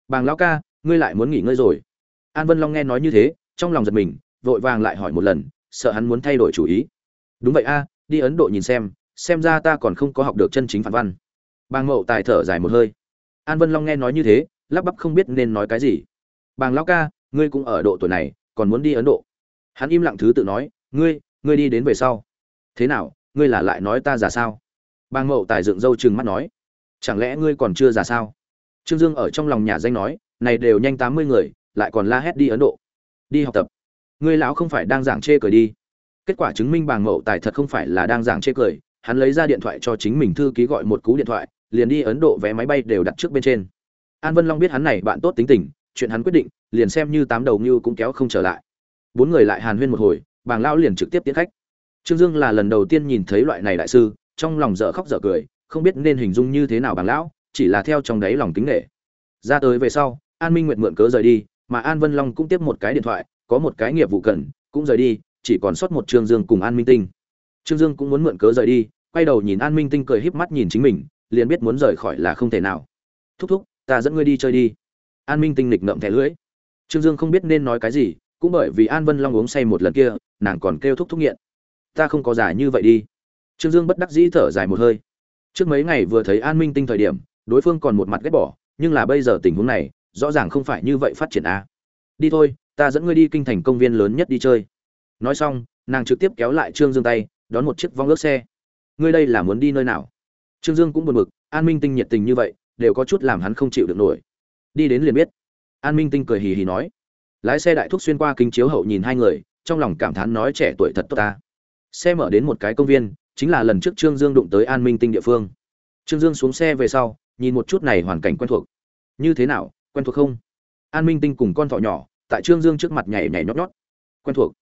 bàng lão ca, ngươi lại muốn nghỉ ngơi rồi. An vân long nghe nói như thế, trong lòng giật mình, vội vàng lại hỏi một lần, sợ hắn muốn thay đổi chủ ý. Đúng vậy a, đi ấn độ nhìn xem xem ra ta còn không có học được chân chính phản văn. Bàng mậu tài thở dài một hơi. An vân long nghe nói như thế, lắp bắp không biết nên nói cái gì. Bàng lão ca, ngươi cũng ở độ tuổi này, còn muốn đi ấn độ. Hắn im lặng thứ tự nói, ngươi ngươi đi đến về sau. Thế nào, ngươi là lại nói ta già sao? Bàng mậu tài dựng râu chừng mắt nói, chẳng lẽ ngươi còn chưa già sao? Trương dương ở trong lòng nhà danh nói, này đều nhanh tám mươi người, lại còn la hét đi ấn độ. Đi học tập. Ngươi lão không phải đang giảng chê cười đi. Kết quả chứng minh bàng mậu tài thật không phải là đang giảng chê cười hắn lấy ra điện thoại cho chính mình thư ký gọi một cú điện thoại, liền đi ấn độ vé máy bay đều đặt trước bên trên. An vân long biết hắn này bạn tốt tính tình, chuyện hắn quyết định, liền xem như tám đầu như cũng kéo không trở lại. Bốn người lại hàn huyên một hồi, bàng lão liền trực tiếp tiến khách. Trương dương là lần đầu tiên nhìn thấy loại này đại sư, trong lòng dở khóc dở cười, không biết nên hình dung như thế nào bàng lão, chỉ là theo trong đáy lòng kính nghệ ra tới về sau, an minh nguyệt mượn cớ rời đi, mà an vân long cũng tiếp một cái điện thoại, có một cái nghiệp vụ cần, cũng rời đi, chỉ còn sót một trương dương cùng an minh tinh trương dương cũng muốn mượn cớ rời đi, quay đầu nhìn an minh tinh cười híp mắt nhìn chính mình, liền biết muốn rời khỏi là không thể nào. Thúc thúc, ta dẫn ngươi đi chơi đi. An minh tinh lịch ngậm thẻ lưỡi. Trương dương không biết nên nói cái gì, cũng bởi vì an vân long uống say một lần kia, nàng còn kêu thúc thúc nghiện. Ta không có giải như vậy đi. Trương dương bất đắc dĩ thở dài một hơi. Trước mấy ngày vừa thấy an minh tinh thời điểm, đối phương còn một mặt ghét bỏ, nhưng là bây giờ tình huống này, rõ ràng không phải như vậy phát triển a à. đi thôi, ta dẫn ngươi đi kinh thành công viên lớn nhất đi chơi. Nói xong, nàng trực tiếp kéo lại trương dương tay đón một chiếc vong ước xe. Ngươi đây là muốn đi nơi nào? Trương dương cũng buồn bực, an minh tinh nhiệt tình như vậy, đều có chút làm hắn không chịu được nổi. Đi đến liền biết. An minh tinh cười hì hì nói. Lái xe đại thúc xuyên qua kính chiếu hậu nhìn hai người, trong lòng cảm thán nói trẻ tuổi thật tốt ta. Xe mở đến một cái công viên, chính là lần trước trương dương đụng tới an minh tinh địa phương. Trương dương xuống xe về sau, nhìn một chút này hoàn cảnh quen thuộc. Như thế nào, quen thuộc không? An minh tinh cùng con thỏ nhỏ, tại trương dương trước mặt nhảy nhảy nhót nhót. Quen thuộc.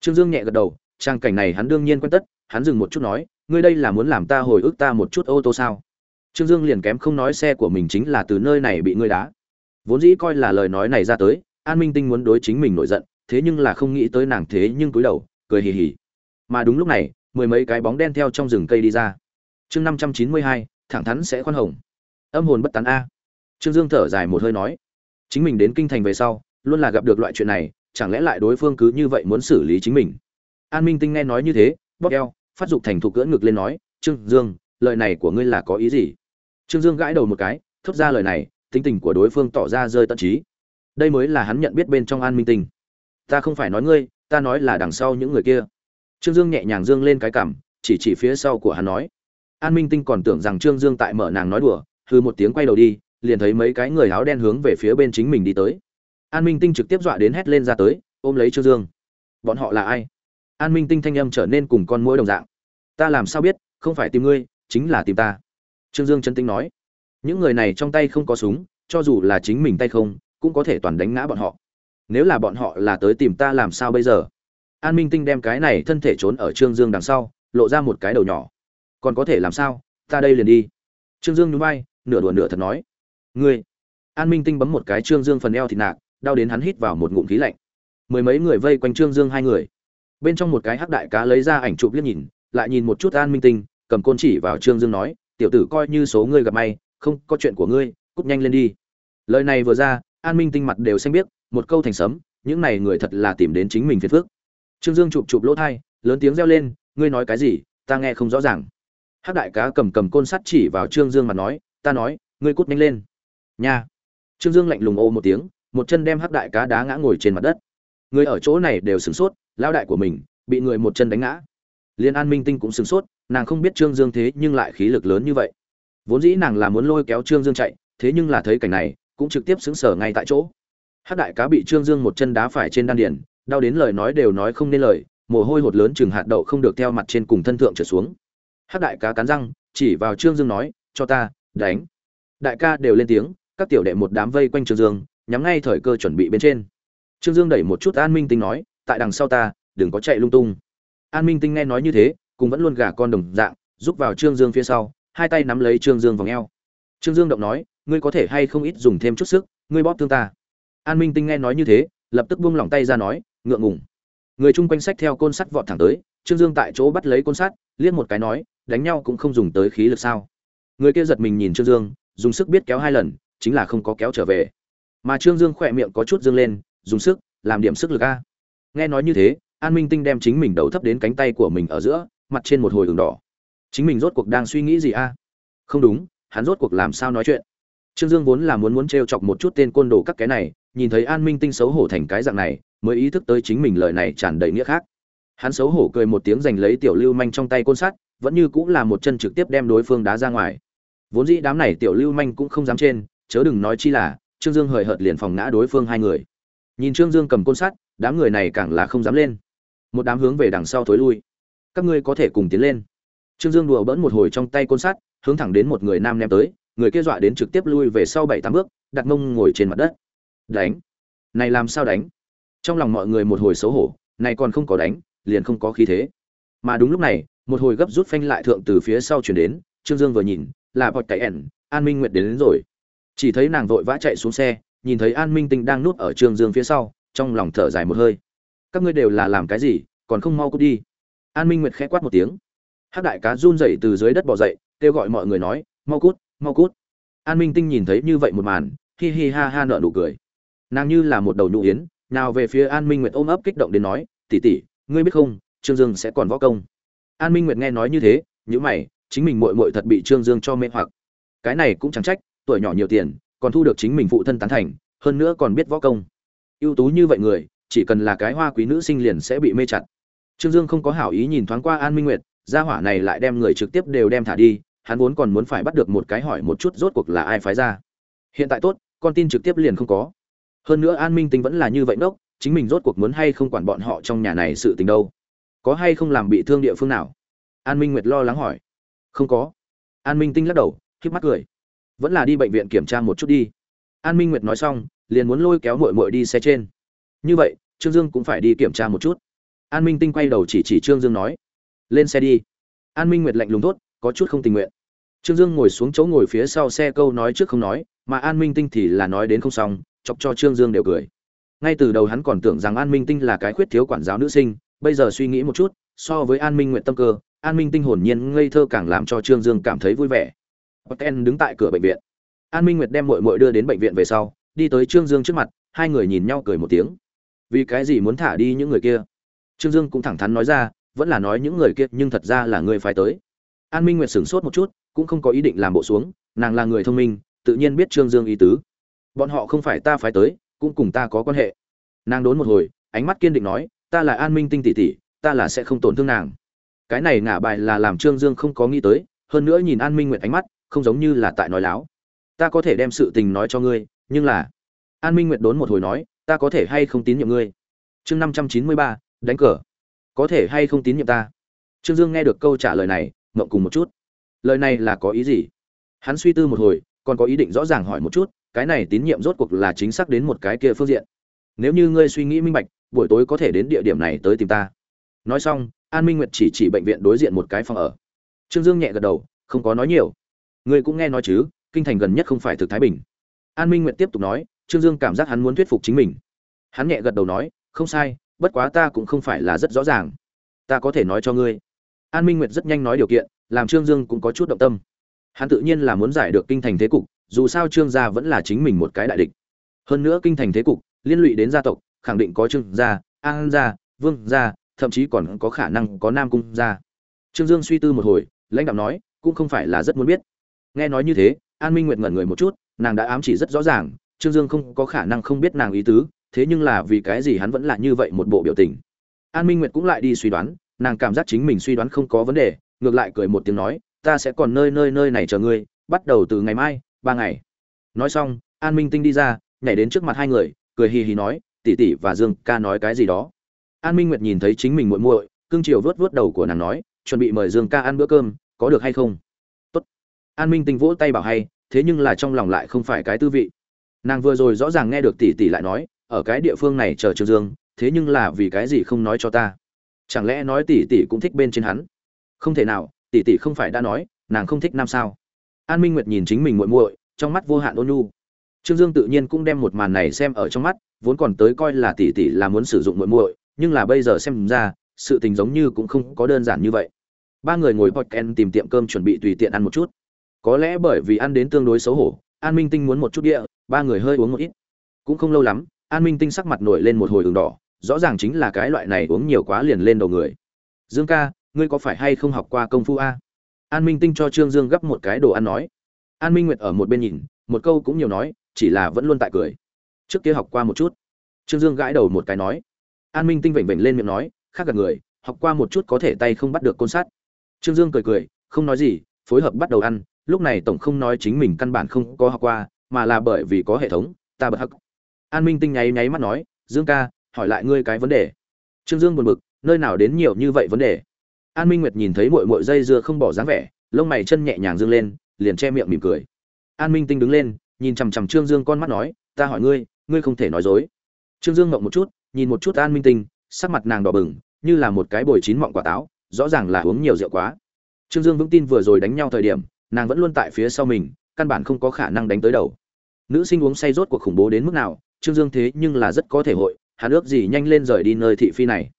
Trương dương nhẹ gật đầu, trang cảnh này hắn đương nhiên quen tất hắn dừng một chút nói, ngươi đây là muốn làm ta hồi ức ta một chút ô tô sao? Trương dương liền kém không nói xe của mình chính là từ nơi này bị ngươi đá. Vốn dĩ coi là lời nói này ra tới, an minh tinh muốn đối chính mình nổi giận, thế nhưng là không nghĩ tới nàng thế nhưng cúi đầu, cười hì hì. Mà đúng lúc này, mười mấy cái bóng đen theo trong rừng cây đi ra. Chương năm trăm chín mươi hai, thẳng thắn sẽ khoan hồng. Âm hồn bất tán a. Trương dương thở dài một hơi nói, chính mình đến kinh thành về sau, luôn là gặp được loại chuyện này, chẳng lẽ lại đối phương cứ như vậy muốn xử lý chính mình? An minh tinh nghe nói như thế, bóp eo phát dục thành thục cưỡn ngực lên nói, trương dương, lời này của ngươi là có ý gì? Trương dương gãi đầu một cái, thốt ra lời này, tính tình của đối phương tỏ ra rơi tận trí. Đây mới là hắn nhận biết bên trong an minh tinh. Ta không phải nói ngươi, ta nói là đằng sau những người kia. Trương dương nhẹ nhàng dương lên cái cảm chỉ chỉ phía sau của hắn nói, an minh tinh còn tưởng rằng trương dương tại mở nàng nói đùa hư một tiếng quay đầu đi, liền thấy mấy cái người áo đen hướng về phía bên chính mình đi tới. An minh tinh trực tiếp dọa đến hét lên ra tới, ôm lấy trương dương. Bọn họ là ai? An minh tinh thanh âm trở nên cùng con mũi đồng dạng. Ta làm sao biết, không phải tìm ngươi, chính là tìm ta. Trương dương chân tinh nói. Những người này trong tay không có súng, cho dù là chính mình tay không, cũng có thể toàn đánh ngã bọn họ. Nếu là bọn họ là tới tìm ta làm sao bây giờ? An minh tinh đem cái này thân thể trốn ở trương dương đằng sau, lộ ra một cái đầu nhỏ. Còn có thể làm sao? Ta đây liền đi. Trương dương nhún vai, nửa đùa nửa thật nói. Ngươi. An minh tinh bấm một cái trương dương phần eo thịt nạc, đau đến hắn hít vào một ngụm khí lạnh. Mười mấy người vây quanh trương dương hai người bên trong một cái hắc đại cá lấy ra ảnh chụp liếc nhìn, lại nhìn một chút an minh tinh, cầm côn chỉ vào trương dương nói, tiểu tử coi như số ngươi gặp may, không có chuyện của ngươi, cút nhanh lên đi. Lời này vừa ra, an minh tinh mặt đều xanh biết một câu thành sấm, những này người thật là tìm đến chính mình phiền phước trương dương chụp chụp lỗ thai lớn tiếng reo lên, ngươi nói cái gì, ta nghe không rõ ràng. Hắc đại cá cầm cầm côn sắt chỉ vào trương dương mà nói, ta nói, ngươi cút nhanh lên. Nha. Trương dương lạnh lùng ô một tiếng, một chân đem hắc đại cá đá ngã ngồi trên mặt đất người ở chỗ này đều sửng sốt lao đại của mình bị người một chân đánh ngã. Liên an minh tinh cũng sửng sốt, nàng không biết trương dương thế nhưng lại khí lực lớn như vậy. Vốn dĩ nàng là muốn lôi kéo trương dương chạy, thế nhưng là thấy cảnh này, cũng trực tiếp xứng sở ngay tại chỗ. Hắc đại cá bị trương dương một chân đá phải trên đan điền, đau đến lời nói đều nói không nên lời, mồ hôi hột lớn chừng hạt đậu không được theo mặt trên cùng thân thượng trở xuống. Hắc đại cá cắn răng, chỉ vào trương dương nói, cho ta, đánh. Đại ca đều lên tiếng, các tiểu đệ một đám vây quanh trương dương, nhắm ngay thời cơ chuẩn bị bên trên trương dương đẩy một chút an minh tinh nói, tại đằng sau ta, đừng có chạy lung tung. An minh tinh nghe nói như thế, cùng vẫn luôn gả con đồng dạng giúp vào trương dương phía sau, hai tay nắm lấy trương dương vòng eo. Trương dương động nói, ngươi có thể hay không ít dùng thêm chút sức, ngươi bóp thương ta. An minh tinh nghe nói như thế, lập tức buông lỏng tay ra nói, ngượng ngùng. Người chung quanh sách theo côn sắt vọt thẳng tới, trương dương tại chỗ bắt lấy côn sắt, liếc một cái nói, đánh nhau cũng không dùng tới khí lực sao? Người kia giật mình nhìn trương dương, dùng sức biết kéo hai lần, chính là không có kéo trở về. Mà trương dương khỏe miệng có chút dương lên dùng sức, làm điểm sức lực a. Nghe nói như thế, an minh tinh đem chính mình đầu thấp đến cánh tay của mình ở giữa, mặt trên một hồi đường đỏ. Chính mình rốt cuộc đang suy nghĩ gì a? Không đúng, hắn rốt cuộc làm sao nói chuyện? Trương dương vốn là muốn muốn t chọc một chút tên côn đồ các cái này, nhìn thấy an minh tinh xấu hổ thành cái dạng này, mới ý thức tới chính mình lời này tràn đầy nghĩa khác. Hắn xấu hổ cười một tiếng giành lấy tiểu lưu manh trong tay côn sắt, vẫn như cũng là một chân trực tiếp đem đối phương đá ra ngoài. Vốn dĩ đám này tiểu lưu manh cũng không dám trên, chớ đừng nói chi là, trương dương hời hợt liền phòng ngã đối phương hai người nhìn trương dương cầm côn sắt đám người này càng là không dám lên. Một đám hướng về đằng sau thối lui. Các ngươi có thể cùng tiến lên. Trương dương đùa bỡn một hồi trong tay côn sắt hướng thẳng đến một người nam ném tới người kia dọa đến trực tiếp lui về sau bảy tám bước đặt mông ngồi trên mặt đất. Đánh. Này làm sao đánh? Trong lòng mọi người một hồi xấu hổ này còn không có đánh liền không có khí thế. Mà đúng lúc này một hồi gấp rút phanh lại thượng từ phía sau chuyển đến trương dương vừa nhìn là bọt cậy ẻn an minh nguyệt đến, đến rồi. Chỉ thấy nàng vội vã chạy xuống xe nhìn thấy an minh tinh đang nuốt ở trương dương phía sau, trong lòng thở dài một hơi. Các ngươi đều là làm cái gì, còn không mau cút đi. An minh nguyệt khẽ quát một tiếng. Hắc đại cá run rẩy từ dưới đất bò dậy, kêu gọi mọi người nói, mau cút mau cút. An minh tinh nhìn thấy như vậy một màn, hi hi ha ha nợ nụ cười. Nàng như là một đầu nhũ yến, nào về phía an minh nguyệt ôm ấp kích động đến nói tỉ tỉ ngươi biết không, trương dương sẽ còn võ công. An minh nguyệt nghe nói như thế nhữ mày, chính mình mội mội thật bị trương dương cho mê hoặc. Cái này cũng chẳng trách, tuổi nhỏ nhiều tiền còn thu được chính mình phụ thân tán thành, hơn nữa còn biết võ công. Ưu tú như vậy người, chỉ cần là cái hoa quý nữ sinh liền sẽ bị mê chặt. Trương dương không có hảo ý nhìn thoáng qua an minh nguyệt, gia hỏa này lại đem người trực tiếp đều đem thả đi, hắn vốn còn muốn phải bắt được một cái hỏi một chút rốt cuộc là ai phái ra. Hiện tại tốt, con tin trực tiếp liền không có. Hơn nữa an minh tính vẫn là như vậy nốc chính mình rốt cuộc muốn hay không quản bọn họ trong nhà này sự tình đâu. Có hay không làm bị thương địa phương nào? An minh nguyệt lo lắng hỏi. Không có. An minh tinh lắc đầu k mắt cười vẫn là đi bệnh viện kiểm tra một chút đi. An minh nguyệt nói xong, liền muốn lôi kéo mội mội đi xe trên. Như vậy, trương dương cũng phải đi kiểm tra một chút. An minh tinh quay đầu chỉ chỉ trương dương nói, lên xe đi. An minh nguyệt lạnh lùng tốt có chút không tình nguyện. Trương dương ngồi xuống chỗ ngồi phía sau xe câu nói trước không nói, mà an minh tinh thì là nói đến không xong, chọc cho trương dương đều cười. Ngay từ đầu hắn còn tưởng rằng an minh tinh là cái khuyết thiếu quản giáo nữ sinh, bây giờ suy nghĩ một chút, so với an minh nguyện tâm cơ, an minh tinh hồn nhiên ngây thơ càng làm cho trương dương cảm thấy vui vẻ. Ken đứng tại cửa bệnh viện. An minh nguyệt đem muội muội đưa đến bệnh viện về sau, đi tới trương dương trước mặt, hai người nhìn nhau cười một tiếng. Vì cái gì muốn thả đi những người kia? Trương dương cũng thẳng thắn nói ra, vẫn là nói những người kia, nhưng thật ra là người phải tới. An minh nguyệt sửng sốt một chút, cũng không có ý định làm bộ xuống, nàng là người thông minh, tự nhiên biết trương dương ý tứ. Bọn họ không phải ta phải tới, cũng cùng ta có quan hệ. Nàng đốn một hồi, ánh mắt kiên định nói, ta là an minh tinh tỷ tỷ, ta là sẽ không tổn thương nàng. Cái này ngả bài là làm trương dương không có nghĩ tới, hơn nữa nhìn an minh Nguyệt ánh mắt không giống như là tại nói láo. Ta có thể đem sự tình nói cho ngươi, nhưng là, an minh nguyệt đốn một hồi nói, ta có thể hay không tín nhiệm ngươi? Chương năm trăm chín mươi ba, đánh cờ. Có thể hay không tín nhiệm ta? Trương dương nghe được câu trả lời này, ngậm cùng một chút. Lời này là có ý gì? Hắn suy tư một hồi, còn có ý định rõ ràng hỏi một chút, cái này tín nhiệm rốt cuộc là chính xác đến một cái kia phương diện. Nếu như ngươi suy nghĩ minh bạch, buổi tối có thể đến địa điểm này tới tìm ta. Nói xong, an minh nguyệt chỉ chỉ bệnh viện đối diện một cái phòng ở. Trương dương nhẹ gật đầu, không có nói nhiều ngươi cũng nghe nói chứ, kinh thành gần nhất không phải thực thái bình. An minh nguyệt tiếp tục nói, trương dương cảm giác hắn muốn thuyết phục chính mình. Hắn nhẹ gật đầu nói, không sai, bất quá ta cũng không phải là rất rõ ràng. Ta có thể nói cho ngươi. An minh nguyệt rất nhanh nói điều kiện, làm trương dương cũng có chút động tâm. Hắn tự nhiên là muốn giải được kinh thành thế cục, dù sao trương gia vẫn là chính mình một cái đại địch. Hơn nữa kinh thành thế cục, liên lụy đến gia tộc, khẳng định có trương gia, an gia, vương gia, thậm chí còn có khả năng có nam cung gia. Trương dương suy tư một hồi, lãnh đạo nói, cũng không phải là rất muốn biết nghe nói như thế, an minh nguyệt ngẩn người một chút, nàng đã ám chỉ rất rõ ràng, trương dương không có khả năng không biết nàng ý tứ, thế nhưng là vì cái gì hắn vẫn là như vậy một bộ biểu tình. An minh nguyệt cũng lại đi suy đoán, nàng cảm giác chính mình suy đoán không có vấn đề, ngược lại cười một tiếng nói, ta sẽ còn nơi nơi nơi này chờ ngươi, bắt đầu từ ngày mai, ba ngày. Nói xong, an minh tinh đi ra, nhảy đến trước mặt hai người, cười hì hì nói, tỷ tỷ và dương ca nói cái gì đó. An minh nguyệt nhìn thấy chính mình muội muội cương chiều vớt vớt đầu của nàng nói, chuẩn bị mời dương ca ăn bữa cơm, có được hay không? An minh tinh vỗ tay bảo hay, thế nhưng là trong lòng lại không phải cái tư vị. Nàng vừa rồi rõ ràng nghe được tỷ tỷ lại nói, ở cái địa phương này chờ trương dương, thế nhưng là vì cái gì không nói cho ta? Chẳng lẽ nói tỷ tỷ cũng thích bên trên hắn? Không thể nào, tỷ tỷ không phải đã nói, nàng không thích nam sao? An minh nguyệt nhìn chính mình muội muội, trong mắt vô hạn ôn nhu. Trương dương tự nhiên cũng đem một màn này xem ở trong mắt, vốn còn tới coi là tỷ tỷ là muốn sử dụng muội muội, nhưng là bây giờ xem ra, sự tình giống như cũng không có đơn giản như vậy. Ba người ngồi podcast tìm tiệm cơm chuẩn bị tùy tiện ăn một chút có lẽ bởi vì ăn đến tương đối xấu hổ, an minh tinh muốn một chút địa, ba người hơi uống một ít. Cũng không lâu lắm, an minh tinh sắc mặt nổi lên một hồi đường đỏ, rõ ràng chính là cái loại này uống nhiều quá liền lên đầu người. Dương ca, ngươi có phải hay không học qua công phu a? An minh tinh cho trương dương gấp một cái đồ ăn nói. An minh nguyệt ở một bên nhìn, một câu cũng nhiều nói, chỉ là vẫn luôn tại cười. Trước kia học qua một chút. Trương dương gãi đầu một cái nói. An minh tinh vểnh vểnh lên miệng nói, khác gặp người, học qua một chút có thể tay không bắt được côn sắt. Trương dương cười cười, không nói gì, phối hợp bắt đầu ăn lúc này tổng không nói chính mình căn bản không có học qua, mà là bởi vì có hệ thống, ta bật hắc. An minh tinh nháy nháy mắt nói, dương ca, hỏi lại ngươi cái vấn đề. Trương dương buồn bực, nơi nào đến nhiều như vậy vấn đề? An minh nguyệt nhìn thấy mội mội dây dưa không bỏ dáng vẻ, lông mày chân nhẹ nhàng dương lên, liền che miệng mỉm cười. An minh tinh đứng lên, nhìn chằm chằm trương dương con mắt nói, ta hỏi ngươi ngươi không thể nói dối. Trương dương ngậm một chút, nhìn một chút an minh tinh, sắc mặt nàng đỏ bừng, như là một cái bồi chín mọng quả táo, rõ ràng là uống nhiều rượu quá. Trương dương vững tin vừa rồi đánh nhau thời điểm nàng vẫn luôn tại phía sau mình, căn bản không có khả năng đánh tới đầu. Nữ sinh uống say rốt cuộc khủng bố đến mức nào, trương dương thế nhưng là rất có thể hội, hắn ước gì nhanh lên rời đi nơi thị phi này.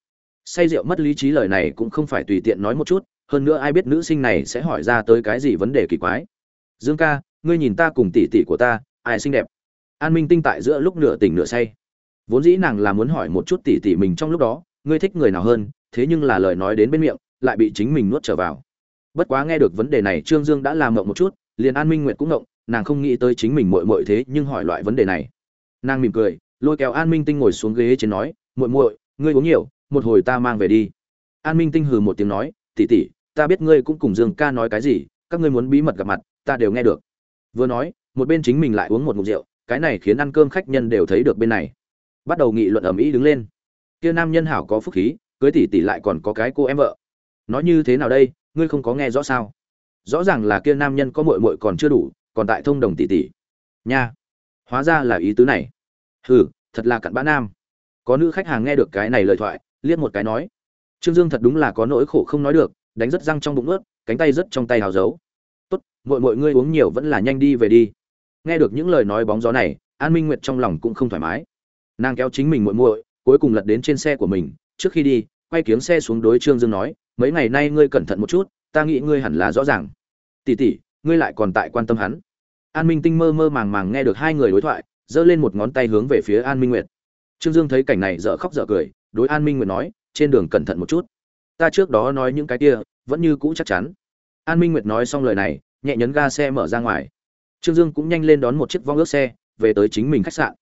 Say rượu mất lý trí lời này cũng không phải tùy tiện nói một chút, hơn nữa ai biết nữ sinh này sẽ hỏi ra tới cái gì vấn đề kỳ quái. Dương ca, ngươi nhìn ta cùng tỷ tỷ của ta, ai xinh đẹp? An minh tinh tại giữa lúc nửa tỉnh nửa say. Vốn dĩ nàng là muốn hỏi một chút tỷ tỷ mình trong lúc đó, ngươi thích người nào hơn, thế nhưng là lời nói đến bên miệng, lại bị chính mình nuốt trở vào bất quá nghe được vấn đề này, trương dương đã làm mộng một chút, liền an minh nguyệt cũng mộng nàng không nghĩ tới chính mình muội muội thế nhưng hỏi loại vấn đề này. Nàng mỉm cười, lôi kéo an minh tinh ngồi xuống ghế trên nói, muội muội, ngươi uống nhiều, một hồi ta mang về đi. An minh tinh hừ một tiếng nói tỉ tỉ ta biết ngươi cũng cùng dương ca nói cái gì, các ngươi muốn bí mật gặp mặt, ta đều nghe được. Vừa nói, một bên chính mình lại uống một ngụm rượu, cái này khiến ăn cơm khách nhân đều thấy được bên này. Bắt đầu nghị luận ầm ĩ đứng lên. Kia nam nhân hảo có phúc khí, cưới tỷ tỷ lại còn có cái cô em vợ. Nói như thế nào đây ngươi không có nghe rõ sao? Rõ ràng là kia nam nhân có muội muội còn chưa đủ, còn tại thông đồng tỷ tỷ. Nha. Hóa ra là ý tứ này. Hừ, thật là cặn bã nam. Có nữ khách hàng nghe được cái này lời thoại, liếc một cái nói. Trương dương thật đúng là có nỗi khổ không nói được, đánh rất răng trong bụng ướt cánh tay rất trong tay hào giấu. Tốt mọi mọi ngươi uống nhiều vẫn là nhanh đi về đi. Nghe được những lời nói bóng gió này, an minh nguyệt trong lòng cũng không thoải mái. Nàng kéo chính mình muội muội, cuối cùng lật đến trên xe của mình. Trước khi đi, quay kiếng xe xuống đối trương dương nói mấy ngày nay ngươi cẩn thận một chút, ta nghĩ ngươi hẳn là rõ ràng. Tỉ tỉ ngươi lại còn tại quan tâm hắn. An minh tinh mơ mơ màng màng nghe được hai người đối thoại, giơ lên một ngón tay hướng về phía an minh nguyệt. Trương dương thấy cảnh này dở khóc dở cười, đối an minh nguyệt nói, trên đường cẩn thận một chút. Ta trước đó nói những cái kia, vẫn như cũ chắc chắn. An minh nguyệt nói xong lời này, nhẹ nhấn ga xe mở ra ngoài. Trương dương cũng nhanh lên đón một chiếc vong ước xe, về tới chính mình khách sạn.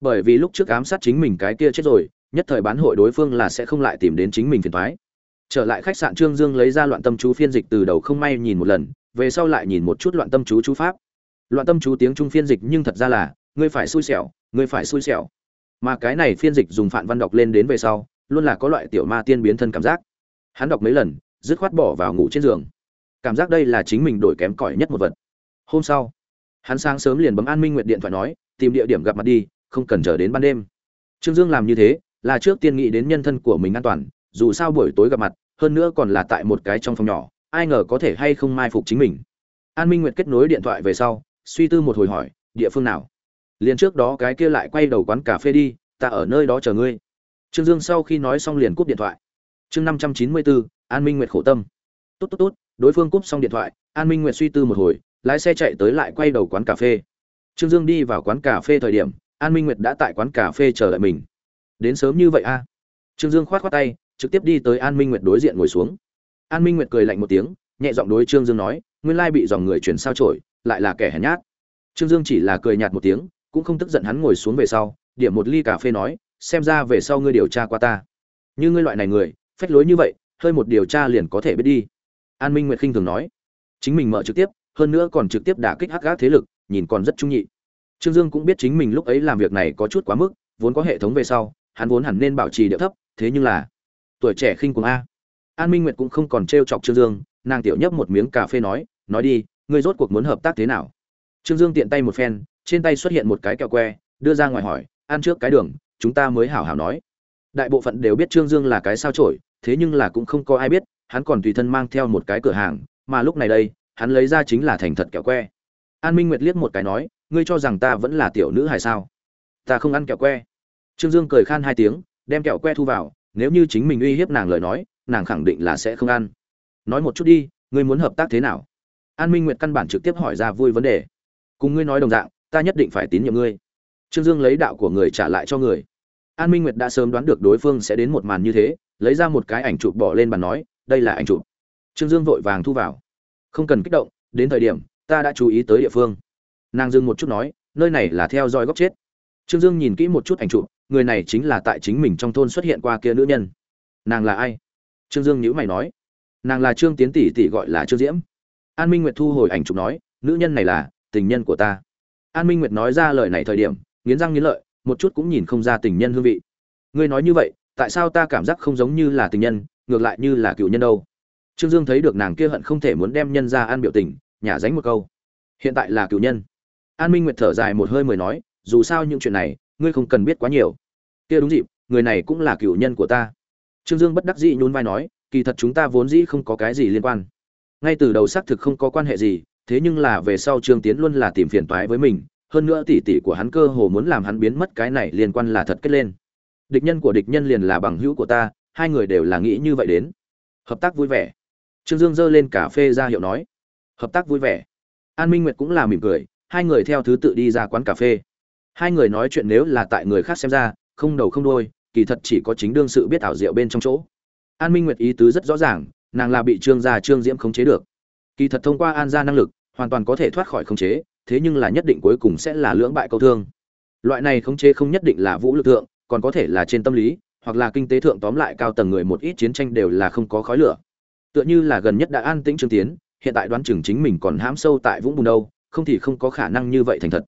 Bởi vì lúc trước ám sát chính mình cái kia chết rồi, nhất thời bán hội đối phương là sẽ không lại tìm đến chính mình phiền thoái trở lại khách sạn trương dương lấy ra loạn tâm chú phiên dịch từ đầu không may nhìn một lần, về sau lại nhìn một chút loạn tâm chú chú pháp. Loạn tâm chú tiếng trung phiên dịch nhưng thật ra là, ngươi phải xui xẻo, ngươi phải xui xẻo. Mà cái này phiên dịch dùng phản văn đọc lên đến về sau, luôn là có loại tiểu ma tiên biến thân cảm giác. Hắn đọc mấy lần, dứt khoát bỏ vào ngủ trên giường. Cảm giác đây là chính mình đổi kém cỏi nhất một vật. Hôm sau, hắn sáng sớm liền bấm an minh nguyện điện thoại nói, tìm địa điểm gặp mặt đi, không cần chờ đến ban đêm. Trương dương làm như thế, là trước tiên nghĩ đến nhân thân của mình an toàn, dù sao buổi tối gặp mặt hơn nữa còn là tại một cái trong phòng nhỏ, ai ngờ có thể hay không mai phục chính mình. An minh nguyệt kết nối điện thoại về sau, suy tư một hồi hỏi, địa phương nào? Liền trước đó cái kia lại quay đầu quán cà phê đi, ta ở nơi đó chờ ngươi. Trương dương sau khi nói xong liền cúp điện thoại. Chương năm trăm chín mươi bốn an minh nguyệt khổ tâm. Tốt tốt tốt, đối phương cúp xong điện thoại, an minh nguyệt suy tư một hồi, lái xe chạy tới lại quay đầu quán cà phê. Trương dương đi vào quán cà phê thời điểm, an minh nguyệt đã tại quán cà phê chờ đợi mình. Đến sớm như vậy a à? trương dương khoát khoát tay trực tiếp đi tới an minh nguyệt đối diện ngồi xuống. An minh nguyệt cười lạnh một tiếng, nhẹ giọng đối trương dương nói, nguyên lai bị dòng người chuyển sao trổi, lại là kẻ hèn nhát. Trương dương chỉ là cười nhạt một tiếng, cũng không tức giận hắn ngồi xuống về sau, điểm một ly cà phê nói, xem ra về sau ngươi điều tra qua ta. Như ngươi loại này người, phách lối như vậy, hơi một điều tra liền có thể biết đi. An minh nguyệt khinh thường nói. Chính mình mở trực tiếp, hơn nữa còn trực tiếp đả kích hắc gác thế lực, nhìn còn rất trung nhị. Trương dương cũng biết chính mình lúc ấy làm việc này có chút quá mức, vốn có hệ thống về sau, hắn vốn hẳn nên bảo trì địa thấp, thế nhưng là tuổi trẻ khinh cuồng a. An minh nguyệt cũng không còn t chọc trương dương, nàng tiểu nhấp một miếng cà phê nói nói đi, ngươi rốt cuộc muốn hợp tác thế nào? Trương dương tiện tay một phen, trên tay xuất hiện một cái kẹo que, đưa ra ngoài hỏi, ăn trước cái đường, chúng ta mới hảo hảo nói. Đại bộ phận đều biết trương dương là cái sao chổi, thế nhưng là cũng không có ai biết, hắn còn tùy thân mang theo một cái cửa hàng, mà lúc này đây, hắn lấy ra chính là thành thật kẹo que. An minh nguyệt liếc một cái nói, ngươi cho rằng ta vẫn là tiểu nữ hay sao? Ta không ăn kẹo que. Trương dương cười khan hai tiếng, đem kẹo que thu vào nếu như chính mình uy hiếp nàng lời nói, nàng khẳng định là sẽ không ăn. Nói một chút đi, ngươi muốn hợp tác thế nào? An minh nguyệt căn bản trực tiếp hỏi ra vui vấn đề. Cùng ngươi nói đồng dạng, ta nhất định phải tín nhiệm ngươi. Trương dương lấy đạo của người trả lại cho người. An minh nguyệt đã sớm đoán được đối phương sẽ đến một màn như thế, lấy ra một cái ảnh chụp bỏ lên bàn nói, đây là ảnh chụp. Trương dương vội vàng thu vào. Không cần kích động, đến thời điểm, ta đã chú ý tới địa phương. Nàng dừng một chút nói, nơi này là theo dõi góc chết. Trương dương nhìn kỹ một chút ảnh chụp người này chính là tại chính mình trong thôn xuất hiện qua kia nữ nhân. Nàng là ai? Trương dương nhữ mày nói. Nàng là trương tiến tỷ tỷ gọi là trương diễm. An minh nguyệt thu hồi ảnh chụp nói, nữ nhân này là tình nhân của ta. An minh nguyệt nói ra lời này thời điểm, nghiến răng nghiến lợi, một chút cũng nhìn không ra tình nhân hương vị. Ngươi nói như vậy, tại sao ta cảm giác không giống như là tình nhân, ngược lại như là cựu nhân đâu? Trương dương thấy được nàng kia hận không thể muốn đem nhân ra an biểu tình, nhả dánh một câu. Hiện tại là cựu nhân. An minh nguyệt thở dài một hơi mười nói, dù sao những chuyện này ngươi không cần biết quá nhiều. Kia đúng dịp, người này cũng là cựu nhân của ta. Trương dương bất đắc dĩ nhún vai nói, kỳ thật chúng ta vốn dĩ không có cái gì liên quan. Ngay từ đầu xác thực không có quan hệ gì, thế nhưng là về sau trương tiến luôn là tìm phiền toái với mình, hơn nữa tỷ tỷ của hắn cơ hồ muốn làm hắn biến mất cái này liên quan là thật kết lên. Địch nhân của địch nhân liền là bằng hữu của ta, hai người đều là nghĩ như vậy đến. Hợp tác vui vẻ. Trương dương giơ lên cà phê ra hiệu nói. Hợp tác vui vẻ. An minh nguyệt cũng là mỉm cười, hai người theo thứ tự đi ra quán cà phê hai người nói chuyện nếu là tại người khác xem ra, không đầu không đôi kỳ thật chỉ có chính đương sự biết ảo diệu bên trong chỗ. An minh nguyệt ý tứ rất rõ ràng, nàng là bị trương gia trương diễm khống chế được. Kỳ thật thông qua an gia năng lực, hoàn toàn có thể thoát khỏi khống chế, thế nhưng là nhất định cuối cùng sẽ là lưỡng bại câu thương. Loại này khống chế không nhất định là vũ lực thượng, còn có thể là trên tâm lý, hoặc là kinh tế thượng tóm lại cao tầng người một ít chiến tranh đều là không có khói lửa. Tựa như là gần nhất đã an tĩnh trương tiến, hiện tại đoán chừng chính mình còn hãm sâu tại vũng bùn đâu, không thì không có khả năng như vậy thành thật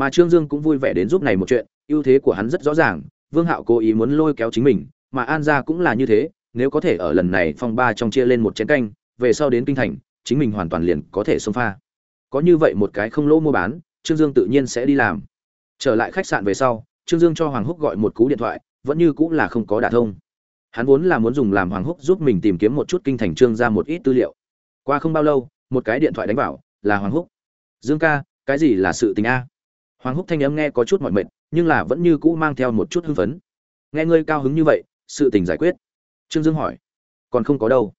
mà trương dương cũng vui vẻ đến giúp này một chuyện, ưu thế của hắn rất rõ ràng, vương hạo cố ý muốn lôi kéo chính mình, mà an gia cũng là như thế, nếu có thể ở lần này phong ba trong chia lên một chén canh, về sau đến kinh thành, chính mình hoàn toàn liền có thể xông pha. Có như vậy một cái không lỗ mua bán, trương dương tự nhiên sẽ đi làm. Trở lại khách sạn về sau, trương dương cho hoàng húc gọi một cú điện thoại, vẫn như cũng là không có đả thông. Hắn vốn là muốn dùng làm hoàng húc giúp mình tìm kiếm một chút kinh thành trương ra một ít tư liệu. Qua không bao lâu, một cái điện thoại đánh vào, là hoàng húc. Dương ca, cái gì là sự tình a? Hoàng húc thanh âm nghe có chút mọi mệt, nhưng là vẫn như cũ mang theo một chút hưng phấn. Nghe ngươi cao hứng như vậy, sự tình giải quyết. Trương dương hỏi, còn không có đâu.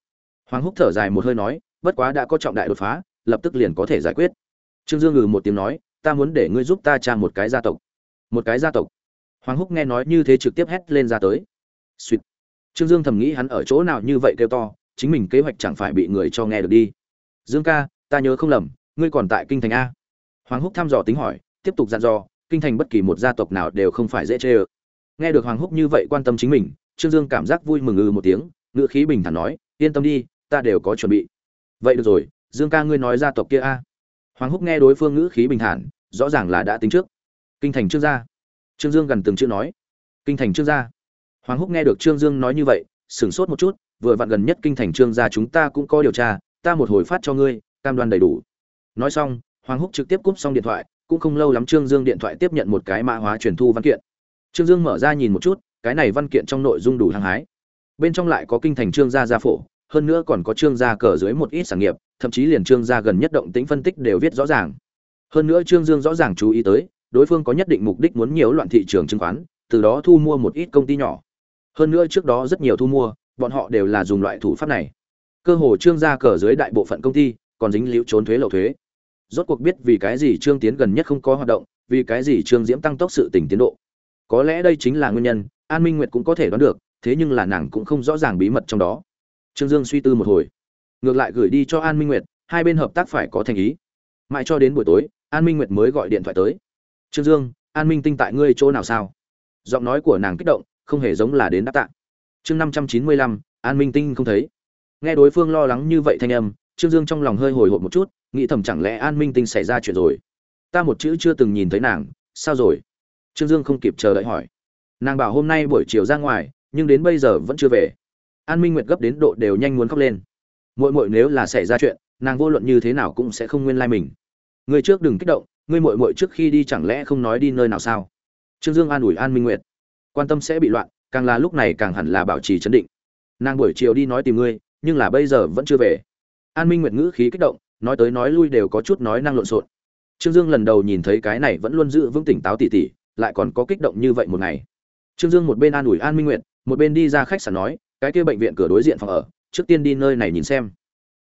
Hoàng húc thở dài một hơi nói, bất quá đã có trọng đại đột phá, lập tức liền có thể giải quyết. Trương dương ngừ một tiếng nói, ta muốn để ngươi giúp ta tra một cái gia tộc. Một cái gia tộc. Hoàng húc nghe nói như thế trực tiếp hét lên ra tới. Suýt trương dương thầm nghĩ hắn ở chỗ nào như vậy kêu to, chính mình kế hoạch chẳng phải bị người cho nghe được đi. Dương ca, ta nhớ không lầm, ngươi còn tại kinh thành a. Hoàng húc thăm dò tính hỏi tiếp tục dặn dò, kinh thành bất kỳ một gia tộc nào đều không phải dễ chê ơ. Nghe được hoàng húc như vậy quan tâm chính mình, trương dương cảm giác vui mừng ư một tiếng ngựa khí bình thản nói, yên tâm đi, ta đều có chuẩn bị. Vậy được rồi, dương ca ngươi nói gia tộc kia a. Hoàng húc nghe đối phương ngữ khí bình thản, rõ ràng là đã tính trước. Kinh thành trương gia. Trương dương gần từng chữ nói. Kinh thành trương gia. Hoàng húc nghe được trương dương nói như vậy, sửng sốt một chút, vừa vặn gần nhất kinh thành trương gia chúng ta cũng có điều tra, ta một hồi phát cho ngươi, cam đoan đầy đủ. Nói xong, hoàng húc trực tiếp cúp xong điện thoại cũng không lâu lắm trương dương điện thoại tiếp nhận một cái mã hóa truyền thu văn kiện. Trương dương mở ra nhìn một chút, cái này văn kiện trong nội dung đủ hăng hái. Bên trong lại có kinh thành trương gia gia phổ, hơn nữa còn có trương gia cờ dưới một ít sản nghiệp, thậm chí liền trương gia gần nhất động tĩnh phân tích đều viết rõ ràng. Hơn nữa trương dương rõ ràng chú ý tới, đối phương có nhất định mục đích muốn nhiễu loạn thị trường chứng khoán, từ đó thu mua một ít công ty nhỏ. Hơn nữa trước đó rất nhiều thu mua, bọn họ đều là dùng loại thủ pháp này. Cơ hồ trương gia cờ dưới đại bộ phận công ty, còn dính liễu trốn thuế lậu thuế rốt cuộc biết vì cái gì trương tiến gần nhất không có hoạt động, vì cái gì trương diễm tăng tốc sự tình tiến độ. Có lẽ đây chính là nguyên nhân, an minh nguyệt cũng có thể đoán được, thế nhưng là nàng cũng không rõ ràng bí mật trong đó. Trương dương suy tư một hồi, ngược lại gửi đi cho an minh nguyệt, hai bên hợp tác phải có thành ý. Mãi cho đến buổi tối, an minh nguyệt mới gọi điện thoại tới. Trương dương, an minh tinh tại ngươi chỗ nào sao? Giọng nói của nàng kích động, không hề giống là đến đáp tạ. Chương năm trăm chín mươi lăm, an minh tinh không thấy. Nghe đối phương lo lắng như vậy thanh âm trương dương trong lòng hơi hồi hộp một chút, nghĩ thầm chẳng lẽ an minh tinh xảy ra chuyện rồi. Ta một chữ chưa từng nhìn thấy nàng, sao rồi? Trương dương không kịp chờ đợi hỏi. Nàng bảo hôm nay buổi chiều ra ngoài, nhưng đến bây giờ vẫn chưa về. An minh nguyệt gấp đến độ đều nhanh muốn khóc lên. Muội muội nếu là xảy ra chuyện, nàng vô luận như thế nào cũng sẽ không nguyên lai mình. Người trước đừng kích động ngươi muội muội trước khi đi chẳng lẽ không nói đi nơi nào sao? Trương dương an ủi an minh nguyệt. Quan tâm sẽ bị loạn, càng là lúc này càng hẳn là bảo trì trấn định. Nàng buổi chiều đi nói tìm ngươi, nhưng là bây giờ vẫn chưa về an minh nguyệt ngữ khí kích động, nói tới nói lui đều có chút nói năng lộn xộn. Trương dương lần đầu nhìn thấy cái này vẫn luôn giữ vững tỉnh táo tỉ tỉ, lại còn có kích động như vậy một ngày. Trương dương một bên an ủi an minh nguyệt, một bên đi ra khách sạn nói, cái kia bệnh viện cửa đối diện phòng ở, trước tiên đi nơi này nhìn xem.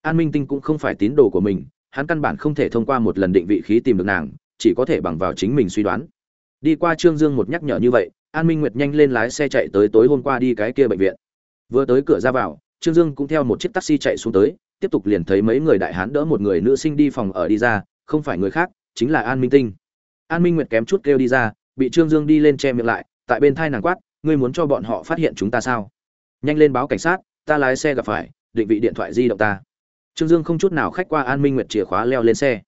An minh tinh cũng không phải tín đồ của mình, hắn căn bản không thể thông qua một lần định vị khí tìm được nàng, chỉ có thể bằng vào chính mình suy đoán. Đi qua trương dương một nhắc nhở như vậy, an minh nguyệt nhanh lên lái xe chạy tới tối hôm qua đi cái kia bệnh viện. Vừa tới cửa ra vào, trương dương cũng theo một chiếc taxi chạy xuống tới tiếp tục liền thấy mấy người đại hán đỡ một người nữ sinh đi phòng ở đi ra, không phải người khác, chính là an minh tinh. An minh nguyệt kém chút kêu đi ra, bị trương dương đi lên che miệng lại, tại bên thai nàng quát, ngươi muốn cho bọn họ phát hiện chúng ta sao? Nhanh lên báo cảnh sát, ta lái xe gặp phải, định vị điện thoại di động ta. Trương dương không chút nào khách qua an minh nguyệt chìa khóa leo lên xe.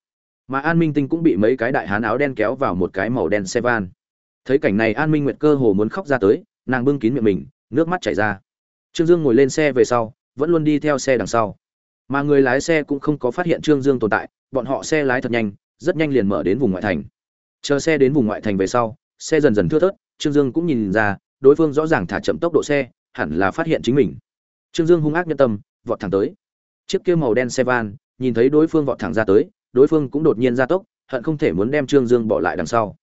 Mà an minh tinh cũng bị mấy cái đại hán áo đen kéo vào một cái màu đen xe van. Thấy cảnh này an minh nguyệt cơ hồ muốn khóc ra tới, nàng bưng kín miệng mình, nước mắt chảy ra. Trương dương ngồi lên xe về sau, vẫn luôn đi theo xe đằng sau mà người lái xe cũng không có phát hiện trương dương tồn tại, bọn họ xe lái thật nhanh, rất nhanh liền mở đến vùng ngoại thành. Chờ xe đến vùng ngoại thành về sau, xe dần dần thưa thớt, trương dương cũng nhìn ra, đối phương rõ ràng thả chậm tốc độ xe, hẳn là phát hiện chính mình. Trương dương hung ác nhân tâm, vọt thẳng tới. Chiếc kia màu đen xe van, nhìn thấy đối phương vọt thẳng ra tới, đối phương cũng đột nhiên ra tốc, hận không thể muốn đem trương dương bỏ lại đằng sau.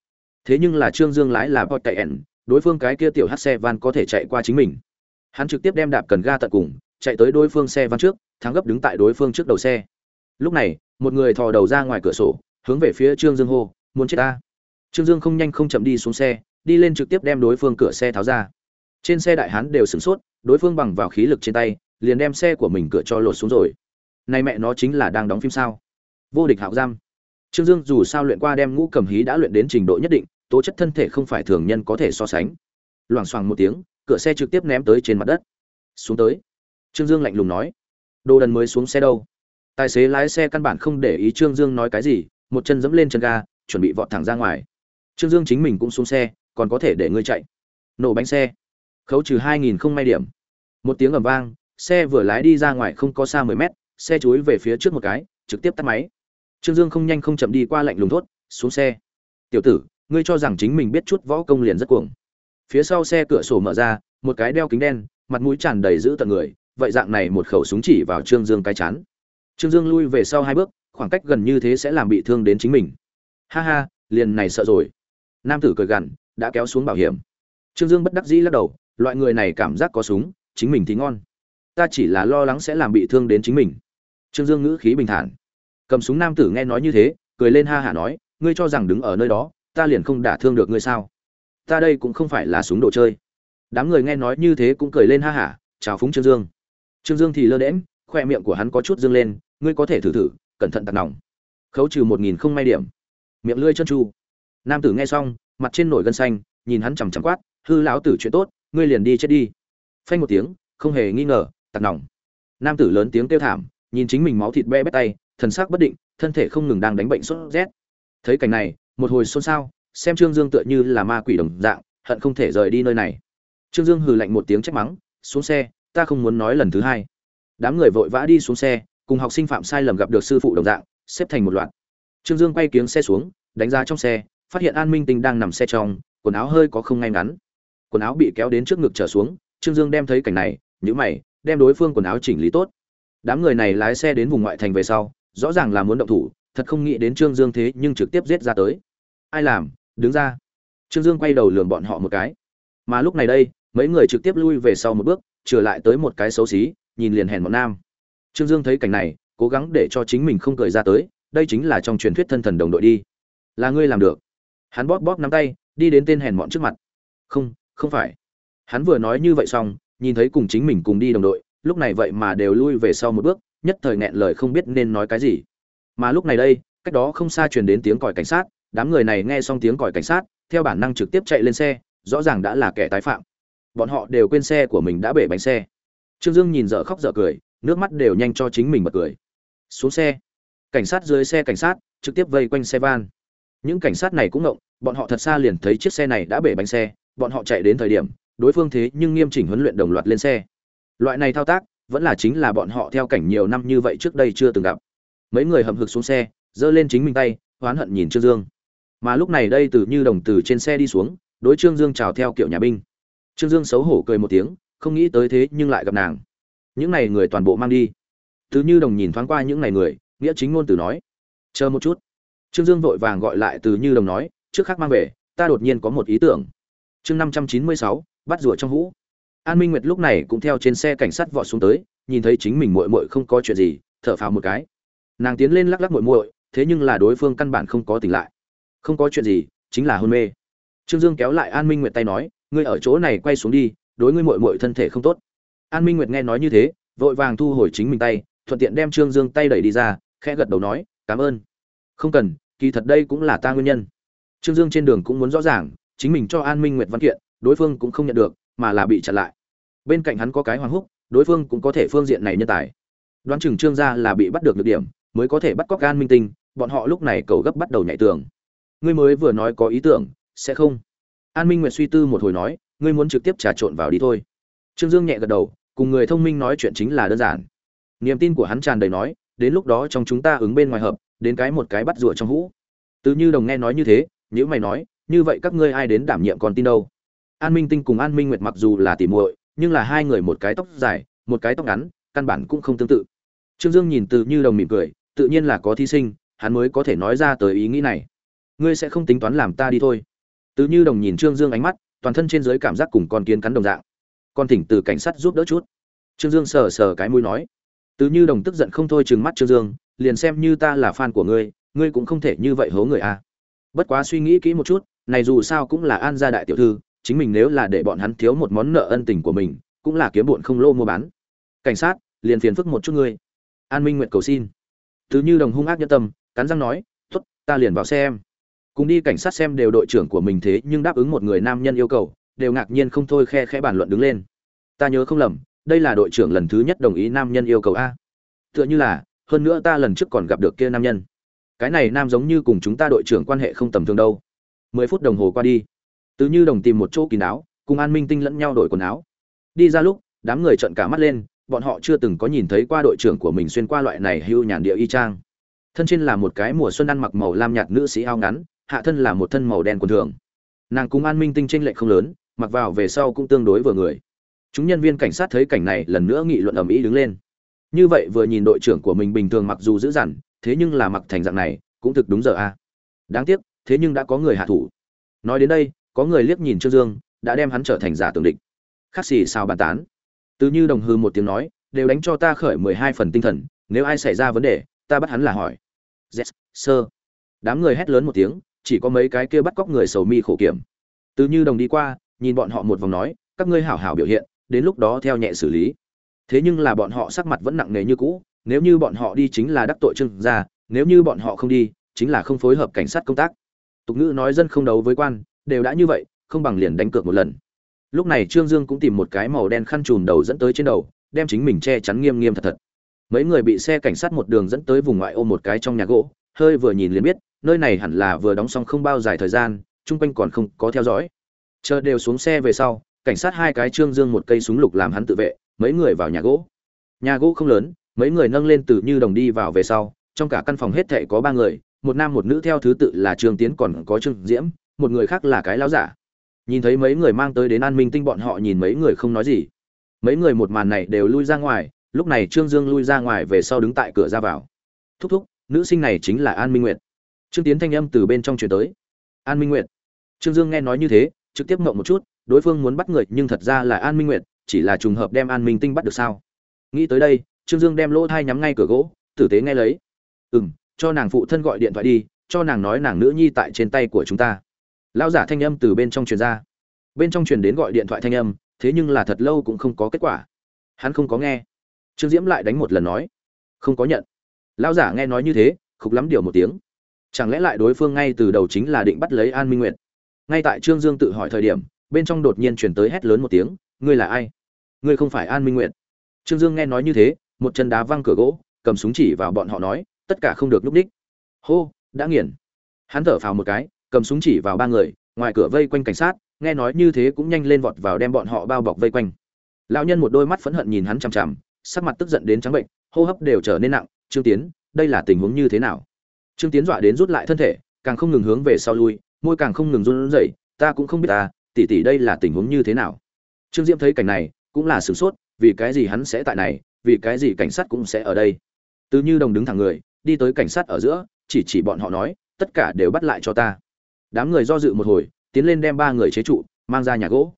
Thế nhưng là trương dương lái là bọt cậy ẻn đối phương cái kia tiểu hát xe van có thể chạy qua chính mình. Hắn trực tiếp đem đạp cần ga tận cùng, chạy tới đối phương xe van trước thắng gấp đứng tại đối phương trước đầu xe. Lúc này, một người thò đầu ra ngoài cửa sổ, hướng về phía trương dương hô, muốn chết ta? Trương dương không nhanh không chậm đi xuống xe, đi lên trực tiếp đem đối phương cửa xe tháo ra. Trên xe đại hán đều sửng sốt, đối phương bằng vào khí lực trên tay, liền đem xe của mình cửa cho lột xuống rồi. Này mẹ nó chính là đang đóng phim sao? Vô địch hạo giam. Trương dương dù sao luyện qua đem ngũ cầm hí đã luyện đến trình độ nhất định, tố chất thân thể không phải thường nhân có thể so sánh. Loảng xoảng một tiếng, cửa xe trực tiếp ném tới trên mặt đất. Xuống tới. Trương dương lạnh lùng nói đồ đần mới xuống xe đâu. Tài xế lái xe căn bản không để ý trương dương nói cái gì, một chân dẫm lên chân ga, chuẩn bị vọt thẳng ra ngoài. Trương dương chính mình cũng xuống xe, còn có thể để ngươi chạy. Nổ bánh xe. Khấu trừ hai nghìn không may điểm. Một tiếng ầm vang, xe vừa lái đi ra ngoài không có xa mười mét, xe chuối về phía trước một cái, trực tiếp tắt máy. Trương dương không nhanh không chậm đi qua lạnh lùng thốt, xuống xe. Tiểu tử, ngươi cho rằng chính mình biết chút võ công liền rất cuồng. Phía sau xe cửa sổ mở ra, một cái đeo kính đen, mặt mũi tràn đầy giữ tận người vậy dạng này một khẩu súng chỉ vào trương dương cái chán. Trương dương lui về sau hai bước, khoảng cách gần như thế sẽ làm bị thương đến chính mình. Ha ha, liền này sợ rồi. Nam tử cười gằn, đã kéo xuống bảo hiểm. Trương dương bất đắc dĩ lắc đầu, loại người này cảm giác có súng, chính mình thì ngon. Ta chỉ là lo lắng sẽ làm bị thương đến chính mình. Trương dương ngữ khí bình thản. Cầm súng nam tử nghe nói như thế, cười lên ha hả nói, ngươi cho rằng đứng ở nơi đó, ta liền không đả thương được ngươi sao? Ta đây cũng không phải là súng đồ chơi. Đám người nghe nói như thế cũng cười lên ha hả, chào phúng trương dương trương dương thì lơ đễm khoe miệng của hắn có chút dương lên, ngươi có thể thử thử, cẩn thận tạt nòng. Khấu trừ một nghìn không may điểm. Miệng lưỡi chân chu. nam tử nghe xong, mặt trên nổi gân xanh, nhìn hắn chằm chằm quát, hư lão tử chuyện tốt, ngươi liền đi chết đi. Phanh một tiếng, không hề nghi ngờ, tạt nòng. Nam tử lớn tiếng kêu thảm, nhìn chính mình máu thịt be bét tay, thần sắc bất định, thân thể không ngừng đang đánh bệnh sốt rét. Thấy cảnh này, một hồi xôn xao, xem trương dương tựa như là ma quỷ đồng dạng, hận không thể rời đi nơi này. Trương dương hừ lạnh một tiếng trách mắng, xuống xe ta không muốn nói lần thứ hai. Đám người vội vã đi xuống xe, cùng học sinh phạm sai lầm gặp được sư phụ đồng dạng, xếp thành một loạt. Trương dương quay kiếng xe xuống, đánh giá trong xe, phát hiện an minh tinh đang nằm xe trong, quần áo hơi có không ngay ngắn. Quần áo bị kéo đến trước ngực trở xuống, trương dương đem thấy cảnh này nhữ mày, đem đối phương quần áo chỉnh lý tốt. Đám người này lái xe đến vùng ngoại thành về sau, rõ ràng là muốn động thủ, thật không nghĩ đến trương dương thế nhưng trực tiếp giết ra tới. Ai làm? Đứng ra. Trương dương quay đầu lường bọn họ một cái. Mà lúc này đây, mấy người trực tiếp lui về sau một bước trở lại tới một cái xấu xí, nhìn liền hèn bọn nam. Trương dương thấy cảnh này, cố gắng để cho chính mình không cười ra tới, đây chính là trong truyền thuyết thân thần đồng đội đi. Là ngươi làm được. Hắn bóp bóp nắm tay, đi đến tên hèn bọn trước mặt. Không không phải. Hắn vừa nói như vậy xong, nhìn thấy cùng chính mình cùng đi đồng đội, lúc này vậy mà đều lui về sau một bước, nhất thời nghẹn lời không biết nên nói cái gì. Mà lúc này đây, cách đó không xa truyền đến tiếng còi cảnh sát, đám người này nghe xong tiếng còi cảnh sát, theo bản năng trực tiếp chạy lên xe, rõ ràng đã là kẻ tái phạm bọn họ đều quên xe của mình đã bể bánh xe. Trương dương nhìn dở khóc dở cười, nước mắt đều nhanh cho chính mình bật cười. Xuống xe. Cảnh sát dưới xe cảnh sát, trực tiếp vây quanh xe van. Những cảnh sát này cũng ngộng, bọn họ thật xa liền thấy chiếc xe này đã bể bánh xe, bọn họ chạy đến thời điểm, đối phương thế nhưng nghiêm chỉnh huấn luyện đồng loạt lên xe. Loại này thao tác, vẫn là chính là bọn họ theo cảnh nhiều năm như vậy trước đây chưa từng gặp. Mấy người hầm hực xuống xe, giơ lên chính mình tay, oán hận nhìn trương dương. Mà lúc này đây từ như đồng từ trên xe đi xuống, đối trương dương chào theo kiểu nhà binh trương dương xấu hổ cười một tiếng, không nghĩ tới thế nhưng lại gặp nàng. Những này người toàn bộ mang đi. Từ như đồng nhìn thoáng qua những này người, nghĩa chính ngôn từ nói, chờ một chút. Trương dương vội vàng gọi lại từ như đồng nói, trước khác mang về, ta đột nhiên có một ý tưởng. Chương năm trăm chín mươi sáu, bắt rùa trong hũ. An minh nguyệt lúc này cũng theo trên xe cảnh sát vọt xuống tới, nhìn thấy chính mình muội muội không có chuyện gì, thở phào một cái. Nàng tiến lên lắc lắc muội muội, thế nhưng là đối phương căn bản không có tỉnh lại. Không có chuyện gì, chính là hôn mê. Trương dương kéo lại an minh nguyệt tay nói ngươi ở chỗ này quay xuống đi, đối ngươi muội muội thân thể không tốt. An minh nguyệt nghe nói như thế, vội vàng thu hồi chính mình tay, thuận tiện đem trương dương tay đẩy đi ra, khẽ gật đầu nói, cảm ơn. Không cần, kỳ thật đây cũng là ta nguyên nhân. Trương dương trên đường cũng muốn rõ ràng, chính mình cho an minh nguyệt văn kiện, đối phương cũng không nhận được, mà là bị chặn lại. Bên cạnh hắn có cái hoàng húc, đối phương cũng có thể phương diện này nhân tài. Đoán chừng trương gia là bị bắt được được điểm, mới có thể bắt cóc an minh tinh, bọn họ lúc này cầu gấp bắt đầu nhảy tường. Ngươi mới vừa nói có ý tưởng, sẽ không an minh nguyệt suy tư một hồi nói, ngươi muốn trực tiếp trà trộn vào đi thôi. Trương dương nhẹ gật đầu, cùng người thông minh nói chuyện chính là đơn giản. Niềm tin của hắn tràn đầy nói, đến lúc đó trong chúng ta ứng bên ngoài hợp, đến cái một cái bắt rùa trong hũ. Từ như đồng nghe nói như thế nếu mày nói, như vậy các ngươi ai đến đảm nhiệm con tin đâu? An minh tinh cùng an minh nguyệt mặc dù là tỉ muội, nhưng là hai người một cái tóc dài, một cái tóc ngắn, căn bản cũng không tương tự. Trương dương nhìn từ như đồng mỉm cười, tự nhiên là có thí sinh, hắn mới có thể nói ra tới ý nghĩ này. Ngươi sẽ không tính toán làm ta đi thôi từ như đồng nhìn trương dương ánh mắt, toàn thân trên dưới cảm giác cùng con kiến cắn đồng dạng. Con thỉnh từ cảnh sát giúp đỡ chút. Trương dương sờ sờ cái mũi nói. Từ như đồng tức giận không thôi trừng mắt trương dương, liền xem như ta là fan của ngươi ngươi cũng không thể như vậy hố người à. bất quá suy nghĩ kỹ một chút, này dù sao cũng là an gia đại tiểu thư, chính mình nếu là để bọn hắn thiếu một món nợ ân tình của mình, cũng là kiếm buồn không lô mua bán. Cảnh sát, liền phiền phức một chút ngươi. An minh nguyện cầu xin. Từ như đồng hung ác nhân tâm, cắn răng nói, tốt, ta liền vào xem cùng đi cảnh sát xem đều đội trưởng của mình thế, nhưng đáp ứng một người nam nhân yêu cầu, đều ngạc nhiên không thôi khe khẽ bàn luận đứng lên. Ta nhớ không lầm, đây là đội trưởng lần thứ nhất đồng ý nam nhân yêu cầu a. Tựa như là, hơn nữa ta lần trước còn gặp được kia nam nhân. Cái này nam giống như cùng chúng ta đội trưởng quan hệ không tầm thường đâu. Mười phút đồng hồ qua đi. Tứ như đồng tìm một chỗ kín áo cùng an minh tinh lẫn nhau đổi quần áo. Đi ra lúc, đám người trợn cả mắt lên, bọn họ chưa từng có nhìn thấy qua đội trưởng của mình xuyên qua loại này hưu nhàn địa y trang thân trên là một cái mùa xuân ăn mặc màu lam nhạt nữ sĩ áo ngắn hạ thân là một thân màu đen quần thường. Nàng cùng an minh tinh tranh lệch không lớn, mặc vào về sau cũng tương đối vừa người. Chúng nhân viên cảnh sát thấy cảnh này lần nữa nghị luận ầm ĩ đứng lên. Như vậy vừa nhìn đội trưởng của mình bình thường mặc dù dữ dằn, thế nhưng là mặc thành dạng này, cũng thực đúng giờ a. Đáng tiếc, thế nhưng đã có người hạ thủ. Nói đến đây, có người liếc nhìn trương dương, đã đem hắn trở thành giả tưởng địch. Khắc xì sao bàn tán. Từ như đồng hư một tiếng nói, đều đánh cho ta khởi mười hai phần tinh thần, nếu ai xảy ra vấn đề, ta bắt hắn là hỏi. Yes sơ đám người hét lớn một tiếng chỉ có mấy cái kia bắt cóc người sầu mi khổ kiểm. Từ như đồng đi qua, nhìn bọn họ một vòng nói, các ngươi hảo hảo biểu hiện, đến lúc đó theo nhẹ xử lý. Thế nhưng là bọn họ sắc mặt vẫn nặng nề như cũ, nếu như bọn họ đi chính là đắc tội trương gia, nếu như bọn họ không đi, chính là không phối hợp cảnh sát công tác. Tục ngữ nói dân không đấu với quan, đều đã như vậy, không bằng liền đánh cược một lần. Lúc này trương dương cũng tìm một cái màu đen khăn trùm đầu dẫn tới trên đầu, đem chính mình che chắn nghiêm nghiêm thật thật. Mấy người bị xe cảnh sát một đường dẫn tới vùng ngoại ô một cái trong nhà gỗ, hơi vừa nhìn liền biết nơi này hẳn là vừa đóng xong không bao dài thời gian, chung quanh còn không có theo dõi. Chờ đều xuống xe về sau, cảnh sát hai cái trương dương một cây súng lục làm hắn tự vệ, mấy người vào nhà gỗ. Nhà gỗ không lớn, mấy người nâng lên từ như đồng đi vào về sau, trong cả căn phòng hết thệ có ba người, một nam một nữ theo thứ tự là trương tiến còn có trương diễm, một người khác là cái lão giả. Nhìn thấy mấy người mang tới đến an minh tinh bọn họ nhìn mấy người không nói gì. Mấy người một màn này đều lui ra ngoài, lúc này trương dương lui ra ngoài về sau đứng tại cửa ra vào. Thúc thúc, nữ sinh này chính là an minh nguyệt trương tiến thanh âm từ bên trong truyền tới. An minh nguyệt. Trương dương nghe nói như thế, trực tiếp ngộng một chút, đối phương muốn bắt người, nhưng thật ra là an minh nguyệt, chỉ là trùng hợp đem an minh tinh bắt được sao? Nghĩ tới đây, trương dương đem lỗ thai nhắm ngay cửa gỗ, tử tế nghe lấy. Ừ m cho nàng phụ thân gọi điện thoại đi, cho nàng nói nàng nữ nhi tại trên tay của chúng ta. Lão giả thanh âm từ bên trong truyền ra. Bên trong truyền đến gọi điện thoại thanh âm, thế nhưng là thật lâu cũng không có kết quả. Hắn không có nghe. Trương diễm lại đánh một lần nói. Không có nhận. Lão giả nghe nói như thế, khục lắm điều một tiếng chẳng lẽ lại đối phương ngay từ đầu chính là định bắt lấy an minh nguyệt? Ngay tại trương dương tự hỏi thời điểm, bên trong đột nhiên chuyển tới hét lớn một tiếng, ngươi là ai? Ngươi không phải an minh nguyệt? Trương dương nghe nói như thế, một chân đá văng cửa gỗ, cầm súng chỉ vào bọn họ nói, tất cả không được núp đích. Hô, đã nghiền. Hắn thở phào một cái, cầm súng chỉ vào ba người, ngoài cửa vây quanh cảnh sát, nghe nói như thế cũng nhanh lên vọt vào đem bọn họ bao bọc vây quanh. Lão nhân một đôi mắt phẫn hận nhìn hắn chằm chằm, sắc mặt tức giận đến trắng bệnh, hô hấp đều trở nên nặng, trương tiến, đây là tình huống như thế nào? Trương tiến dọa đến rút lại thân thể, càng không ngừng hướng về sau lui, môi càng không ngừng run rẩy, ta cũng không biết ta, tỷ tỷ đây là tình huống như thế nào? Trương diễm thấy cảnh này, cũng là sửng sốt, vì cái gì hắn sẽ tại này, vì cái gì cảnh sát cũng sẽ ở đây? Từ như đồng đứng thẳng người, đi tới cảnh sát ở giữa, chỉ chỉ bọn họ nói, tất cả đều bắt lại cho ta. Đám người do dự một hồi, tiến lên đem ba người chế trụ, mang ra nhà gỗ.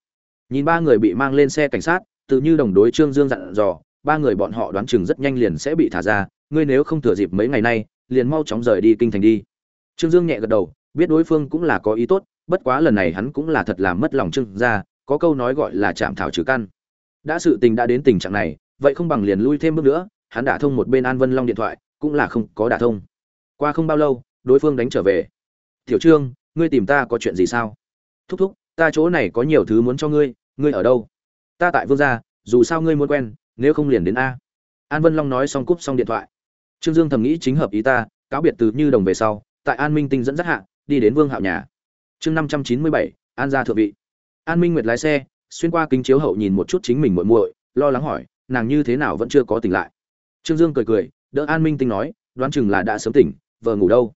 Nhìn ba người bị mang lên xe cảnh sát tự như đồng đối trương dương dặn dò, ba người bọn họ đoán chừng rất nhanh liền sẽ bị thả ra, ngươi nếu không thừa dịp mấy ngày nay liền mau chóng rời đi kinh thành đi. Trương dương nhẹ gật đầu, biết đối phương cũng là có ý tốt, bất quá lần này hắn cũng là thật làm mất lòng trương gia, có câu nói gọi là chạm thảo trừ căn. Đã sự tình đã đến tình trạng này, vậy không bằng liền lui thêm bước nữa, hắn đã thông một bên an vân long điện thoại, cũng là không có đả thông. Qua không bao lâu, đối phương đánh trở về. Tiểu trương, ngươi tìm ta có chuyện gì sao? Thúc thúc, ta chỗ này có nhiều thứ muốn cho ngươi ngươi ở đâu? Ta tại vương gia, dù sao ngươi muốn quen, nếu không liền đến a. An vân long nói xong cúp xong điện thoại trương dương thầm nghĩ chính hợp ý ta, cáo biệt từ như đồng về sau, tại an minh tinh dẫn dắt hạ, đi đến vương hạo nhà. Chương năm trăm chín mươi bảy, an gia thượng vị. An minh nguyệt lái xe, xuyên qua kính chiếu hậu nhìn một chút chính mình muội muội, lo lắng hỏi, nàng như thế nào vẫn chưa có tỉnh lại. Trương dương cười cười, đỡ an minh tinh nói, đoán chừng là đã sớm tỉnh vợ ngủ đâu.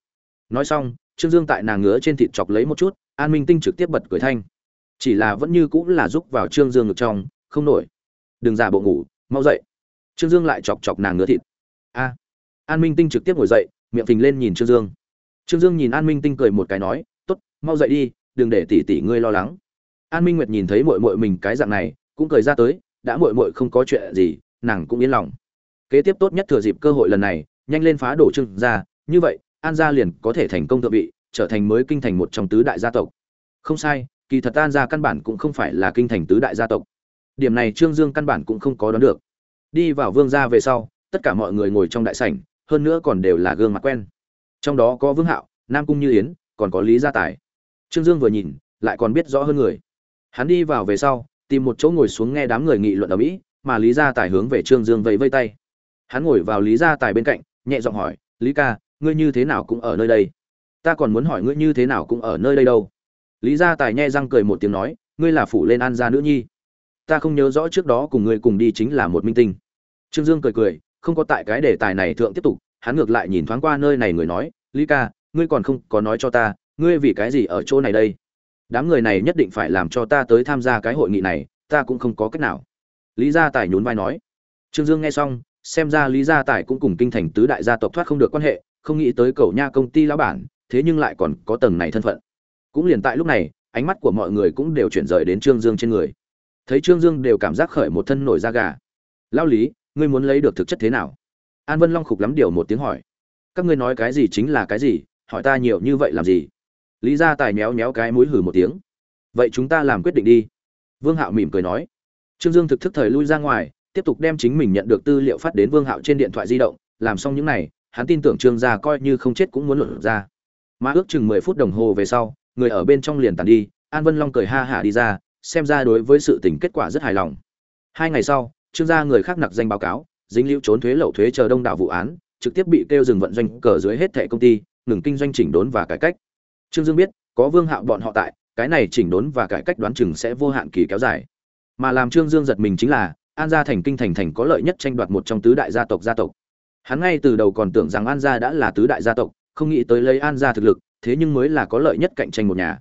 Nói xong, trương dương tại nàng ngứa trên thịt chọc lấy một chút, an minh tinh trực tiếp bật cười thanh. Chỉ là vẫn như cũng là giúp vào trương dương ngực trong, không nổi. Đừng giả bộ ngủ, mau dậy. Trương dương lại chọc chọc nàng ngứa thịt. A an minh tinh trực tiếp ngồi dậy, miệng phình lên nhìn trương dương. Trương dương nhìn an minh tinh cười một cái nói t ố t mau dậy đi, đừng để tỷ tỷ ngươi lo lắng. An minh nguyệt nhìn thấy mội mội mình cái dạng này, cũng cười ra tới, đã mội mội không có chuyện gì, nàng cũng yên lòng. Kế tiếp tốt nhất thừa dịp cơ hội lần này, nhanh lên phá đổ trương ra như vậy, an gia liền có thể thành công thượng vị, trở thành mới kinh thành một trong tứ đại gia tộc. Không sai, kỳ thật an gia căn bản cũng không phải là kinh thành tứ đại gia tộc. Điểm này trương dương căn bản cũng không có đoán được. Đi vào vương gia về sau, tất cả mọi người ngồi trong đại sảnh hơn nữa còn đều là gương mặt quen. Trong đó có vương hạo, nam cung như yến, còn có lý gia tài. Trương dương vừa nhìn, lại còn biết rõ hơn người. Hắn đi vào về sau, tìm một chỗ ngồi xuống nghe đám người nghị luận ở mỹ, mà lý gia tài hướng về trương dương vẫy vây tay. Hắn ngồi vào lý gia tài bên cạnh, nhẹ giọng hỏi, lý ca, ngươi như thế nào cũng ở nơi đây? Ta còn muốn hỏi ngươi như thế nào cũng ở nơi đây đâu? Lý gia tài nhẹ răng cười một tiếng nói, ngươi là phủ lên an gia nữ nhi. Ta không nhớ rõ trước đó cùng ngươi cùng đi chính là một minh tinh. Trương dương cười cười không có tại cái đề tài này thượng tiếp tục, hắn ngược lại nhìn thoáng qua nơi này người nói, lý ca, ngươi còn không có nói cho ta, ngươi vì cái gì ở chỗ này đây? Đám người này nhất định phải làm cho ta tới tham gia cái hội nghị này, ta cũng không có cách nào. Lý gia tài nhún vai nói. Trương dương nghe xong, xem ra lý gia tài cũng cùng kinh thành tứ đại gia tộc thoát không được quan hệ, không nghĩ tới cầu nha công ty lão bản, thế nhưng lại còn có tầng này thân phận. Cũng liền tại lúc này, ánh mắt của mọi người cũng đều chuyển rời đến trương dương trên người. Thấy trương dương đều cảm giác khởi một thân nổi da gà. Lao lý ngươi muốn lấy được thực chất thế nào? An vân long khục lắm điều một tiếng hỏi. Các ngươi nói cái gì chính là cái gì? Hỏi ta nhiều như vậy làm gì? Lý gia tài méo méo cái mũi hử một tiếng. Vậy chúng ta làm quyết định đi. Vương hạo mỉm cười nói. Trương dương thực thức thời lui ra ngoài, tiếp tục đem chính mình nhận được tư liệu phát đến vương hạo trên điện thoại di động. Làm xong những này, hắn tin tưởng trương gia coi như không chết cũng muốn luận ra. Mà ước chừng mười phút đồng hồ về sau, người ở bên trong liền tàn đi. An vân long cười ha hả đi ra, xem ra đối với sự tình kết quả rất hài lòng. Hai ngày sau trương gia người khác nặc danh báo cáo, dính lưu trốn thuế lậu thuế chờ đông đảo vụ án, trực tiếp bị kêu dừng vận doanh cờ dưới hết thẻ công ty, ngừng kinh doanh chỉnh đốn và cải cách. Trương dương biết, có vương hạo bọn họ tại, cái này chỉnh đốn và cải cách đoán chừng sẽ vô hạn kỳ kéo dài. Mà làm trương dương giật mình chính là, an gia thành kinh thành thành có lợi nhất tranh đoạt một trong tứ đại gia tộc gia tộc. Hắn ngay từ đầu còn tưởng rằng an gia đã là tứ đại gia tộc, không nghĩ tới lấy an gia thực lực, thế nhưng mới là có lợi nhất cạnh tranh một nhà.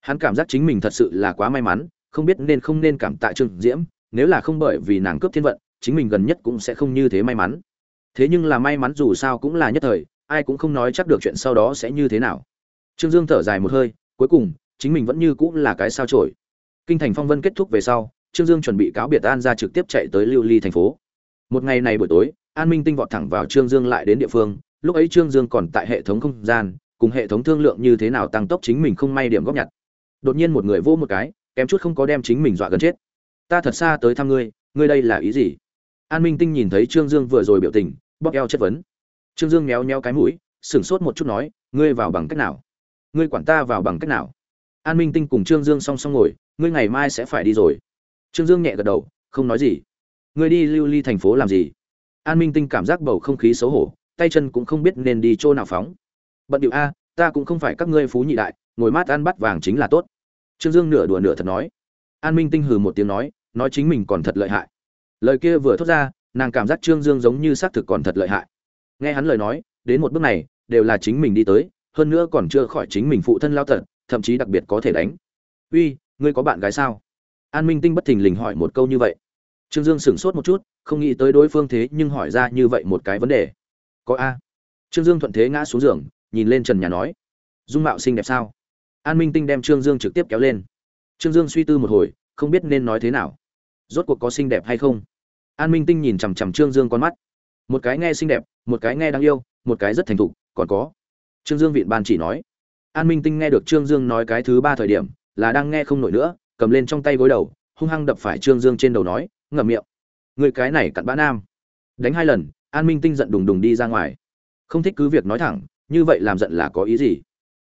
Hắn cảm giác chính mình thật sự là quá may mắn, không biết nên không nên cảm tạ trương diễm nếu là không bởi vì nàng cướp thiên vận, chính mình gần nhất cũng sẽ không như thế may mắn. Thế nhưng là may mắn dù sao cũng là nhất thời, ai cũng không nói chắc được chuyện sau đó sẽ như thế nào. Trương dương thở dài một hơi, cuối cùng, chính mình vẫn như cũng là cái sao trổi kinh thành phong vân kết thúc về sau, trương dương chuẩn bị cáo biệt an ra trực tiếp chạy tới lưu ly thành phố. Một ngày này buổi tối, an minh tinh vọt thẳng vào trương dương lại đến địa phương, lúc ấy trương dương còn tại hệ thống không gian, cùng hệ thống thương lượng như thế nào tăng tốc chính mình không may điểm góp nhặt. Đột nhiên một người vô một cái, kém chút không có đem chính mình dọa gần chết ta thật xa tới thăm ngươi ngươi đây là ý gì? An minh tinh nhìn thấy trương dương vừa rồi biểu tình, bóp eo chất vấn. Trương dương méo méo cái mũi, sửng sốt một chút nói, ngươi vào bằng cách nào? Ngươi quản ta vào bằng cách nào? An minh tinh cùng trương dương song song ngồi, ngươi ngày mai sẽ phải đi rồi. Trương dương nhẹ gật đầu, không nói gì. Ngươi đi lưu ly thành phố làm gì? An minh tinh cảm giác bầu không khí xấu hổ, tay chân cũng không biết nên đi chỗ nào phóng. Bận điệu a, ta cũng không phải các ngươi phú nhị đại, ngồi mát ăn bắt vàng chính là tốt. Trương dương nửa đùa nửa thật nói. An minh tinh hừ một tiếng nói nói chính mình còn thật lợi hại. Lời kia vừa thốt ra, nàng cảm giác trương dương giống như xác thực còn thật lợi hại. Nghe hắn lời nói, đến một bước này, đều là chính mình đi tới, hơn nữa còn chưa khỏi chính mình phụ thân lao thật thậm chí đặc biệt có thể đánh. Uy, ngươi có bạn gái sao? An minh tinh bất thình lình hỏi một câu như vậy. Trương dương sửng sốt một chút, không nghĩ tới đối phương thế nhưng hỏi ra như vậy một cái vấn đề. Có a. Trương dương thuận thế ngã xuống giường, nhìn lên trần nhà nói. Dung mạo xinh đẹp sao? An minh tinh đem trương dương trực tiếp kéo lên. Trương dương suy tư một hồi, không biết nên nói thế nào rốt cuộc có xinh đẹp hay không? An minh tinh nhìn chằm chằm trương dương con mắt. Một cái nghe xinh đẹp, một cái nghe đáng yêu, một cái rất thành thục, còn có. Trương dương vịn ban chỉ nói. An minh tinh nghe được trương dương nói cái thứ ba thời điểm, là đang nghe không nổi nữa, cầm lên trong tay gối đầu, hung hăng đập phải trương dương trên đầu nói, ngậm miệng. Người cái này cặn bã nam. Đánh hai lần, an minh tinh giận đùng đùng đi ra ngoài. Không thích cứ việc nói thẳng, như vậy làm giận là có ý gì?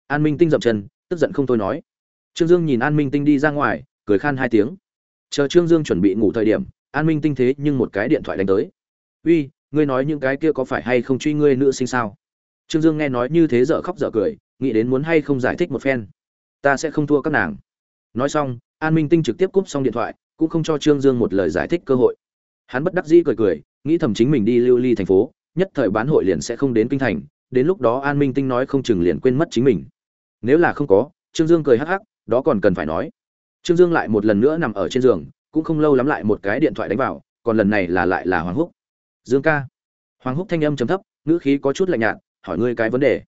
An minh tinh dậm chân, tức giận không thôi nói. Trương dương nhìn an minh tinh đi ra ngoài, cười khan hai tiếng chờ trương dương chuẩn bị ngủ thời điểm, an minh tinh thế nhưng một cái điện thoại đánh tới. Uy, ngươi nói những cái kia có phải hay không truy ngươi nữ sinh sao? Trương dương nghe nói như thế dở khóc dở cười, nghĩ đến muốn hay không giải thích một phen. Ta sẽ không thua các nàng. Nói xong, an minh tinh trực tiếp cúp xong điện thoại, cũng không cho trương dương một lời giải thích cơ hội. Hắn bất đắc dĩ cười cười, nghĩ thầm chính mình đi lưu ly thành phố, nhất thời bán hội liền sẽ không đến kinh thành, đến lúc đó an minh tinh nói không chừng liền quên mất chính mình. Nếu là không có, trương dương cười hắc hắc, đó còn cần phải nói trương dương lại một lần nữa nằm ở trên giường, cũng không lâu lắm lại một cái điện thoại đánh vào, còn lần này là lại là hoàng húc. Dương ca. Hoàng húc thanh âm chấm thấp, ngữ khí có chút lạnh nhạt, hỏi ngươi cái vấn đề.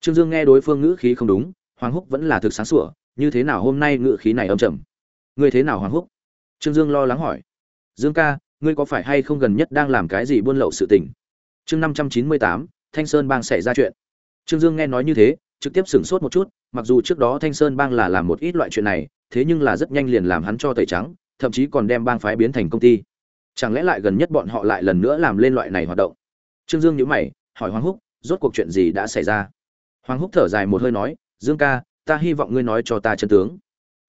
Trương dương nghe đối phương ngữ khí không đúng, hoàng húc vẫn là thực sáng sủa, như thế nào hôm nay ngữ khí này âm trầm? Ngươi thế nào hoàng húc? Trương dương lo lắng hỏi. Dương ca, ngươi có phải hay không gần nhất đang làm cái gì buôn lậu sự tình? Chương năm trăm chín mươi tám, thanh sơn bang xảy ra chuyện. Trương dương nghe nói như thế trực tiếp sửng sốt một chút, mặc dù trước đó thanh sơn bang là làm một ít loại chuyện này, thế nhưng là rất nhanh liền làm hắn cho tẩy trắng, thậm chí còn đem bang phái biến thành công ty. Chẳng lẽ lại gần nhất bọn họ lại lần nữa làm lên loại này hoạt động? Trương dương nhíu mày, hỏi hoàng húc, rốt cuộc chuyện gì đã xảy ra? Hoàng húc thở dài một hơi nói, dương ca, ta hy vọng ngươi nói cho ta chân tướng.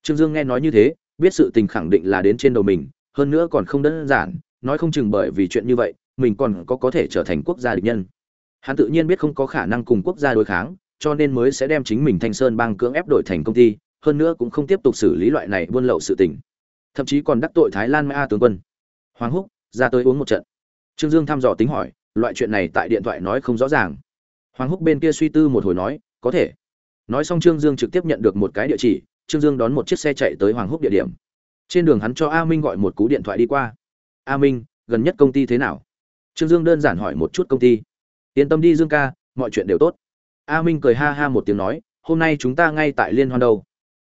Trương dương nghe nói như thế, biết sự tình khẳng định là đến trên đầu mình, hơn nữa còn không đơn giản, nói không chừng bởi vì chuyện như vậy, mình còn có có thể trở thành quốc gia địch nhân. Hắn tự nhiên biết không có khả năng cùng quốc gia đối kháng cho nên mới sẽ đem chính mình thanh sơn bang cưỡng ép đổi thành công ty, hơn nữa cũng không tiếp tục xử lý loại này buôn lậu sự tình. Thậm chí còn đắc tội thái lan mai a tướng quân. Hoàng húc, ra tới uống một trận. Trương dương thăm dò tính hỏi, loại chuyện này tại điện thoại nói không rõ ràng. Hoàng húc bên kia suy tư một hồi nói, có thể. Nói xong trương dương trực tiếp nhận được một cái địa chỉ, trương dương đón một chiếc xe chạy tới hoàng húc địa điểm. Trên đường hắn cho a minh gọi một cú điện thoại đi qua. A minh, gần nhất công ty thế nào? Trương dương đơn giản hỏi một chút công ty. Yên tâm đi dương ca, mọi chuyện đều tốt a minh cười ha ha một tiếng nói, hôm nay chúng ta ngay tại liên hoan đâu?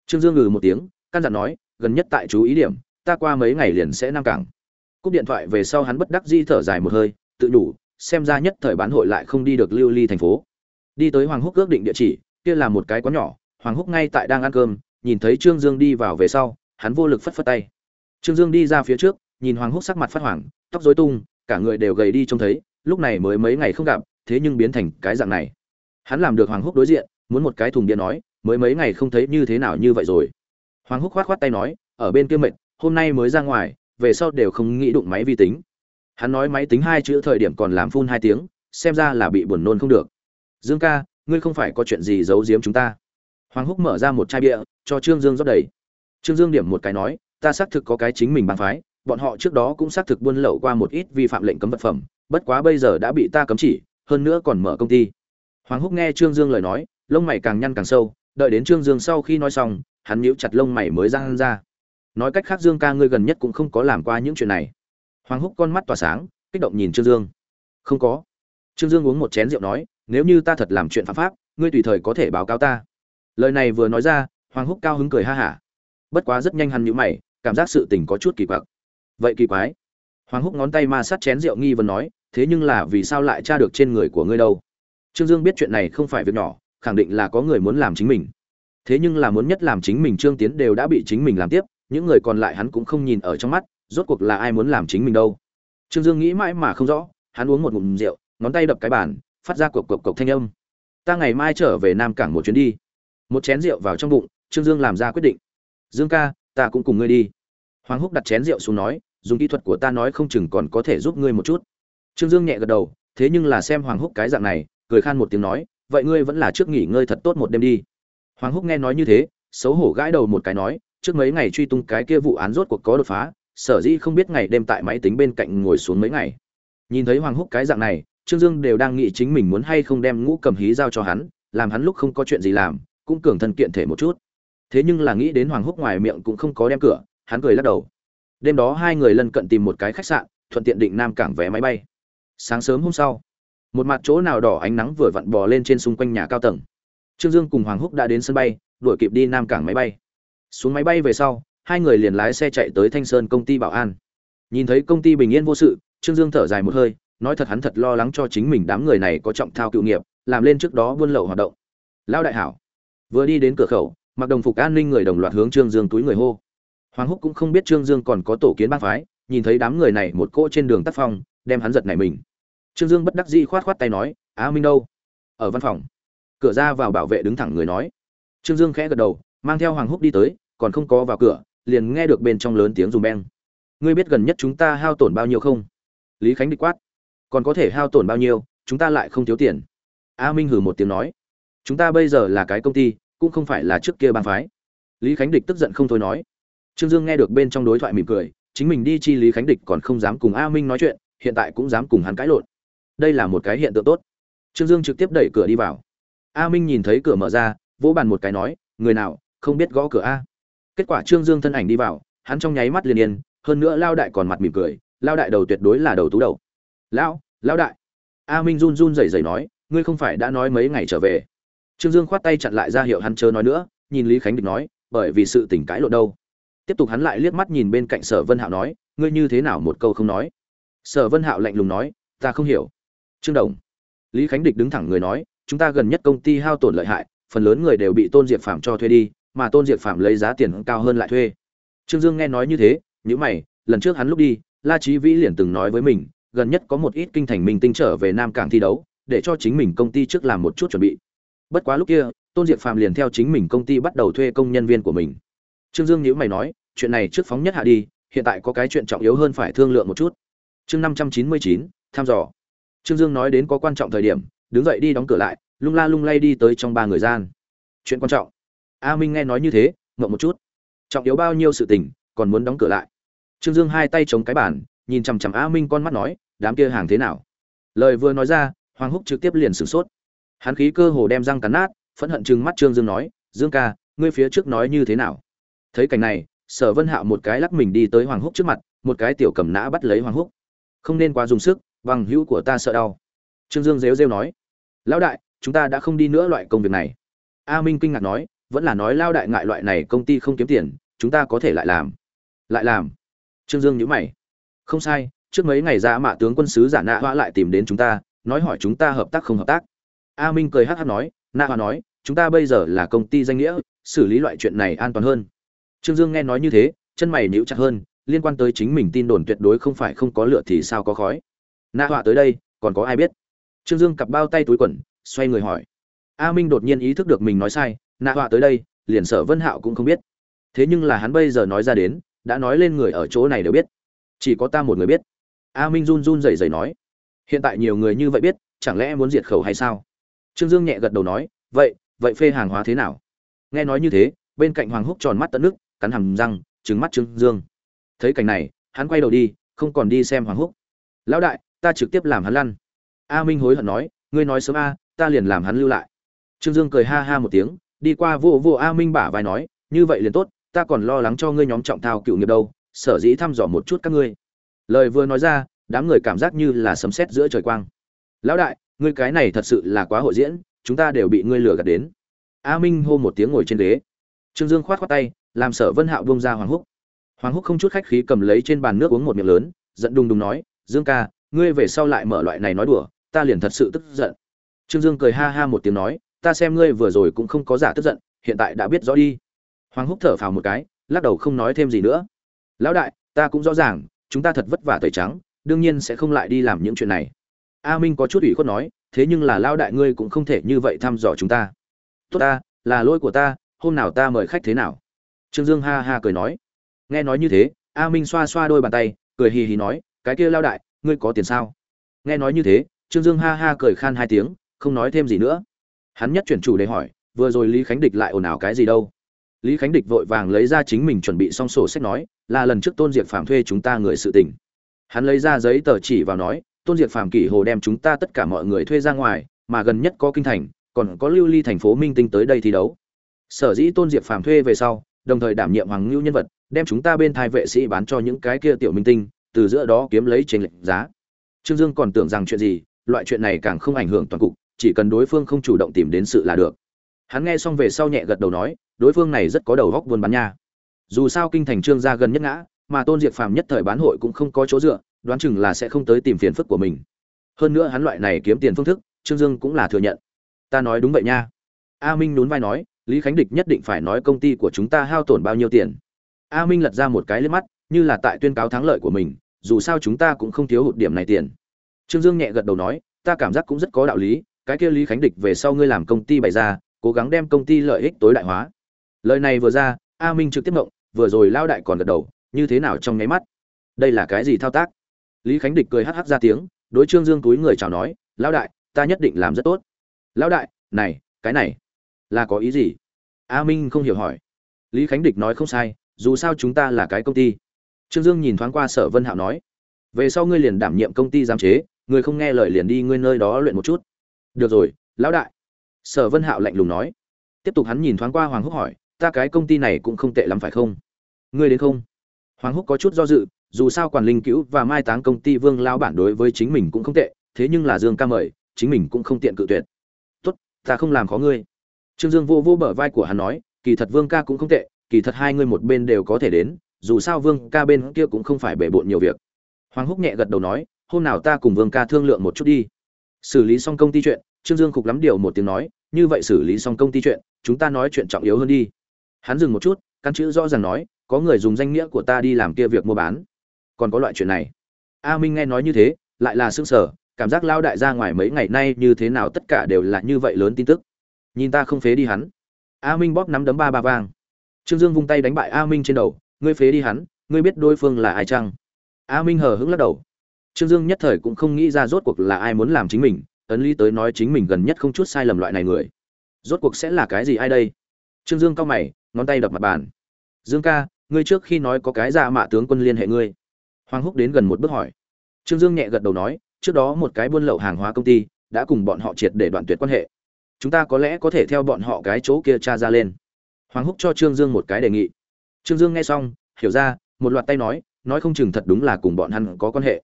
Trương dương ngừ một tiếng, căn dặn nói, gần nhất tại chú ý điểm, ta qua mấy ngày liền sẽ nam cảng. Cúp điện thoại về sau hắn bất đắc di thở dài một hơi, tự đủ, xem ra nhất thời bán hội lại không đi được lưu ly thành phố. Đi tới hoàng húc ước định địa chỉ, kia là một cái quán nhỏ, hoàng húc ngay tại đang ăn cơm, nhìn thấy trương dương đi vào về sau, hắn vô lực phất phất tay. Trương dương đi ra phía trước, nhìn hoàng húc sắc mặt phát hoảng, tóc rối tung, cả người đều gầy đi trông thấy, lúc này mới mấy ngày không gặp, thế nhưng biến thành cái dạng này hắn làm được hoàng húc đối diện, muốn một cái thùng điện nói, mới mấy ngày không thấy như thế nào như vậy rồi. Hoàng húc khoát khoát tay nói, ở bên kia mệt, hôm nay mới ra ngoài, về sau đều không nghĩ đụng máy vi tính. Hắn nói máy tính hai chữ thời điểm còn làm phun hai tiếng, xem ra là bị buồn nôn không được. Dương ca, ngươi không phải có chuyện gì giấu giếm chúng ta? Hoàng húc mở ra một chai bia, cho trương dương rót đầy. Trương dương điểm một cái nói, ta xác thực có cái chính mình bàn phái, bọn họ trước đó cũng xác thực buôn lậu qua một ít vi phạm lệnh cấm vật phẩm, bất quá bây giờ đã bị ta cấm chỉ, hơn nữa còn mở công ty hoàng húc nghe trương dương lời nói, lông mày càng nhăn càng sâu, đợi đến trương dương sau khi nói xong, hắn nhíu chặt lông mày mới ra ra. Nói cách khác dương ca ngươi gần nhất cũng không có làm qua những chuyện này. Hoàng húc con mắt tỏa sáng, kích động nhìn trương dương. Không có. Trương dương uống một chén rượu nói, nếu như ta thật làm chuyện phạm pháp, ngươi tùy thời có thể báo cáo ta. Lời này vừa nói ra, hoàng húc cao hứng cười ha hả. Bất quá rất nhanh hắn nhíu mày, cảm giác sự tình có chút kỳ quặc. Vậy kỳ quái. Hoàng húc ngón tay ma sát chén rượu nghi vấn nói, thế nhưng là vì sao lại tra được trên người của ngươi đâu? Trương dương biết chuyện này không phải việc nhỏ, khẳng định là có người muốn làm chính mình. Thế nhưng là muốn nhất làm chính mình trương tiến đều đã bị chính mình làm tiếp, những người còn lại hắn cũng không nhìn ở trong mắt, rốt cuộc là ai muốn làm chính mình đâu. Trương dương nghĩ mãi mà không rõ, hắn uống một ngụm rượu, ngón tay đập cái bàn, phát ra cộc cộc cộc thanh âm. Ta ngày mai trở về nam cảng một chuyến đi. Một chén rượu vào trong bụng, trương dương làm ra quyết định. Dương ca, ta cũng cùng ngươi đi. Hoàng húc đặt chén rượu xuống nói, dùng kỹ thuật của ta nói không chừng còn có thể giúp ngươi một chút. Trương dương nhẹ gật đầu, thế nhưng là xem hoàng húc cái dạng này cười khan một tiếng nói, vậy ngươi vẫn là trước nghỉ ngơi thật tốt một đêm đi. Hoàng húc nghe nói như thế, xấu hổ gãi đầu một cái nói, trước mấy ngày truy tung cái kia vụ án rốt cuộc có đột phá, sở dĩ không biết ngày đêm tại máy tính bên cạnh ngồi xuống mấy ngày. Nhìn thấy hoàng húc cái dạng này, trương dương đều đang nghĩ chính mình muốn hay không đem ngũ cầm hí giao cho hắn, làm hắn lúc không có chuyện gì làm, cũng cường thân kiện thể một chút. Thế nhưng là nghĩ đến hoàng húc ngoài miệng cũng không có đem cửa, hắn cười lắc đầu. Đêm đó hai người lân cận tìm một cái khách sạn, thuận tiện định nam cảng vé máy bay. Sáng sớm hôm sau một mặt chỗ nào đỏ ánh nắng vừa vặn bò lên trên xung quanh nhà cao tầng. Trương dương cùng hoàng húc đã đến sân bay, đuổi kịp đi nam cảng máy bay. Xuống máy bay về sau, hai người liền lái xe chạy tới thanh sơn công ty bảo an. Nhìn thấy công ty bình yên vô sự, trương dương thở dài một hơi, nói thật hắn thật lo lắng cho chính mình đám người này có trọng thao cựu nghiệp, làm lên trước đó buôn lậu hoạt động. Lao đại hảo. Vừa đi đến cửa khẩu, mặc đồng phục an ninh người đồng loạt hướng trương dương túi người hô. Hoàng húc cũng không biết trương dương còn có tổ kiến bác phái, nhìn thấy đám người này một cỗ trên đường tác phong, đem hắn giật này mình trương dương bất đắc dĩ khoát khoát tay nói, á minh đâu? Ở văn phòng. Cửa ra vào bảo vệ đứng thẳng người nói. Trương dương khẽ gật đầu, mang theo hoàng húc đi tới, còn không có vào cửa, liền nghe được bên trong lớn tiếng dùm beng. Ngươi biết gần nhất chúng ta hao tổn bao nhiêu không? Lý khánh địch quát. Còn có thể hao tổn bao nhiêu, chúng ta lại không thiếu tiền. A minh hử một tiếng nói. Chúng ta bây giờ là cái công ty, cũng không phải là trước kia bang phái. Lý khánh địch tức giận không thôi nói. Trương dương nghe được bên trong đối thoại mỉm cười, chính mình đi chi lý khánh địch còn không dám cùng a minh nói chuyện, hiện tại cũng dám cùng hắn cãi lộn đây là một cái hiện tượng tốt. Trương dương trực tiếp đẩy cửa đi vào. A minh nhìn thấy cửa mở ra, vỗ bàn một cái nói, người nào, không biết gõ cửa a? Kết quả trương dương thân ảnh đi vào, hắn trong nháy mắt liền yên, hơn nữa lao đại còn mặt mỉm cười, lao đại đầu tuyệt đối là đầu tú đầu. Lão lão đại. A minh run run rẩy rẩy nói, ngươi không phải đã nói mấy ngày trở về? Trương dương khoát tay chặn lại ra hiệu hắn chớ nói nữa, nhìn lý khánh địch nói, bởi vì sự tỉnh cãi lộ đâu. Tiếp tục hắn lại liếc mắt nhìn bên cạnh sở vân hạo nói, ngươi như thế nào một câu không nói? Sở vân hạo lạnh lùng nói, ta không hiểu trương đồng. Lý khánh địch đứng thẳng người nói, chúng ta gần nhất công ty hao tổn lợi hại, phần lớn người đều bị tôn diệp phạm cho thuê đi, mà tôn diệp phạm lấy giá tiền cao hơn lại thuê. Trương dương nghe nói như thế nhữ mày, lần trước hắn lúc đi, la trí vĩ liền từng nói với mình, gần nhất có một ít kinh thành minh tinh trở về nam cảng thi đấu, để cho chính mình công ty trước làm một chút chuẩn bị. Bất quá lúc kia, tôn diệp phạm liền theo chính mình công ty bắt đầu thuê công nhân viên của mình. Trương dương nhữ mày nói, chuyện này trước phóng nhất hạ đi, hiện tại có cái chuyện trọng yếu hơn phải thương lượng một chút. Chương năm trăm chín mươi chín, thăm dò trương dương nói đến có quan trọng thời điểm, đứng dậy đi đóng cửa lại, lung la lung lay đi tới trong ba người gian. Chuyện quan trọng. A minh nghe nói như thế, ngậm một chút. Trọng yếu bao nhiêu sự tình, còn muốn đóng cửa lại. Trương dương hai tay chống cái bàn, nhìn chằm chằm a minh con mắt nói, đám kia hàng thế nào? Lời vừa nói ra, hoàng húc trực tiếp liền sửng sốt. Hắn khí cơ hồ đem răng cắn nát, phẫn hận chừng mắt trương dương nói, dương ca, ngươi phía trước nói như thế nào? Thấy cảnh này, sở vân hạo một cái lắc mình đi tới hoàng húc trước mặt, một cái tiểu cầm nã bắt lấy hoàng húc. Không nên quá dùng sức bằng hữu của ta sợ đau. Trương dương rêu rêu nói. Lão đại, chúng ta đã không đi nữa loại công việc này. A minh kinh ngạc nói, vẫn là nói lao đại ngại loại này công ty không kiếm tiền, chúng ta có thể lại làm. Lại làm. Trương dương nhữ mày. Không sai, trước mấy ngày ra mạ tướng quân sứ giả nạ hoa lại tìm đến chúng ta, nói hỏi chúng ta hợp tác không hợp tác. A minh cười hát hát nói nạ hoa nói, chúng ta bây giờ là công ty danh nghĩa, xử lý loại chuyện này an toàn hơn. Trương dương nghe nói như thế, chân mày níu chặt hơn, liên quan tới chính mình tin đồn tuyệt đối không phải không có lửa thì sao có khói nạ họa tới đây, còn có ai biết? Trương dương cặp bao tay túi quần, xoay người hỏi. A minh đột nhiên ý thức được mình nói sai, nạ họa tới đây, liền sở vân hạo cũng không biết. Thế nhưng là hắn bây giờ nói ra đến, đã nói lên người ở chỗ này đều biết. Chỉ có ta một người biết. A minh run run rẩy rẩy nói. Hiện tại nhiều người như vậy biết, chẳng lẽ muốn diệt khẩu hay sao? Trương dương nhẹ gật đầu nói, vậy vậy phê hàng hóa thế nào? Nghe nói như thế, bên cạnh hoàng húc tròn mắt tận nước, cắn hầm răng, trừng mắt trương dương. Thấy cảnh này, hắn quay đầu đi, không còn đi xem hoàng húc. Lão đại ta trực tiếp làm hắn lăn. A minh hối hận nói, ngươi nói sớm a, ta liền làm hắn lưu lại. Trương dương cười ha ha một tiếng, đi qua vô vô a minh bả vai nói, như vậy liền tốt, ta còn lo lắng cho ngươi nhóm trọng thao cựu nghiệp đâu, sở dĩ thăm dò một chút các ngươi. Lời vừa nói ra, đám người cảm giác như là sấm sét giữa trời quang. Lão đại, ngươi cái này thật sự là quá hội diễn, chúng ta đều bị ngươi lừa gạt đến. A minh hô một tiếng ngồi trên ghế. Trương dương khoát khoát tay, làm sở vân hạo bông ra hoàng húc. Hoàng húc không chút khách khí cầm lấy trên bàn nước uống một miệng lớn, giận đùng đùng nói, dương ca ngươi về sau lại mở loại này nói đùa, ta liền thật sự tức giận. Trương dương cười ha ha một tiếng nói, ta xem ngươi vừa rồi cũng không có giả tức giận, hiện tại đã biết rõ đi. Hoàng húc thở phào một cái, lắc đầu không nói thêm gì nữa. Lão đại, ta cũng rõ ràng, chúng ta thật vất vả tẩy trắng, đương nhiên sẽ không lại đi làm những chuyện này. A minh có chút ủy khuất nói, thế nhưng là lão đại ngươi cũng không thể như vậy thăm dò chúng ta. Tốt ta, là lỗi của ta, hôm nào ta mời khách thế nào? Trương dương ha ha cười nói. Nghe nói như thế, a minh xoa xoa đôi bàn tay, cười hì hì nói, cái kia lao đại ngươi có tiền sao? Nghe nói như thế, trương dương ha ha cười khan hai tiếng, không nói thêm gì nữa. Hắn nhất chuyển chủ đề hỏi, vừa rồi lý khánh địch lại ồn ào cái gì đâu? Lý khánh địch vội vàng lấy ra chính mình chuẩn bị xong sổ sách nói, là lần trước tôn diệt phàm thuê chúng ta người sự tình. Hắn lấy ra giấy tờ chỉ vào nói, tôn diệt phàm kỷ hồ đem chúng ta tất cả mọi người thuê ra ngoài, mà gần nhất có kinh thành, còn có lưu ly thành phố minh tinh tới đây thi đấu. Sở dĩ tôn diệt phàm thuê về sau, đồng thời đảm nhiệm hoàng ngưu nhân vật, đem chúng ta bên thai vệ sĩ bán cho những cái kia tiểu minh tinh từ giữa đó kiếm lấy trên lệnh giá. Trương dương còn tưởng rằng chuyện gì, loại chuyện này càng không ảnh hưởng toàn cục, chỉ cần đối phương không chủ động tìm đến sự là được. Hắn nghe xong về sau nhẹ gật đầu nói, đối phương này rất có đầu góc buôn bán nha. Dù sao kinh thành trương gia gần nhất ngã, mà tôn diệt phàm nhất thời bán hội cũng không có chỗ dựa, đoán chừng là sẽ không tới tìm phiền phức của mình. Hơn nữa hắn loại này kiếm tiền phương thức, trương dương cũng là thừa nhận. Ta nói đúng vậy nha. A minh nhún vai nói, lý khánh địch nhất định phải nói công ty của chúng ta hao tổn bao nhiêu tiền. A minh lật ra một cái lên mắt, như là tại tuyên cáo thắng lợi của mình dù sao chúng ta cũng không thiếu hụt điểm này tiền. Trương dương nhẹ gật đầu nói, ta cảm giác cũng rất có đạo lý, cái kia lý khánh địch về sau ngươi làm công ty bày ra, cố gắng đem công ty lợi ích tối đại hóa. Lời này vừa ra, a minh trực tiếp mộng vừa rồi lao đại còn gật đầu, như thế nào trong nháy mắt? Đây là cái gì thao tác? Lý khánh địch cười hắc hắc ra tiếng, đối trương dương túi người chào nói lão đại, ta nhất định làm rất tốt. Lão đại, này, cái này, là có ý gì? A minh không hiểu hỏi. Lý khánh địch nói không sai, dù sao chúng ta là cái công ty trương dương nhìn thoáng qua sở vân hạo nói, về sau ngươi liền đảm nhiệm công ty giám chế, ngươi không nghe lời liền đi ngươi nơi đó luyện một chút. Được rồi, lão đại. Sở vân hạo lạnh lùng nói. Tiếp tục hắn nhìn thoáng qua hoàng húc hỏi, ta cái công ty này cũng không tệ lắm phải không? Ngươi đến không? Hoàng húc có chút do dự, dù sao quản linh cứu và mai táng công ty vương Lão bản đối với chính mình cũng không tệ, thế nhưng là dương ca mời, chính mình cũng không tiện cự tuyệt. Tốt, ta không làm khó ngươi. Trương dương vô vô bờ vai của hắn nói, kỳ thật vương ca cũng không tệ, kỳ thật hai ngươi một bên đều có thể đến dù sao vương ca bên kia cũng không phải bể bộn nhiều việc. Hoàng húc nhẹ gật đầu nói, hôm nào ta cùng vương ca thương lượng một chút đi. Xử lý xong công ty chuyện, trương dương khục lắm điều một tiếng nói, như vậy xử lý xong công ty chuyện, chúng ta nói chuyện trọng yếu hơn đi. Hắn dừng một chút, căn chữ rõ ràng nói, có người dùng danh nghĩa của ta đi làm kia việc mua bán. Còn có loại chuyện này. A minh nghe nói như thế, lại là xương sở cảm giác lao đại ra ngoài mấy ngày nay như thế nào tất cả đều là như vậy lớn tin tức. Nhìn ta không phế đi hắn. A minh bóp nắm đấm ba ba vang. Trương dương vung tay đánh bại a minh trên đầu ngươi phế đi hắn, ngươi biết đối phương là ai chăng? A minh hờ hững lắc đầu. Trương dương nhất thời cũng không nghĩ ra rốt cuộc là ai muốn làm chính mình, ấn lý tới nói chính mình gần nhất không chút sai lầm loại này người. Rốt cuộc sẽ là cái gì ai đây? Trương dương cao mày, ngón tay đập mặt bàn. Dương ca, ngươi trước khi nói có cái dạ mạ tướng quân liên hệ ngươi. Hoàng húc đến gần một bước hỏi. Trương dương nhẹ gật đầu nói, trước đó một cái buôn lậu hàng hóa công ty, đã cùng bọn họ triệt để đoạn tuyệt quan hệ. Chúng ta có lẽ có thể theo bọn họ cái chỗ kia tra ra lên. Hoàng húc cho trương dương một cái đề nghị trương dương nghe xong, hiểu ra, một loạt tay nói nói không chừng thật đúng là cùng bọn hắn có quan hệ.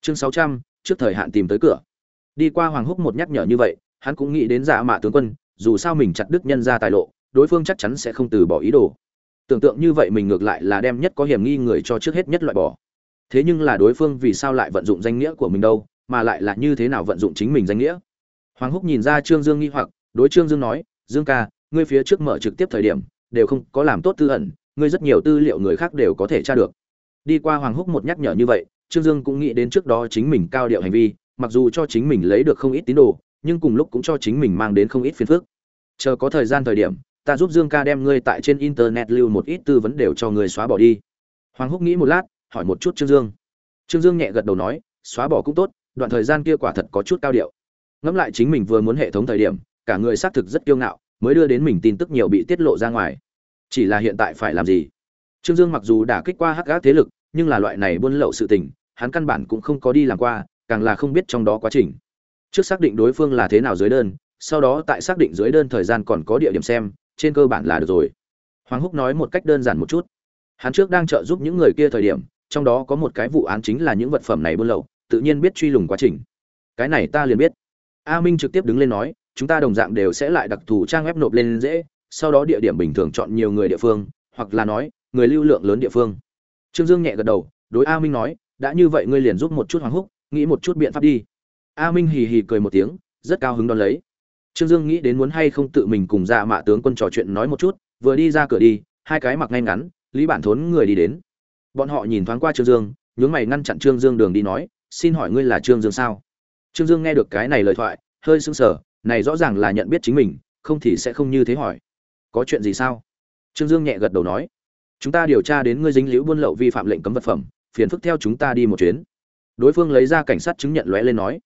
Chương sáu trăm, trước thời hạn tìm tới cửa. Đi qua hoàng húc một nhắc nhở như vậy, hắn cũng nghĩ đến giả mạ tướng quân, dù sao mình chặt đức nhân ra tài lộ, đối phương chắc chắn sẽ không từ bỏ ý đồ. Tưởng tượng như vậy mình ngược lại là đem nhất có hiểm nghi người cho trước hết nhất loại bỏ. Thế nhưng là đối phương vì sao lại vận dụng danh nghĩa của mình đâu, mà lại là như thế nào vận dụng chính mình danh nghĩa? Hoàng húc nhìn ra trương dương nghi hoặc, đối trương dương nói, dương ca, ngươi phía trước mở trực tiếp thời điểm, đều không có làm tốt tư ẩn ngươi rất nhiều tư liệu người khác đều có thể tra được. Đi qua hoàng húc một nhắc nhở như vậy, trương dương cũng nghĩ đến trước đó chính mình cao điệu hành vi, mặc dù cho chính mình lấy được không ít tín đồ, nhưng cùng lúc cũng cho chính mình mang đến không ít phiền phức. Chờ có thời gian thời điểm, ta giúp dương ca đem ngươi tại trên internet lưu một ít tư vấn đều cho ngươi xóa bỏ đi. Hoàng húc nghĩ một lát, hỏi một chút trương dương. Trương dương nhẹ gật đầu nói, xóa bỏ cũng tốt, đoạn thời gian kia quả thật có chút cao điệu. Ngẫm lại chính mình vừa muốn hệ thống thời điểm, cả người xác thực rất kiêu ngạo, mới đưa đến mình tin tức nhiều bị tiết lộ ra ngoài chỉ là hiện tại phải làm gì? Trương dương mặc dù đã kích qua hắc gác thế lực, nhưng là loại này buôn lậu sự tình, hắn căn bản cũng không có đi làm qua, càng là không biết trong đó quá trình. Trước xác định đối phương là thế nào dưới đơn, sau đó tại xác định dưới đơn thời gian còn có địa điểm xem, trên cơ bản là được rồi. Hoàng húc nói một cách đơn giản một chút. Hắn trước đang trợ giúp những người kia thời điểm, trong đó có một cái vụ án chính là những vật phẩm này buôn lậu, tự nhiên biết truy lùng quá trình. Cái này ta liền biết. A minh trực tiếp đứng lên nói, chúng ta đồng dạng đều sẽ lại đặc thù trang web nộp lên dễ sau đó địa điểm bình thường chọn nhiều người địa phương, hoặc là nói, người lưu lượng lớn địa phương. Trương dương nhẹ gật đầu, đối a minh nói, đã như vậy ngươi liền giúp một chút hoàng húc, nghĩ một chút biện pháp đi. A minh hì hì cười một tiếng, rất cao hứng đón lấy. Trương dương nghĩ đến muốn hay không tự mình cùng ra mạ tướng quân trò chuyện nói một chút, vừa đi ra cửa đi, hai cái mặc ngay ngắn, lý bản thốn người đi đến. Bọn họ nhìn thoáng qua trương dương, nhướng mày ngăn chặn trương dương đường đi nói, xin hỏi ngươi là trương dương sao? Trương dương nghe được cái này lời thoại, hơi sững sờ, này rõ ràng là nhận biết chính mình, không thì sẽ không như thế hỏi có chuyện gì sao? Trương dương nhẹ gật đầu nói, chúng ta điều tra đến ngươi dính liễu buôn lậu vi phạm lệnh cấm vật phẩm, phiền phức theo chúng ta đi một chuyến. Đối phương lấy ra cảnh sát chứng nhận lóe lên nói,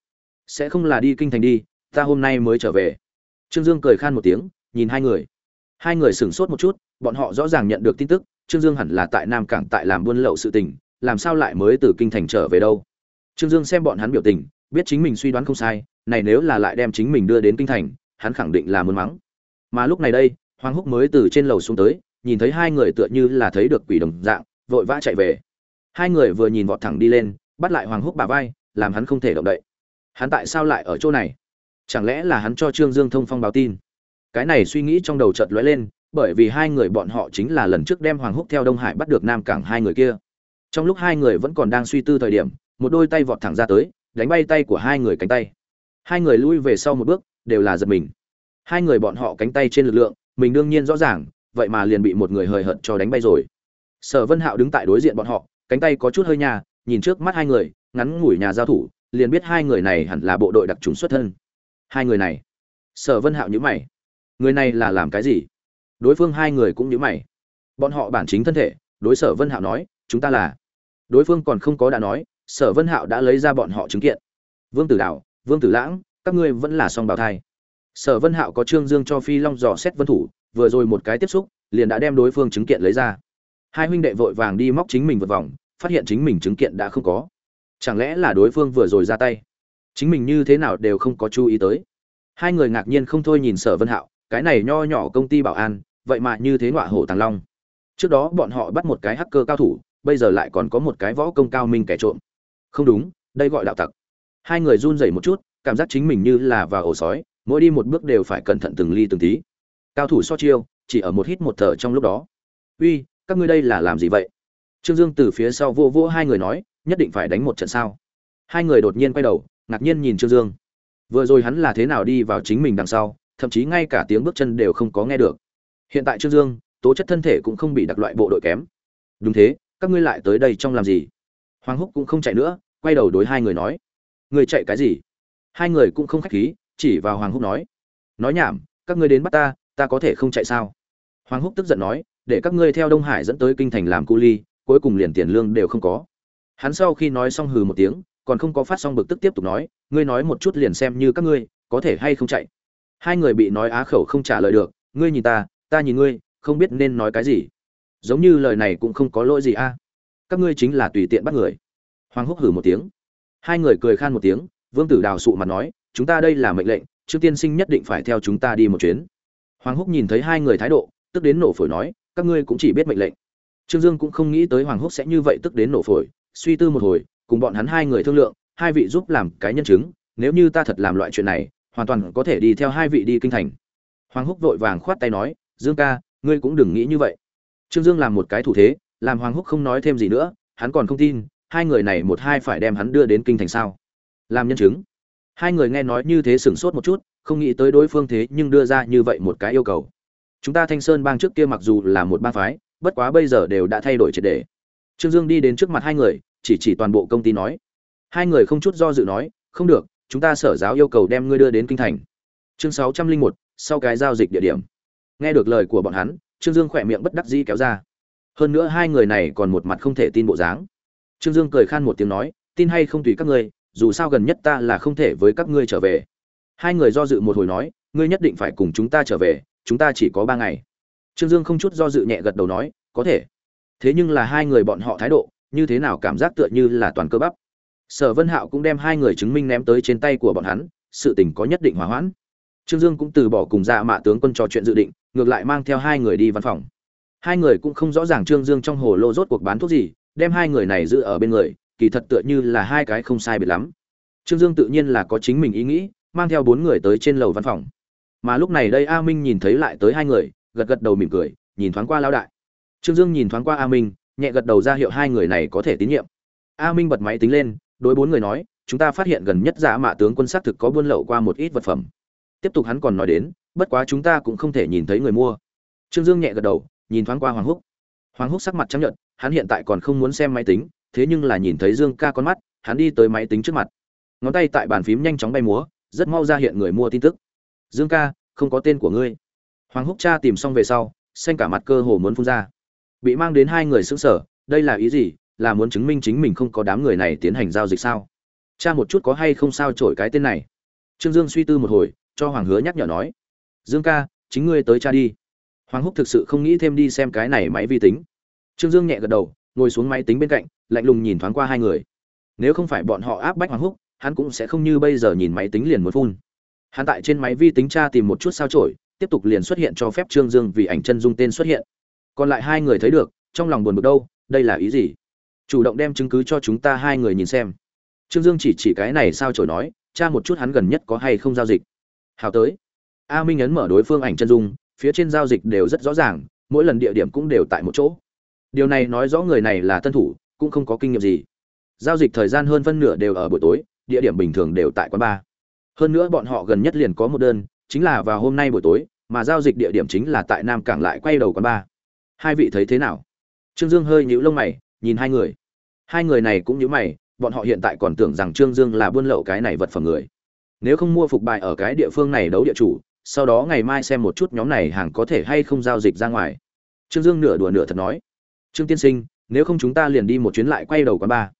sẽ không là đi kinh thành đi, ta hôm nay mới trở về. Trương dương cười khan một tiếng, nhìn hai người. Hai người sửng sốt một chút, bọn họ rõ ràng nhận được tin tức, trương dương hẳn là tại nam cảng tại làm buôn lậu sự tình, làm sao lại mới từ kinh thành trở về đâu? Trương dương xem bọn hắn biểu tình, biết chính mình suy đoán không sai, này nếu là lại đem chính mình đưa đến kinh thành, hắn khẳng định là muốn mắng. Mà lúc này đây hoàng húc mới từ trên lầu xuống tới, nhìn thấy hai người tựa như là thấy được quỷ đồng dạng, vội vã chạy về. Hai người vừa nhìn vọt thẳng đi lên, bắt lại hoàng húc bà vai, làm hắn không thể động đậy. Hắn tại sao lại ở chỗ này? Chẳng lẽ là hắn cho trương dương thông phong báo tin? Cái này suy nghĩ trong đầu chợt lóe lên, bởi vì hai người bọn họ chính là lần trước đem hoàng húc theo đông hải bắt được nam cảng hai người kia. Trong lúc hai người vẫn còn đang suy tư thời điểm, một đôi tay vọt thẳng ra tới, đánh bay tay của hai người cánh tay. Hai người lui về sau một bước, đều là giật mình. Hai người bọn họ cánh tay trên lực lượng mình đương nhiên rõ ràng, vậy mà liền bị một người hời hợt cho đánh bay rồi. Sở vân hạo đứng tại đối diện bọn họ, cánh tay có chút hơi nhà, nhìn trước mắt hai người, ngắn ngủi nhà giao thủ, liền biết hai người này hẳn là bộ đội đặc trùng xuất thân. Hai người này. Sở vân hạo nhữ mày. Người này là làm cái gì? Đối phương hai người cũng nhữ mày. Bọn họ bản chính thân thể, đối sở vân hạo nói, chúng ta là đối phương còn không có đã nói, sở vân hạo đã lấy ra bọn họ chứng kiện. Vương tử đạo, vương tử lãng, các ngươi vẫn là song bào thai sở vân hạo có trương dương cho phi long dò xét vân thủ, vừa rồi một cái tiếp xúc, liền đã đem đối phương chứng kiện lấy ra. Hai huynh đệ vội vàng đi móc chính mình vượt vòng, phát hiện chính mình chứng kiện đã không có. Chẳng lẽ là đối phương vừa rồi ra tay? Chính mình như thế nào đều không có chú ý tới. Hai người ngạc nhiên không thôi nhìn sở vân hạo, cái này nho nhỏ công ty bảo an, vậy mà như thế ngọa hổ tàng long. Trước đó bọn họ bắt một cái hacker cao thủ, bây giờ lại còn có một cái võ công cao minh kẻ trộm. Không đúng, đây gọi đạo tặc. Hai người run rẩy một chút, cảm giác chính mình như là vào ổ sói mỗi đi một bước đều phải cẩn thận từng ly từng tí. Cao thủ so chiêu, chỉ ở một hít một thở trong lúc đó. Uy, các ngươi đây là làm gì vậy? Trương dương từ phía sau vô vô hai người nói, nhất định phải đánh một trận sao? Hai người đột nhiên quay đầu, ngạc nhiên nhìn trương dương. Vừa rồi hắn là thế nào đi vào chính mình đằng sau, thậm chí ngay cả tiếng bước chân đều không có nghe được. Hiện tại trương dương, tố chất thân thể cũng không bị đặc loại bộ đội kém. Đúng thế, các ngươi lại tới đây trong làm gì? Hoàng húc cũng không chạy nữa, quay đầu đối hai người nói. Người chạy cái gì? Hai người cũng không khách khí chỉ vào hoàng húc nói nói nhảm, các ngươi đến bắt ta ta có thể không chạy sao? Hoàng húc tức giận nói, để các ngươi theo đông hải dẫn tới kinh thành làm cu ly, cuối cùng liền tiền lương đều không có. Hắn sau khi nói xong hừ một tiếng, còn không có phát xong bực tức tiếp tục nói, ngươi nói một chút liền xem như các ngươi, có thể hay không chạy? Hai người bị nói á khẩu không trả lời được, ngươi nhìn ta ta nhìn ngươi, không biết nên nói cái gì. Giống như lời này cũng không có lỗi gì a. Các ngươi chính là tùy tiện bắt người. Hoàng húc hử một tiếng. Hai người cười khan một tiếng, vương tử đào sụ mặt nói chúng ta đây là mệnh lệnh trương tiên sinh nhất định phải theo chúng ta đi một chuyến. Hoàng húc nhìn thấy hai người thái độ, tức đến nổ phổi nói, các ngươi cũng chỉ biết mệnh lệnh. Trương dương cũng không nghĩ tới hoàng húc sẽ như vậy tức đến nổ phổi, suy tư một hồi, cùng bọn hắn hai người thương lượng, hai vị giúp làm cái nhân chứng, nếu như ta thật làm loại chuyện này, hoàn toàn có thể đi theo hai vị đi kinh thành. Hoàng húc vội vàng khoát tay nói, dương ca, ngươi cũng đừng nghĩ như vậy. Trương dương làm một cái thủ thế, làm hoàng húc không nói thêm gì nữa, hắn còn không tin, hai người này một hai phải đem hắn đưa đến kinh thành sao? Làm nhân chứng hai người nghe nói như thế sửng sốt một chút, không nghĩ tới đối phương thế nhưng đưa ra như vậy một cái yêu cầu. Chúng ta thanh sơn bang trước kia mặc dù là một bang phái, bất quá bây giờ đều đã thay đổi triệt đề. Trương dương đi đến trước mặt hai người, chỉ chỉ toàn bộ công ty nói. Hai người không chút do dự nói, không được, chúng ta sở giáo yêu cầu đem ngươi đưa đến kinh thành. Chương sáu trăm linh một, sau cái giao dịch địa điểm. Nghe được lời của bọn hắn, trương dương khỏe miệng bất đắc dĩ kéo ra. Hơn nữa hai người này còn một mặt không thể tin bộ dáng. Trương dương cười khan một tiếng nói, tin hay không tùy các ngươi dù sao gần nhất ta là không thể với các ngươi trở về. Hai người do dự một hồi nói, ngươi nhất định phải cùng chúng ta trở về, chúng ta chỉ có ba ngày. Trương dương không chút do dự nhẹ gật đầu nói, có thể. Thế nhưng là hai người bọn họ thái độ, như thế nào cảm giác tựa như là toàn cơ bắp. Sở vân hạo cũng đem hai người chứng minh ném tới trên tay của bọn hắn, sự tình có nhất định hòa hoãn. Trương dương cũng từ bỏ cùng dạ mạ tướng quân trò chuyện dự định, ngược lại mang theo hai người đi văn phòng. Hai người cũng không rõ ràng trương dương trong hồ lô rốt cuộc bán thuốc gì, đem hai người này giữ ở bên người kỳ thật tựa như là hai cái không sai biệt lắm. Trương dương tự nhiên là có chính mình ý nghĩ, mang theo bốn người tới trên lầu văn phòng. Mà lúc này đây a minh nhìn thấy lại tới hai người, gật gật đầu mỉm cười, nhìn thoáng qua lao đại. Trương dương nhìn thoáng qua a minh, nhẹ gật đầu ra hiệu hai người này có thể tín nhiệm. A minh bật máy tính lên, đối bốn người nói, chúng ta phát hiện gần nhất giả mạ tướng quân xác thực có buôn lậu qua một ít vật phẩm. Tiếp tục hắn còn nói đến, bất quá chúng ta cũng không thể nhìn thấy người mua. Trương dương nhẹ gật đầu, nhìn thoáng qua hoàng húc. Hoàng húc sắc mặt chấp nhận hắn hiện tại còn không muốn xem máy tính thế nhưng là nhìn thấy dương ca con mắt, hắn đi tới máy tính trước mặt. Ngón tay tại bàn phím nhanh chóng bay múa, rất mau ra hiện người mua tin tức. Dương ca, không có tên của ngươi. Hoàng húc cha tìm xong về sau, xanh cả mặt cơ hồ muốn phun ra. Bị mang đến hai người sững sở đây là ý gì? Là muốn chứng minh chính mình không có đám người này tiến hành giao dịch sao? Cha một chút có hay không sao trổi cái tên này? Trương dương suy tư một hồi, cho hoàng hứa nhắc nhở nói. Dương ca, chính ngươi tới cha đi. Hoàng húc thực sự không nghĩ thêm đi xem cái này máy vi tính. Trương dương nhẹ gật đầu ngồi xuống máy tính bên cạnh, lạnh lùng nhìn thoáng qua hai người. Nếu không phải bọn họ áp bách hoàng húc, hắn cũng sẽ không như bây giờ nhìn máy tính liền muốn phun. Hắn tại trên máy vi tính tra tìm một chút sao trổi tiếp tục liền xuất hiện cho phép trương dương vì ảnh chân dung tên xuất hiện. Còn lại hai người thấy được, trong lòng buồn bực đâu, đây là ý gì? Chủ động đem chứng cứ cho chúng ta hai người nhìn xem. Trương dương chỉ chỉ cái này sao trổi nói, tra một chút hắn gần nhất có hay không giao dịch. Hào tới. A minh ấn mở đối phương ảnh chân dung, phía trên giao dịch đều rất rõ ràng, mỗi lần địa điểm cũng đều tại một chỗ điều này nói rõ người này là tân thủ, cũng không có kinh nghiệm gì. Giao dịch thời gian hơn phân nửa đều ở buổi tối, địa điểm bình thường đều tại quán bar. Hơn nữa bọn họ gần nhất liền có một đơn, chính là vào hôm nay buổi tối, mà giao dịch địa điểm chính là tại nam cảng lại quay đầu quán bar. Hai vị thấy thế nào? Trương dương hơi nhíu lông mày, nhìn hai người. Hai người này cũng nhíu mày, bọn họ hiện tại còn tưởng rằng trương dương là buôn lậu cái này vật phẩm người. Nếu không mua phục bài ở cái địa phương này đấu địa chủ, sau đó ngày mai xem một chút nhóm này hàng có thể hay không giao dịch ra ngoài. Trương dương nửa đùa nửa thật nói trương tiên sinh, nếu không chúng ta liền đi một chuyến lại quay đầu quán ba.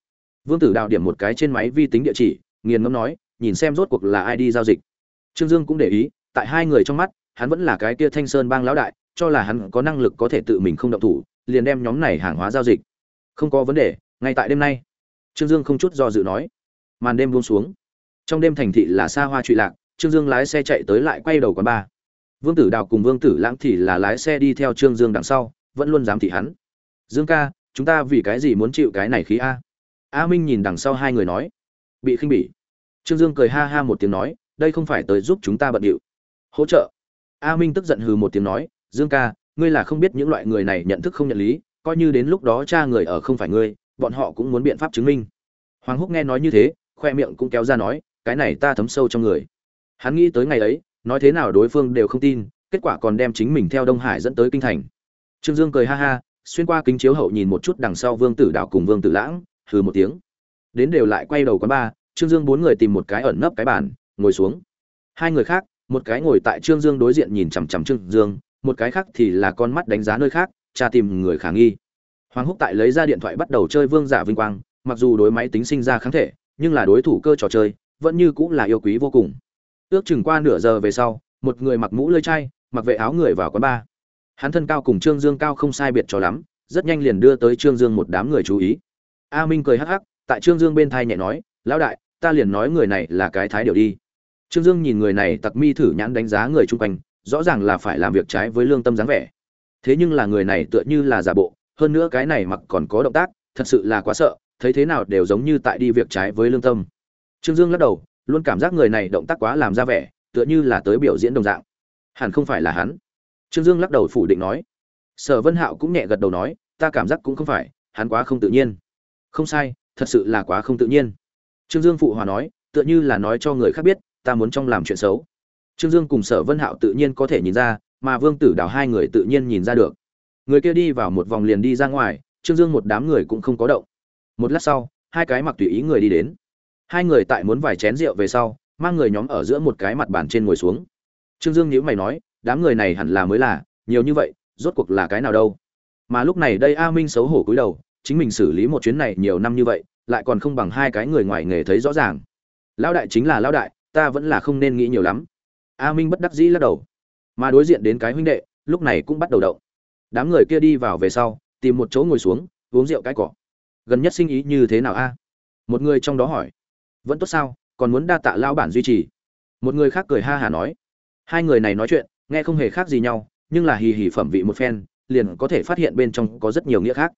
vương tử đào điểm một cái trên máy vi tính địa chỉ, nghiền ngẫm nói, nhìn xem rốt cuộc là ai đi giao dịch. Trương dương cũng để ý, tại hai người trong mắt, hắn vẫn là cái kia thanh sơn bang lão đại, cho là hắn có năng lực có thể tự mình không động thủ, liền đem nhóm này hàng hóa giao dịch. Không có vấn đề, ngay tại đêm nay. Trương dương không chút do dự nói. Màn đêm buông xuống. Trong đêm thành thị là xa hoa trụy lạc, trương dương lái xe chạy tới lại quay đầu quán ba vương tử đào cùng vương tử lãng thì là lái xe đi theo trương dương đằng sau, vẫn luôn dám thị hắn dương ca, chúng ta vì cái gì muốn chịu cái này khí a? A minh nhìn đằng sau hai người nói. Bị khinh bỉ. Trương dương cười ha ha một tiếng nói, đây không phải tới giúp chúng ta bận điệu. Hỗ trợ. A minh tức giận hừ một tiếng nói, dương ca, ngươi là không biết những loại người này nhận thức không nhận lý, coi như đến lúc đó cha người ở không phải ngươi, bọn họ cũng muốn biện pháp chứng minh. Hoàng húc nghe nói như thế, khoe miệng cũng kéo ra nói, cái này ta thấm sâu trong người. Hắn nghĩ tới ngày ấy, nói thế nào đối phương đều không tin, kết quả còn đem chính mình theo đông hải dẫn tới kinh thành. Trương dương cười ha ha xuyên qua kính chiếu hậu nhìn một chút đằng sau vương tử đảo cùng vương tử lãng, hừ một tiếng. Đến đều lại quay đầu quán ba, trương dương bốn người tìm một cái ẩn nấp cái bàn, ngồi xuống. Hai người khác, một cái ngồi tại trương dương đối diện nhìn chằm chằm trương dương, một cái khác thì là con mắt đánh giá nơi khác, tra tìm người khả nghi. Hoàng húc tại lấy ra điện thoại bắt đầu chơi vương giả vinh quang, mặc dù đối máy tính sinh ra kháng thể, nhưng là đối thủ cơ trò chơi, vẫn như cũng là yêu quý vô cùng. Ước chừng qua nửa giờ về sau, một người mặc mũ lơi chai, mặc vệ áo người vào quán bar hắn thân cao cùng trương dương cao không sai biệt cho lắm, rất nhanh liền đưa tới trương dương một đám người chú ý. A minh cười hắc hắc, tại trương dương bên thai nhẹ nói, lão đại, ta liền nói người này là cái thái điều đi. Trương dương nhìn người này tặc mi thử nhãn đánh giá người chung quanh, rõ ràng là phải làm việc trái với lương tâm dáng vẻ. Thế nhưng là người này tựa như là giả bộ, hơn nữa cái này mặc còn có động tác, thật sự là quá sợ, thấy thế nào đều giống như tại đi việc trái với lương tâm. Trương dương lắc đầu, luôn cảm giác người này động tác quá làm ra vẻ, tựa như là tới biểu diễn đồng dạng. Hẳn không phải là hắn trương dương lắc đầu phủ định nói. Sở vân hạo cũng nhẹ gật đầu nói, ta cảm giác cũng không phải, hắn quá không tự nhiên. Không sai, thật sự là quá không tự nhiên. Trương dương phụ hòa nói, tựa như là nói cho người khác biết, ta muốn trong làm chuyện xấu. Trương dương cùng sở vân hạo tự nhiên có thể nhìn ra, mà vương tử đào hai người tự nhiên nhìn ra được. Người kia đi vào một vòng liền đi ra ngoài, trương dương một đám người cũng không có động. Một lát sau, hai cái mặc tùy ý người đi đến. Hai người tại muốn vài chén rượu về sau, mang người nhóm ở giữa một cái mặt bàn trên ngồi xuống. Trương dương nhíu mày nói đám người này hẳn là mới là, nhiều như vậy, rốt cuộc là cái nào đâu? Mà lúc này đây a minh xấu hổ cúi đầu, chính mình xử lý một chuyến này nhiều năm như vậy, lại còn không bằng hai cái người ngoài nghề thấy rõ ràng. Lão đại chính là lão đại, ta vẫn là không nên nghĩ nhiều lắm. A minh bất đắc dĩ lắc đầu. Mà đối diện đến cái huynh đệ, lúc này cũng bắt đầu động. Đám người kia đi vào về sau, tìm một chỗ ngồi xuống, uống rượu cái cỏ. Gần nhất sinh ý như thế nào a? Một người trong đó hỏi. Vẫn tốt sao? Còn muốn đa tạ lao bản duy trì. Một người khác cười ha hả nói. Hai người này nói chuyện nghe không hề khác gì nhau, nhưng là hì hì phẩm vị một phen, liền có thể phát hiện bên trong có rất nhiều nghĩa khác.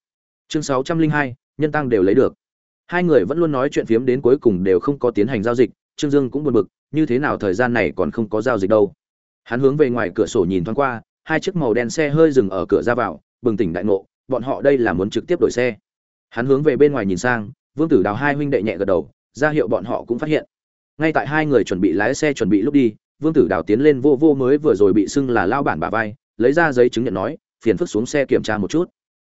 Chương sáu trăm linh hai, nhân tăng đều lấy được. Hai người vẫn luôn nói chuyện phiếm đến cuối cùng đều không có tiến hành giao dịch, trương dương cũng buồn bực, như thế nào thời gian này còn không có giao dịch đâu. Hắn hướng về ngoài cửa sổ nhìn thoáng qua, hai chiếc màu đen xe hơi dừng ở cửa ra vào, bừng tỉnh đại ngộ, bọn họ đây là muốn trực tiếp đổi xe. Hắn hướng về bên ngoài nhìn sang, vương tử đào hai huynh đệ nhẹ gật đầu, ra hiệu bọn họ cũng phát hiện. Ngay tại hai người chuẩn bị lái xe chuẩn bị lúc đi vương tử đào tiến lên vô vô mới vừa rồi bị xưng là lao bản bà vai, lấy ra giấy chứng nhận nói, phiền phức xuống xe kiểm tra một chút.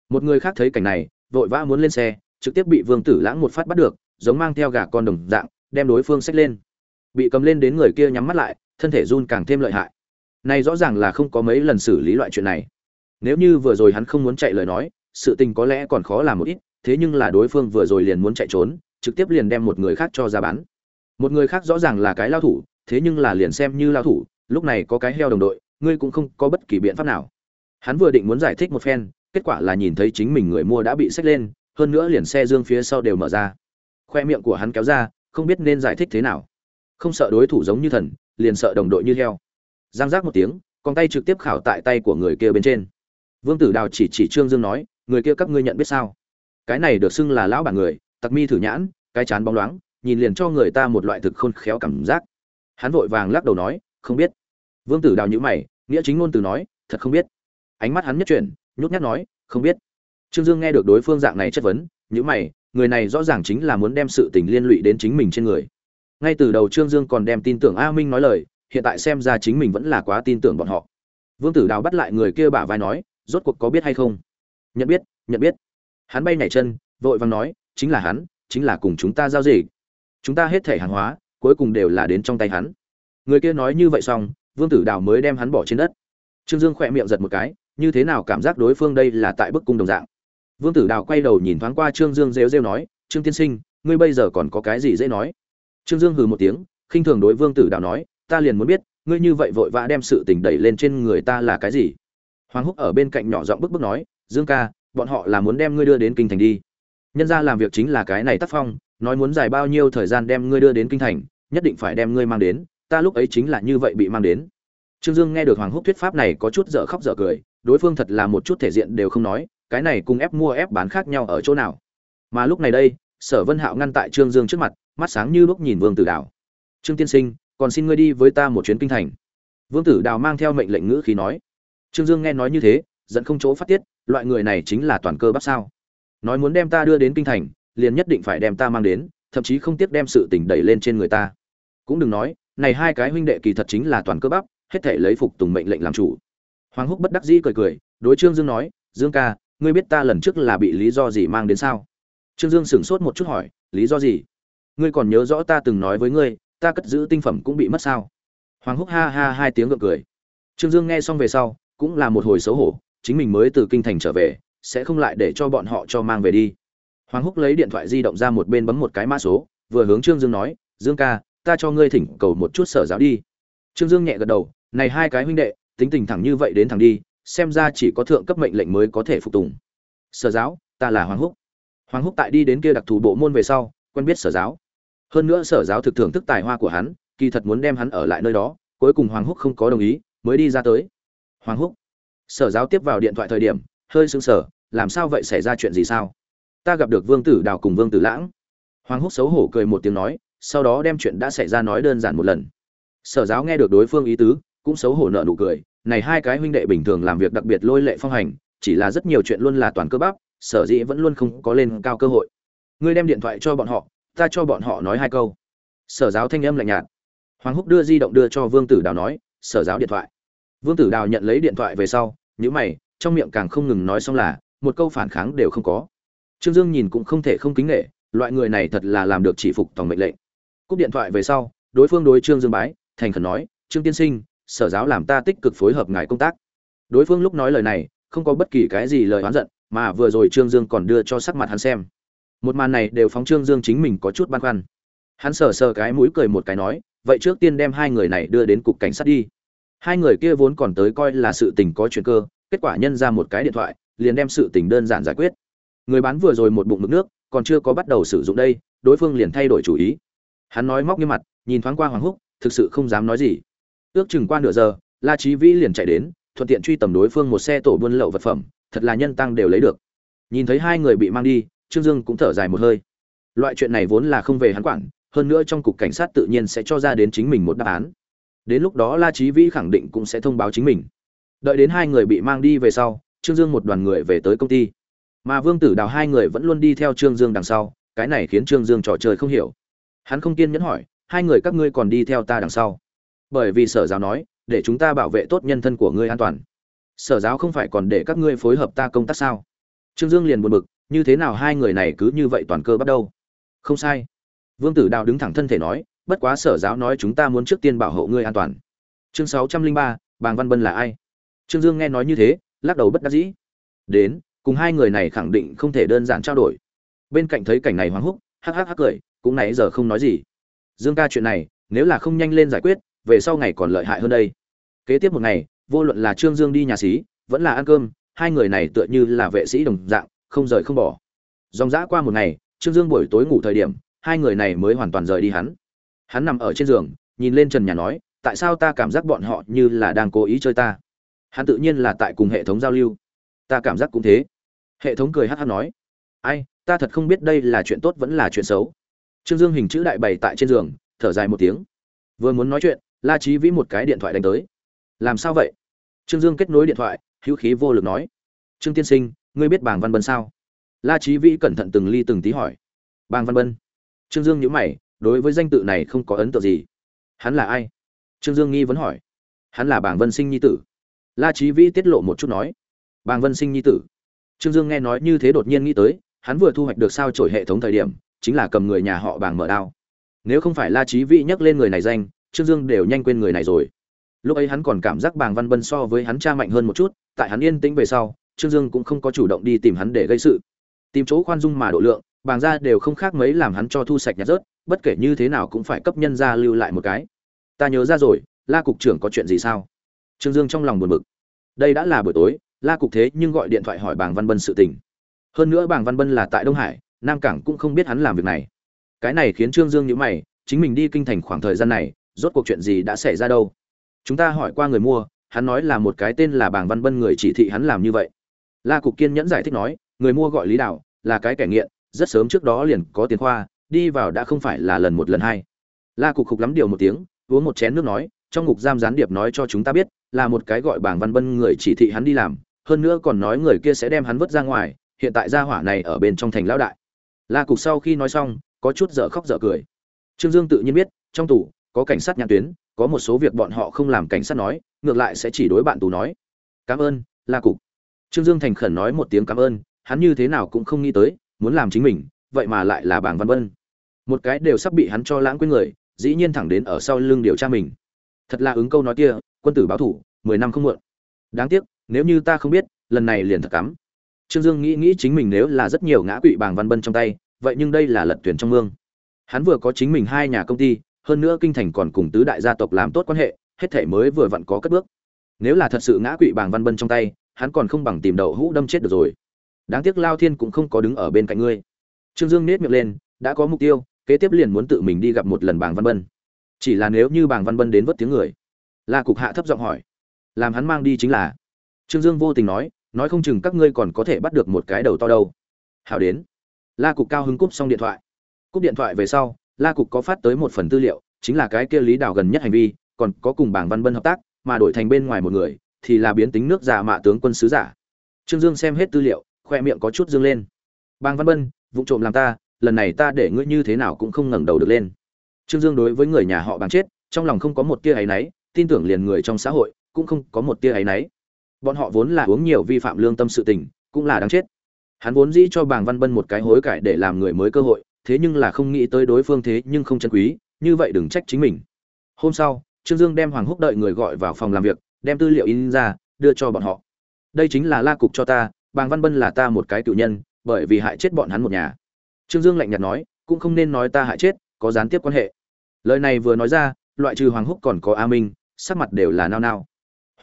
Một người khác thấy cảnh này, vội vã muốn lên xe, trực tiếp bị vương tử lãng một phát bắt được, giống mang theo gà con đồng dạng, đem đối phương xách lên. Bị cầm lên đến người kia nhắm mắt lại, thân thể run càng thêm lợi hại. Này rõ ràng là không có mấy lần xử lý loại chuyện này. Nếu như vừa rồi hắn không muốn chạy lời nói, sự tình có lẽ còn khó làm một ít, thế nhưng là đối phương vừa rồi liền muốn chạy trốn, trực tiếp liền đem một người khác cho ra bán. Một người khác rõ ràng là cái lao thủ thế nhưng là liền xem như lao thủ, lúc này có cái heo đồng đội, ngươi cũng không có bất kỳ biện pháp nào. Hắn vừa định muốn giải thích một phen, kết quả là nhìn thấy chính mình người mua đã bị xách lên, hơn nữa liền xe dương phía sau đều mở ra. Khoe miệng của hắn kéo ra, không biết nên giải thích thế nào. Không sợ đối thủ giống như thần, liền sợ đồng đội như heo. Giang giác một tiếng, con tay trực tiếp khảo tại tay của người kia bên trên. Vương tử đào chỉ chỉ trương dương nói, người kia các ngươi nhận biết sao? Cái này được xưng là lão bản người, tặc mi thử nhãn, cái chán bóng loáng, nhìn liền cho người ta một loại thực khôn khéo cảm giác hắn vội vàng lắc đầu nói, không biết. Vương tử đào nhữ mày, nghĩa chính ngôn từ nói, thật không biết. Ánh mắt hắn nhất chuyển, nhút nhát nói, không biết. Trương dương nghe được đối phương dạng này chất vấn nhữ mày, người này rõ ràng chính là muốn đem sự tình liên lụy đến chính mình trên người. Ngay từ đầu trương dương còn đem tin tưởng a minh nói lời, hiện tại xem ra chính mình vẫn là quá tin tưởng bọn họ. Vương tử đào bắt lại người kia bả vai nói, rốt cuộc có biết hay không? Nhận biết nhận biết. Hắn bay nhảy chân, vội vàng nói, chính là hắn, chính là cùng chúng ta giao dịch. Chúng ta hết thể hàng hóa cuối cùng đều là đến trong tay hắn. Người kia nói như vậy xong, vương tử đào mới đem hắn bỏ trên đất. Trương dương khỏe miệng giật một cái, như thế nào cảm giác đối phương đây là tại bức cung đồng dạng? Vương tử đào quay đầu nhìn thoáng qua trương dương rêu rêu nói, trương tiên sinh, ngươi bây giờ còn có cái gì dễ nói? Trương dương hừ một tiếng, khinh thường đối vương tử đào nói, ta liền muốn biết, ngươi như vậy vội vã đem sự tình đẩy lên trên người ta là cái gì? Hoàng húc ở bên cạnh nhỏ giọng bức bức nói, dương ca, bọn họ là muốn đem ngươi đưa đến kinh thành đi. Nhân ra làm việc chính là cái này tác phong, nói muốn dài bao nhiêu thời gian đem ngươi đưa đến kinh thành nhất định phải đem ngươi mang đến, ta lúc ấy chính là như vậy bị mang đến. Trương dương nghe được hoàng húc thuyết pháp này có chút dở khóc dở cười, đối phương thật là một chút thể diện đều không nói, cái này cùng ép mua ép bán khác nhau ở chỗ nào. Mà lúc này đây, sở vân hạo ngăn tại trương dương trước mặt, mắt sáng như lúc nhìn vương tử đào. Trương tiên sinh, còn xin ngươi đi với ta một chuyến kinh thành. Vương tử đào mang theo mệnh lệnh ngữ khí nói. Trương dương nghe nói như thế dẫn không chỗ phát tiết, loại người này chính là toàn cơ bắp sao? Nói muốn đem ta đưa đến kinh thành, liền nhất định phải đem ta mang đến, thậm chí không tiếc đem sự tình đẩy lên trên người ta cũng đừng nói, này hai cái huynh đệ kỳ thật chính là toàn cơ bắp, hết thể lấy phục tùng mệnh lệnh làm chủ. Hoàng húc bất đắc dĩ cười cười, đối trương dương nói, dương ca, ngươi biết ta lần trước là bị lý do gì mang đến sao? Trương dương sửng sốt một chút hỏi, lý do gì? Ngươi còn nhớ rõ ta từng nói với ngươi, ta cất giữ tinh phẩm cũng bị mất sao? Hoàng húc ha ha hai tiếng gượng cười. Trương dương nghe xong về sau, cũng là một hồi xấu hổ, chính mình mới từ kinh thành trở về, sẽ không lại để cho bọn họ cho mang về đi. Hoàng húc lấy điện thoại di động ra một bên bấm một cái mã số, vừa hướng trương dương nói, dương ca ta cho ngươi thỉnh cầu một chút sở giáo đi. Trương dương nhẹ gật đầu, này hai cái huynh đệ, tính tình thẳng như vậy đến thẳng đi, xem ra chỉ có thượng cấp mệnh lệnh mới có thể phục tùng. Sở giáo, ta là hoàng húc. Hoàng húc tại đi đến kia đặc thù bộ môn về sau, quen biết sở giáo. Hơn nữa sở giáo thực thưởng thức tài hoa của hắn, kỳ thật muốn đem hắn ở lại nơi đó, cuối cùng hoàng húc không có đồng ý, mới đi ra tới. Hoàng húc, sở giáo tiếp vào điện thoại thời điểm, hơi sững sờ, làm sao vậy, xảy ra chuyện gì sao? Ta gặp được vương tử đào cùng vương tử lãng. Hoàng húc xấu hổ cười một tiếng nói sau đó đem chuyện đã xảy ra nói đơn giản một lần. Sở giáo nghe được đối phương ý tứ, cũng xấu hổ nợ nụ cười, này hai cái huynh đệ bình thường làm việc đặc biệt lôi lệ phong hành, chỉ là rất nhiều chuyện luôn là toàn cơ bắp, sở dĩ vẫn luôn không có lên cao cơ hội. Ngươi đem điện thoại cho bọn họ, ta cho bọn họ nói hai câu. Sở giáo thanh âm lạnh nhạt. Hoàng húc đưa di động đưa cho vương tử đào nói, sở giáo điện thoại. Vương tử đào nhận lấy điện thoại về sau nhữ mày, trong miệng càng không ngừng nói xong là, một câu phản kháng đều không có. Trương dương nhìn cũng không thể không kính nghệ loại người này thật là làm được chỉ phục tổng mệnh lệnh cúp điện thoại về sau, đối phương đối trương dương bái, thành khẩn nói, trương tiên sinh, sở giáo làm ta tích cực phối hợp ngài công tác. Đối phương lúc nói lời này, không có bất kỳ cái gì lời oán giận, mà vừa rồi trương dương còn đưa cho sắc mặt hắn xem. Một màn này đều phóng trương dương chính mình có chút băn khoăn. Hắn sờ sờ cái mũi cười một cái nói, vậy trước tiên đem hai người này đưa đến cục cảnh sát đi. Hai người kia vốn còn tới coi là sự tình có chuyện cơ, kết quả nhân ra một cái điện thoại, liền đem sự tình đơn giản giải quyết. Người bán vừa rồi một bụng mực nước, còn chưa có bắt đầu sử dụng đây, đối phương liền thay đổi chủ ý hắn nói móc như mặt, nhìn thoáng qua hoàng húc, thực sự không dám nói gì. Ước chừng qua nửa giờ, la trí vĩ liền chạy đến, thuận tiện truy tầm đối phương một xe tổ buôn lậu vật phẩm, thật là nhân tăng đều lấy được. Nhìn thấy hai người bị mang đi, trương dương cũng thở dài một hơi. Loại chuyện này vốn là không về hắn quản, hơn nữa trong cục cảnh sát tự nhiên sẽ cho ra đến chính mình một đáp án. Đến lúc đó la trí vĩ khẳng định cũng sẽ thông báo chính mình. Đợi đến hai người bị mang đi về sau, trương dương một đoàn người về tới công ty. Mà vương tử đào hai người vẫn luôn đi theo trương dương đằng sau, cái này khiến trương dương trò chơi không hiểu hắn không kiên nhẫn hỏi, hai người các ngươi còn đi theo ta đằng sau? Bởi vì sở giáo nói, để chúng ta bảo vệ tốt nhân thân của ngươi an toàn. Sở giáo không phải còn để các ngươi phối hợp ta công tác sao? Trương dương liền buồn bực, như thế nào hai người này cứ như vậy toàn cơ bắt đầu? Không sai. Vương tử đào đứng thẳng thân thể nói, bất quá sở giáo nói chúng ta muốn trước tiên bảo hộ ngươi an toàn. Chương sáu trăm linh ba, bàng văn bân là ai? Trương dương nghe nói như thế, lắc đầu bất đắc dĩ. Đến, cùng hai người này khẳng định không thể đơn giản trao đổi. Bên cạnh thấy cảnh này hoáng húc hắc hắc hắc cười cũng nãy giờ không nói gì. Dương ca chuyện này, nếu là không nhanh lên giải quyết, về sau ngày còn lợi hại hơn đây. Kế tiếp một ngày, vô luận là trương dương đi nhà xí, vẫn là ăn cơm, hai người này tựa như là vệ sĩ đồng dạng, không rời không bỏ. Dòng dã qua một ngày, trương dương buổi tối ngủ thời điểm, hai người này mới hoàn toàn rời đi hắn. Hắn nằm ở trên giường, nhìn lên trần nhà nói, tại sao ta cảm giác bọn họ như là đang cố ý chơi ta? Hắn tự nhiên là tại cùng hệ thống giao lưu. Ta cảm giác cũng thế. Hệ thống cười hát hát nói, ai, ta thật không biết đây là chuyện tốt vẫn là chuyện xấu trương dương hình chữ đại bày tại trên giường, thở dài một tiếng. Vừa muốn nói chuyện, la trí vĩ một cái điện thoại đánh tới. Làm sao vậy? Trương dương kết nối điện thoại, hữu khí vô lực nói. Trương tiên sinh, ngươi biết Bàng văn bân sao? La trí vĩ cẩn thận từng ly từng tí hỏi. Bàng văn bân? Trương dương nhữ mày, đối với danh tự này không có ấn tượng gì. Hắn là ai? Trương dương nghi vấn hỏi. Hắn là Bàng vân sinh nhi tử. La trí vĩ tiết lộ một chút nói. Bàng vân sinh nhi tử. Trương dương nghe nói như thế đột nhiên nghĩ tới, hắn vừa thu hoạch được sao trổi hệ thống thời điểm chính là cầm người nhà họ bàng mở đao. Nếu không phải la trí vĩ nhắc lên người này danh, trương dương đều nhanh quên người này rồi. Lúc ấy hắn còn cảm giác bàng văn bân so với hắn cha mạnh hơn một chút, tại hắn yên tĩnh về sau, trương dương cũng không có chủ động đi tìm hắn để gây sự. Tìm chỗ khoan dung mà độ lượng, bàng ra đều không khác mấy làm hắn cho thu sạch nhặt rớt, bất kể như thế nào cũng phải cấp nhân ra lưu lại một cái. Ta nhớ ra rồi, la cục trưởng có chuyện gì sao? Trương dương trong lòng buồn bực. Đây đã là buổi tối, la cục thế nhưng gọi điện thoại hỏi bàng văn bân sự tình. Hơn nữa bàng văn bân là tại đông hải nam cảng cũng không biết hắn làm việc này. Cái này khiến trương dương nhữ mày, chính mình đi kinh thành khoảng thời gian này, rốt cuộc chuyện gì đã xảy ra đâu? Chúng ta hỏi qua người mua, hắn nói là một cái tên là bàng văn bân người chỉ thị hắn làm như vậy. La cục kiên nhẫn giải thích nói, người mua gọi lý đạo là cái kẻ nghiện, rất sớm trước đó liền có tiền khoa, đi vào đã không phải là lần một lần hai. La cục khục lắm điều một tiếng, uống một chén nước nói, trong ngục giam gián điệp nói cho chúng ta biết, là một cái gọi bảng văn bân người chỉ thị hắn đi làm, hơn nữa còn nói người kia sẽ đem hắn vứt ra ngoài, hiện tại gia hỏa này ở bên trong thành lão đại la cục sau khi nói xong, có chút dở khóc dở cười. Trương dương tự nhiên biết, trong tủ có cảnh sát nhãn tuyến, có một số việc bọn họ không làm cảnh sát nói, ngược lại sẽ chỉ đối bạn tù nói. Cảm ơn, la cục. Trương dương thành khẩn nói một tiếng cảm ơn, hắn như thế nào cũng không nghĩ tới, muốn làm chính mình, vậy mà lại là bảng văn vân. Một cái đều sắp bị hắn cho lãng quên người, dĩ nhiên thẳng đến ở sau lưng điều tra mình. Thật là ứng câu nói kia, quân tử báo thủ, mười năm không muộn. Đáng tiếc, nếu như ta không biết, lần này liền thật cắm trương dương nghĩ nghĩ chính mình nếu là rất nhiều ngã quỵ bàng văn bân trong tay, vậy nhưng đây là lật tuyển trong mương. Hắn vừa có chính mình hai nhà công ty, hơn nữa kinh thành còn cùng tứ đại gia tộc làm tốt quan hệ, hết thể mới vừa vặn có cất bước. Nếu là thật sự ngã quỵ bàng văn bân trong tay, hắn còn không bằng tìm đậu hũ đâm chết được rồi. Đáng tiếc lao thiên cũng không có đứng ở bên cạnh ngươi. Trương dương nết miệng lên, đã có mục tiêu, kế tiếp liền muốn tự mình đi gặp một lần bàng văn bân. Chỉ là nếu như bàng văn bân đến vớt tiếng người, la cục hạ thấp giọng hỏi, làm hắn mang đi chính là. Trương dương vô tình nói nói không chừng các ngươi còn có thể bắt được một cái đầu to đâu. Hảo đến. La cục cao hứng cúp xong điện thoại. Cúp điện thoại về sau, la cục có phát tới một phần tư liệu, chính là cái kia lý Đào gần nhất hành vi, còn có cùng bảng văn bân hợp tác, mà đổi thành bên ngoài một người, thì là biến tính nước giả mạ tướng quân sứ giả. Trương dương xem hết tư liệu, khoe miệng có chút dương lên. Bang văn bân vụ trộm làm ta, lần này ta để ngươi như thế nào cũng không ngẩng đầu được lên. Trương dương đối với người nhà họ bằng chết, trong lòng không có một tia áy náy, tin tưởng liền người trong xã hội cũng không có một tia áy náy bọn họ vốn là uống nhiều vi phạm lương tâm sự tình, cũng là đáng chết. Hắn vốn dĩ cho bàng văn bân một cái hối cải để làm người mới cơ hội, thế nhưng là không nghĩ tới đối phương thế nhưng không chân quý, như vậy đừng trách chính mình. Hôm sau, trương dương đem hoàng húc đợi người gọi vào phòng làm việc, đem tư liệu in ra, đưa cho bọn họ. Đây chính là la cục cho ta, bàng văn bân là ta một cái cựu nhân, bởi vì hại chết bọn hắn một nhà. Trương dương lạnh nhạt nói, cũng không nên nói ta hại chết, có gián tiếp quan hệ. Lời này vừa nói ra, loại trừ hoàng húc còn có a minh, sắc mặt đều là nao nao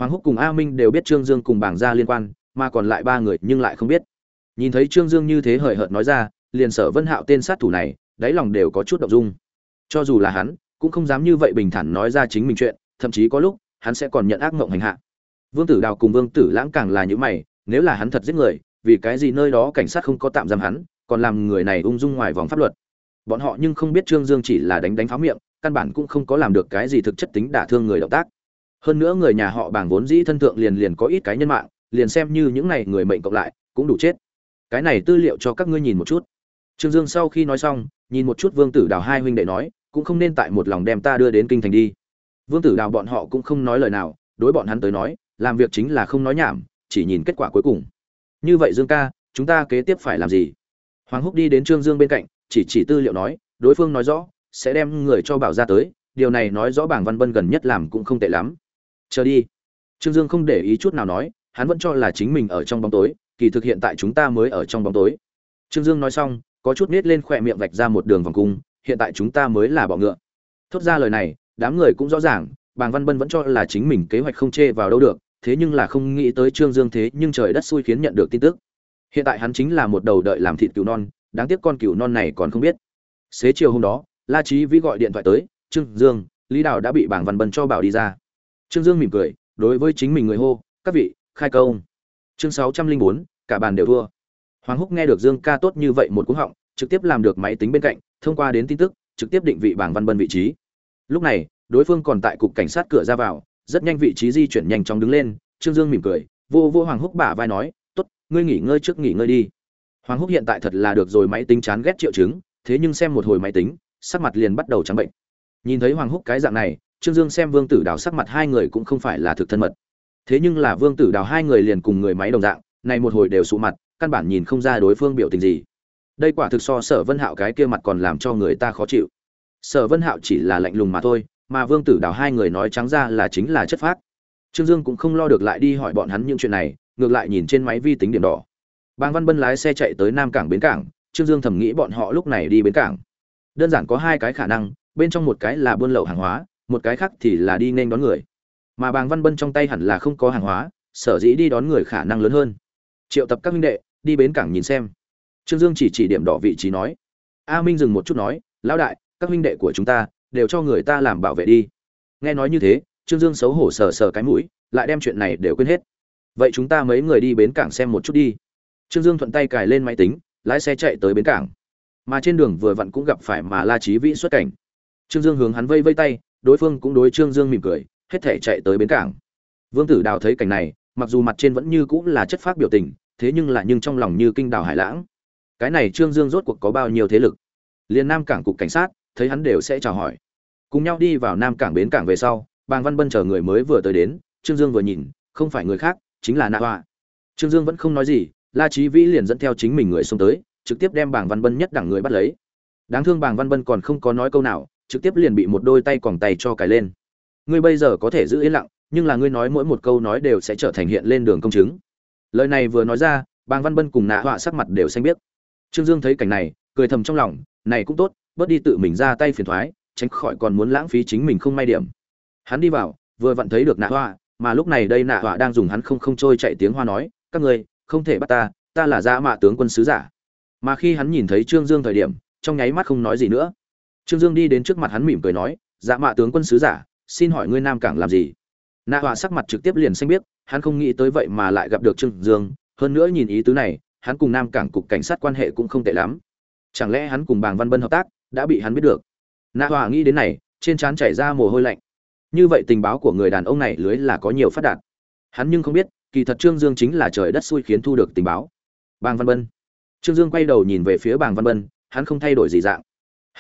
hoàng húc cùng a minh đều biết trương dương cùng bảng gia liên quan, mà còn lại ba người nhưng lại không biết. Nhìn thấy trương dương như thế hời hợt nói ra, liền sở vân hạo tên sát thủ này, đáy lòng đều có chút động dung. Cho dù là hắn, cũng không dám như vậy bình thản nói ra chính mình chuyện, thậm chí có lúc, hắn sẽ còn nhận ác mộng hành hạ. Vương tử đào cùng vương tử lãng càng là những mày, nếu là hắn thật giết người, vì cái gì nơi đó cảnh sát không có tạm giam hắn, còn làm người này ung dung ngoài vòng pháp luật? Bọn họ nhưng không biết trương dương chỉ là đánh đánh pháo miệng, căn bản cũng không có làm được cái gì thực chất tính đả thương người động tác hơn nữa người nhà họ bảng vốn dĩ thân thượng liền liền có ít cái nhân mạng, liền xem như những này người mệnh cộng lại, cũng đủ chết. Cái này tư liệu cho các ngươi nhìn một chút. Trương dương sau khi nói xong, nhìn một chút vương tử đào hai huynh đệ nói, cũng không nên tại một lòng đem ta đưa đến kinh thành đi. Vương tử đào bọn họ cũng không nói lời nào, đối bọn hắn tới nói, làm việc chính là không nói nhảm, chỉ nhìn kết quả cuối cùng. Như vậy dương ca, chúng ta kế tiếp phải làm gì? Hoàng húc đi đến trương dương bên cạnh, chỉ chỉ tư liệu nói, đối phương nói rõ, sẽ đem người cho bảo ra tới, điều này nói rõ bảng văn bân gần nhất làm cũng không tệ lắm chờ đi. Trương dương không để ý chút nào nói, hắn vẫn cho là chính mình ở trong bóng tối, kỳ thực hiện tại chúng ta mới ở trong bóng tối. Trương dương nói xong, có chút nết lên khỏe miệng vạch ra một đường vòng cung, hiện tại chúng ta mới là bọ ngựa. Thốt ra lời này, đám người cũng rõ ràng, bàng văn bân vẫn cho là chính mình kế hoạch không chê vào đâu được, thế nhưng là không nghĩ tới trương dương thế nhưng trời đất xui khiến nhận được tin tức. Hiện tại hắn chính là một đầu đợi làm thịt cừu non, đáng tiếc con cừu non này còn không biết. Xế chiều hôm đó, la trí vĩ gọi điện thoại tới, trương dương, lý đào đã bị bảng văn bân cho bảo đi ra trương dương mỉm cười, đối với chính mình người hô, các vị, khai công chương sáu trăm linh bốn, cả bàn đều thua. Hoàng húc nghe được dương ca tốt như vậy một cú họng, trực tiếp làm được máy tính bên cạnh, thông qua đến tin tức, trực tiếp định vị bảng văn bân vị trí. Lúc này, đối phương còn tại cục cảnh sát cửa ra vào, rất nhanh vị trí di chuyển nhanh chóng đứng lên, trương dương mỉm cười, vô vô hoàng húc bả vai nói, tốt, ngươi nghỉ ngơi trước nghỉ ngơi đi. Hoàng húc hiện tại thật là được rồi máy tính chán ghét triệu chứng, thế nhưng xem một hồi máy tính, sắc mặt liền bắt đầu trắng bệnh. Nhìn thấy hoàng húc cái dạng này trương dương xem vương tử đào sắc mặt hai người cũng không phải là thực thân mật. Thế nhưng là vương tử đào hai người liền cùng người máy đồng dạng, này một hồi đều sụ mặt, căn bản nhìn không ra đối phương biểu tình gì. Đây quả thực so sở vân hạo cái kia mặt còn làm cho người ta khó chịu. Sở vân hạo chỉ là lạnh lùng mà thôi, mà vương tử đào hai người nói trắng ra là chính là chất phác. Trương dương cũng không lo được lại đi hỏi bọn hắn những chuyện này, ngược lại nhìn trên máy vi tính điểm đỏ. Bang văn bân lái xe chạy tới nam cảng bến cảng, trương dương thầm nghĩ bọn họ lúc này đi bến cảng. Đơn giản có hai cái khả năng, bên trong một cái là buôn lậu hàng hóa một cái khác thì là đi nên đón người. Mà bàng văn bân trong tay hẳn là không có hàng hóa, sở dĩ đi đón người khả năng lớn hơn. Triệu tập các minh đệ, đi bến cảng nhìn xem. Trương dương chỉ chỉ điểm đỏ vị trí nói. A minh dừng một chút nói, lão đại, các minh đệ của chúng ta đều cho người ta làm bảo vệ đi. Nghe nói như thế, trương dương xấu hổ sờ sờ cái mũi, lại đem chuyện này đều quên hết. Vậy chúng ta mấy người đi bến cảng xem một chút đi. Trương dương thuận tay cài lên máy tính, lái xe chạy tới bến cảng. Mà trên đường vừa vặn cũng gặp phải mà la trí vĩ xuất cảnh. Trương dương hướng hắn vây vây tay đối phương cũng đối trương dương mỉm cười, hết thể chạy tới bến cảng. Vương tử đào thấy cảnh này, mặc dù mặt trên vẫn như cũng là chất phác biểu tình, thế nhưng là nhưng trong lòng như kinh đào hải lãng. Cái này trương dương rốt cuộc có bao nhiêu thế lực? Liên nam cảng cục cảnh sát, thấy hắn đều sẽ chào hỏi. Cùng nhau đi vào nam cảng bến cảng về sau, bàng văn bân chờ người mới vừa tới đến, trương dương vừa nhìn, không phải người khác, chính là Na hoa. Trương dương vẫn không nói gì, la Chí vĩ liền dẫn theo chính mình người xông tới, trực tiếp đem bàng văn bân nhất đẳng người bắt lấy. Đáng thương bàng văn bân còn không có nói câu nào trực tiếp liền bị một đôi tay quòng tay cho cài lên. Ngươi bây giờ có thể giữ yên lặng, nhưng là ngươi nói mỗi một câu nói đều sẽ trở thành hiện lên đường công chứng. Lời này vừa nói ra, bàng văn bân cùng nạ họa sắc mặt đều xanh biết trương dương thấy cảnh này, cười thầm trong lòng, này cũng tốt, bớt đi tự mình ra tay phiền thoái, tránh khỏi còn muốn lãng phí chính mình không may điểm. Hắn đi vào, vừa vặn thấy được nạ họa, mà lúc này đây nạ họa đang dùng hắn không không trôi chạy tiếng hoa nói, các ngươi, không thể bắt ta ta là gia mạ tướng quân sứ giả. Mà khi hắn nhìn thấy trương dương thời điểm, trong nháy mắt không nói gì nữa trương dương đi đến trước mặt hắn mỉm cười nói dạ mạ tướng quân sứ giả, xin hỏi ngươi nam cảng làm gì? Nạ họa sắc mặt trực tiếp liền xanh biết hắn không nghĩ tới vậy mà lại gặp được trương dương, hơn nữa nhìn ý tứ này, hắn cùng nam cảng cục cảnh sát quan hệ cũng không tệ lắm. Chẳng lẽ hắn cùng bàng văn bân hợp tác, đã bị hắn biết được? Nạ họa nghĩ đến này, trên trán chảy ra mồ hôi lạnh. Như vậy tình báo của người đàn ông này lưới là có nhiều phát đạt. Hắn nhưng không biết, kỳ thật trương dương chính là trời đất xui khiến thu được tình báo. Bàng văn bân trương dương quay đầu nhìn về phía bàng văn bân hắn không thay đổi gì dạng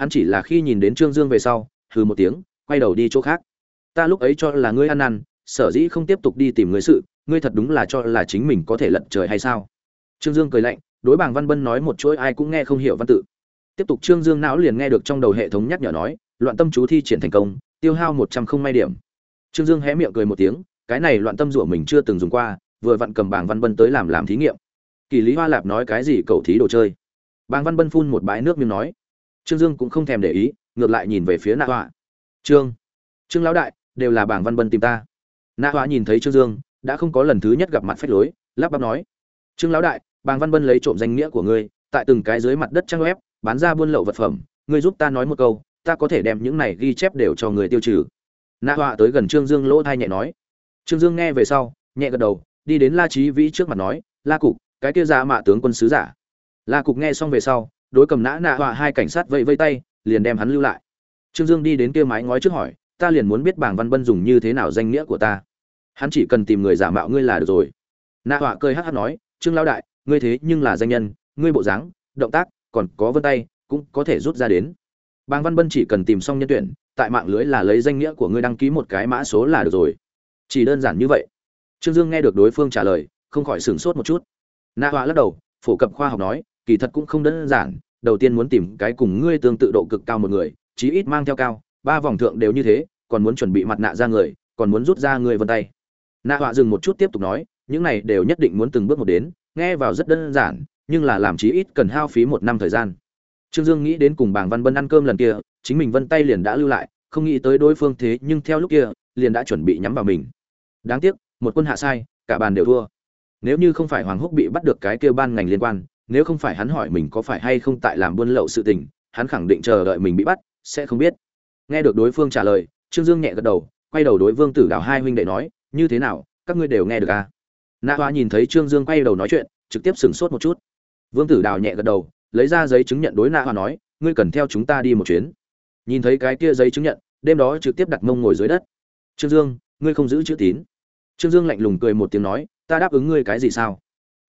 hắn chỉ là khi nhìn đến trương dương về sau, hừ một tiếng, quay đầu đi chỗ khác. Ta lúc ấy cho là ngươi ăn năn, sở dĩ không tiếp tục đi tìm người sự, ngươi thật đúng là cho là chính mình có thể lật trời hay sao? Trương dương cười lạnh, đối bảng văn bân nói một chuỗi ai cũng nghe không hiểu văn tự. Tiếp tục trương dương não liền nghe được trong đầu hệ thống nhắc nhở nói, loạn tâm chú thi triển thành công, tiêu hao một trăm không may điểm. Trương dương hé miệng cười một tiếng, cái này loạn tâm rủa mình chưa từng dùng qua, vừa vặn cầm bảng văn bân tới làm làm thí nghiệm. Kỳ lý hoa lạp nói cái gì cầu thí đồ chơi? Bảng văn bân phun một bãi nước miếng nói trương dương cũng không thèm để ý, ngược lại nhìn về phía nạ họa trương trương lão đại, đều là bàng văn bân tìm ta. Nạ họa nhìn thấy trương dương, đã không có lần thứ nhất gặp mặt phách lối, lắp bắp nói, trương lão đại bàng văn bân lấy trộm danh nghĩa của ngươi, tại từng cái dưới mặt đất trang web, bán ra buôn lậu vật phẩm, ngươi giúp ta nói một câu, ta có thể đem những này ghi chép đều cho người tiêu trừ. Nạ họa tới gần trương dương lỗ thai nhẹ nói. Trương dương nghe về sau, nhẹ gật đầu, đi đến la trí vĩ trước mặt nói, la cục, cái kia giả mạ tướng quân sứ giả. La cục nghe xong về sau đối cầm nã nạ họa hai cảnh sát vẫy vây tay, liền đem hắn lưu lại. Trương dương đi đến kia mái ngói trước hỏi, ta liền muốn biết bảng văn bân dùng như thế nào danh nghĩa của ta? Hắn chỉ cần tìm người giả mạo ngươi là được rồi. Nạ họa cười hát hát nói, trương lao đại, ngươi thế nhưng là danh nhân, ngươi bộ dáng, động tác, còn có vân tay, cũng có thể rút ra đến. Bàng văn bân chỉ cần tìm xong nhân tuyển, tại mạng lưới là lấy danh nghĩa của ngươi đăng ký một cái mã số là được rồi. Chỉ đơn giản như vậy. Trương dương nghe được đối phương trả lời, không khỏi sửng sốt một chút. Nạ họa lắc đầu, phổ cập khoa học nói kỳ thật cũng không đơn giản, đầu tiên muốn tìm cái cùng ngươi tương tự độ cực cao một người, chí ít mang theo cao, ba vòng thượng đều như thế, còn muốn chuẩn bị mặt nạ ra người, còn muốn rút ra người vân tay. Nạ họa dừng một chút tiếp tục nói, những này đều nhất định muốn từng bước một đến, nghe vào rất đơn giản, nhưng là làm chí ít cần hao phí một năm thời gian. Trương dương nghĩ đến cùng bảng văn bân ăn cơm lần kia, chính mình vân tay liền đã lưu lại, không nghĩ tới đối phương thế nhưng theo lúc kia, liền đã chuẩn bị nhắm vào mình. Đáng tiếc, một quân hạ sai, cả bàn đều thua. Nếu như không phải hoàng húc bị bắt được cái kia ban ngành liên quan nếu không phải hắn hỏi mình có phải hay không tại làm buôn lậu sự tình, hắn khẳng định chờ đợi mình bị bắt, sẽ không biết. Nghe được đối phương trả lời, trương dương nhẹ gật đầu, quay đầu đối vương tử đào hai huynh đệ nói, như thế nào, các ngươi đều nghe được à? Na hoa nhìn thấy trương dương quay đầu nói chuyện, trực tiếp sửng sốt một chút. Vương tử đào nhẹ gật đầu, lấy ra giấy chứng nhận đối na hoa nói, ngươi cần theo chúng ta đi một chuyến. Nhìn thấy cái kia giấy chứng nhận, đêm đó trực tiếp đặt mông ngồi dưới đất. Trương dương, ngươi không giữ chữ tín. Trương dương lạnh lùng cười một tiếng nói, ta đáp ứng ngươi cái gì sao?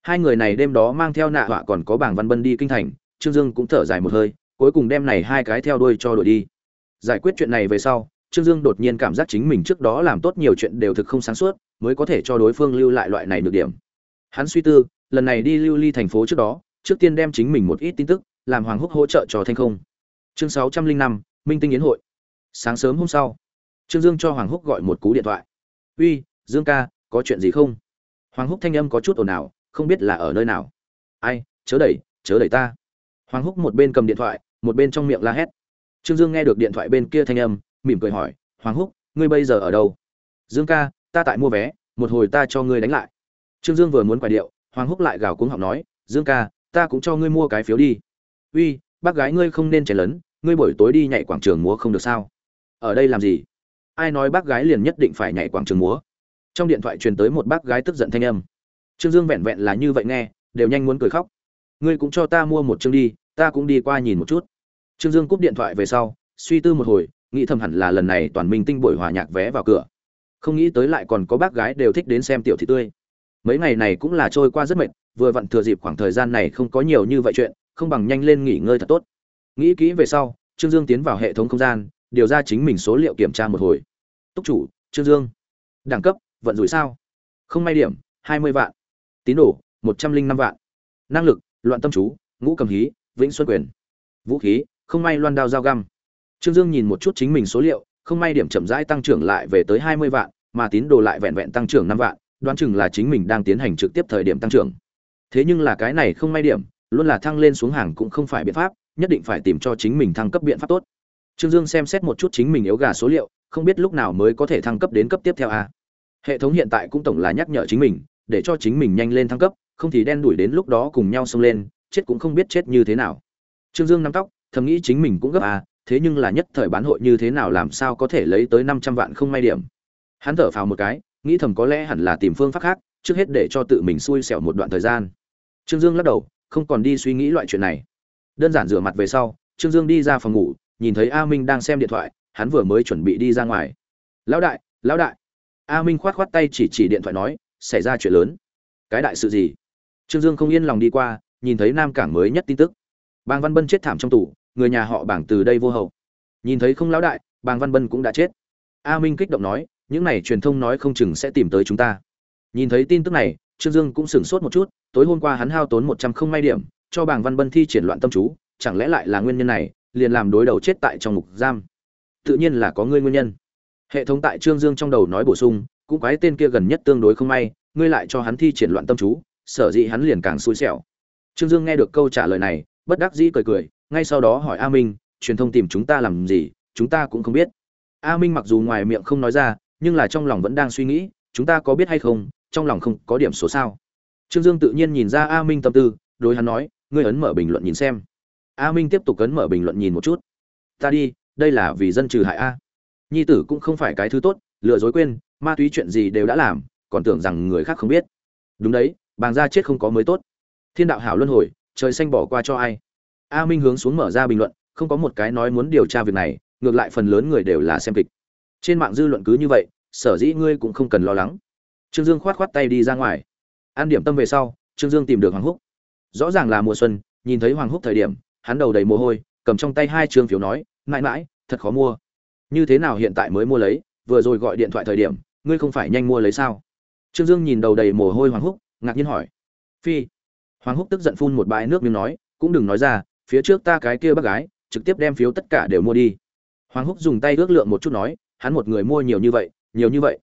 Hai người này đêm đó mang theo nạ họa còn có bảng văn bân đi kinh thành, trương dương cũng thở dài một hơi, cuối cùng đem này hai cái theo đuôi cho đội đi. Giải quyết chuyện này về sau, trương dương đột nhiên cảm giác chính mình trước đó làm tốt nhiều chuyện đều thực không sáng suốt, mới có thể cho đối phương lưu lại loại này được điểm. Hắn suy tư, lần này đi lưu ly thành phố trước đó, trước tiên đem chính mình một ít tin tức, làm hoàng húc hỗ trợ cho thanh không. Chương sáu trăm linh năm, minh tinh yến hội. Sáng sớm hôm sau, trương dương cho hoàng húc gọi một cú điện thoại. Uy, dương ca, có chuyện gì không? Hoàng húc thanh âm có chút ồn ào không biết là ở nơi nào. Ai, chớ đẩy chớ đẩy ta. Hoàng húc một bên cầm điện thoại, một bên trong miệng la hét. Trương dương nghe được điện thoại bên kia thanh âm, mỉm cười hỏi, hoàng húc, ngươi bây giờ ở đâu? Dương ca, ta tại mua vé, một hồi ta cho ngươi đánh lại. Trương dương vừa muốn quay điệu, hoàng húc lại gào cuống họng nói, dương ca, ta cũng cho ngươi mua cái phiếu đi. Uy, bác gái ngươi không nên chảy lớn ngươi buổi tối đi nhảy quảng trường múa không được sao? Ở đây làm gì? Ai nói bác gái liền nhất định phải nhảy quảng trường múa. Trong điện thoại truyền tới một bác gái tức giận thanh âm trương dương vẹn vẹn là như vậy nghe, đều nhanh muốn cười khóc. Ngươi cũng cho ta mua một chương đi, ta cũng đi qua nhìn một chút. Trương dương cúp điện thoại về sau, suy tư một hồi, nghĩ thầm hẳn là lần này toàn minh tinh buổi hòa nhạc vé vào cửa. Không nghĩ tới lại còn có bác gái đều thích đến xem tiểu thị tươi. Mấy ngày này cũng là trôi qua rất mệt, vừa vặn thừa dịp khoảng thời gian này không có nhiều như vậy chuyện, không bằng nhanh lên nghỉ ngơi thật tốt. Nghĩ kỹ về sau, trương dương tiến vào hệ thống không gian, điều ra chính mình số liệu kiểm tra một hồi. Túc chủ, trương dương, đẳng cấp, vận rủi sao? Không may điểm, hai mươi vạn tín đồ, một trăm linh năm vạn. Năng lực, loạn tâm chú, ngũ cầm hí, vĩnh xuân quyền. Vũ khí, không may loan đao dao găm. Trương dương nhìn một chút chính mình số liệu, không may điểm chậm rãi tăng trưởng lại về tới hai mươi vạn, mà tín đồ lại vẹn vẹn tăng trưởng năm vạn, đoán chừng là chính mình đang tiến hành trực tiếp thời điểm tăng trưởng. Thế nhưng là cái này không may điểm, luôn là thăng lên xuống hàng cũng không phải biện pháp, nhất định phải tìm cho chính mình thăng cấp biện pháp tốt. Trương dương xem xét một chút chính mình yếu gà số liệu, không biết lúc nào mới có thể thăng cấp đến cấp tiếp theo a. Hệ thống hiện tại cũng tổng là nhắc nhở chính mình để cho chính mình nhanh lên thăng cấp, không thì đen đuổi đến lúc đó cùng nhau xông lên, chết cũng không biết chết như thế nào. Trương dương nắm tóc, thầm nghĩ chính mình cũng gấp à thế nhưng là nhất thời bán hội như thế nào làm sao có thể lấy tới năm trăm vạn không may điểm. Hắn thở phào một cái, nghĩ thầm có lẽ hẳn là tìm phương pháp khác, trước hết để cho tự mình xui xẻo một đoạn thời gian. Trương dương lắc đầu, không còn đi suy nghĩ loại chuyện này. Đơn giản rửa mặt về sau, trương dương đi ra phòng ngủ, nhìn thấy a minh đang xem điện thoại, hắn vừa mới chuẩn bị đi ra ngoài. Lão đại lão đại. A minh khoát khoát tay chỉ chỉ điện thoại nói xảy ra chuyện lớn. Cái đại sự gì? Trương dương không yên lòng đi qua, nhìn thấy nam cảng mới nhất tin tức. Bàng văn bân chết thảm trong tủ người nhà họ bảng từ đây vô hậu. Nhìn thấy không lão đại, bàng văn bân cũng đã chết. A minh kích động nói, những này truyền thông nói không chừng sẽ tìm tới chúng ta. Nhìn thấy tin tức này, trương dương cũng sửng sốt một chút, tối hôm qua hắn hao tốn một trăm không may điểm, cho bàng văn bân thi triển loạn tâm chú, chẳng lẽ lại là nguyên nhân này, liền làm đối đầu chết tại trong ngục giam. Tự nhiên là có ngươi nguyên nhân. Hệ thống tại trương dương trong đầu nói bổ sung cũng quái tên kia gần nhất tương đối không may, ngươi lại cho hắn thi triển loạn tâm chú, sở dĩ hắn liền càng xui xẻo. Trương dương nghe được câu trả lời này, bất đắc dĩ cười cười, ngay sau đó hỏi a minh, truyền thông tìm chúng ta làm gì, chúng ta cũng không biết. A minh mặc dù ngoài miệng không nói ra, nhưng là trong lòng vẫn đang suy nghĩ, chúng ta có biết hay không, trong lòng không có điểm số sao? Trương dương tự nhiên nhìn ra a minh tâm tư, đối hắn nói, ngươi ấn mở bình luận nhìn xem. A minh tiếp tục ấn mở bình luận nhìn một chút. Ta đi, đây là vì dân trừ hại a. Nhi tử cũng không phải cái thứ tốt, lừa dối quên ma túy chuyện gì đều đã làm, còn tưởng rằng người khác không biết. Đúng đấy, bàng gia chết không có mới tốt. Thiên đạo hảo luân hồi, trời xanh bỏ qua cho ai? A minh hướng xuống mở ra bình luận, không có một cái nói muốn điều tra việc này, ngược lại phần lớn người đều là xem kịch. Trên mạng dư luận cứ như vậy, sở dĩ ngươi cũng không cần lo lắng. Trương dương khoát khoát tay đi ra ngoài. An điểm tâm về sau, trương dương tìm được hoàng húc. Rõ ràng là mùa xuân, nhìn thấy hoàng húc thời điểm, hắn đầu đầy mồ hôi, cầm trong tay hai trương phiếu nói, mãi mãi, thật khó mua. Như thế nào hiện tại mới mua lấy, vừa rồi gọi điện thoại thời điểm ngươi không phải nhanh mua lấy sao? Trương dương nhìn đầu đầy mồ hôi hoàng húc, ngạc nhiên hỏi. Phi. Hoàng húc tức giận phun một bãi nước miếng nói, cũng đừng nói ra, phía trước ta cái kia bác gái, trực tiếp đem phiếu tất cả đều mua đi. Hoàng húc dùng tay ước lượng một chút nói, hắn một người mua nhiều như vậy, nhiều như vậy.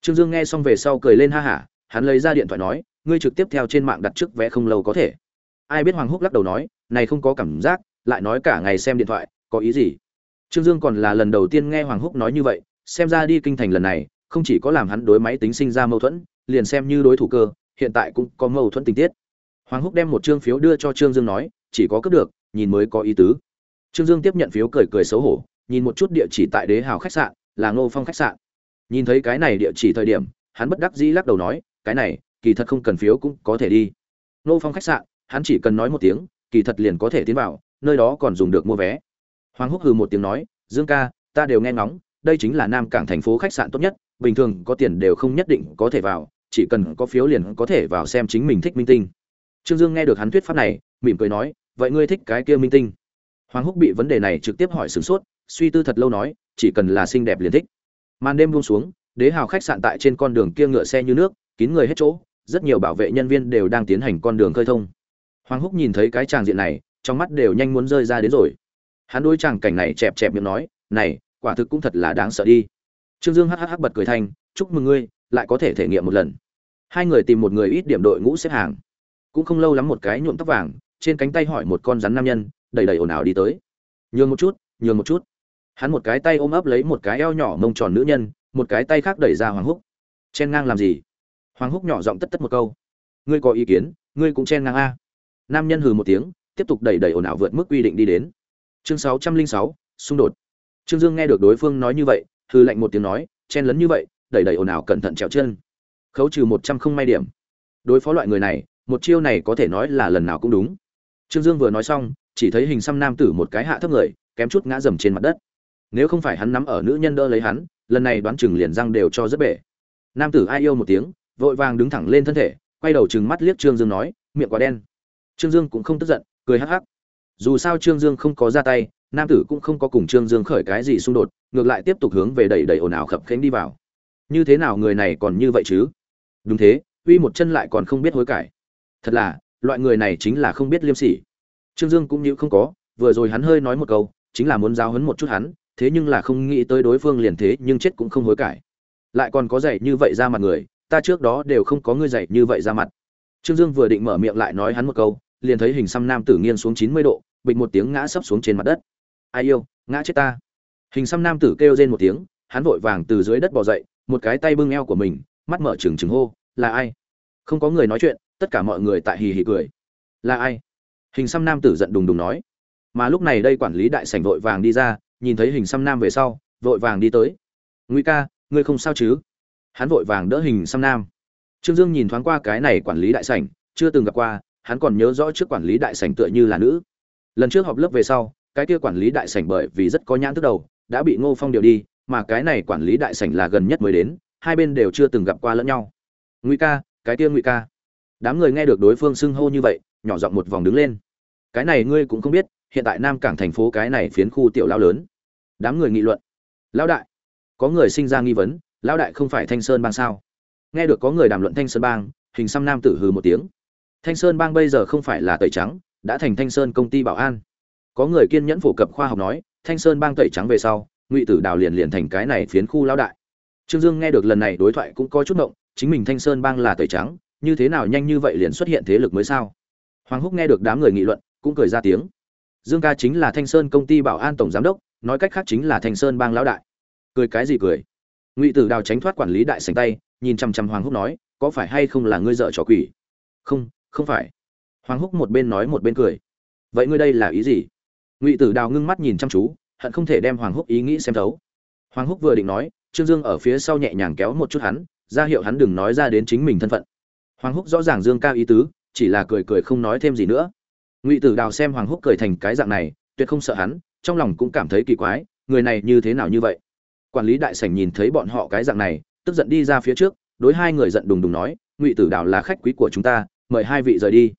Trương dương nghe xong về sau cười lên ha hả, hắn lấy ra điện thoại nói, ngươi trực tiếp theo trên mạng đặt trước vé không lâu có thể. Ai biết hoàng húc lắc đầu nói, này không có cảm giác, lại nói cả ngày xem điện thoại, có ý gì? Trương dương còn là lần đầu tiên nghe hoàng húc nói như vậy, xem ra đi kinh thành lần này không chỉ có làm hắn đối máy tính sinh ra mâu thuẫn, liền xem như đối thủ cơ, hiện tại cũng có mâu thuẫn tình tiết. Hoàng húc đem một trương phiếu đưa cho trương dương nói, chỉ có cướp được, nhìn mới có ý tứ. Trương dương tiếp nhận phiếu cười cười xấu hổ, nhìn một chút địa chỉ tại đế hào khách sạn, là ngô phong khách sạn. Nhìn thấy cái này địa chỉ thời điểm, hắn bất đắc dĩ lắc đầu nói, cái này, kỳ thật không cần phiếu cũng có thể đi. Ngô phong khách sạn, hắn chỉ cần nói một tiếng, kỳ thật liền có thể tiến vào, nơi đó còn dùng được mua vé. Hoàng húc hừ một tiếng nói, dương ca, ta đều nghe ngóng, đây chính là nam cảng thành phố khách sạn tốt nhất bình thường có tiền đều không nhất định có thể vào, chỉ cần có phiếu liền có thể vào xem chính mình thích minh tinh. Trương dương nghe được hắn thuyết pháp này, mỉm cười nói, vậy ngươi thích cái kia minh tinh? Hoàng húc bị vấn đề này trực tiếp hỏi sửng sốt, suy tư thật lâu nói, chỉ cần là xinh đẹp liền thích. Màn đêm buông xuống, đế hào khách sạn tại trên con đường kia ngựa xe như nước, kín người hết chỗ, rất nhiều bảo vệ nhân viên đều đang tiến hành con đường khơi thông. Hoàng húc nhìn thấy cái tràng diện này, trong mắt đều nhanh muốn rơi ra đến rồi. Hắn đối chàng cảnh này chẹp chẹp miệng nói, này, quả thực cũng thật là đáng sợ đi trương dương hắc bật cười thành, chúc mừng ngươi lại có thể thể nghiệm một lần. Hai người tìm một người ít điểm đội ngũ xếp hàng. Cũng không lâu lắm một cái nhuộm tóc vàng trên cánh tay hỏi một con rắn nam nhân đầy đầy ồn ào đi tới. Nhường một chút nhường một chút. Hắn một cái tay ôm ấp lấy một cái eo nhỏ mông tròn nữ nhân một cái tay khác đẩy ra hoàng húc. Chen ngang làm gì? Hoàng húc nhỏ giọng tất tất một câu. Ngươi có ý kiến ngươi cũng chen ngang a. Nam nhân hừ một tiếng tiếp tục đẩy đẩy ồn ào vượt mức quy định đi đến. Chương sáu trăm linh sáu xung đột. Trương dương nghe được đối phương nói như vậy hư lạnh một tiếng nói, chen lấn như vậy, đẩy đẩy ồn ào cẩn thận trèo chân. Khấu trừ một trăm không may điểm. Đối phó loại người này, một chiêu này có thể nói là lần nào cũng đúng. Trương dương vừa nói xong, chỉ thấy hình xăm nam tử một cái hạ thấp người, kém chút ngã dầm trên mặt đất. Nếu không phải hắn nắm ở nữ nhân đỡ lấy hắn, lần này đoán chừng liền răng đều cho rất bể. Nam tử ai yêu một tiếng, vội vàng đứng thẳng lên thân thể, quay đầu chừng mắt liếc trương dương nói, miệng quá đen. Trương dương cũng không tức giận, cười hắc hắc. Dù sao trương dương không có ra tay, nam tử cũng không có cùng trương dương khởi cái gì xung đột ngược lại tiếp tục hướng về đẩy đẩy ồn ào khập khiễng đi vào. Như thế nào người này còn như vậy chứ? Đúng thế, uy một chân lại còn không biết hối cải. Thật là, loại người này chính là không biết liêm sỉ. Trương dương cũng như không có, vừa rồi hắn hơi nói một câu, chính là muốn giáo hấn một chút hắn, thế nhưng là không nghĩ tới đối phương liền thế nhưng chết cũng không hối cải. Lại còn có dạy như vậy ra mặt người, ta trước đó đều không có ngươi dạy như vậy ra mặt. Trương dương vừa định mở miệng lại nói hắn một câu, liền thấy hình xăm nam tử nghiêng xuống chín mươi độ, bịch một tiếng ngã sấp xuống trên mặt đất. Ai yêu, ngã chết ta hình xăm nam tử kêu rên một tiếng, hắn vội vàng từ dưới đất bò dậy, một cái tay bưng eo của mình, mắt mở trừng trừng hô, là ai? Không có người nói chuyện, tất cả mọi người tại hì hì cười. Là ai? Hình xăm nam tử giận đùng đùng nói. Mà lúc này đây quản lý đại sảnh vội vàng đi ra, nhìn thấy hình xăm nam về sau, vội vàng đi tới. Nguy ca, ngươi không sao chứ? Hắn vội vàng đỡ hình xăm nam. Trương dương nhìn thoáng qua cái này quản lý đại sảnh, chưa từng gặp qua, hắn còn nhớ rõ trước quản lý đại sảnh tựa như là nữ. Lần trước họp lớp về sau, cái kia quản lý đại sảnh bởi vì rất có nhãn thức đầu đã bị ngô phong điều đi, mà cái này quản lý đại sảnh là gần nhất mới đến, hai bên đều chưa từng gặp qua lẫn nhau. Ngụy ca, cái kia Ngụy ca. Đám người nghe được đối phương xưng hô như vậy, nhỏ giọng một vòng đứng lên. Cái này ngươi cũng không biết, hiện tại nam cảng thành phố cái này phiến khu tiểu lão lớn. Đám người nghị luận. Lão đại, có người sinh ra nghi vấn, lão đại không phải thanh sơn bang sao? Nghe được có người đàm luận thanh sơn bang, hình xăm nam tử hừ một tiếng. Thanh sơn bang bây giờ không phải là tẩy trắng, đã thành thanh sơn công ty bảo an. Có người kiên nhẫn phổ cập khoa học nói thanh sơn bang tẩy trắng về sau, ngụy tử đào liền liền thành cái này phiến khu lão đại. Trương dương nghe được lần này đối thoại cũng có chút động, chính mình thanh sơn bang là tẩy trắng, như thế nào nhanh như vậy liền xuất hiện thế lực mới sao? Hoàng húc nghe được đám người nghị luận, cũng cười ra tiếng. Dương ca chính là thanh sơn công ty bảo an tổng giám đốc, nói cách khác chính là thanh sơn bang lão đại. Cười cái gì cười? Ngụy tử đào tránh thoát quản lý đại sành tay, nhìn chằm chằm hoàng húc nói, có phải hay không là ngươi dợ trò quỷ? Không không phải. Hoàng húc một bên nói một bên cười. Vậy ngươi đây là ý gì? Ngụy tử đào ngưng mắt nhìn chăm chú hận không thể đem hoàng húc ý nghĩ xem thấu hoàng húc vừa định nói trương dương ở phía sau nhẹ nhàng kéo một chút hắn ra hiệu hắn đừng nói ra đến chính mình thân phận hoàng húc rõ ràng dương cao ý tứ chỉ là cười cười không nói thêm gì nữa ngụy tử đào xem hoàng húc cười thành cái dạng này tuyệt không sợ hắn trong lòng cũng cảm thấy kỳ quái người này như thế nào như vậy quản lý đại sảnh nhìn thấy bọn họ cái dạng này tức giận đi ra phía trước đối hai người giận đùng đùng nói ngụy tử đào là khách quý của chúng ta mời hai vị rời đi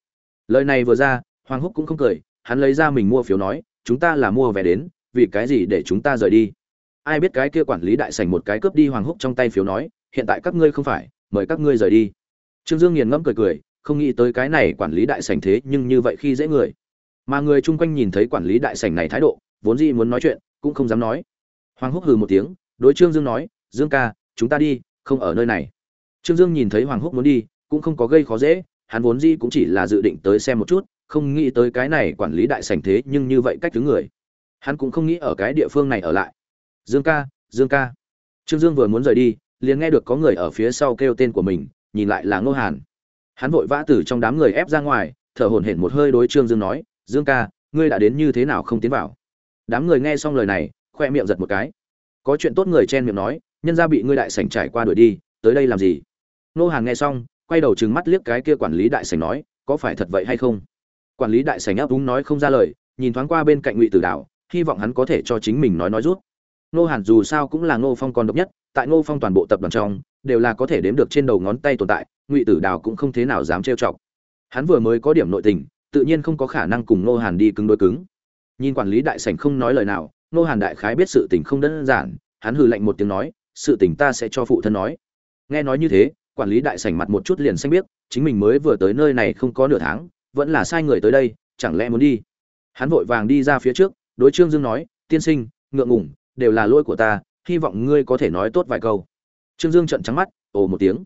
lời này vừa ra hoàng húc cũng không cười hắn lấy ra mình mua phiếu nói chúng ta là mua vé đến, vì cái gì để chúng ta rời đi? Ai biết cái kia quản lý đại sảnh một cái cướp đi hoàng húc trong tay phiếu nói, hiện tại các ngươi không phải, mời các ngươi rời đi. Trương dương nghiền ngẫm cười cười, không nghĩ tới cái này quản lý đại sảnh thế nhưng như vậy khi dễ người. Mà người chung quanh nhìn thấy quản lý đại sảnh này thái độ, vốn dĩ muốn nói chuyện, cũng không dám nói. Hoàng húc hừ một tiếng, đối trương dương nói, dương ca, chúng ta đi, không ở nơi này. Trương dương nhìn thấy hoàng húc muốn đi, cũng không có gây khó dễ, hắn vốn dĩ cũng chỉ là dự định tới xem một chút không nghĩ tới cái này quản lý đại sảnh thế nhưng như vậy cách thứ người. Hắn cũng không nghĩ ở cái địa phương này ở lại. Dương ca dương ca. Trương dương vừa muốn rời đi, liền nghe được có người ở phía sau kêu tên của mình, nhìn lại là ngô hàn. Hắn vội vã từ trong đám người ép ra ngoài, thở hổn hển một hơi đối trương dương nói, dương ca, ngươi đã đến như thế nào không tiến vào? Đám người nghe xong lời này, khoe miệng giật một cái. Có chuyện tốt người chen miệng nói, nhân ra bị ngươi đại sảnh trải qua đuổi đi, tới đây làm gì? Ngô hàn nghe xong, quay đầu trừng mắt liếc cái kia quản lý đại sảnh nói, có phải thật vậy hay không? Quản lý đại sảnh ấp úng nói không ra lời, nhìn thoáng qua bên cạnh ngụy tử đạo hy vọng hắn có thể cho chính mình nói nói rút. Ngô hàn dù sao cũng là ngô phong con độc nhất, tại ngô phong toàn bộ tập đoàn trong, đều là có thể đếm được trên đầu ngón tay tồn tại, ngụy tử đào cũng không thế nào dám trêu chọc. Hắn vừa mới có điểm nội tình, tự nhiên không có khả năng cùng ngô hàn đi cứng đối cứng. Nhìn quản lý đại sảnh không nói lời nào, ngô hàn đại khái biết sự tình không đơn giản, hắn hừ lạnh một tiếng nói, sự tình ta sẽ cho phụ thân nói. Nghe nói như thế, quản lý đại sảnh mặt một chút liền xanh biết chính mình mới vừa tới nơi này không có nửa tháng vẫn là sai người tới đây, chẳng lẽ muốn đi? Hắn vội vàng đi ra phía trước, đối trương dương nói, tiên sinh, ngượng ngủng đều là lỗi của ta, hy vọng ngươi có thể nói tốt vài câu. Trương dương trợn trắng mắt, ồ một tiếng.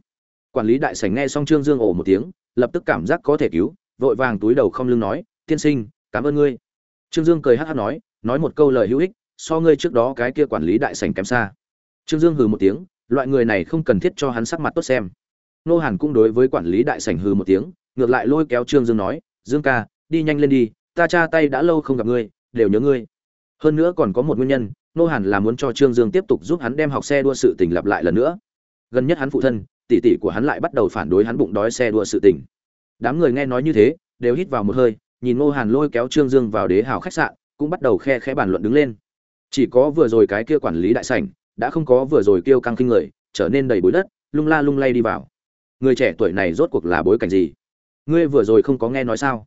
Quản lý đại sảnh nghe xong trương dương ồ một tiếng, lập tức cảm giác có thể cứu, vội vàng túi đầu không lưng nói, tiên sinh, cảm ơn ngươi. Trương dương cười hát hát nói nói một câu lời hữu ích, so ngươi trước đó cái kia quản lý đại sảnh kém xa. Trương dương hừ một tiếng, loại người này không cần thiết cho hắn sắc mặt tốt xem. Nô hàn cũng đối với quản lý đại sảnh hừ một tiếng ngược lại lôi kéo trương dương nói, dương ca, đi nhanh lên đi, ta cha tay đã lâu không gặp ngươi, đều nhớ ngươi. Hơn nữa còn có một nguyên nhân, nô hàn là muốn cho trương dương tiếp tục giúp hắn đem học xe đua sự tình lặp lại lần nữa. Gần nhất hắn phụ thân, tỷ tỷ của hắn lại bắt đầu phản đối hắn bụng đói xe đua sự tình. Đám người nghe nói như thế, đều hít vào một hơi, nhìn nô hàn lôi kéo trương dương vào đế hào khách sạn, cũng bắt đầu khe khẽ bàn luận đứng lên. Chỉ có vừa rồi cái kia quản lý đại sảnh, đã không có vừa rồi kêu căng kinh người, trở nên đầy bụi đất, lung la lung lay đi vào. Người trẻ tuổi này rốt cuộc là bối cảnh gì? Ngươi vừa rồi không có nghe nói sao?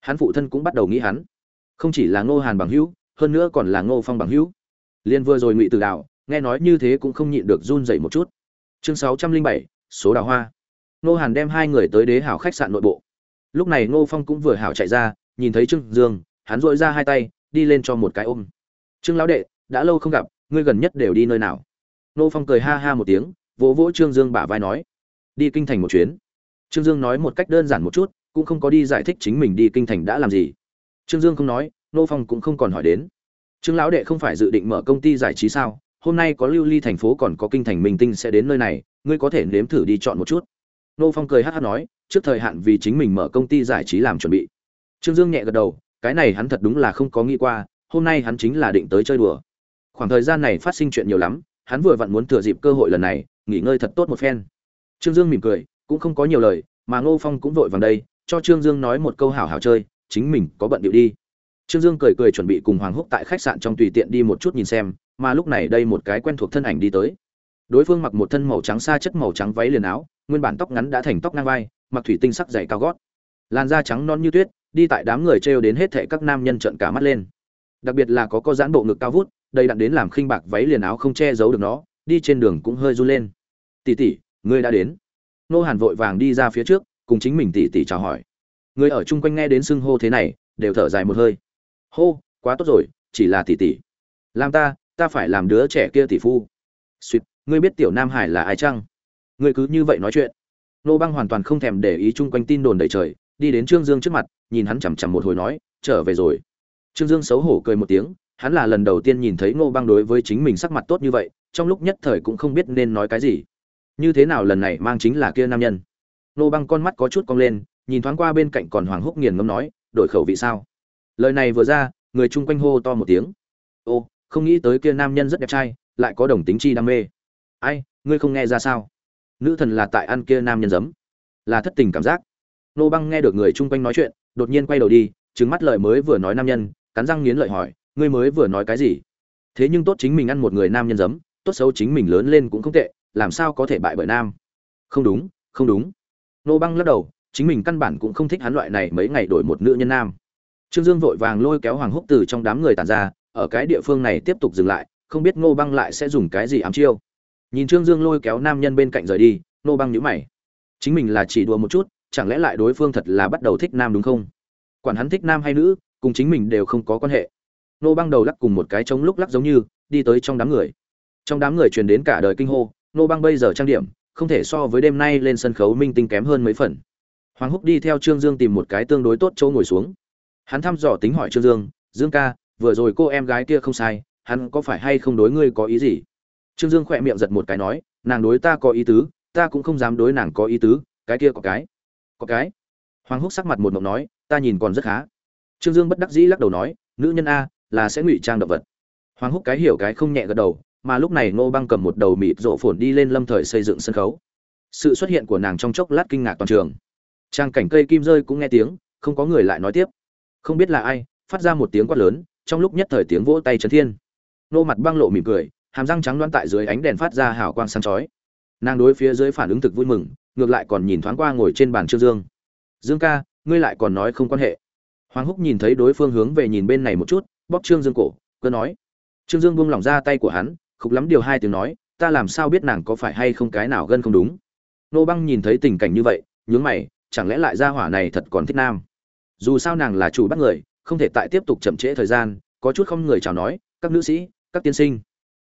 Hắn phụ thân cũng bắt đầu nghĩ hắn. Không chỉ là ngô hàn bằng hữu, hơn nữa còn là ngô phong bằng hữu. Liên vừa rồi ngụy từ đạo, nghe nói như thế cũng không nhịn được run dậy một chút. Chương sáu trăm linh bảy, số đào hoa. Ngô hàn đem hai người tới đế hảo khách sạn nội bộ. Lúc này ngô phong cũng vừa hảo chạy ra, nhìn thấy trương dương, hắn dội ra hai tay, đi lên cho một cái ôm. Trương lão đệ, đã lâu không gặp, ngươi gần nhất đều đi nơi nào? Ngô phong cười ha ha một tiếng, vỗ vỗ trương dương bả vai nói, đi kinh thành một chuyến trương dương nói một cách đơn giản một chút, cũng không có đi giải thích chính mình đi kinh thành đã làm gì. Trương dương không nói, Nô phong cũng không còn hỏi đến. Trương lão đệ không phải dự định mở công ty giải trí sao? Hôm nay có lưu ly thành phố còn có kinh thành minh tinh sẽ đến nơi này, ngươi có thể nếm thử đi chọn một chút. Nô phong cười hát hắc nói, trước thời hạn vì chính mình mở công ty giải trí làm chuẩn bị. Trương dương nhẹ gật đầu, cái này hắn thật đúng là không có nghĩ qua, hôm nay hắn chính là định tới chơi đùa. Khoảng thời gian này phát sinh chuyện nhiều lắm, hắn vừa vặn muốn thừa dịp cơ hội lần này, nghỉ ngơi thật tốt một phen. Trương dương mỉm cười cũng không có nhiều lời mà ngô phong cũng vội vàng đây cho trương dương nói một câu hảo hảo chơi chính mình có bận điệu đi Trương Dương cười cười chuẩn bị cùng Hoàng Húc tại khách sạn trong tùy tiện đi một chút nhìn xem, mà lúc này đây một cái quen thuộc thân ảnh đi tới. Đối phương mặc một thân màu trắng xa chất màu trắng váy liền áo, nguyên bản tóc ngắn đã thành tóc ngang vai, mặc thủy tinh sắc dày cao gót. Làn da trắng non như tuyết, đi tại đám người trêu đến hết thệ các nam nhân trợn cả mắt lên. Đặc biệt là có có dáng bộ ngực cao vút, đầy đặn đến làm khinh bạc váy liền áo không che giấu được nó, đi trên đường cũng hơi run lên. "Tỷ tỷ, ngươi đã đến." Nô Hàn vội vàng đi ra phía trước, cùng chính mình tỷ tỷ chào hỏi. Người ở chung quanh nghe đến xưng hô thế này, đều thở dài một hơi. Hô quá tốt rồi chỉ là tỷ tỷ làm ta ta phải làm đứa trẻ kia tỷ phu. Suýt ngươi biết tiểu nam hải là ai chăng? Ngươi cứ như vậy nói chuyện. Nô băng hoàn toàn không thèm để ý chung quanh tin đồn đầy trời đi đến trương dương trước mặt nhìn hắn chằm chằm một hồi nói trở về rồi. Trương dương xấu hổ cười một tiếng hắn là lần đầu tiên nhìn thấy ngô băng đối với chính mình sắc mặt tốt như vậy trong lúc nhất thời cũng không biết nên nói cái gì như thế nào lần này mang chính là kia nam nhân. Nô băng con mắt có chút cong lên, nhìn thoáng qua bên cạnh còn hoàng húc nghiền ngâm nói, đổi khẩu vị sao? Lời này vừa ra, người chung quanh hô to một tiếng. Ô, không nghĩ tới kia nam nhân rất đẹp trai, lại có đồng tính chi đam mê. Ai, ngươi không nghe ra sao? Nữ thần là tại ăn kia nam nhân giấm. Là thất tình cảm giác. Nô băng nghe được người chung quanh nói chuyện, đột nhiên quay đầu đi trứng mắt lời mới vừa nói nam nhân, cắn răng nghiến lợi hỏi, ngươi mới vừa nói cái gì? Thế nhưng tốt chính mình ăn một người nam nhân giấm, tốt xấu chính mình lớn lên cũng không tệ làm sao có thể bại bởi nam? Không đúng không đúng. Nô băng lắc đầu, chính mình căn bản cũng không thích hắn loại này mấy ngày đổi một nữ nhân nam. Trương dương vội vàng lôi kéo hoàng húc từ trong đám người tàn ra, ở cái địa phương này tiếp tục dừng lại, không biết ngô băng lại sẽ dùng cái gì ám chiêu. Nhìn trương dương lôi kéo nam nhân bên cạnh rời đi ngô băng nhíu mày. Chính mình là chỉ đùa một chút, chẳng lẽ lại đối phương thật là bắt đầu thích nam đúng không? Quản hắn thích nam hay nữ, cùng chính mình đều không có quan hệ. Ngô băng đầu lắc cùng một cái trống lúc lắc giống như, đi tới trong đám người. Trong đám người truyền đến cả đời kinh hô Nô băng bây giờ trang điểm, không thể so với đêm nay lên sân khấu minh tinh kém hơn mấy phần. Hoàng húc đi theo trương dương tìm một cái tương đối tốt chỗ ngồi xuống. Hắn thăm dò tính hỏi trương dương dương ca, vừa rồi cô em gái kia không sai, hắn có phải hay không đối ngươi có ý gì? Trương dương khỏe miệng giật một cái nói, nàng đối ta có ý tứ, ta cũng không dám đối nàng có ý tứ, cái kia có cái có cái. Hoàng húc sắc mặt một mộng nói, ta nhìn còn rất khá. Trương dương bất đắc dĩ lắc đầu nói, nữ nhân a, là sẽ ngụy trang động vật. Hoàng húc cái hiểu cái không nhẹ gật đầu mà lúc này ngô băng cầm một đầu mịt rộ phồn đi lên lâm thời xây dựng sân khấu. Sự xuất hiện của nàng trong chốc lát kinh ngạc toàn trường. Trang cảnh cây kim rơi cũng nghe tiếng, không có người lại nói tiếp. Không biết là ai, phát ra một tiếng quát lớn, trong lúc nhất thời tiếng vỗ tay chấn thiên. Nô mặt băng lộ mỉm cười, hàm răng trắng đoán tại dưới ánh đèn phát ra hào quang sáng chói. Nàng đối phía dưới phản ứng thực vui mừng, ngược lại còn nhìn thoáng qua ngồi trên bàn trương dương. Dương ca, ngươi lại còn nói không quan hệ. Hoàng húc nhìn thấy đối phương hướng về nhìn bên này một chút, bóp trương dương cổ cứ nói. Trương dương buông lỏng ra tay của hắn khục lắm điều hai tiếng nói, ta làm sao biết nàng có phải hay không cái nào gân không đúng? Nô băng nhìn thấy tình cảnh như vậy, nhướng mày, chẳng lẽ lại gia hỏa này thật còn thích nam? Dù sao nàng là chủ bắt người, không thể tại tiếp tục chậm trễ thời gian, có chút không người chào nói, các nữ sĩ, các tiên sinh.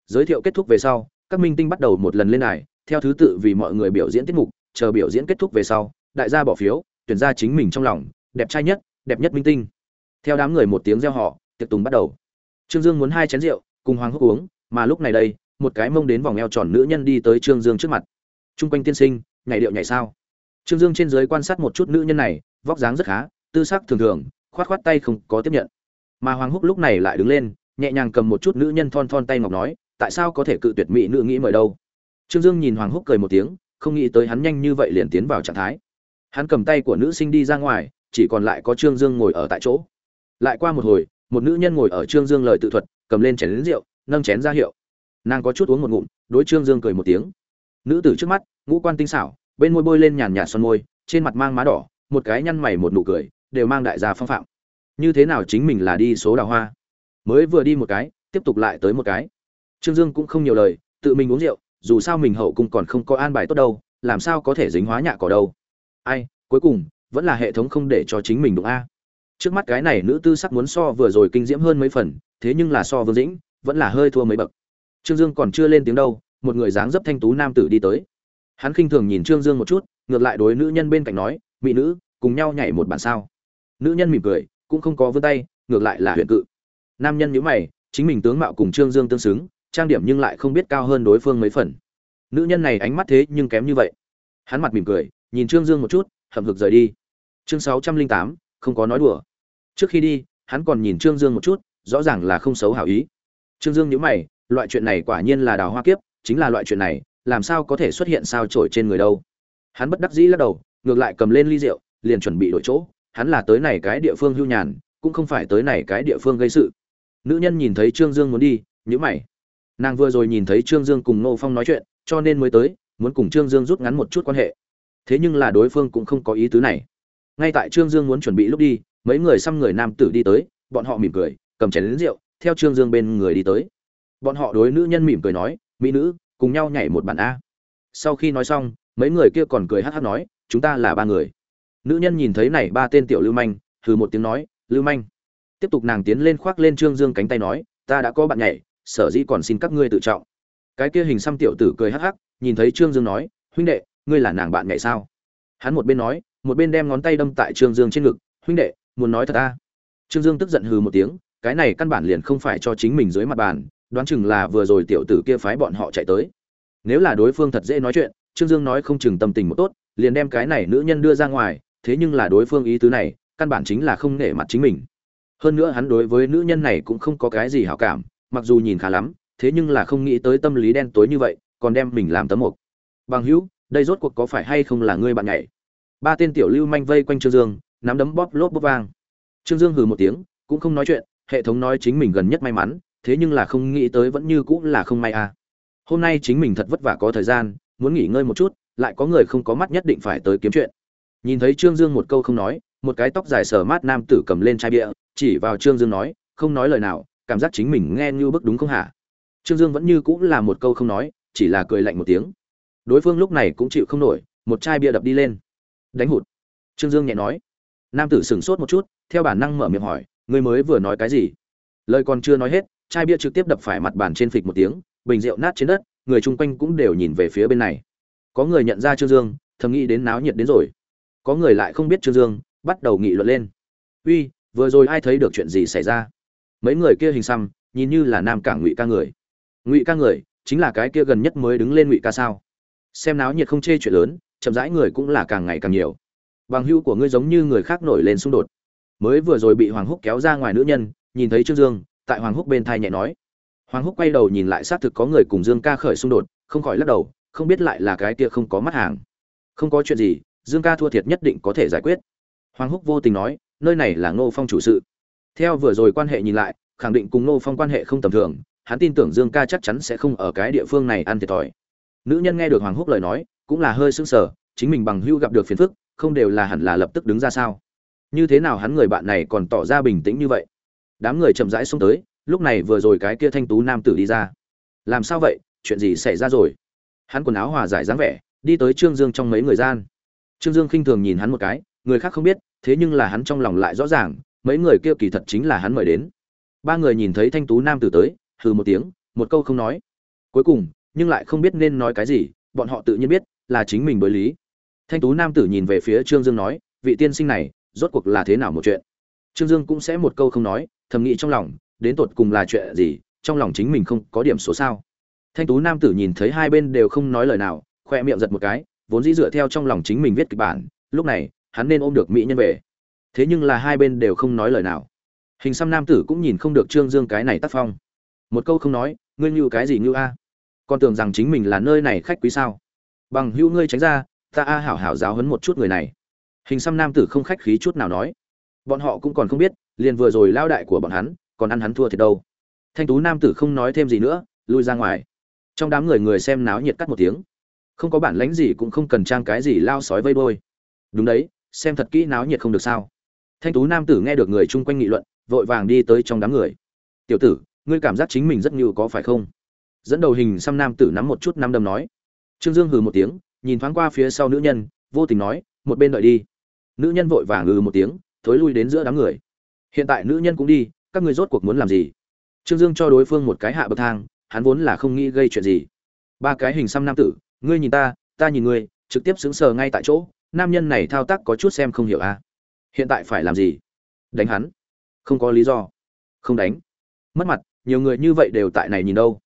Giới thiệu kết thúc về sau, các minh tinh bắt đầu một lần lên đài, theo thứ tự vì mọi người biểu diễn tiết mục, chờ biểu diễn kết thúc về sau, đại gia bỏ phiếu, tuyển ra chính mình trong lòng, đẹp trai nhất, đẹp nhất minh tinh. Theo đám người một tiếng reo họ tiệc tùng bắt đầu. Trương dương muốn hai chén rượu, cùng hoàng húc uống mà lúc này đây, một cái mông đến vòng eo tròn nữ nhân đi tới trương dương trước mặt. Trung quanh tiên sinh, nhảy điệu nhảy sao? Trương dương trên dưới quan sát một chút nữ nhân này, vóc dáng rất khá, tư sắc thường thường, khoát khoát tay không có tiếp nhận. Mà hoàng húc lúc này lại đứng lên, nhẹ nhàng cầm một chút nữ nhân thon thon tay ngọc nói, tại sao có thể cự tuyệt mỹ nữ nghĩ mời đâu? Trương dương nhìn hoàng húc cười một tiếng, không nghĩ tới hắn nhanh như vậy liền tiến vào trạng thái. Hắn cầm tay của nữ sinh đi ra ngoài, chỉ còn lại có trương dương ngồi ở tại chỗ. Lại qua một hồi, một nữ nhân ngồi ở trương dương lời tự thuật, cầm lên chén lính rượu nâng chén ra hiệu. Nàng có chút uống một ngụm, đối trương dương cười một tiếng. Nữ tử trước mắt, ngũ quan tinh xảo, bên môi bôi lên nhàn nhạt son môi, trên mặt mang má đỏ, một cái nhăn mày một nụ cười, đều mang đại gia phong phạm. Như thế nào chính mình là đi số đào hoa? Mới vừa đi một cái, tiếp tục lại tới một cái. Trương dương cũng không nhiều lời, tự mình uống rượu, dù sao mình hậu cung còn không có an bài tốt đâu, làm sao có thể dính hóa nhạ cỏ đâu. Ai, cuối cùng, vẫn là hệ thống không để cho chính mình đúng a. Trước mắt cái này nữ tư sắc muốn so vừa rồi kinh diễm hơn mấy phần, thế nhưng là so vương dĩnh vẫn là hơi thua mấy bậc. Trương dương còn chưa lên tiếng đâu, một người dáng dấp thanh tú nam tử đi tới. Hắn khinh thường nhìn trương dương một chút, ngược lại đối nữ nhân bên cạnh nói, mỹ nữ, cùng nhau nhảy một bản sao? Nữ nhân mỉm cười, cũng không có vươn tay, ngược lại là huyện cự. Nam nhân nhíu mày, chính mình tướng mạo cùng trương dương tương xứng, trang điểm nhưng lại không biết cao hơn đối phương mấy phần. Nữ nhân này ánh mắt thế nhưng kém như vậy. Hắn mặt mỉm cười, nhìn trương dương một chút, hậm hực rời đi. Chương sáu trăm linh tám, không có nói đùa. Trước khi đi, hắn còn nhìn trương dương một chút, rõ ràng là không xấu hảo ý trương dương nhíu mày, loại chuyện này quả nhiên là đào hoa kiếp, chính là loại chuyện này, làm sao có thể xuất hiện sao chổi trên người đâu. Hắn bất đắc dĩ lắc đầu, ngược lại cầm lên ly rượu, liền chuẩn bị đổi chỗ, hắn là tới này cái địa phương hưu nhàn, cũng không phải tới này cái địa phương gây sự. Nữ nhân nhìn thấy trương dương muốn đi, nhíu mày. Nàng vừa rồi nhìn thấy trương dương cùng nô phong nói chuyện, cho nên mới tới, muốn cùng trương dương rút ngắn một chút quan hệ. Thế nhưng là đối phương cũng không có ý tứ này. Ngay tại trương dương muốn chuẩn bị lúc đi, mấy người xăm người nam tử đi tới, bọn họ mỉm cười, cầm chén lớn rượu theo trương dương bên người đi tới. Bọn họ đối nữ nhân mỉm cười nói, mỹ nữ, cùng nhau nhảy một bản a. Sau khi nói xong, mấy người kia còn cười hát hát nói, chúng ta là ba người. Nữ nhân nhìn thấy này ba tên tiểu lưu manh thử một tiếng nói, lưu manh. Tiếp tục nàng tiến lên khoác lên trương dương cánh tay nói, ta đã có bạn nhảy, sở dĩ còn xin các ngươi tự trọng. Cái kia hình xăm tiểu tử cười hắc hắc nhìn thấy trương dương nói, huynh đệ, ngươi là nàng bạn nhảy sao? Hắn một bên nói, một bên đem ngón tay đâm tại trương dương trên ngực, huynh đệ, muốn nói thật ta? Trương dương tức giận hừ một tiếng cái này căn bản liền không phải cho chính mình dưới mặt bàn, đoán chừng là vừa rồi tiểu tử kia phái bọn họ chạy tới. Nếu là đối phương thật dễ nói chuyện, trương dương nói không chừng tâm tình một tốt, liền đem cái này nữ nhân đưa ra ngoài, thế nhưng là đối phương ý tứ này, căn bản chính là không nể mặt chính mình. Hơn nữa hắn đối với nữ nhân này cũng không có cái gì hảo cảm, mặc dù nhìn khá lắm, thế nhưng là không nghĩ tới tâm lý đen tối như vậy, còn đem mình làm tấm mục. Bằng hữu, đây rốt cuộc có phải hay không là ngươi bạn nhảy? Ba tên tiểu lưu manh vây quanh trương dương, nắm đấm bóp lốp bóp vang. Trương dương hừ một tiếng, cũng không nói chuyện hệ thống nói chính mình gần nhất may mắn, thế nhưng là không nghĩ tới vẫn như cũng là không may à. Hôm nay chính mình thật vất vả có thời gian, muốn nghỉ ngơi một chút, lại có người không có mắt nhất định phải tới kiếm chuyện. Nhìn thấy trương dương một câu không nói, một cái tóc dài sờ mát nam tử cầm lên chai bia, chỉ vào trương dương nói, không nói lời nào, cảm giác chính mình nghe như bức đúng không hả? Trương dương vẫn như cũng là một câu không nói, chỉ là cười lạnh một tiếng. Đối phương lúc này cũng chịu không nổi, một chai bia đập đi lên. Đánh hụt. Trương dương nhẹ nói. Nam tử sửng sốt một chút, theo bản năng mở miệng hỏi Ngươi mới vừa nói cái gì? Lời còn chưa nói hết, chai bia trực tiếp đập phải mặt bàn trên phịch một tiếng, bình rượu nát trên đất, người chung quanh cũng đều nhìn về phía bên này. Có người nhận ra trương dương, thầm nghĩ đến náo nhiệt đến rồi. Có người lại không biết trương dương, bắt đầu nghị luận lên. Uy, vừa rồi ai thấy được chuyện gì xảy ra? Mấy người kia hình xăm, nhìn như là nam cảng ngụy ca người. Ngụy ca người, chính là cái kia gần nhất mới đứng lên ngụy ca sao? Xem náo nhiệt không chê chuyện lớn, chậm rãi người cũng là càng ngày càng nhiều. Bằng hữu của ngươi giống như người khác nổi lên xung đột mới vừa rồi bị hoàng húc kéo ra ngoài nữ nhân, nhìn thấy trương dương, tại hoàng húc bên thai nhẹ nói. Hoàng húc quay đầu nhìn lại xác thực có người cùng dương ca khởi xung đột, không khỏi lắc đầu, không biết lại là cái kia không có mắt hàng. Không có chuyện gì, dương ca thua thiệt nhất định có thể giải quyết. Hoàng húc vô tình nói, nơi này là ngô phong chủ sự. Theo vừa rồi quan hệ nhìn lại, khẳng định cùng ngô phong quan hệ không tầm thường, hắn tin tưởng dương ca chắc chắn sẽ không ở cái địa phương này ăn thiệt thòi. Nữ nhân nghe được hoàng húc lời nói, cũng là hơi sững sờ, chính mình bằng hưu gặp được phiền phức, không đều là hẳn là lập tức đứng ra sao như thế nào hắn người bạn này còn tỏ ra bình tĩnh như vậy? Đám người chậm rãi xông tới, lúc này vừa rồi cái kia thanh tú nam tử đi ra. Làm sao vậy? Chuyện gì xảy ra rồi? Hắn quần áo hòa giải dáng vẻ, đi tới trương dương trong mấy người gian. Trương dương khinh thường nhìn hắn một cái, người khác không biết, thế nhưng là hắn trong lòng lại rõ ràng, mấy người kia kỳ thật chính là hắn mời đến. Ba người nhìn thấy thanh tú nam tử tới, hừ một tiếng, một câu không nói. Cuối cùng, nhưng lại không biết nên nói cái gì, bọn họ tự nhiên biết là chính mình bởi lý. Thanh tú nam tử nhìn về phía trương dương nói, vị tiên sinh này rốt cuộc là thế nào một chuyện? Trương dương cũng sẽ một câu không nói, thầm nghĩ trong lòng, đến tột cùng là chuyện gì, trong lòng chính mình không có điểm số sao? Thanh tú nam tử nhìn thấy hai bên đều không nói lời nào, khoe miệng giật một cái, vốn dĩ dựa theo trong lòng chính mình viết kịch bản, lúc này, hắn nên ôm được mỹ nhân về. Thế nhưng là hai bên đều không nói lời nào. Hình xăm nam tử cũng nhìn không được trương dương cái này tác phong. Một câu không nói, ngươi như cái gì như a? Con tưởng rằng chính mình là nơi này khách quý sao? Bằng hữu ngươi tránh ra, ta a hảo hảo giáo hấn một chút người này hình xăm nam tử không khách khí chút nào nói. Bọn họ cũng còn không biết, liền vừa rồi lao đại của bọn hắn, còn ăn hắn thua thì đâu. Thanh tú nam tử không nói thêm gì nữa, lui ra ngoài. Trong đám người người xem náo nhiệt cắt một tiếng. Không có bản lãnh gì cũng không cần trang cái gì lao sói vây đôi đúng đấy, xem thật kỹ náo nhiệt không được sao. Thanh tú nam tử nghe được người chung quanh nghị luận, vội vàng đi tới trong đám người. Tiểu tử, ngươi cảm giác chính mình rất như có phải không? Dẫn đầu hình xăm nam tử nắm một chút năm đâm nói. Trương dương hừ một tiếng, nhìn thoáng qua phía sau nữ nhân, vô tình nói, một bên đợi đi nữ nhân vội vàng ngừ một tiếng, thối lui đến giữa đám người. Hiện tại nữ nhân cũng đi, các ngươi rốt cuộc muốn làm gì? Trương dương cho đối phương một cái hạ bậc thang, hắn vốn là không nghĩ gây chuyện gì. Ba cái hình xăm nam tử, ngươi nhìn ta ta nhìn ngươi, trực tiếp xứng sờ ngay tại chỗ, nam nhân này thao tác có chút xem không hiểu a. À? hiện tại phải làm gì? Đánh hắn. Không có lý do. Không đánh. Mất mặt, nhiều người như vậy đều tại này nhìn đâu.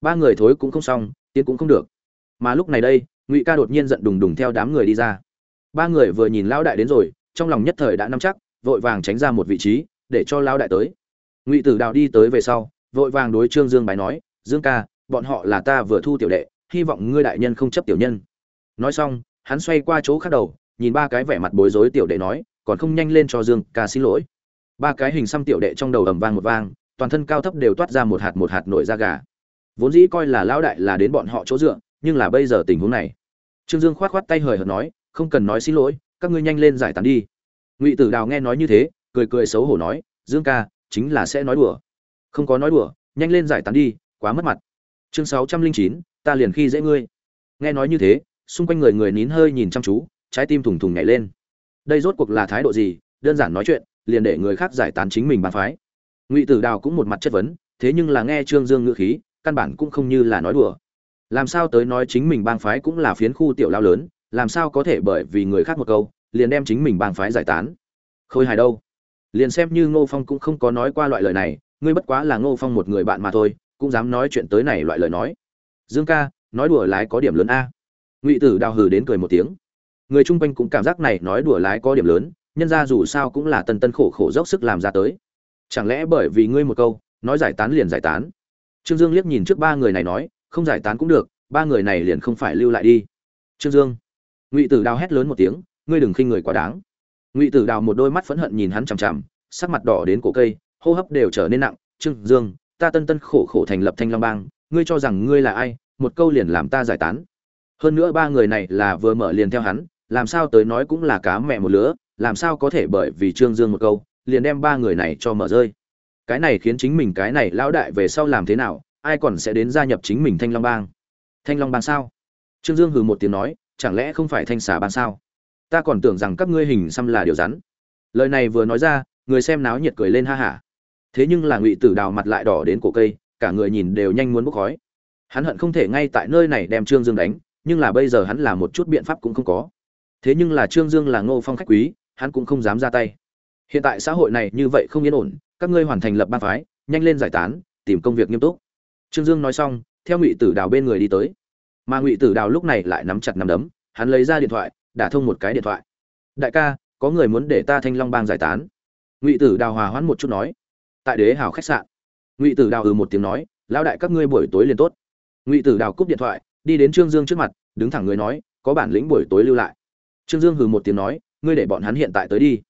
Ba người thối cũng không xong, tiến cũng không được. Mà lúc này đây, ngụy ca đột nhiên giận đùng đùng theo đám người đi ra ba người vừa nhìn lão đại đến rồi, trong lòng nhất thời đã nắm chắc, vội vàng tránh ra một vị trí, để cho lão đại tới. Ngụy tử đào đi tới về sau, vội vàng đối trương dương bài nói, dương ca, bọn họ là ta vừa thu tiểu đệ, hy vọng ngươi đại nhân không chấp tiểu nhân. Nói xong, hắn xoay qua chỗ khác đầu, nhìn ba cái vẻ mặt bối rối tiểu đệ nói, còn không nhanh lên cho dương ca xin lỗi. Ba cái hình xăm tiểu đệ trong đầu ầm vang một vang, toàn thân cao thấp đều toát ra một hạt một hạt nổi da gà. Vốn dĩ coi là lão đại là đến bọn họ chỗ dựa, nhưng là bây giờ tình huống này. Trương dương khoát khoát tay hời hợt nói không cần nói xin lỗi, các ngươi nhanh lên giải tán đi. Ngụy tử đào nghe nói như thế, cười cười xấu hổ nói, dương ca, chính là sẽ nói đùa. Không có nói đùa, nhanh lên giải tán đi, quá mất mặt. Chương sáu trăm linh chín, ta liền khi dễ ngươi. Nghe nói như thế, xung quanh người người nín hơi nhìn chăm chú, trái tim thùng thùng nhảy lên. Đây rốt cuộc là thái độ gì? Đơn giản nói chuyện, liền để người khác giải tán chính mình bàn phái. Ngụy tử đào cũng một mặt chất vấn, thế nhưng là nghe trương dương ngữ khí, căn bản cũng không như là nói đùa. Làm sao tới nói chính mình bang phái cũng là phiến khu tiểu lao lớn làm sao có thể bởi vì người khác một câu, liền đem chính mình bang phái giải tán? Khôi hài đâu? Liền xem như ngô phong cũng không có nói qua loại lời này, ngươi bất quá là ngô phong một người bạn mà thôi, cũng dám nói chuyện tới này loại lời nói. Dương ca, nói đùa lái có điểm lớn a. Ngụy tử đào hừ đến cười một tiếng. Người chung quanh cũng cảm giác này nói đùa lái có điểm lớn, nhân ra dù sao cũng là tân tân khổ khổ dốc sức làm ra tới. Chẳng lẽ bởi vì ngươi một câu, nói giải tán liền giải tán? Trương dương liếc nhìn trước ba người này nói, không giải tán cũng được, ba người này liền không phải lưu lại đi. Trương dương ngụy tử đào hét lớn một tiếng ngươi đừng khinh người quá đáng ngụy tử đào một đôi mắt phẫn hận nhìn hắn chằm chằm sắc mặt đỏ đến cổ cây hô hấp đều trở nên nặng trương dương ta tân tân khổ khổ thành lập thanh long bang ngươi cho rằng ngươi là ai một câu liền làm ta giải tán hơn nữa ba người này là vừa mở liền theo hắn làm sao tới nói cũng là cá mẹ một lứa làm sao có thể bởi vì trương dương một câu liền đem ba người này cho mở rơi cái này khiến chính mình cái này lão đại về sau làm thế nào ai còn sẽ đến gia nhập chính mình thanh long bang thanh long bang sao trương dương hừ một tiếng nói chẳng lẽ không phải thanh xà ban sao? Ta còn tưởng rằng các ngươi hình xăm là điều rắn. Lời này vừa nói ra, người xem náo nhiệt cười lên ha hả. Thế nhưng là ngụy tử đào mặt lại đỏ đến cổ cây, cả người nhìn đều nhanh muốn bốc khói. Hắn hận không thể ngay tại nơi này đem trương dương đánh, nhưng là bây giờ hắn là một chút biện pháp cũng không có. Thế nhưng là trương dương là ngô phong khách quý, hắn cũng không dám ra tay. Hiện tại xã hội này như vậy không yên ổn, các ngươi hoàn thành lập ba phái, nhanh lên giải tán, tìm công việc nghiêm túc. Trương dương nói xong, theo ngụy tử đào bên người đi tới mà ngụy tử đào lúc này lại nắm chặt nắm đấm, hắn lấy ra điện thoại, đả thông một cái điện thoại. Đại ca, có người muốn để ta thanh long bang giải tán. Ngụy tử đào hòa hoãn một chút nói. Tại đế hào khách sạn. Ngụy tử đào ừ một tiếng nói, lão đại, các ngươi buổi tối liền tốt. Ngụy tử đào cúp điện thoại, đi đến trương dương trước mặt, đứng thẳng người nói, có bản lĩnh buổi tối lưu lại. Trương dương hừ một tiếng nói, ngươi để bọn hắn hiện tại tới đi.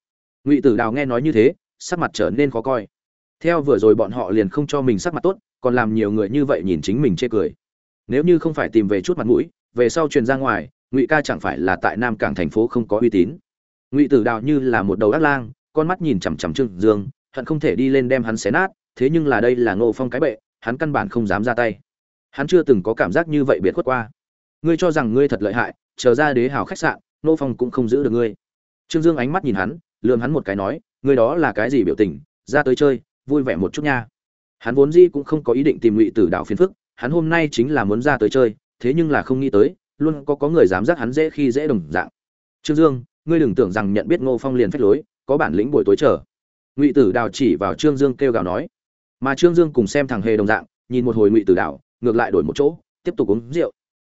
Ngụy tử đào nghe nói như thế, sắc mặt trở nên khó coi. Theo vừa rồi bọn họ liền không cho mình sắc mặt tốt, còn làm nhiều người như vậy nhìn chính mình chê cười nếu như không phải tìm về chút mặt mũi, về sau truyền ra ngoài, ngụy ca chẳng phải là tại nam cảng thành phố không có uy tín. Ngụy tử đào như là một đầu ác lang, con mắt nhìn chằm chằm trương dương, hận không thể đi lên đem hắn xé nát, thế nhưng là đây là ngô phong cái bệ, hắn căn bản không dám ra tay. Hắn chưa từng có cảm giác như vậy biệt khuất qua. Ngươi cho rằng ngươi thật lợi hại, chờ ra đế hào khách sạn, ngô phong cũng không giữ được ngươi. Trương dương ánh mắt nhìn hắn, lườm hắn một cái nói, ngươi đó là cái gì biểu tình, ra tới chơi, vui vẻ một chút nha. Hắn vốn dĩ cũng không có ý định tìm ngụy tử đạo phiền phức hắn hôm nay chính là muốn ra tới chơi thế nhưng là không nghĩ tới luôn có có người dám giác hắn dễ khi dễ đồng dạng. Trương dương ngươi đừng tưởng rằng nhận biết ngô phong liền phách lối có bản lĩnh buổi tối chờ. Ngụy tử đào chỉ vào trương dương kêu gào nói. Mà trương dương cùng xem thằng hề đồng dạng nhìn một hồi ngụy tử đào ngược lại đổi một chỗ tiếp tục uống rượu.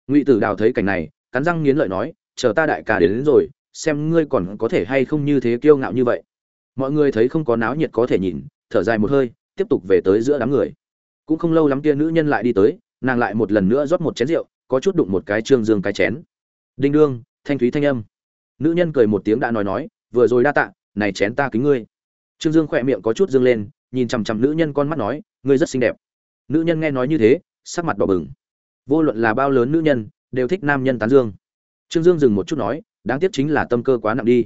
Ngụy tử đào thấy cảnh này cắn răng nghiến lợi nói chờ ta đại ca đến, đến rồi xem ngươi còn có thể hay không như thế kiêu ngạo như vậy. Mọi người thấy không có náo nhiệt có thể nhìn thở dài một hơi tiếp tục về tới giữa đám người cũng không lâu lắm kia nữ nhân lại đi tới, nàng lại một lần nữa rót một chén rượu, có chút đụng một cái trương dương cái chén. Đinh đương, thanh thúy thanh âm. Nữ nhân cười một tiếng đã nói nói, vừa rồi đa tạ, này chén ta kính ngươi. Trương dương khỏe miệng có chút dương lên, nhìn chằm chằm nữ nhân con mắt nói, ngươi rất xinh đẹp. Nữ nhân nghe nói như thế, sắc mặt đỏ bừng. Vô luận là bao lớn nữ nhân, đều thích nam nhân tán dương. Trương dương dừng một chút nói, đáng tiếc chính là tâm cơ quá nặng đi.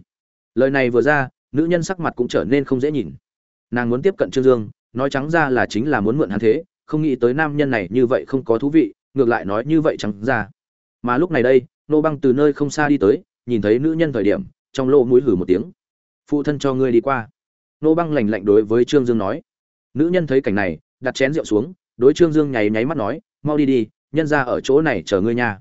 Lời này vừa ra, nữ nhân sắc mặt cũng trở nên không dễ nhìn. Nàng muốn tiếp cận trương dương nói trắng ra là chính là muốn mượn hắn thế, không nghĩ tới nam nhân này như vậy không có thú vị, ngược lại nói như vậy trắng ra. Mà lúc này đây, nô băng từ nơi không xa đi tới, nhìn thấy nữ nhân thời điểm, trong lỗ mũi hử một tiếng. Phụ thân cho ngươi đi qua. Nô băng lành lạnh đối với trương dương nói. Nữ nhân thấy cảnh này, đặt chén rượu xuống, đối trương dương nháy nháy mắt nói, mau đi đi, nhân ra ở chỗ này chờ ngươi nha.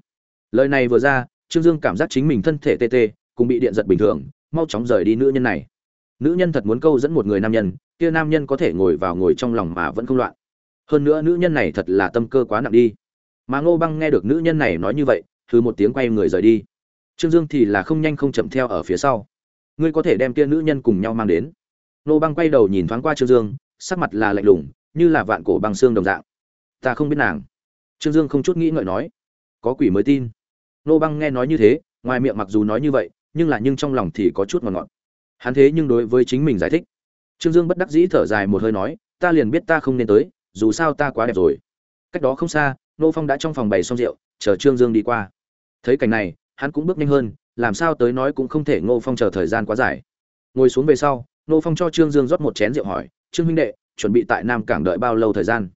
Lời này vừa ra, trương dương cảm giác chính mình thân thể tê tê, cùng bị điện giật bình thường, mau chóng rời đi nữ nhân này. Nữ nhân thật muốn câu dẫn một người nam nhân kia nam nhân có thể ngồi vào ngồi trong lòng mà vẫn không loạn. Hơn nữa nữ nhân này thật là tâm cơ quá nặng đi. Mà ngô băng nghe được nữ nhân này nói như vậy thứ một tiếng quay người rời đi. Trương dương thì là không nhanh không chậm theo ở phía sau. Ngươi có thể đem kia nữ nhân cùng nhau mang đến. Ngô băng quay đầu nhìn thoáng qua trương dương, sắc mặt là lạnh lùng, như là vạn cổ băng xương đồng dạng. Ta không biết nàng. Trương dương không chút nghĩ ngợi nói. Có quỷ mới tin. Ngô băng nghe nói như thế, ngoài miệng mặc dù nói như vậy, nhưng là nhưng trong lòng thì có chút ngọt ngọt. Hắn thế nhưng đối với chính mình giải thích trương dương bất đắc dĩ thở dài một hơi nói, ta liền biết ta không nên tới, dù sao ta quá đẹp rồi. Cách đó không xa, nô phong đã trong phòng bày xong rượu, chờ trương dương đi qua. Thấy cảnh này, hắn cũng bước nhanh hơn, làm sao tới nói cũng không thể ngô phong chờ thời gian quá dài. Ngồi xuống về sau nô phong cho trương dương rót một chén rượu hỏi, trương huynh đệ, chuẩn bị tại nam cảng đợi bao lâu thời gian?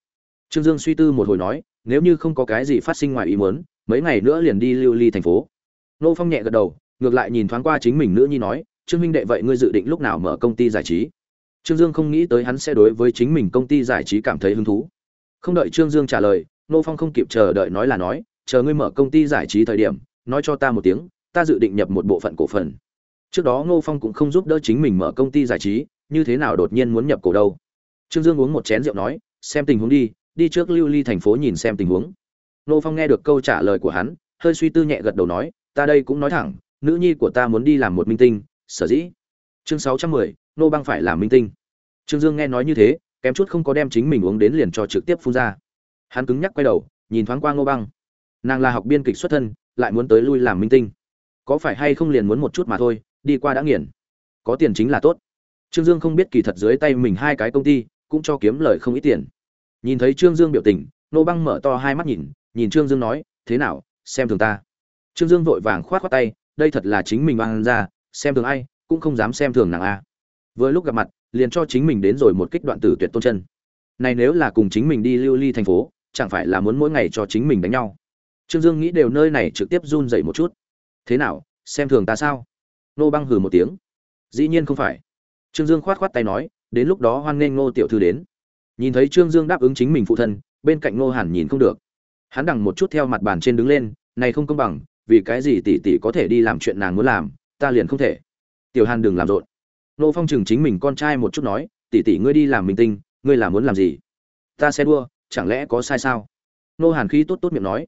Trương dương suy tư một hồi nói, nếu như không có cái gì phát sinh ngoài ý muốn, mấy ngày nữa liền đi lưu ly thành phố. Nô phong nhẹ gật đầu, ngược lại nhìn thoáng qua chính mình nữa nhi nói, trương huynh đệ, vậy ngươi dự định lúc nào mở công ty giải trí? Trương dương không nghĩ tới hắn sẽ đối với chính mình công ty giải trí cảm thấy hứng thú. Không đợi trương dương trả lời, nô phong không kịp chờ đợi nói là nói, chờ ngươi mở công ty giải trí thời điểm, nói cho ta một tiếng, ta dự định nhập một bộ phận cổ phần. Trước đó ngô phong cũng không giúp đỡ chính mình mở công ty giải trí, như thế nào đột nhiên muốn nhập cổ đâu. Trương dương uống một chén rượu nói, xem tình huống đi đi trước lưu ly thành phố nhìn xem tình huống. Ngô phong nghe được câu trả lời của hắn, hơi suy tư nhẹ gật đầu nói, ta đây cũng nói thẳng, nữ nhi của ta muốn đi làm một minh tinh, sở dĩ? Chương sáu trăm mười, nô băng phải làm minh tinh. Trương dương nghe nói như thế, kém chút không có đem chính mình uống đến liền cho trực tiếp phun ra. Hắn cứng nhắc quay đầu, nhìn thoáng qua ngô băng nàng là học biên kịch xuất thân, lại muốn tới lui làm minh tinh. Có phải hay không liền muốn một chút mà thôi, đi qua đã nghiền. Có tiền chính là tốt. Trương dương không biết kỳ thật dưới tay mình hai cái công ty, cũng cho kiếm lời không ít tiền. Nhìn thấy trương dương biểu tình, nô băng mở to hai mắt nhìn nhìn trương dương nói, thế nào, xem thường ta? Trương dương vội vàng khoát khoát tay, đây thật là chính mình oan ra xem thường ai cũng không dám xem thường nàng a. Vừa lúc gặp mặt, liền cho chính mình đến rồi một kích đoạn tử tuyệt tôn chân. Này nếu là cùng chính mình đi lưu ly thành phố, chẳng phải là muốn mỗi ngày cho chính mình đánh nhau? Trương dương nghĩ đều nơi này trực tiếp run dậy một chút. Thế nào, xem thường ta sao? Nô băng hừ một tiếng. Dĩ nhiên không phải. Trương dương khoát khoát tay nói, đến lúc đó hoan nghênh ngô tiểu thư đến. Nhìn thấy trương dương đáp ứng chính mình phụ thân, bên cạnh ngô hàn nhìn không được. Hắn đằng một chút theo mặt bàn trên đứng lên, này không công bằng, vì cái gì tỷ tỷ có thể đi làm chuyện nàng muốn làm, ta liền không thể tiểu hàn đừng làm rộn. Nô phong chừng chính mình con trai một chút nói, tỷ tỷ ngươi đi làm minh tinh, ngươi là muốn làm gì? Ta xe đua, chẳng lẽ có sai sao? Nô hàn khi tốt tốt miệng nói.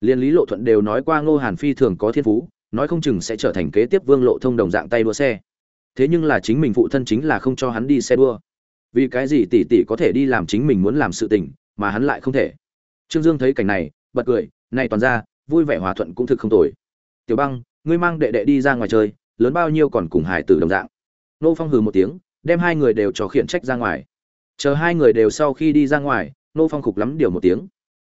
Liên lý lộ thuận đều nói qua ngô hàn phi thường có thiên phú, nói không chừng sẽ trở thành kế tiếp vương lộ thông đồng dạng tay đua xe. Thế nhưng là chính mình phụ thân chính là không cho hắn đi xe đua. Vì cái gì tỷ tỷ có thể đi làm chính mình muốn làm sự tình, mà hắn lại không thể? Trương dương thấy cảnh này, bật cười, này toàn ra, vui vẻ hòa thuận cũng thực không tồi. Tiểu băng, ngươi mang đệ đệ đi ra ngoài chơi lớn bao nhiêu còn cùng hải tử đồng dạng. Nô phong hừ một tiếng, đem hai người đều cho khiển trách ra ngoài. Chờ hai người đều sau khi đi ra ngoài, nô phong khục lắm điều một tiếng.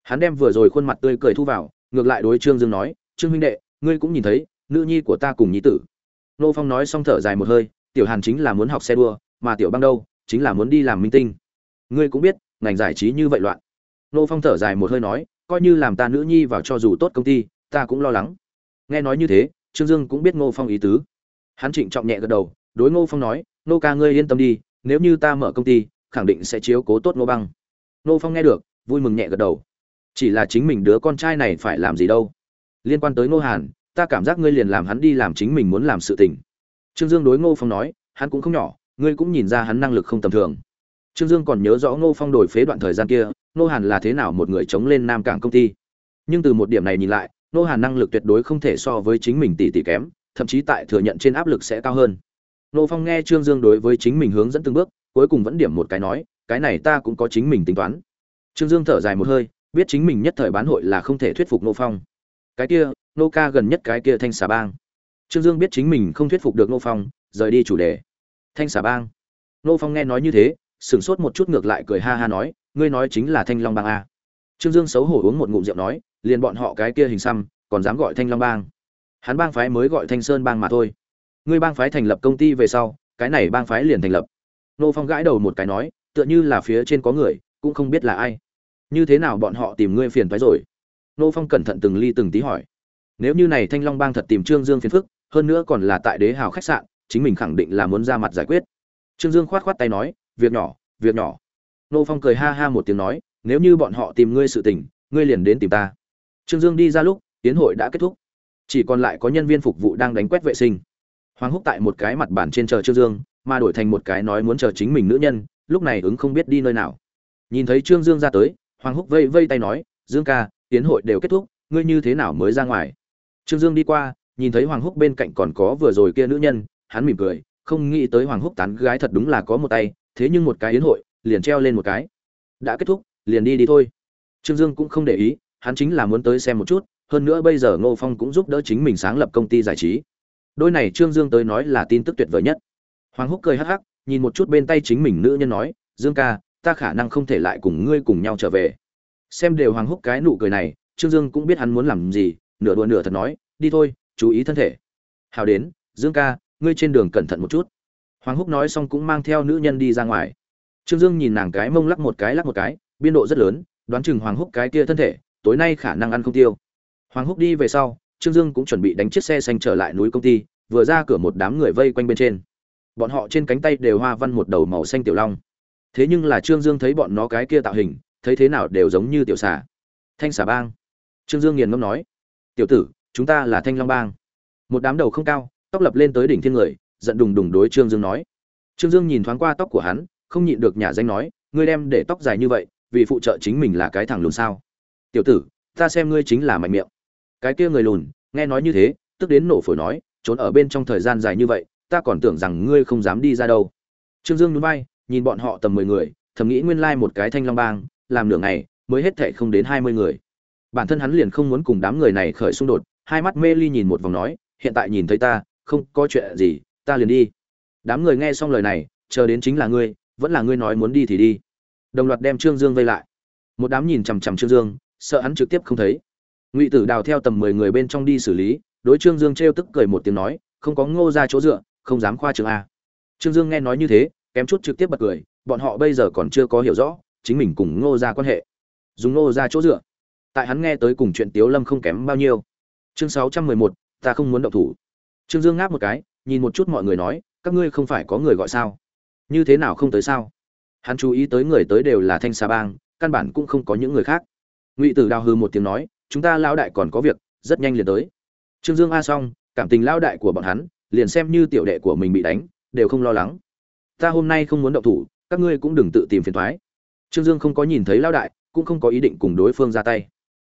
Hắn đem vừa rồi khuôn mặt tươi cười thu vào, ngược lại đối trương dương nói, trương huynh đệ, ngươi cũng nhìn thấy, nữ nhi của ta cùng nhi tử. Nô phong nói xong thở dài một hơi, tiểu hàn chính là muốn học xe đua, mà tiểu băng đâu, chính là muốn đi làm minh tinh. Ngươi cũng biết, ngành giải trí như vậy loạn. Nô phong thở dài một hơi nói, coi như làm ta nữ nhi vào cho dù tốt công ty, ta cũng lo lắng. Nghe nói như thế trương dương cũng biết ngô phong ý tứ. Hắn trịnh trọng nhẹ gật đầu, đối ngô phong nói nô ca ngươi yên tâm đi, nếu như ta mở công ty, khẳng định sẽ chiếu cố tốt ngô băng. Ngô phong nghe được, vui mừng nhẹ gật đầu. Chỉ là chính mình đứa con trai này phải làm gì đâu? Liên quan tới ngô hàn, ta cảm giác ngươi liền làm hắn đi làm chính mình muốn làm sự tình. Trương dương đối ngô phong nói, hắn cũng không nhỏ, ngươi cũng nhìn ra hắn năng lực không tầm thường. Trương dương còn nhớ rõ ngô phong đổi phế đoạn thời gian kia, ngô hàn là thế nào một người chống lên nam cảng công ty. Nhưng từ một điểm này nhìn lại nô hàn năng lực tuyệt đối không thể so với chính mình tỷ tỷ kém, thậm chí tại thừa nhận trên áp lực sẽ cao hơn. Nô phong nghe trương dương đối với chính mình hướng dẫn từng bước, cuối cùng vẫn điểm một cái nói, cái này ta cũng có chính mình tính toán. Trương dương thở dài một hơi, biết chính mình nhất thời bán hội là không thể thuyết phục nô phong. Cái kia, nô ca gần nhất cái kia thanh xà bang. Trương dương biết chính mình không thuyết phục được nô phong, rời đi chủ đề. Thanh xà bang. Nô phong nghe nói như thế, sửng sốt một chút ngược lại cười ha ha nói, ngươi nói chính là thanh long bang a. Trương dương xấu hổ uống một ngụm rượu nói liền bọn họ cái kia hình xăm, còn dám gọi thanh long bang. Hắn bang phái mới gọi thanh sơn bang mà thôi. Ngươi bang phái thành lập công ty về sau, cái này bang phái liền thành lập. Nô phong gãi đầu một cái nói, tựa như là phía trên có người, cũng không biết là ai. Như thế nào bọn họ tìm ngươi phiền phái rồi? Nô phong cẩn thận từng ly từng tí hỏi. Nếu như này thanh long bang thật tìm trương dương phiền phức, hơn nữa còn là tại đế hào khách sạn, chính mình khẳng định là muốn ra mặt giải quyết. Trương dương khoát khoát tay nói, việc nhỏ việc nhỏ. Nô phong cười ha ha một tiếng nói, nếu như bọn họ tìm ngươi sự tình, ngươi liền đến tìm ta trương dương đi ra lúc, tiến hội đã kết thúc. Chỉ còn lại có nhân viên phục vụ đang đánh quét vệ sinh. Hoàng húc tại một cái mặt bàn trên chờ trương dương, mà đổi thành một cái nói muốn chờ chính mình nữ nhân, lúc này ứng không biết đi nơi nào. Nhìn thấy trương dương ra tới, hoàng húc vây vây tay nói, dương ca, tiến hội đều kết thúc, ngươi như thế nào mới ra ngoài? Trương dương đi qua, nhìn thấy hoàng húc bên cạnh còn có vừa rồi kia nữ nhân, hắn mỉm cười, không nghĩ tới hoàng húc tán gái thật đúng là có một tay, thế nhưng một cái yến hội, liền treo lên một cái. Đã kết thúc, liền đi đi thôi. Trương dương cũng không để ý hắn chính là muốn tới xem một chút, hơn nữa bây giờ ngô phong cũng giúp đỡ chính mình sáng lập công ty giải trí. Đôi này trương dương tới nói là tin tức tuyệt vời nhất. Hoàng húc cười hắc hắc, nhìn một chút bên tay chính mình nữ nhân nói, dương ca, ta khả năng không thể lại cùng ngươi cùng nhau trở về. Xem đều hoàng húc cái nụ cười này, trương dương cũng biết hắn muốn làm gì, nửa đùa nửa thật nói, đi thôi, chú ý thân thể. Hào đến, dương ca, ngươi trên đường cẩn thận một chút. Hoàng húc nói xong cũng mang theo nữ nhân đi ra ngoài. Trương dương nhìn nàng cái mông lắc một cái lắc một cái, biên độ rất lớn, đoán chừng hoàng húc cái kia thân thể tối nay khả năng ăn không tiêu. Hoàng húc đi về sau, trương dương cũng chuẩn bị đánh chiếc xe xanh trở lại núi công ty, vừa ra cửa một đám người vây quanh bên trên. Bọn họ trên cánh tay đều hoa văn một đầu màu xanh tiểu long. Thế nhưng là trương dương thấy bọn nó cái kia tạo hình, thấy thế nào đều giống như tiểu xà. Thanh xà bang. Trương dương nghiền ngâm nói, tiểu tử, chúng ta là thanh long bang. Một đám đầu không cao, tóc lập lên tới đỉnh thiên người, giận đùng đùng đối trương dương nói. Trương dương nhìn thoáng qua tóc của hắn, không nhịn được nhà danh nói, ngươi đem để tóc dài như vậy, vì phụ trợ chính mình là cái thằng lùn sao? Tiểu tử, ta xem ngươi chính là mạnh miệng. Cái kia người lùn, nghe nói như thế, tức đến nổ phổi nói, trốn ở bên trong thời gian dài như vậy, ta còn tưởng rằng ngươi không dám đi ra đâu. Trương dương núi bay nhìn bọn họ tầm mười người, thầm nghĩ nguyên lai một cái thanh long bang, làm nửa ngày, mới hết thệ không đến hai mươi người. Bản thân hắn liền không muốn cùng đám người này khởi xung đột, hai mắt mê ly nhìn một vòng nói, hiện tại nhìn thấy ta, không có chuyện gì, ta liền đi. Đám người nghe xong lời này, chờ đến chính là ngươi, vẫn là ngươi nói muốn đi thì đi. Đồng loạt đem trương dương vây lại. Một đám nhìn chằm chằm trương dương sợ hắn trực tiếp không thấy. Ngụy tử đào theo tầm mười người bên trong đi xử lý, đối trương dương trêu tức cười một tiếng nói, không có ngô ra chỗ dựa, không dám khoa trường a. Trương dương nghe nói như thế, kém chút trực tiếp bật cười, bọn họ bây giờ còn chưa có hiểu rõ, chính mình cùng ngô ra quan hệ. Dùng ngô ra chỗ dựa. Tại hắn nghe tới cùng chuyện tiếu lâm không kém bao nhiêu. Chương sáu trăm mười một, ta không muốn động thủ. Trương dương ngáp một cái, nhìn một chút mọi người nói, các ngươi không phải có người gọi sao? Như thế nào không tới sao? Hắn chú ý tới người tới đều là thanh xà bang, căn bản cũng không có những người khác ngụy tử đào hư một tiếng nói, chúng ta lao đại còn có việc, rất nhanh liền tới. Trương dương a xong, cảm tình lao đại của bọn hắn, liền xem như tiểu đệ của mình bị đánh, đều không lo lắng. Ta hôm nay không muốn động thủ, các ngươi cũng đừng tự tìm phiền thoái. Trương dương không có nhìn thấy lao đại, cũng không có ý định cùng đối phương ra tay.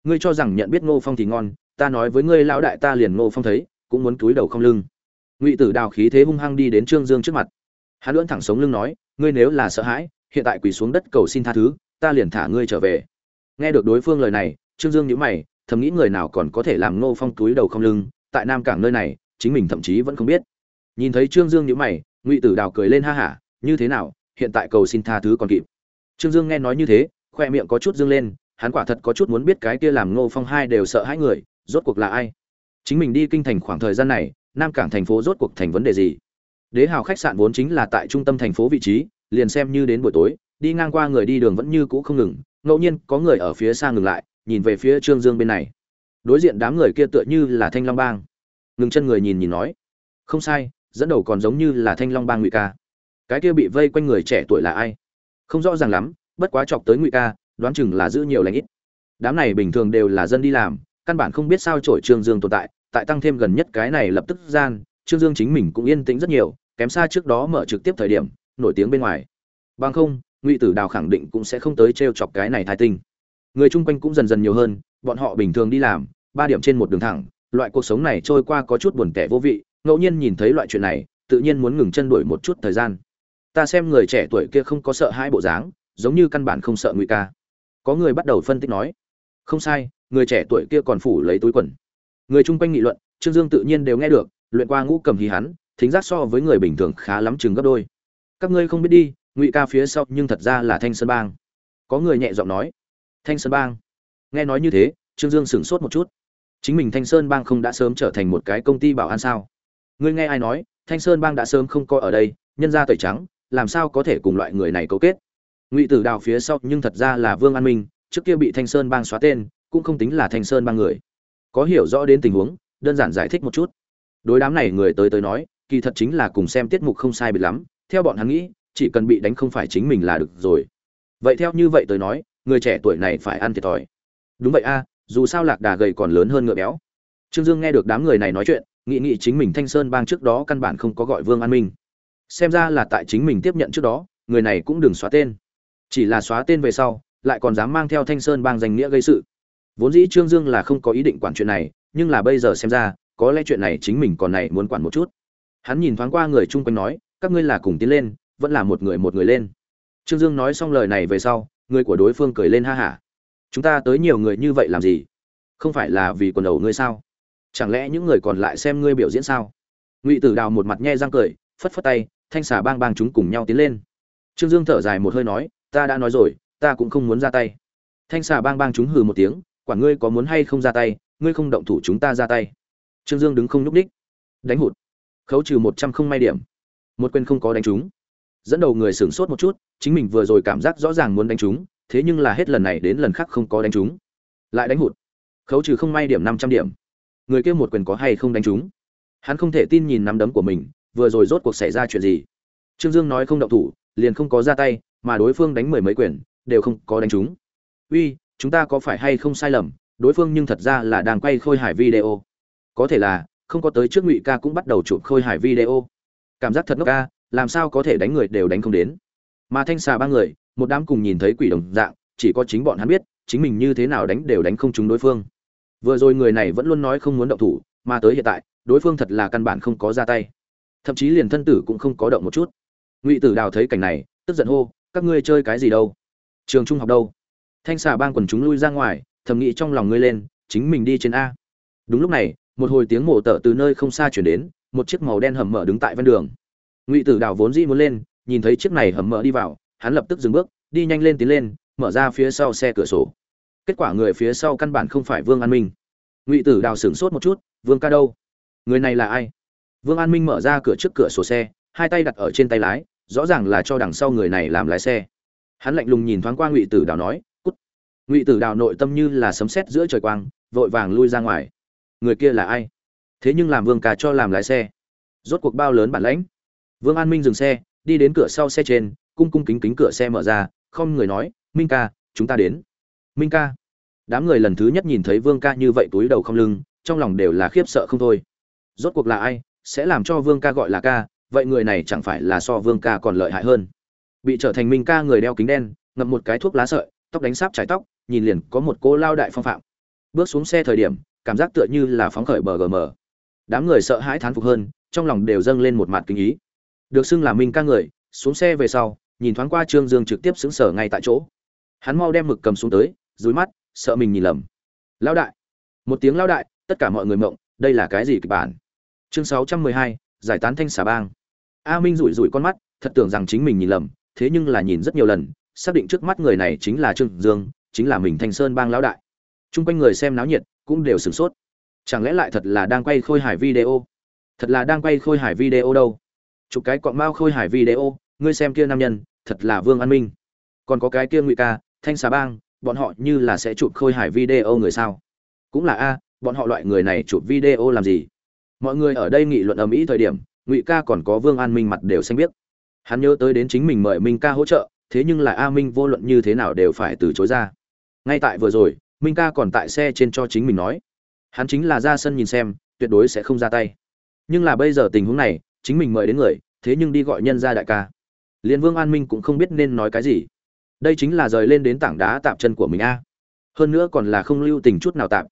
Ngươi cho rằng nhận biết ngô phong thì ngon, ta nói với ngươi lão đại ta liền ngô phong thấy, cũng muốn túi đầu không lưng. Ngụy tử đào khí thế hung hăng đi đến trương dương trước mặt. Hắn lưỡn thẳng sống lưng nói, ngươi nếu là sợ hãi, hiện tại quỳ xuống đất cầu xin tha thứ, ta liền thả ngươi trở về nghe được đối phương lời này, trương dương nhíu mày, thầm nghĩ người nào còn có thể làm ngô phong túi đầu không lưng, tại nam cảng nơi này, chính mình thậm chí vẫn không biết. Nhìn thấy trương dương nhíu mày, ngụy tử đào cười lên ha hả, như thế nào, hiện tại cầu xin tha thứ còn kịp? Trương dương nghe nói như thế, khoe miệng có chút dương lên, hắn quả thật có chút muốn biết cái kia làm ngô phong hai đều sợ hãi người, rốt cuộc là ai? Chính mình đi kinh thành khoảng thời gian này, nam cảng thành phố rốt cuộc thành vấn đề gì? Đế hào khách sạn vốn chính là tại trung tâm thành phố vị trí, liền xem như đến buổi tối, đi ngang qua người đi đường vẫn như cũ không ngừng ngẫu nhiên có người ở phía xa ngừng lại, nhìn về phía trương dương bên này. Đối diện đám người kia tựa như là thanh long bang. Ngừng chân người nhìn nhìn nói, không sai, dẫn đầu còn giống như là thanh long bang ngụy ca. Cái kia bị vây quanh người trẻ tuổi là ai? Không rõ ràng lắm, bất quá chọc tới ngụy ca, đoán chừng là giữ nhiều lãnh ít. Đám này bình thường đều là dân đi làm, căn bản không biết sao trổi trương dương tồn tại tại tăng thêm gần nhất cái này lập tức gian, trương dương chính mình cũng yên tĩnh rất nhiều, kém xa trước đó mở trực tiếp thời điểm, nổi tiếng bên ngoài. Bằng không ngụy tử đào khẳng định cũng sẽ không tới t r e o chọc cái này thai tinh. Người chung quanh cũng dần dần nhiều hơn, bọn họ bình thường đi làm, ba điểm trên một đường thẳng, loại cuộc sống này trôi qua có chút buồn tẻ vô vị, ngẫu nhiên nhìn thấy loại chuyện này, tự nhiên muốn ngừng chân đuổi một chút thời gian. Ta xem người trẻ tuổi kia không có sợ hai bộ dáng, giống như căn bản không sợ ngụy ca. Có người bắt đầu phân tích nói, không sai, người trẻ tuổi kia còn phủ lấy túi quần. Người chung quanh nghị luận, trương dương tự nhiên đều nghe được, luyện qua ngũ cầm hí hắn, thính giác so với người bình thường khá lắm chừng gấp đôi. Các ngươi không biết đi ngụy ca phía sau nhưng thật ra là thanh sơn bang. Có người nhẹ giọng nói, thanh sơn bang? Nghe nói như thế, trương dương sửng sốt một chút. Chính mình thanh sơn bang không đã sớm trở thành một cái công ty bảo an sao? Ngươi nghe ai nói, thanh sơn bang đã sớm không coi ở đây, nhân ra tẩy trắng, làm sao có thể cùng loại người này cấu kết? Ngụy tử đào phía sau nhưng thật ra là vương an minh, trước kia bị thanh sơn bang xóa tên, cũng không tính là thanh sơn bang người. Có hiểu rõ đến tình huống, đơn giản giải thích một chút. Đối đám này người tới tới nói, kỳ thật chính là cùng xem tiết mục không sai biệt lắm, theo bọn hắn nghĩ chỉ cần bị đánh không phải chính mình là được rồi. Vậy theo như vậy tới nói, người trẻ tuổi này phải ăn thiệt thòi. Đúng vậy a, dù sao lạc đà gầy còn lớn hơn ngựa béo. Trương dương nghe được đám người này nói chuyện, nghĩ nghĩ chính mình thanh sơn bang trước đó căn bản không có gọi vương an minh. Xem ra là tại chính mình tiếp nhận trước đó, người này cũng đừng xóa tên. Chỉ là xóa tên về sau, lại còn dám mang theo thanh sơn bang danh nghĩa gây sự. Vốn dĩ trương dương là không có ý định quản chuyện này, nhưng là bây giờ xem ra, có lẽ chuyện này chính mình còn này muốn quản một chút. Hắn nhìn thoáng qua người chung quanh nói, các ngươi là cùng tiến lên vẫn là một người một người lên. Trương dương nói xong lời này về sau, người của đối phương cười lên ha hả. Chúng ta tới nhiều người như vậy làm gì? Không phải là vì quần đầu ngươi sao? Chẳng lẽ những người còn lại xem ngươi biểu diễn sao? Ngụy tử đào một mặt nhe răng cười, phất phất tay, thanh xà bang bang chúng cùng nhau tiến lên. Trương dương thở dài một hơi nói, ta đã nói rồi, ta cũng không muốn ra tay. Thanh xà bang bang chúng hừ một tiếng quản ngươi có muốn hay không ra tay, ngươi không động thủ chúng ta ra tay. Trương dương đứng không nhúc ních đánh hụt. Khấu trừ một trăm không may điểm. Một quên không có đánh trúng dẫn đầu người sửng sốt một chút chính mình vừa rồi cảm giác rõ ràng muốn đánh chúng, thế nhưng là hết lần này đến lần khác không có đánh chúng, lại đánh hụt. Khấu trừ không may điểm năm trăm điểm. Người kia một quyền có hay không đánh chúng? hắn không thể tin nhìn nắm đấm của mình vừa rồi rốt cuộc xảy ra chuyện gì? Trương dương nói không động thủ liền không có ra tay mà đối phương đánh mười mấy quyền đều không có đánh chúng. uy chúng ta có phải hay không sai lầm đối phương nhưng thật ra là đang quay khôi hải video. Có thể là không có tới trước ngụy ca cũng bắt đầu chụp khôi hải video. Cảm giác thật ngốc ca làm sao có thể đánh người đều đánh không đến. Mà thanh xà ba người, một đám cùng nhìn thấy quỷ đồng dạng, chỉ có chính bọn hắn biết, chính mình như thế nào đánh đều đánh không trúng đối phương. Vừa rồi người này vẫn luôn nói không muốn động thủ, mà tới hiện tại, đối phương thật là căn bản không có ra tay. Thậm chí liền thân tử cũng không có động một chút. Ngụy tử đào thấy cảnh này, tức giận hô, các ngươi chơi cái gì đâu? Trường trung học đâu? Thanh xà bang quần chúng lui ra ngoài, thầm nghĩ trong lòng ngươi lên, chính mình đi trên a. Đúng lúc này, một hồi tiếng mổ tở từ nơi không xa chuyển đến, một chiếc màu đen hầm mở đứng tại ven đường ngụy tử đào vốn dĩ muốn lên, nhìn thấy chiếc này hầm mở đi vào, hắn lập tức dừng bước, đi nhanh lên tiến lên, mở ra phía sau xe cửa sổ. Kết quả người phía sau căn bản không phải vương an minh. Ngụy tử đào sửng sốt một chút, vương ca đâu? Người này là ai? Vương an minh mở ra cửa trước cửa sổ xe, hai tay đặt ở trên tay lái, rõ ràng là cho đằng sau người này làm lái xe. Hắn lạnh lùng nhìn thoáng qua ngụy tử đào nói, cút. Ngụy tử đào nội tâm như là sấm sét giữa trời quang, vội vàng lui ra ngoài. Người kia là ai? Thế nhưng làm vương ca cho làm lái xe. Rốt cuộc bao lớn bản lãnh? Vương an minh dừng xe, đi đến cửa sau xe trên, cung cung kính kính cửa xe mở ra, không người nói, minh ca, chúng ta đến. Minh ca? Đám người lần thứ nhất nhìn thấy vương ca như vậy túi đầu không lưng, trong lòng đều là khiếp sợ không thôi. Rốt cuộc là ai, sẽ làm cho vương ca gọi là ca, vậy người này chẳng phải là so vương ca còn lợi hại hơn. Bị trở thành minh ca người đeo kính đen, ngậm một cái thuốc lá sợi, tóc đánh sáp trải tóc, nhìn liền có một cô lao đại phong phạm. Bước xuống xe thời điểm, cảm giác tựa như là phóng khởi bờ gm đám người sợ hãi thán phục hơn, trong lòng đều dâng lên một mặt kinh ý được xưng là minh ca người, xuống xe về sau, nhìn thoáng qua trương dương trực tiếp xứng sở ngay tại chỗ. Hắn mau đem mực cầm xuống tới dúi mắt, sợ mình nhìn lầm. Lão đại. Một tiếng lão đại, tất cả mọi người mộng, đây là cái gì kịch bản? Chương sáu trăm mười hai, giải tán thanh xà bang. A minh rủi rủi con mắt, thật tưởng rằng chính mình nhìn lầm, thế nhưng là nhìn rất nhiều lần, xác định trước mắt người này chính là trương dương, chính là mình thanh sơn bang lão đại. Chung quanh người xem náo nhiệt, cũng đều sửng sốt. Chẳng lẽ lại thật là đang quay khôi hải video? Thật là đang quay khôi hải video đâu? Chụp cái quặng mao khôi hải video, ngươi xem kia nam nhân, thật là vương an minh. Còn có cái kia ngụy ca, thanh xà bang, bọn họ như là sẽ chụp khôi hải video người sao? Cũng là a, bọn họ loại người này chụp video làm gì? Mọi người ở đây nghị luận ầm ĩ thời điểm, ngụy ca còn có vương an minh mặt đều xanh biết hắn nhớ tới đến chính mình mời minh ca hỗ trợ, thế nhưng là a minh vô luận như thế nào đều phải từ chối ra. Ngay tại vừa rồi, minh ca còn tại xe trên cho chính mình nói. Hắn chính là ra sân nhìn xem, tuyệt đối sẽ không ra tay. Nhưng là bây giờ tình huống này chính mình mời đến người, thế nhưng đi gọi nhân ra đại ca. Liên vương an minh cũng không biết nên nói cái gì. Đây chính là rời lên đến tảng đá tạm chân của mình a. Hơn nữa còn là không lưu tình chút nào tạm.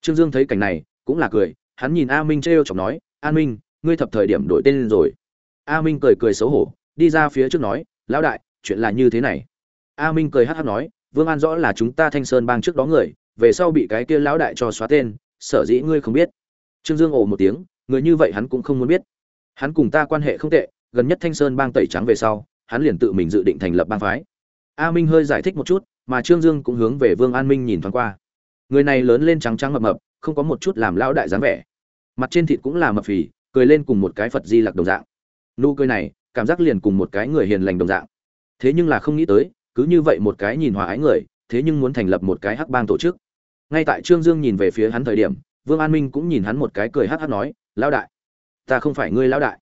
Trương dương thấy cảnh này, cũng là cười, hắn nhìn a minh trêu chọc nói, an minh, ngươi thập thời điểm đổi tên lên rồi. A minh cười cười xấu hổ, đi ra phía trước nói, lão đại, chuyện là như thế này. A minh cười hát hát nói, vương an rõ là chúng ta thanh sơn bang trước đó người, về sau bị cái kia lão đại cho xóa tên, sở dĩ ngươi không biết. Trương dương ồ một tiếng, người như vậy hắn cũng không muốn biết hắn cùng ta quan hệ không tệ, gần nhất thanh sơn bang tẩy trắng về sau, hắn liền tự mình dự định thành lập bang phái. A minh hơi giải thích một chút, mà trương dương cũng hướng về vương an minh nhìn thoáng qua. Người này lớn lên trắng trắng mập mập, không có một chút làm lão đại dáng vẻ. Mặt trên thịt cũng là mập phì, cười lên cùng một cái phật di lặc đồng dạng. Nụ cười này, cảm giác liền cùng một cái người hiền lành đồng dạng. Thế nhưng là không nghĩ tới, cứ như vậy một cái nhìn hòa ái người, thế nhưng muốn thành lập một cái hắc bang tổ chức. Ngay tại trương dương nhìn về phía hắn thời điểm, vương an minh cũng nhìn hắn một cái cười hắc hắc nói, lão đại ta không phải ngươi lão đại.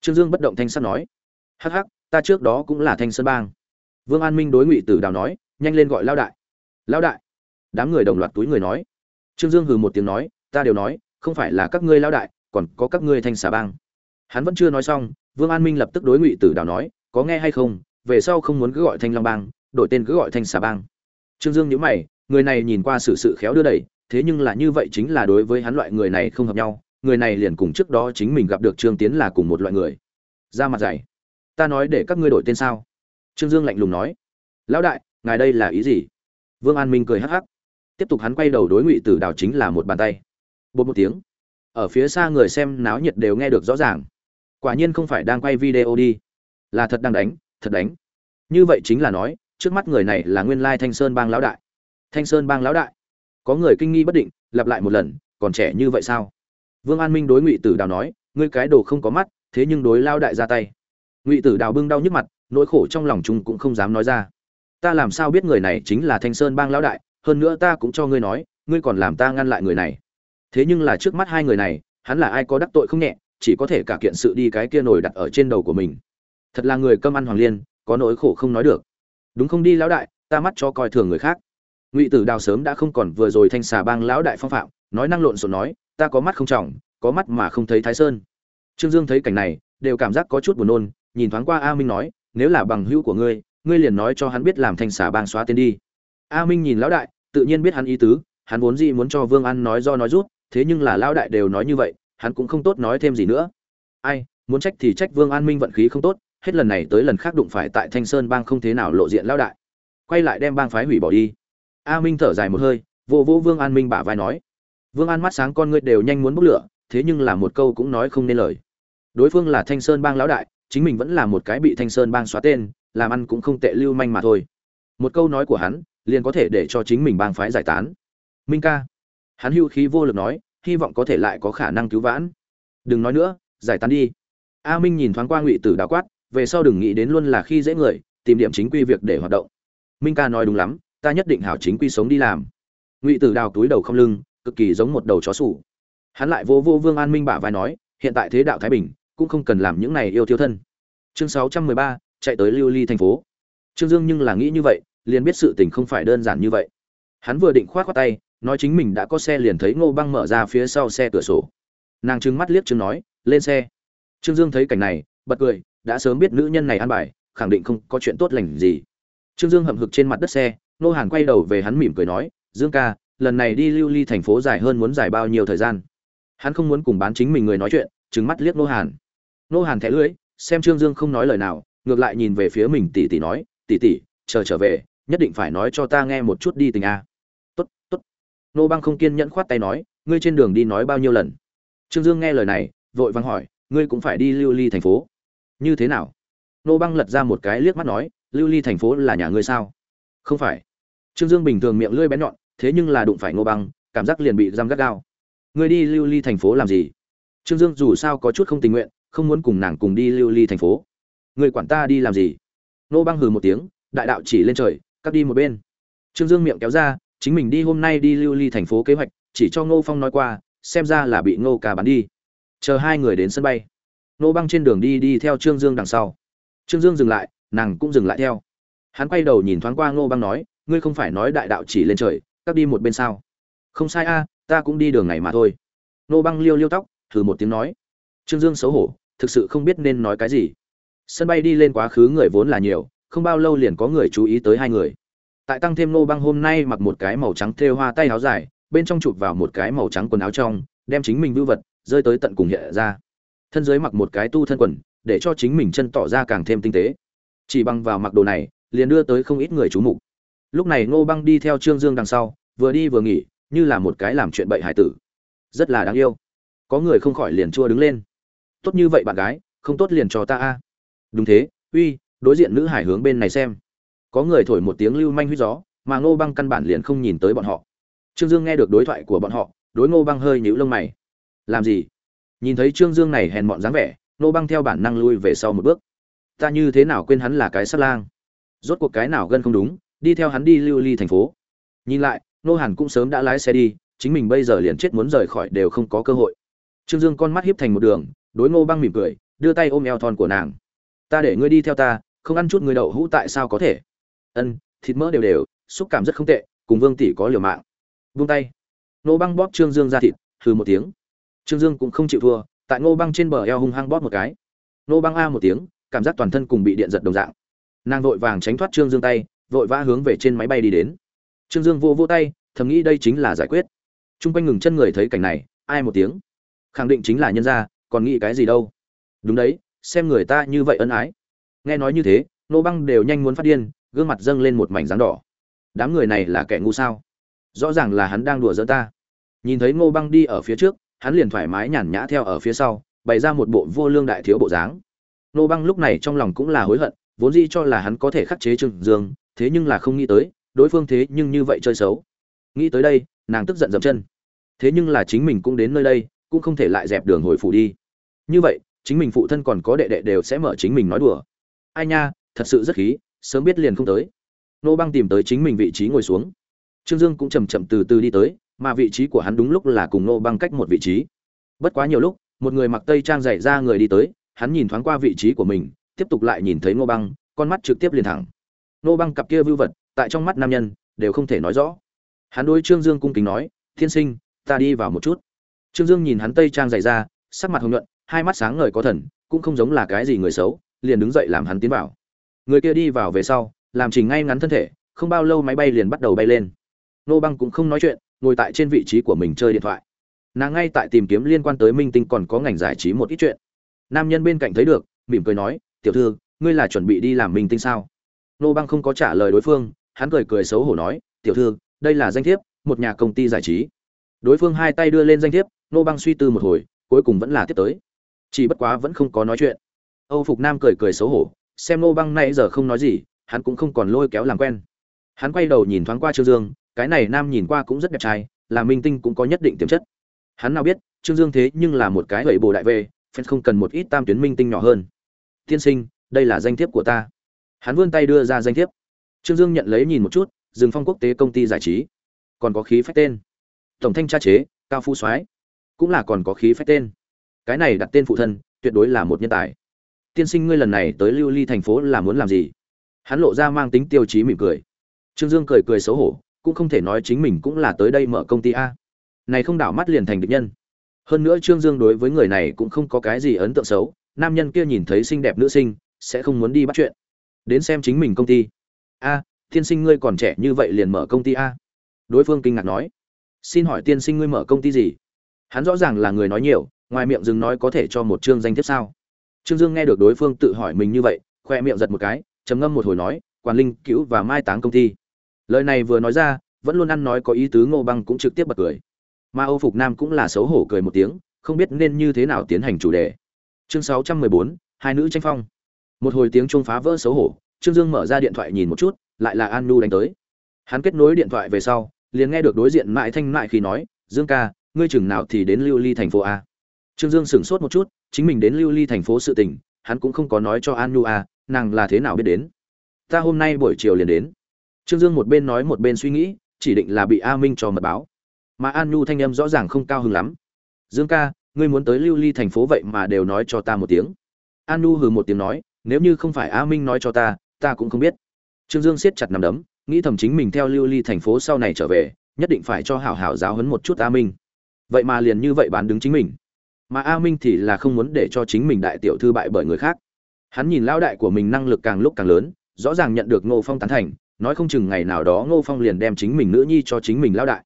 Trương dương bất động thanh sắt nói. Hắc hắc, ta trước đó cũng là thanh sơn bang. Vương an minh đối ngụy tử đào nói, nhanh lên gọi lão đại. Lão đại? Đám người đồng loạt túi người nói. Trương dương hừ một tiếng nói, ta đều nói, không phải là các ngươi lão đại, còn có các ngươi thanh xà bang. Hắn vẫn chưa nói xong, vương an minh lập tức đối ngụy tử đào nói, có nghe hay không, về sau không muốn cứ gọi thanh long bang, đổi tên cứ gọi thanh xà bang. Trương dương nhíu mày, người này nhìn qua sự sự khéo đưa đẩy, thế nhưng là như vậy chính là đối với hắn loại người này không hợp nhau người này liền cùng trước đó chính mình gặp được trương tiến là cùng một loại người. Ra mặt dày. Ta nói để các ngươi đổi tên sao? Trương dương lạnh lùng nói. Lão đại, ngài đây là ý gì? Vương an minh cười hắc hắc. Tiếp tục hắn quay đầu đối ngụy tử đào chính là một bàn tay. Bột một tiếng. Ở phía xa người xem náo nhiệt đều nghe được rõ ràng. Quả nhiên không phải đang quay video đi. Là thật đang đánh, thật đánh. Như vậy chính là nói, trước mắt người này là nguyên lai thanh sơn bang lão đại. Thanh sơn bang lão đại. Có người kinh nghi bất định, lặp lại một lần, còn trẻ như vậy sao? Vương an minh đối ngụy tử đào nói, ngươi cái đồ không có mắt, thế nhưng đối lao đại ra tay. Ngụy tử đào bưng đau nhức mặt, nỗi khổ trong lòng chúng cũng không dám nói ra. Ta làm sao biết người này chính là thanh sơn bang lão đại, hơn nữa ta cũng cho ngươi nói, ngươi còn làm ta ngăn lại người này. Thế nhưng là trước mắt hai người này, hắn là ai có đắc tội không nhẹ, chỉ có thể cả kiện sự đi cái kia nổi đặt ở trên đầu của mình. Thật là người cơm ăn hoàng liên, có nỗi khổ không nói được. Đúng không đi, lão đại, ta mắt cho coi thường người khác. Ngụy tử đào sớm đã không còn vừa rồi thanh xà bang lão đại phong phạm, nói năng lộn xộn nói ta có mắt không trọng, có mắt mà không thấy thái sơn. Trương dương thấy cảnh này, đều cảm giác có chút buồn nôn, nhìn thoáng qua a minh nói, nếu là bằng hữu của ngươi ngươi liền nói cho hắn biết làm thanh xà bang xóa tên đi. A minh nhìn lão đại, tự nhiên biết hắn ý tứ, hắn vốn gì muốn cho vương an nói do nói rút, thế nhưng là lão đại đều nói như vậy, hắn cũng không tốt nói thêm gì nữa. Ai, muốn trách thì trách vương an minh vận khí không tốt, hết lần này tới lần khác đụng phải tại thanh sơn bang không thế nào lộ diện lão đại. Quay lại đem bang phái hủy bỏ đi. A minh thở dài một hơi, vô vô vương an minh bả vai nói vương an mắt sáng con ngươi đều nhanh muốn bốc lửa, thế nhưng là một câu cũng nói không nên lời. Đối phương là thanh sơn bang lão đại, chính mình vẫn là một cái bị thanh sơn bang xóa tên, làm ăn cũng không tệ lưu manh mà thôi. Một câu nói của hắn, liền có thể để cho chính mình bang phái giải tán. Minh ca. Hắn hưu khí vô lực nói, hy vọng có thể lại có khả năng cứu vãn. Đừng nói nữa, giải tán đi. A minh nhìn thoáng qua ngụy tử đào quát, về sau đừng nghĩ đến luôn là khi dễ người, tìm điểm chính quy việc để hoạt động. Minh ca nói đúng lắm, ta nhất định hảo chính quy sống đi làm. Ngụy tử đào túi đầu không lưng cực kỳ giống một đầu chó sủ. Hắn lại vô vô vương an minh bả vai nói, hiện tại thế đạo thái bình, cũng không cần làm những này yêu thiếu thân. Chương sáu trăm mười ba, chạy tới lưu ly thành phố. Trương dương nhưng là nghĩ như vậy, liền biết sự tình không phải đơn giản như vậy. Hắn vừa định khoát khoát tay, nói chính mình đã có xe liền thấy ngô băng mở ra phía sau xe cửa sổ. Nàng trừng mắt liếc trương nói, lên xe. Trương dương thấy cảnh này, bật cười, đã sớm biết nữ nhân này ăn bài, khẳng định không có chuyện tốt lành gì. Trương dương hậm hực trên mặt đất xe nô hàn quay đầu về hắn mỉm cười nói, dương ca lần này đi lưu ly thành phố dài hơn muốn dài bao nhiêu thời gian? Hắn không muốn cùng bán chính mình người nói chuyện trứng mắt liếc nô hàn. Nô hàn thẻ lưỡi, xem trương dương không nói lời nào, ngược lại nhìn về phía mình tỷ tỷ nói tỷ tỷ chờ trở về, nhất định phải nói cho ta nghe một chút đi tình a. Tốt tốt. Nô băng không kiên nhẫn khoát tay nói, ngươi trên đường đi nói bao nhiêu lần? Trương dương nghe lời này, vội vàng hỏi, ngươi cũng phải đi lưu ly thành phố. Như thế nào? Nô băng lật ra một cái liếc mắt nói, lưu ly thành phố là nhà ngươi sao? Không phải. Trương dương bình thường miệng lưỡi bén nhọn thế nhưng là đụng phải Ngô băng, cảm giác liền bị giam gắt gao. Ngươi đi lưu ly thành phố làm gì? Trương dương dù sao có chút không tình nguyện, không muốn cùng nàng cùng đi lưu ly thành phố. Người quản ta đi làm gì? Ngô băng hừ một tiếng, đại đạo chỉ lên trời, cắt đi một bên. Trương dương miệng kéo ra, chính mình đi hôm nay đi lưu ly thành phố kế hoạch, chỉ cho ngô phong nói qua, xem ra là bị ngô ca bắn đi. Chờ hai người đến sân bay. Ngô băng trên đường đi đi theo trương dương đằng sau. Trương dương dừng lại, nàng cũng dừng lại theo. Hắn quay đầu nhìn thoáng qua ngô băng nói, ngươi không phải nói đại đạo chỉ lên trời các đi một bên sao? Không sai a, ta cũng đi đường này mà thôi. Nô băng liêu liêu tóc, thử một tiếng nói. Trương dương xấu hổ, thực sự không biết nên nói cái gì. Sân bay đi lên quá khứ người vốn là nhiều, không bao lâu liền có người chú ý tới hai người. Tại tăng thêm nô băng hôm nay mặc một cái màu trắng thêu hoa tay áo dài, bên trong chụp vào một cái màu trắng quần áo trong, đem chính mình vưu vật, rơi tới tận cùng hiện ra. Thân dưới mặc một cái tu thân quần, để cho chính mình chân tỏ ra càng thêm tinh tế. Chỉ bằng vào mặc đồ này, liền đưa tới không ít người chú mục. Lúc này ngô băng đi theo trương dương đằng sau vừa đi vừa nghỉ, như là một cái làm chuyện bậy hải tử. Rất là đáng yêu. Có người không khỏi liền chua đứng lên. Tốt như vậy bạn gái, không tốt liền cho ta a. Đúng thế, uy, đối diện nữ hải hướng bên này xem. Có người thổi một tiếng lưu manh huy gió, mà ngô băng căn bản liền không nhìn tới bọn họ. Trương dương nghe được đối thoại của bọn họ, đối ngô băng hơi nhíu lông mày. Làm gì? Nhìn thấy trương dương này hèn mọn dáng vẻ, ngô băng theo bản năng lui về sau một bước. Ta như thế nào quên hắn là cái sát lang? Rốt cuộc cái nào gân không đúng, đi theo hắn đi lưu ly thành phố. Nhìn lại nô hàn cũng sớm đã lái xe đi, chính mình bây giờ liền chết muốn rời khỏi đều không có cơ hội. Trương dương con mắt hiếp thành một đường, đối ngô băng mỉm cười, đưa tay ôm eo thon của nàng. Ta để ngươi đi theo ta, không ăn chút người đậu hũ tại sao có thể? Ân, thịt mỡ đều đều, xúc cảm rất không tệ, cùng vương tỷ có liều mạng. Vung tay. Ngô băng bóp trương dương ra thịt, hừ một tiếng. Trương dương cũng không chịu thua, tại ngô băng trên bờ eo hung hăng bóp một cái. Ngô băng a một tiếng, cảm giác toàn thân cùng bị điện giật đồng dạng. Nàng vội vàng tránh thoát trương dương tay, vội vã hướng về trên máy bay đi đến trương dương vô vô tay, thầm nghĩ đây chính là giải quyết. T r u n g quanh ngừng chân người thấy cảnh này, ai một tiếng? Khẳng định chính là nhân gia, còn nghĩ cái gì đâu? Đúng đấy, xem người ta như vậy ân ái. Nghe nói như thế, nô băng đều nhanh muốn phát điên, gương mặt dâng lên một mảnh dáng đỏ. Đám người này là kẻ ngu sao? Rõ ràng là hắn đang đùa giỡn ta. Nhìn thấy ngô băng đi ở phía trước, hắn liền thoải mái nhàn nhã theo ở phía sau, bày ra một bộ vô lương đại thiếu bộ dáng. Nô băng lúc này trong lòng cũng là hối hận, vốn dĩ cho là hắn có thể khắc chế trương dương, thế nhưng là không nghĩ tới đối phương thế nhưng như vậy chơi xấu. Nghĩ tới đây, nàng tức giận dậm chân. Thế nhưng là chính mình cũng đến nơi đây, cũng không thể lại dẹp đường hồi phủ đi. Như vậy, chính mình phụ thân còn có đệ đệ đều sẽ mở chính mình nói đùa. Ai nha, thật sự rất khí, sớm biết liền không tới. Nô băng tìm tới chính mình vị trí ngồi xuống. Trương dương cũng chầm chậm từ từ đi tới, mà vị trí của hắn đúng lúc là cùng nô băng cách một vị trí. Bất quá nhiều lúc, một người mặc tây trang dày ra người đi tới, hắn nhìn thoáng qua vị trí của mình, tiếp tục lại nhìn thấy nô băng, con mắt trực tiếp liền thẳng. Nô băng cặp kia vưu vật tại trong mắt nam nhân, đều không thể nói rõ. Hắn đối trương dương cung kính nói, thiên sinh, ta đi vào một chút. Trương dương nhìn hắn tây trang dày ra sắc mặt hồng nhuận, hai mắt sáng ngời có thần, cũng không giống là cái gì người xấu, liền đứng dậy làm hắn tiến vào. Người kia đi vào về sau, làm chỉnh ngay ngắn thân thể, không bao lâu máy bay liền bắt đầu bay lên. Nô băng cũng không nói chuyện, ngồi tại trên vị trí của mình chơi điện thoại. Nàng ngay tại tìm kiếm liên quan tới minh tinh còn có ngành giải trí một ít chuyện. Nam nhân bên cạnh thấy được, mỉm cười nói, tiểu thư, ngươi là chuẩn bị đi làm minh tinh sao? Nô băng không có trả lời đối phương hắn cười cười xấu hổ nói, tiểu thư, đây là danh thiếp, một nhà công ty giải trí. Đối phương hai tay đưa lên danh thiếp, nô băng suy tư một hồi, cuối cùng vẫn là tiếp tới. Chỉ bất quá vẫn không có nói chuyện. Âu phục nam cười cười xấu hổ, xem nô băng nay giờ không nói gì, hắn cũng không còn lôi kéo làm quen. Hắn quay đầu nhìn thoáng qua trương dương, cái này nam nhìn qua cũng rất đẹp trai, là minh tinh cũng có nhất định tiềm chất. Hắn nào biết, trương dương thế nhưng là một cái gậy bồ đại về phen không cần một ít tam tuyến minh tinh nhỏ hơn. Tiên sinh, đây là danh thiếp của ta. Hắn vươn tay đưa ra danh thiếp trương dương nhận lấy nhìn một chút rừng phong quốc tế công ty giải trí. Còn có khí phách tên. Tổng thanh tra chế, cao Phú soái. Cũng là còn có khí phách tên. Cái này đặt tên phụ thân, tuyệt đối là một nhân tài. Tiên sinh ngươi lần này tới lưu ly thành phố là muốn làm gì? Hắn lộ ra mang tính tiêu chí mỉm cười. Trương dương cười cười xấu hổ, cũng không thể nói chính mình cũng là tới đây mở công ty a. Này không đảo mắt liền thành địch nhân. Hơn nữa trương dương đối với người này cũng không có cái gì ấn tượng xấu, nam nhân kia nhìn thấy xinh đẹp nữ sinh, sẽ không muốn đi bắt chuyện. Đến xem chính mình công ty a, tiên sinh ngươi còn trẻ như vậy liền mở công ty a? Đối phương kinh ngạc nói. Xin hỏi tiên sinh ngươi mở công ty gì? Hắn rõ ràng là người nói nhiều, ngoài miệng dừng nói có thể cho một chương danh thiếp sao? Trương dương nghe được đối phương tự hỏi mình như vậy, khoe miệng giật một cái, trầm ngâm một hồi nói, quản linh cứu và mai táng công ty. Lời này vừa nói ra, vẫn luôn ăn nói có ý tứ ngô băng cũng trực tiếp bật cười. Mà âu phục nam cũng là xấu hổ cười một tiếng, không biết nên như thế nào tiến hành chủ đề. Chương sáu trăm mười bốn, hai nữ tranh phong. Một hồi tiếng chuông phá vỡ xấu hổ trương dương mở ra điện thoại nhìn một chút, lại là an nu đánh tới. Hắn kết nối điện thoại về sau, liền nghe được đối diện mại thanh mại khi nói, dương ca, ngươi chừng nào thì đến lưu ly thành phố a? Trương dương sửng sốt một chút, chính mình đến lưu ly thành phố sự tình, hắn cũng không có nói cho an nu a, nàng là thế nào biết đến. Ta hôm nay buổi chiều liền đến. Trương dương một bên nói một bên suy nghĩ, chỉ định là bị a minh cho mật báo. Mà an nhu thanh âm rõ ràng không cao hứng lắm. Dương ca, ngươi muốn tới lưu ly thành phố vậy mà đều nói cho ta một tiếng. An nhu hừ một tiếng nói, nếu như không phải a minh nói cho ta ta cũng không biết. Trương dương siết chặt nằm đấm, nghĩ thầm chính mình theo lưu ly thành phố sau này trở về, nhất định phải cho hảo hảo giáo hấn một chút a minh. Vậy mà liền như vậy bán đứng chính mình. Mà a minh thì là không muốn để cho chính mình đại tiểu thư bại bởi người khác. Hắn nhìn lao đại của mình năng lực càng lúc càng lớn, rõ ràng nhận được ngô phong tán thành, nói không chừng ngày nào đó ngô phong liền đem chính mình nữ nhi cho chính mình lao đại.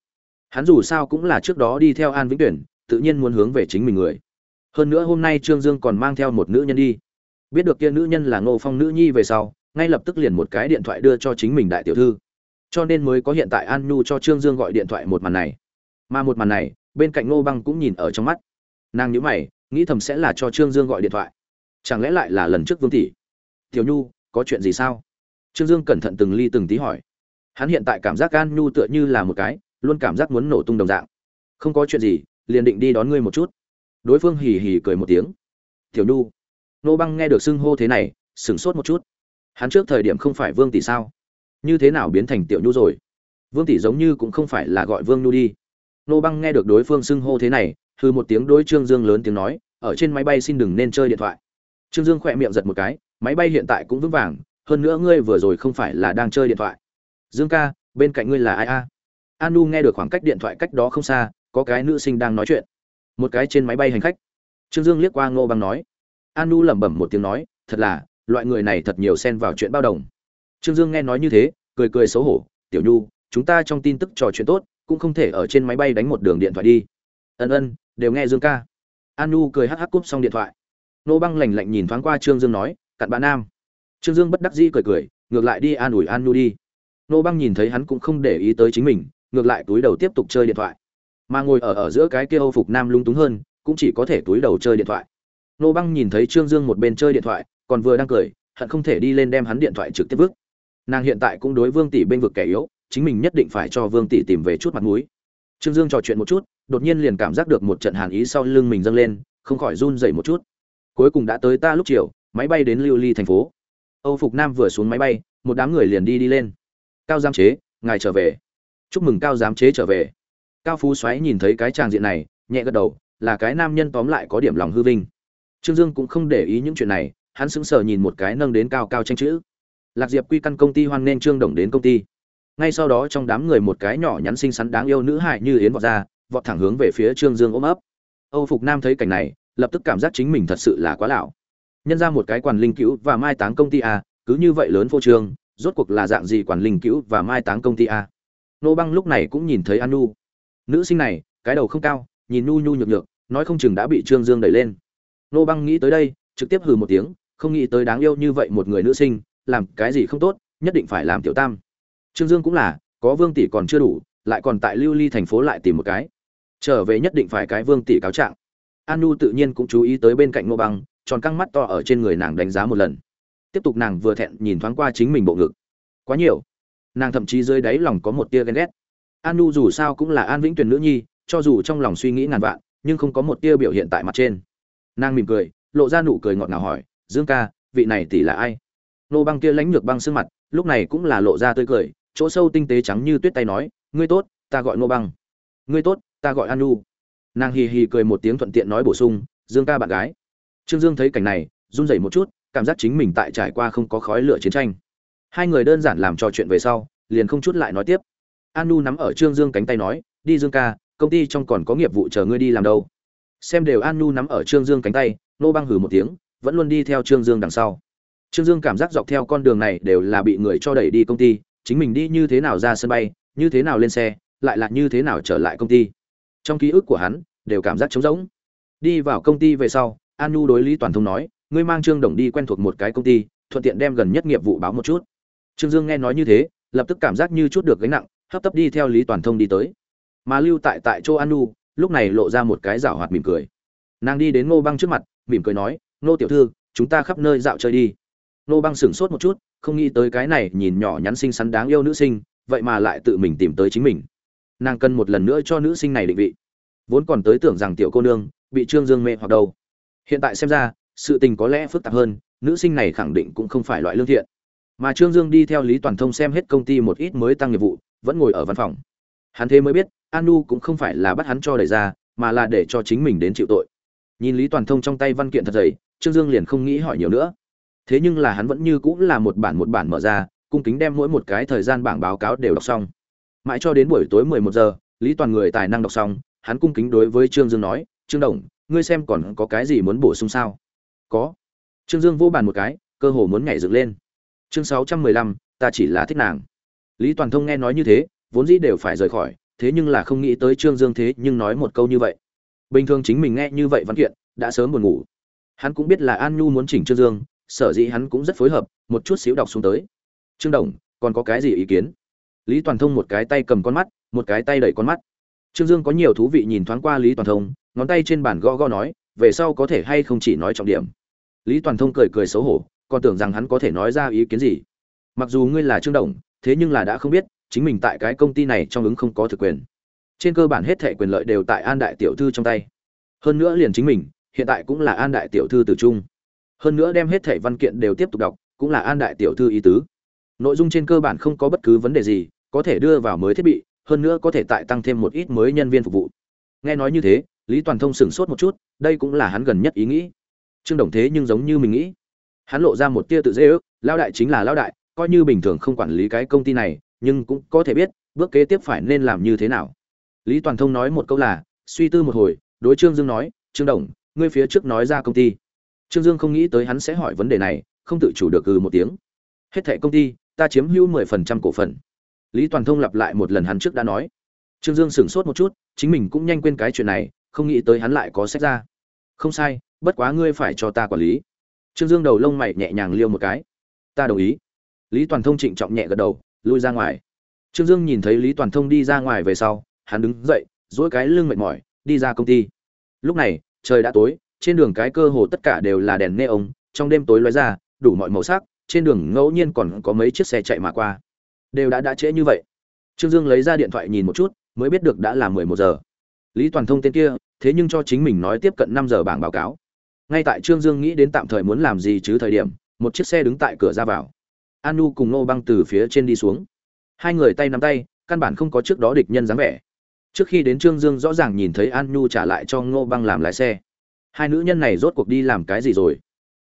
Hắn dù sao cũng là trước đó đi theo an vĩnh tuyển, tự nhiên muốn hướng về chính mình người. Hơn nữa hôm nay trương dương còn mang theo một nữ nhân đi. Biết được kia nữ nhân là ngô phong nữ nhi về sau ngay lập tức liền một cái điện thoại đưa cho chính mình đại tiểu thư. Cho nên mới có hiện tại an nhu cho trương dương gọi điện thoại một màn này. Mà một màn này, bên cạnh ngô băng cũng nhìn ở trong mắt. Nàng nhữ mày, nghĩ thầm sẽ là cho trương dương gọi điện thoại. Chẳng lẽ lại là lần trước vương tỷ? Tiểu nhu, có chuyện gì sao? Trương dương cẩn thận từng ly từng tí hỏi. Hắn hiện tại cảm giác an nhu tựa như là một cái, luôn cảm giác muốn nổ tung đồng dạng. Không có chuyện gì, liền định đi đón ngươi một chút. Đối phương hì hì cười một tiếng. Tiểu nhu. Nô băng nghe được xưng hô thế này, sửng sốt một chút hắn trước thời điểm không phải vương tỷ sao? Như thế nào biến thành tiểu nhu rồi? Vương tỷ giống như cũng không phải là gọi vương nhu đi. Nô băng nghe được đối phương xưng hô thế này hư một tiếng đối trương dương lớn tiếng nói, ở trên máy bay xin đừng nên chơi điện thoại. Trương dương khỏe miệng giật một cái, máy bay hiện tại cũng vững vàng, hơn nữa ngươi vừa rồi không phải là đang chơi điện thoại. Dương ca, bên cạnh ngươi là ai a? An nu nghe được khoảng cách điện thoại cách đó không xa, có cái nữ sinh đang nói chuyện. Một cái trên máy bay hành khách. Trương dương liếc qua ngô băng nói. An nu lẩm bẩm một tiếng nói, thật là loại người này thật nhiều xen vào chuyện bao đồng. Trương dương nghe nói như thế, cười cười xấu hổ, tiểu nhu, chúng ta trong tin tức trò chuyện tốt, cũng không thể ở trên máy bay đánh một đường điện thoại đi. Ân ân, đều nghe dương ca. An nu cười hắc hắc cúp xong điện thoại. Nô băng lạnh lạnh nhìn thoáng qua trương dương nói, cặn bạn nam. Trương dương bất đắc dĩ cười cười, ngược lại đi, an ủi an nu đi. Nô băng nhìn thấy hắn cũng không để ý tới chính mình, ngược lại túi đầu tiếp tục chơi điện thoại. Mà ngồi ở ở giữa cái kia âu phục nam lung túng hơn, cũng chỉ có thể túi đầu chơi điện thoại. Nô băng nhìn thấy trương dương một bên chơi điện thoại còn vừa đang cười, hận không thể đi lên đem hắn điện thoại trực tiếp vứt. Nàng hiện tại cũng đối vương tỷ bên vực kẻ yếu, chính mình nhất định phải cho vương tỷ tìm về chút mặt mũi. Trương dương trò chuyện một chút, đột nhiên liền cảm giác được một trận hàn ý sau lưng mình dâng lên, không khỏi run dậy một chút. Cuối cùng đã tới ta lúc chiều, máy bay đến lưu ly thành phố. Âu phục nam vừa xuống máy bay, một đám người liền đi đi lên. Cao giám chế, ngài trở về. Chúc mừng cao giám chế trở về. Cao phú xoáy nhìn thấy cái tràng diện này, nhẹ gật đầu, là cái nam nhân tóm lại có điểm lòng hư vinh. Trương dương cũng không để ý những chuyện này hắn sững sờ nhìn một cái nâng đến cao cao tranh chữ. Lạc diệp quy căn công ty hoan nên trương đồng đến công ty. Ngay sau đó trong đám người một cái nhỏ nhắn xinh xắn đáng yêu nữ hại như yến vọt ra, vọt thẳng hướng về phía trương dương ôm ấp. Âu phục nam thấy cảnh này, lập tức cảm giác chính mình thật sự là quá lão. Nhân ra một cái quản linh cứu và mai táng công ty a, cứ như vậy lớn phô trương, rốt cuộc là dạng gì quản linh cứu và mai táng công ty a? Nô băng lúc này cũng nhìn thấy an nu nữ sinh này, cái đầu không cao, nhìn nu nhu nhược nhược, nói không chừng đã bị trương dương đẩy lên. Nô băng nghĩ tới đây, trực tiếp hừ một tiếng không nghĩ tới đáng yêu như vậy một người nữ sinh, làm cái gì không tốt, nhất định phải làm tiểu tam. Trương dương cũng là, có vương tỷ còn chưa đủ, lại còn tại lưu ly thành phố lại tìm một cái. Trở về nhất định phải cái vương tỷ cáo trạng. An nu tự nhiên cũng chú ý tới bên cạnh Ngô băng, tròn căng mắt to ở trên người nàng đánh giá một lần. Tiếp tục nàng vừa thẹn nhìn thoáng qua chính mình bộ ngực. Quá nhiều. Nàng thậm chí dưới đáy lòng có một tia ghen ghét. An nu dù sao cũng là an vĩnh tuyền nữ nhi, cho dù trong lòng suy nghĩ ngàn vạn, nhưng không có một tia biểu hiện tại mặt trên. Nàng mỉm cười, lộ ra nụ cười ngọt ngào hỏi dương ca, vị này tỷ là ai? Nô băng kia lãnh nhược băng sương mặt, lúc này cũng là lộ ra tươi cười, chỗ sâu tinh tế trắng như tuyết tay nói, ngươi tốt, ta gọi nô băng. Ngươi tốt, ta gọi an nu nàng hì hì cười một tiếng thuận tiện nói bổ sung, dương ca bạn gái. Trương dương thấy cảnh này, run rẩy một chút, cảm giác chính mình tại trải qua không có khói lửa chiến tranh. Hai người đơn giản làm trò chuyện về sau, liền không chút lại nói tiếp. An nu nắm ở trương dương cánh tay nói, đi dương ca, công ty trong còn có nghiệp vụ chờ ngươi đi làm đâu. Xem đều an nu nắm ở trương dương cánh tay, nô băng hử một tiếng vẫn luôn đi theo trương dương đằng sau. Trương dương cảm giác dọc theo con đường này đều là bị người cho đẩy đi công ty, chính mình đi như thế nào ra sân bay, như thế nào lên xe, lại là như thế nào trở lại công ty. Trong ký ức của hắn, đều cảm giác trống rỗng. Đi vào công ty về sau an nhu đối lý toàn thông nói, ngươi mang trương đồng đi quen thuộc một cái công ty, thuận tiện đem gần nhất nghiệp vụ báo một chút. Trương dương nghe nói như thế, lập tức cảm giác như chút được gánh nặng, hấp tấp đi theo lý toàn thông đi tới. Mà lưu tại tại chỗ an nhu lúc này lộ ra một cái rảo hoạt mỉm cười. Nàng đi đến ngô băng trước mặt, mỉm cười nói nô tiểu thư, chúng ta khắp nơi dạo chơi đi. Nô băng sửng sốt một chút, không nghĩ tới cái này nhìn nhỏ nhắn xinh xắn đáng yêu nữ sinh, vậy mà lại tự mình tìm tới chính mình. Nàng cần một lần nữa cho nữ sinh này định vị. Vốn còn tới tưởng rằng tiểu cô nương bị trương dương mê hoặc đâu. Hiện tại xem ra, sự tình có lẽ phức tạp hơn, nữ sinh này khẳng định cũng không phải loại lương thiện. Mà trương dương đi theo lý toàn thông xem hết công ty một ít mới tăng nghiệp vụ, vẫn ngồi ở văn phòng. Hắn thế mới biết an nu cũng không phải là bắt hắn cho đẩy ra, mà là để cho chính mình đến chịu tội nhìn lý toàn thông trong tay văn kiện thật dày, trương dương liền không nghĩ hỏi nhiều nữa. Thế nhưng là hắn vẫn như cũng là một bản một bản mở ra, cung kính đem mỗi một cái thời gian bảng báo cáo đều đọc xong. Mãi cho đến buổi tối mười một giờ, lý toàn người tài năng đọc xong, hắn cung kính đối với trương dương nói, trương đồng, ngươi xem còn có cái gì muốn bổ sung sao? Có. Trương dương vô bàn một cái, cơ hồ muốn nhảy dựng lên. Chương sáu trăm mười lăm, ta chỉ là thích nàng. Lý toàn thông nghe nói như thế, vốn dĩ đều phải rời khỏi, thế nhưng là không nghĩ tới trương dương thế nhưng nói một câu như vậy bình thường chính mình nghe như vậy văn kiện, đã sớm buồn ngủ. Hắn cũng biết là an nhu muốn chỉnh trương dương, sở dĩ hắn cũng rất phối hợp, một chút xíu đọc xuống tới. Trương đồng, còn có cái gì ý kiến? Lý toàn thông một cái tay cầm con mắt, một cái tay đẩy con mắt. Trương dương có nhiều thú vị nhìn thoáng qua lý toàn thông, ngón tay trên bàn gõ gõ nói, về sau có thể hay không chỉ nói trọng điểm. Lý toàn thông cười cười xấu hổ, còn tưởng rằng hắn có thể nói ra ý kiến gì. Mặc dù ngươi là trương đồng, thế nhưng là đã không biết, chính mình tại cái công ty này trong ứng không có thực quyền trên cơ bản hết thệ quyền lợi đều tại an đại tiểu thư trong tay. Hơn nữa liền chính mình, hiện tại cũng là an đại tiểu thư tử trung. Hơn nữa đem hết thệ văn kiện đều tiếp tục đọc, cũng là an đại tiểu thư ý tứ. Nội dung trên cơ bản không có bất cứ vấn đề gì, có thể đưa vào mới thiết bị, hơn nữa có thể tại tăng thêm một ít mới nhân viên phục vụ. Nghe nói như thế, lý toàn thông sửng sốt một chút, đây cũng là hắn gần nhất ý nghĩ. Trương đồng thế nhưng giống như mình nghĩ. Hắn lộ ra một tia tự dễ ước lao đại chính là lao đại, coi như bình thường không quản lý cái công ty này, nhưng cũng có thể biết, bước kế tiếp phải nên làm như thế nào lý toàn thông nói một câu là, suy tư một hồi, đối trương dương nói, trương đồng, ngươi phía trước nói ra công ty. Trương dương không nghĩ tới hắn sẽ hỏi vấn đề này, không tự chủ được ừ một tiếng. Hết thẻ công ty, ta chiếm hữu mười phần trăm cổ phần. Lý toàn thông lặp lại một lần hắn trước đã nói. Trương dương sửng sốt một chút, chính mình cũng nhanh quên cái chuyện này, không nghĩ tới hắn lại có sách ra. Không sai, bất quá ngươi phải cho ta quản lý. Trương dương đầu lông mày nhẹ nhàng liêu một cái. Ta đồng ý. Lý toàn thông trịnh trọng nhẹ gật đầu, lui ra ngoài. Trương dương nhìn thấy lý toàn thông đi ra ngoài về sau hắn đứng dậy dỗi cái lưng mệt mỏi, đi ra công ty. Lúc này, trời đã tối, trên đường cái cơ hồ tất cả đều là đèn nê ống trong đêm tối lóe ra, đủ mọi màu sắc, trên đường ngẫu nhiên còn có mấy chiếc xe chạy mà qua. Đều đã đã trễ như vậy. Trương dương lấy ra điện thoại nhìn một chút, mới biết được đã là mười một giờ. Lý toàn thông tên kia, thế nhưng cho chính mình nói tiếp cận năm giờ bảng báo cáo. Ngay tại trương dương nghĩ đến tạm thời muốn làm gì chứ thời điểm, một chiếc xe đứng tại cửa ra vào. Anu cùng nô băng từ phía trên đi xuống. Hai người tay nắm tay, căn bản không có trước đó địch nhân dáng vẻ trước khi đến trương dương rõ ràng nhìn thấy an nu trả lại cho ngô băng làm lái xe. Hai nữ nhân này rốt cuộc đi làm cái gì rồi?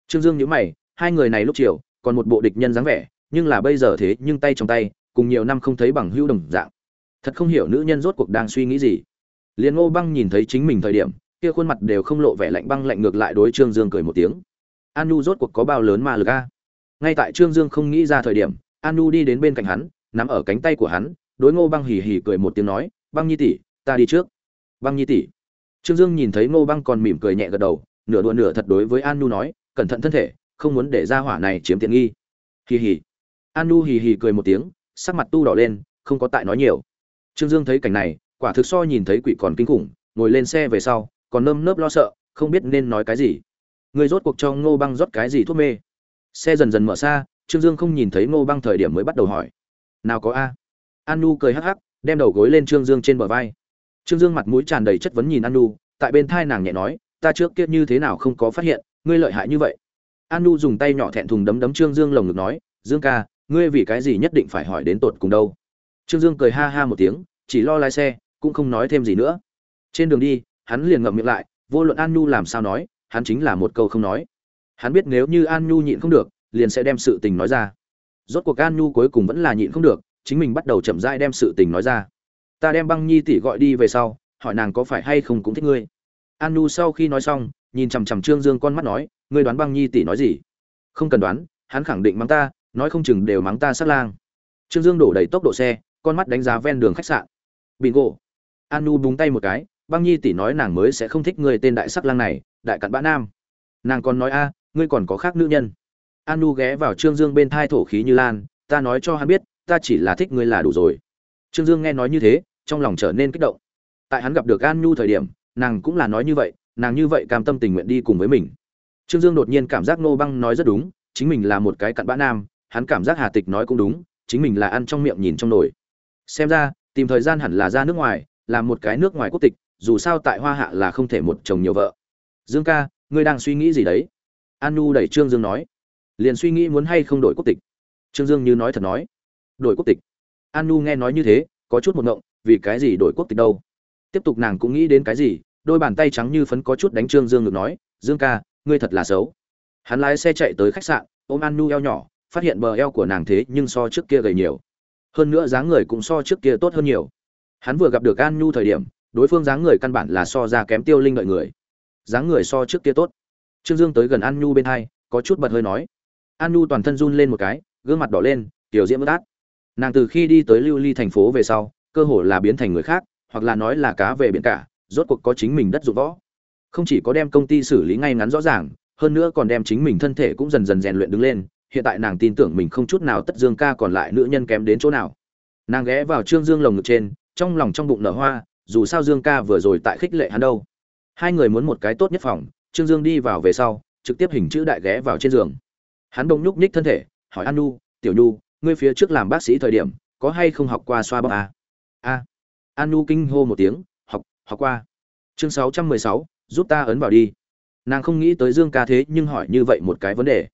Trương dương nhớ mày, hai người này lúc chiều, còn một bộ địch nhân dáng vẻ, nhưng là bây giờ thế nhưng tay trong tay, cùng nhiều năm không thấy bằng hữu đồng dạng. Thật không hiểu nữ nhân rốt cuộc đang suy nghĩ gì. Liền ngô băng nhìn thấy chính mình thời điểm, kia khuôn mặt đều không lộ vẻ lạnh băng lạnh ngược lại đối trương dương cười một tiếng. An nhu rốt cuộc có bao lớn mà lực a? Ngay tại trương dương không nghĩ ra thời điểm, an nhu đi đến bên cạnh hắn, nắm ở cánh tay của hắn, đối ngô băng hì hì cười một tiếng nói băng nhi tỷ, ta đi trước. Băng nhi tỷ. Trương dương nhìn thấy ngô băng còn mỉm cười nhẹ gật đầu, nửa đùa nửa thật đối với an Nu nói, cẩn thận thân thể, không muốn để ra hỏa này chiếm tiện nghi. Hì hì. An Nu hì hì cười một tiếng, sắc mặt tu đỏ lên, không có tại nói nhiều. Trương dương thấy cảnh này, quả thực so nhìn thấy quỷ còn kinh khủng, ngồi lên xe về sau, còn nơm nớp lo sợ, không biết nên nói cái gì. Người rốt cuộc cho ngô băng rót cái gì thuốc mê? Xe dần dần mở xa, trương dương không nhìn thấy ngô băng thời điểm mới bắt đầu hỏi. Nào có a? An nu cười hắc hắc đem đầu gối lên trương dương trên bờ vai. Trương dương mặt mũi tràn đầy chất vấn nhìn an nu tại bên thai nàng nhẹ nói, ta trước kia như thế nào không có phát hiện, ngươi lợi hại như vậy. An nu dùng tay nhỏ thẹn thùng đấm đấm trương dương lồng ngực nói, dương ca, ngươi vì cái gì nhất định phải hỏi đến tột cùng đâu? Trương dương cười ha ha một tiếng, chỉ lo lái xe, cũng không nói thêm gì nữa. Trên đường đi, hắn liền ngậm miệng lại, vô luận an nu làm sao nói, hắn chính là một câu không nói. Hắn biết nếu như an nhu nhịn không được, liền sẽ đem sự tình nói ra. Rốt cuộc an nhu cuối cùng vẫn là nhịn không được chính mình bắt đầu chậm rãi đem sự tình nói ra. Ta đem băng nhi tỷ gọi đi về sau, hỏi nàng có phải hay không cũng thích ngươi. An nu sau khi nói xong, nhìn chằm chằm trương dương con mắt nói, ngươi đoán băng nhi tỷ nói gì? Không cần đoán, hắn khẳng định mắng ta, nói không chừng đều mắng ta sát lang. Trương dương đổ đầy tốc độ xe, con mắt đánh giá ven đường khách sạn. Bingo. An nu búng tay một cái, băng nhi tỷ nói nàng mới sẽ không thích người tên đại sắc lang này, đại cặn bã nam. Nàng còn nói, a, ngươi còn có khác nữ nhân. An nu ghé vào trương dương bên thai thổ khí như lan, ta nói cho hắn biết ta chỉ là thích ngươi là đủ rồi. Trương dương nghe nói như thế, trong lòng trở nên kích động. Tại hắn gặp được an nhu thời điểm, nàng cũng là nói như vậy, nàng như vậy cam tâm tình nguyện đi cùng với mình. Trương dương đột nhiên cảm giác nô băng nói rất đúng, chính mình là một cái cặn bã nam, hắn cảm giác hà tịch nói cũng đúng, chính mình là ăn trong miệng nhìn trong nồi. Xem ra, tìm thời gian hẳn là ra nước ngoài làm một cái nước ngoài quốc tịch, dù sao tại hoa hạ là không thể một chồng nhiều vợ. Dương ca, ngươi đang suy nghĩ gì đấy? An nu đẩy trương dương nói. Liền suy nghĩ muốn hay không đổi quốc tịch. Trương dương như nói thật nói đổi quốc tịch. An nu nghe nói như thế, có chút một ngộng, vì cái gì đổi quốc tịch đâu? Tiếp tục nàng cũng nghĩ đến cái gì, đôi bàn tay trắng như phấn có chút đánh trương dương ngược nói, dương ca, ngươi thật là xấu. Hắn lái xe chạy tới khách sạn, ôm an nu eo nhỏ, phát hiện bờ eo của nàng thế nhưng so trước kia gầy nhiều. Hơn nữa dáng người cũng so trước kia tốt hơn nhiều. Hắn vừa gặp được an nhu thời điểm, đối phương dáng người căn bản là so ra kém tiêu linh đợi người. Dáng người so trước kia tốt. Trương dương tới gần an nhu bên hai, có chút bật hơi nói. An nhu toàn thân run lên một cái, gương mặt đỏ lên, tiểu diễm bất át nàng từ khi đi tới lưu ly thành phố về sau, cơ hồ là biến thành người khác, hoặc là nói là cá về biển cả, rốt cuộc có chính mình đất dụng võ. Không chỉ có đem công ty xử lý ngay ngắn rõ ràng, hơn nữa còn đem chính mình thân thể cũng dần dần rèn luyện đứng lên, hiện tại nàng tin tưởng mình không chút nào tất dương ca còn lại nữ nhân kém đến chỗ nào. Nàng ghé vào trương dương lồng ngực trên, trong lòng trong bụng nở hoa, dù sao dương ca vừa rồi tại khích lệ hắn đâu. Hai người muốn một cái tốt nhất phòng, trương dương đi vào về sau, trực tiếp hình chữ đại ghé vào trên giường. Hắn đông nhúc nhích thân thể, hỏi an nu tiểu nhu ngươi phía trước làm bác sĩ thời điểm, có hay không học qua xoa bóp à? a. Anu kinh hô một tiếng, học học qua. Chương sáu trăm mười sáu, giúp ta ấn vào đi. Nàng không nghĩ tới dương ca thế nhưng hỏi như vậy một cái vấn đề.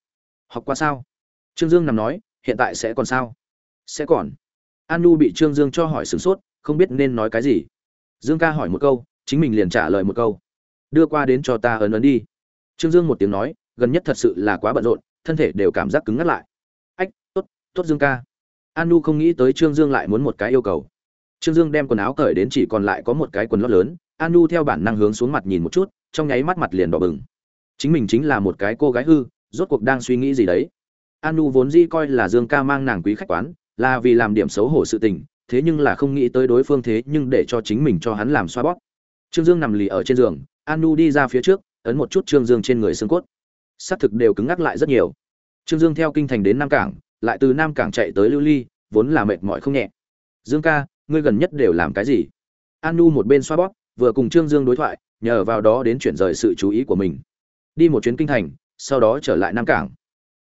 Học qua sao? Trương dương nằm nói, hiện tại sẽ còn sao? Sẽ còn. Anu bị trương dương cho hỏi sửng sốt, không biết nên nói cái gì. Dương ca hỏi một câu, chính mình liền trả lời một câu. Đưa qua đến cho ta ấn ấn đi. Trương dương một tiếng nói, gần nhất thật sự là quá bận rộn, thân thể đều cảm giác cứng ngắt lại tốt dương ca. An không nghĩ tới trương dương lại muốn một cái yêu cầu. Trương dương đem quần áo cởi đến chỉ còn lại có một cái quần lót lớn. An theo bản năng hướng xuống mặt nhìn một chút, trong nháy mắt mặt liền đỏ bừng. Chính mình chính là một cái cô gái hư, rốt cuộc đang suy nghĩ gì đấy? An vốn dĩ coi là dương ca mang nàng quý khách quán, là vì làm điểm xấu hổ sự tình, thế nhưng là không nghĩ tới đối phương thế nhưng để cho chính mình cho hắn làm xoa bóp. Trương dương nằm lì ở trên giường an đi ra phía trước, ấn một chút trương dương trên người xương cốt. Xác thực đều cứng ngắc lại rất nhiều. Trương dương theo kinh thành đến nam cảng lại từ nam cảng chạy tới lưu ly, vốn là mệt mỏi không nhẹ. Dương ca, ngươi gần nhất đều làm cái gì? An nu một bên xoa bóp, vừa cùng trương dương đối thoại, nhờ vào đó đến chuyển rời sự chú ý của mình. Đi một chuyến kinh thành, sau đó trở lại nam cảng.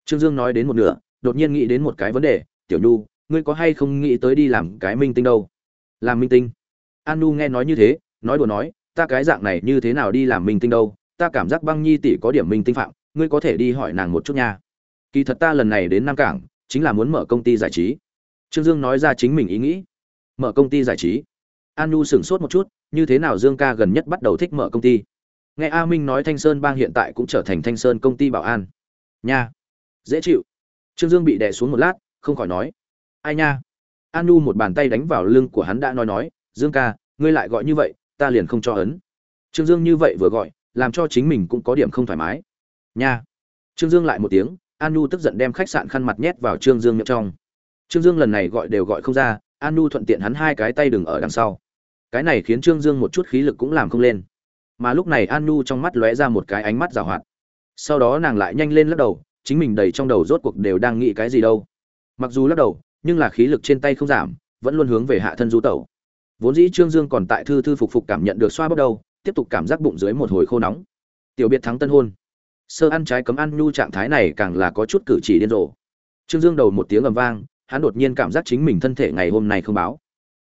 Trương dương nói đến một nửa, đột nhiên nghĩ đến một cái vấn đề, tiểu nhu, ngươi có hay không nghĩ tới đi làm cái minh tinh đâu? Làm minh tinh? An nu nghe nói như thế, nói đùa nói, ta cái dạng này như thế nào đi làm minh tinh đâu? Ta cảm giác băng nhi tỷ có điểm minh tinh phạm, ngươi có thể đi hỏi nàng một chút nha. Kỳ thật ta lần này đến nam cảng chính là muốn mở công ty giải trí. Trương dương nói ra chính mình ý nghĩ. Mở công ty giải trí. An nhu sửng sốt một chút, như thế nào dương ca gần nhất bắt đầu thích mở công ty? Nghe a minh nói thanh sơn bang hiện tại cũng trở thành thanh sơn công ty bảo an. Nha. Dễ chịu. Trương dương bị đè xuống một lát, không khỏi nói. Ai nha? An nhu một bàn tay đánh vào lưng của hắn đã nói nói, dương ca, ngươi lại gọi như vậy, ta liền không cho ấn. Trương dương như vậy vừa gọi, làm cho chính mình cũng có điểm không thoải mái. Nha. Trương dương lại một tiếng an nhu tức giận đem khách sạn khăn mặt nhét vào trương dương miệng trong. Trương dương lần này gọi đều gọi không ra an nhu thuận tiện hắn hai cái tay đừng ở đằng sau. Cái này khiến trương dương một chút khí lực cũng làm không lên. Mà lúc này an nhu trong mắt lóe ra một cái ánh mắt rào hoạt. Sau đó nàng lại nhanh lên lắc đầu chính mình đầy trong đầu rốt cuộc đều đang nghĩ cái gì đâu. Mặc dù lắc đầu nhưng là khí lực trên tay không giảm vẫn luôn hướng về hạ thân du tẩu. Vốn dĩ trương dương còn tại thư thư phục phục cảm nhận được xoa bóp đầu, tiếp tục cảm giác bụng dưới một hồi khô nóng. Tiểu biệt thắng tân hôn sơ ăn trái cấm ăn nhu trạng thái này càng là có chút cử chỉ điên rồ. Trương dương đầu một tiếng ầm vang, hắn đột nhiên cảm giác chính mình thân thể ngày hôm nay không báo.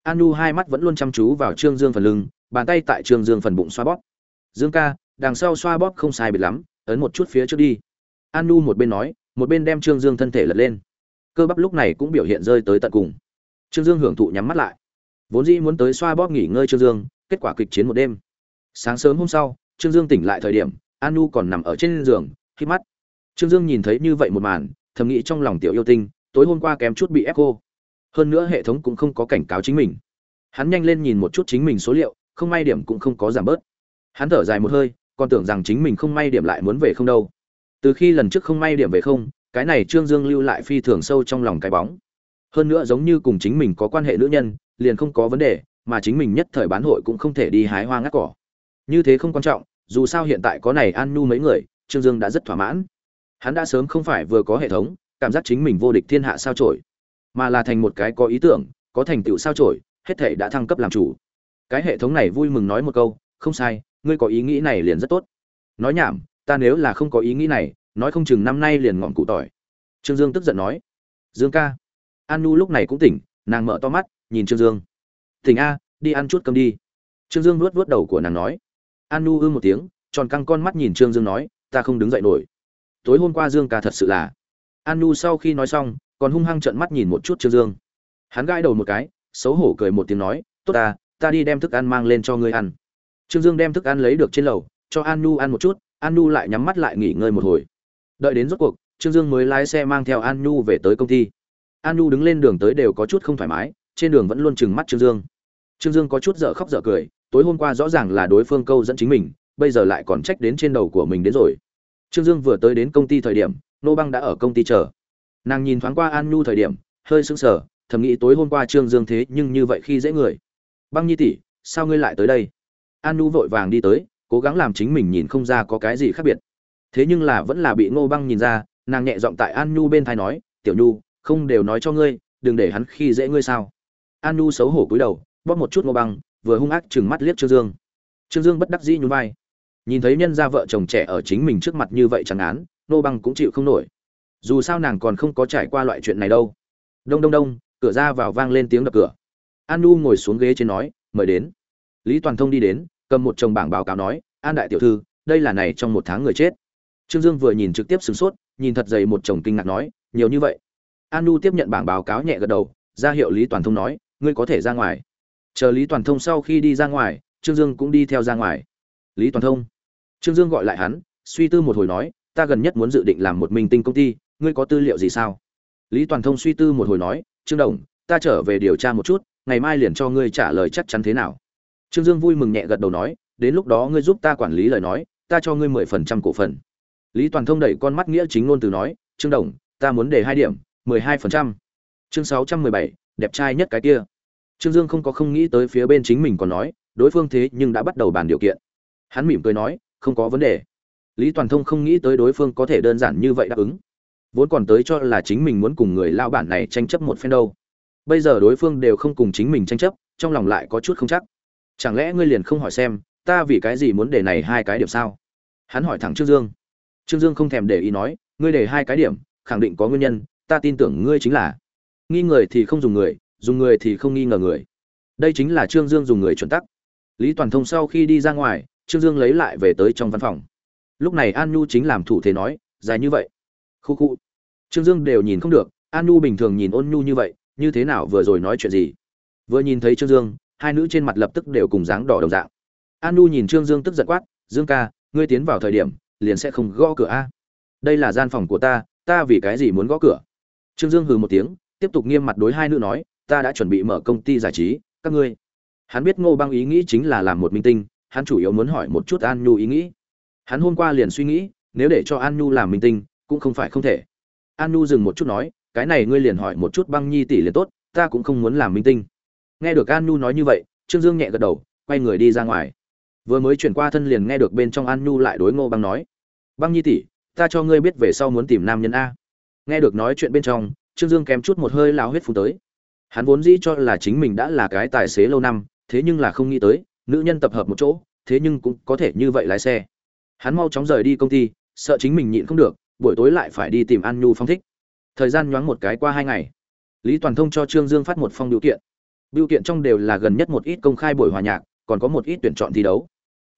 An nhu hai mắt vẫn luôn chăm chú vào trương dương phần lưng, bàn tay tại trương dương phần bụng xoa bóp. Dương ca, đằng sau xoa bóp không sai biệt lắm, ấn một chút phía trước đi. An nhu một bên nói, một bên đem trương dương thân thể lật lên. Cơ bắp lúc này cũng biểu hiện rơi tới tận cùng. Trương dương hưởng thụ nhắm mắt lại. Vốn dĩ muốn tới xoa bóp nghỉ ngơi trương dương, kết quả kịch chiến một đêm. Sáng sớm hôm sau, trương dương tỉnh lại thời điểm an nhu còn nằm ở trên giường khi mắt. Trương dương nhìn thấy như vậy một màn, thầm nghĩ trong lòng tiểu yêu tinh, tối hôm qua kém chút bị ép cô hơn nữa hệ thống cũng không có cảnh cáo chính mình. Hắn nhanh lên nhìn một chút chính mình số liệu, không may điểm cũng không có giảm bớt. Hắn thở dài một hơi, còn tưởng rằng chính mình không may điểm lại muốn về không đâu. Từ khi lần trước không may điểm về không, cái này trương dương lưu lại phi thường sâu trong lòng cái bóng. Hơn nữa giống như cùng chính mình có quan hệ nữ nhân, liền không có vấn đề, mà chính mình nhất thời bán hội cũng không thể đi hái hoa ngắt cỏ. Như thế không quan trọng dù sao hiện tại có này an nu mấy người, trương dương đã rất thỏa mãn. Hắn đã sớm không phải vừa có hệ thống, cảm giác chính mình vô địch thiên hạ sao trổi mà là thành một cái có ý tưởng, có thành tựu sao trổi hết thể đã thăng cấp làm chủ. Cái hệ thống này vui mừng nói một câu, không sai, ngươi có ý nghĩ này liền rất tốt. Nói nhảm, ta nếu là không có ý nghĩ này, nói không chừng năm nay liền ngọn cụ tỏi. Trương dương tức giận nói, dương ca. An nu lúc này cũng tỉnh, nàng mở to mắt, nhìn trương dương. Tỉnh a, đi ăn chút cơm đi. Trương dương nuốt vuốt đầu của nàng nói an nu ư một tiếng, tròn căng con mắt nhìn trương dương nói, ta không đứng dậy nổi. Tối hôm qua dương ca thật sự là. An nu sau khi nói xong, còn hung hăng trợn mắt nhìn một chút trương dương. Hắn gãi đầu một cái, xấu hổ cười một tiếng nói, tốt ta ta đi đem thức ăn mang lên cho ngươi ăn. Trương dương đem thức ăn lấy được trên lầu, cho an nu ăn một chút, an nu lại nhắm mắt lại nghỉ ngơi một hồi. Đợi đến rốt cuộc, trương dương mới lái xe mang theo an nu về tới công ty. An nu đứng lên đường tới đều có chút không thoải mái, trên đường vẫn luôn trừng mắt trương dương. Trương dương có chút dở khóc dở cười tối hôm qua rõ ràng là đối phương câu dẫn chính mình, bây giờ lại còn trách đến trên đầu của mình đến rồi. Trương dương vừa tới đến công ty thời điểm, nô băng đã ở công ty chờ. Nàng nhìn thoáng qua an nhu thời điểm, hơi sững sờ, thầm nghĩ tối hôm qua trương dương thế nhưng như vậy khi dễ người. Băng nhi tỷ, sao ngươi lại tới đây? An nhu vội vàng đi tới, cố gắng làm chính mình nhìn không ra có cái gì khác biệt. Thế nhưng là vẫn là bị ngô băng nhìn ra, nàng nhẹ giọng tại an nhu bên thai nói, tiểu nhu, không đều nói cho ngươi, đừng để hắn khi dễ ngươi sao? An nhu xấu hổ cúi đầu, bóp một chút ngô băng vừa hung ác chừng mắt liếc trương dương. Trương dương bất đắc dĩ nhún vai. Nhìn thấy nhân gia vợ chồng trẻ ở chính mình trước mặt như vậy chẳng án, nô băng cũng chịu không nổi. Dù sao nàng còn không có trải qua loại chuyện này đâu. Đông đông đông, cửa ra vào vang lên tiếng đập cửa. An nu ngồi xuống ghế trên nói, mời đến. Lý toàn thông đi đến, cầm một chồng bảng báo cáo nói, an đại tiểu thư, đây là này trong một tháng người chết. Trương dương vừa nhìn trực tiếp sửng sốt, nhìn thật dày một chồng kinh ngạc nói, nhiều như vậy. An nu tiếp nhận bảng báo cáo nhẹ gật đầu, ra hiệu lý toàn thông nói, ngươi có thể ra ngoài chờ lý toàn thông sau khi đi ra ngoài, trương dương cũng đi theo ra ngoài. Lý toàn thông. Trương dương gọi lại hắn, suy tư một hồi nói, ta gần nhất muốn dự định làm một minh tinh công ty, ngươi có tư liệu gì sao? Lý toàn thông suy tư một hồi nói, trương đồng, ta trở về điều tra một chút, ngày mai liền cho ngươi trả lời chắc chắn thế nào. Trương dương vui mừng nhẹ gật đầu nói, đến lúc đó ngươi giúp ta quản lý lời nói, ta cho ngươi mười phần trăm cổ phần. Lý toàn thông đẩy con mắt nghĩa chính ngôn từ nói, trương đồng, ta muốn để hai điểm, mười hai phần trăm. Chương sáu trăm mười bảy, đẹp trai nhất cái kia trương dương không có không nghĩ tới phía bên chính mình còn nói, đối phương thế nhưng đã bắt đầu bàn điều kiện. Hắn mỉm cười nói, không có vấn đề. Lý toàn thông không nghĩ tới đối phương có thể đơn giản như vậy đáp ứng. Vốn còn tới cho là chính mình muốn cùng người lao bản này tranh chấp một phen đâu. Bây giờ đối phương đều không cùng chính mình tranh chấp, trong lòng lại có chút không chắc. Chẳng lẽ ngươi liền không hỏi xem, ta vì cái gì muốn để này hai cái điểm sao? Hắn hỏi thẳng trương dương. Trương dương không thèm để ý nói, ngươi để hai cái điểm, khẳng định có nguyên nhân, ta tin tưởng ngươi chính là. Nghi người thì không dùng người dùng người thì không nghi ngờ người. Đây chính là trương dương dùng người chuẩn tắc. Lý toàn thông sau khi đi ra ngoài, trương dương lấy lại về tới trong văn phòng. Lúc này an nhu chính làm thủ thế nói, dài như vậy. Khu khu. Trương dương đều nhìn không được, an nhu bình thường nhìn ôn nhu như vậy, như thế nào vừa rồi nói chuyện gì? Vừa nhìn thấy trương dương, hai nữ trên mặt lập tức đều cùng dáng đỏ đồng dạng. An nhu nhìn trương dương tức giận quát, dương ca, ngươi tiến vào thời điểm, liền sẽ không gõ cửa a. Đây là gian phòng của ta ta vì cái gì muốn gõ cửa? Trương dương hừ một tiếng, tiếp tục nghiêm mặt đối hai nữ nói ta đã chuẩn bị mở công ty giải trí, các ngươi. Hắn biết ngô băng ý nghĩ chính là làm một minh tinh, hắn chủ yếu muốn hỏi một chút an nhu ý nghĩ. Hắn hôm qua liền suy nghĩ, nếu để cho an nhu làm minh tinh, cũng không phải không thể. An nhu dừng một chút nói, cái này ngươi liền hỏi một chút băng nhi tỷ liền tốt, ta cũng không muốn làm minh tinh. Nghe được an nhu nói như vậy, trương dương nhẹ gật đầu, quay người đi ra ngoài. Vừa mới chuyển qua thân liền nghe được bên trong an nhu lại đối ngô băng nói. Băng nhi tỷ, ta cho ngươi biết về sau muốn tìm nam nhân a. Nghe được nói chuyện bên trong, trương dương kém chút một hơi lao huyết phù tới hắn vốn dĩ cho là chính mình đã là cái tài xế lâu năm, thế nhưng là không nghĩ tới, nữ nhân tập hợp một chỗ, thế nhưng cũng có thể như vậy lái xe. Hắn mau chóng rời đi công ty, sợ chính mình nhịn không được, buổi tối lại phải đi tìm an nhu phong thích. Thời gian nhoáng một cái qua hai ngày. Lý toàn thông cho trương dương phát một phong biểu kiện. Biểu kiện trong đều là gần nhất một ít công khai buổi hòa nhạc, còn có một ít tuyển chọn thi đấu.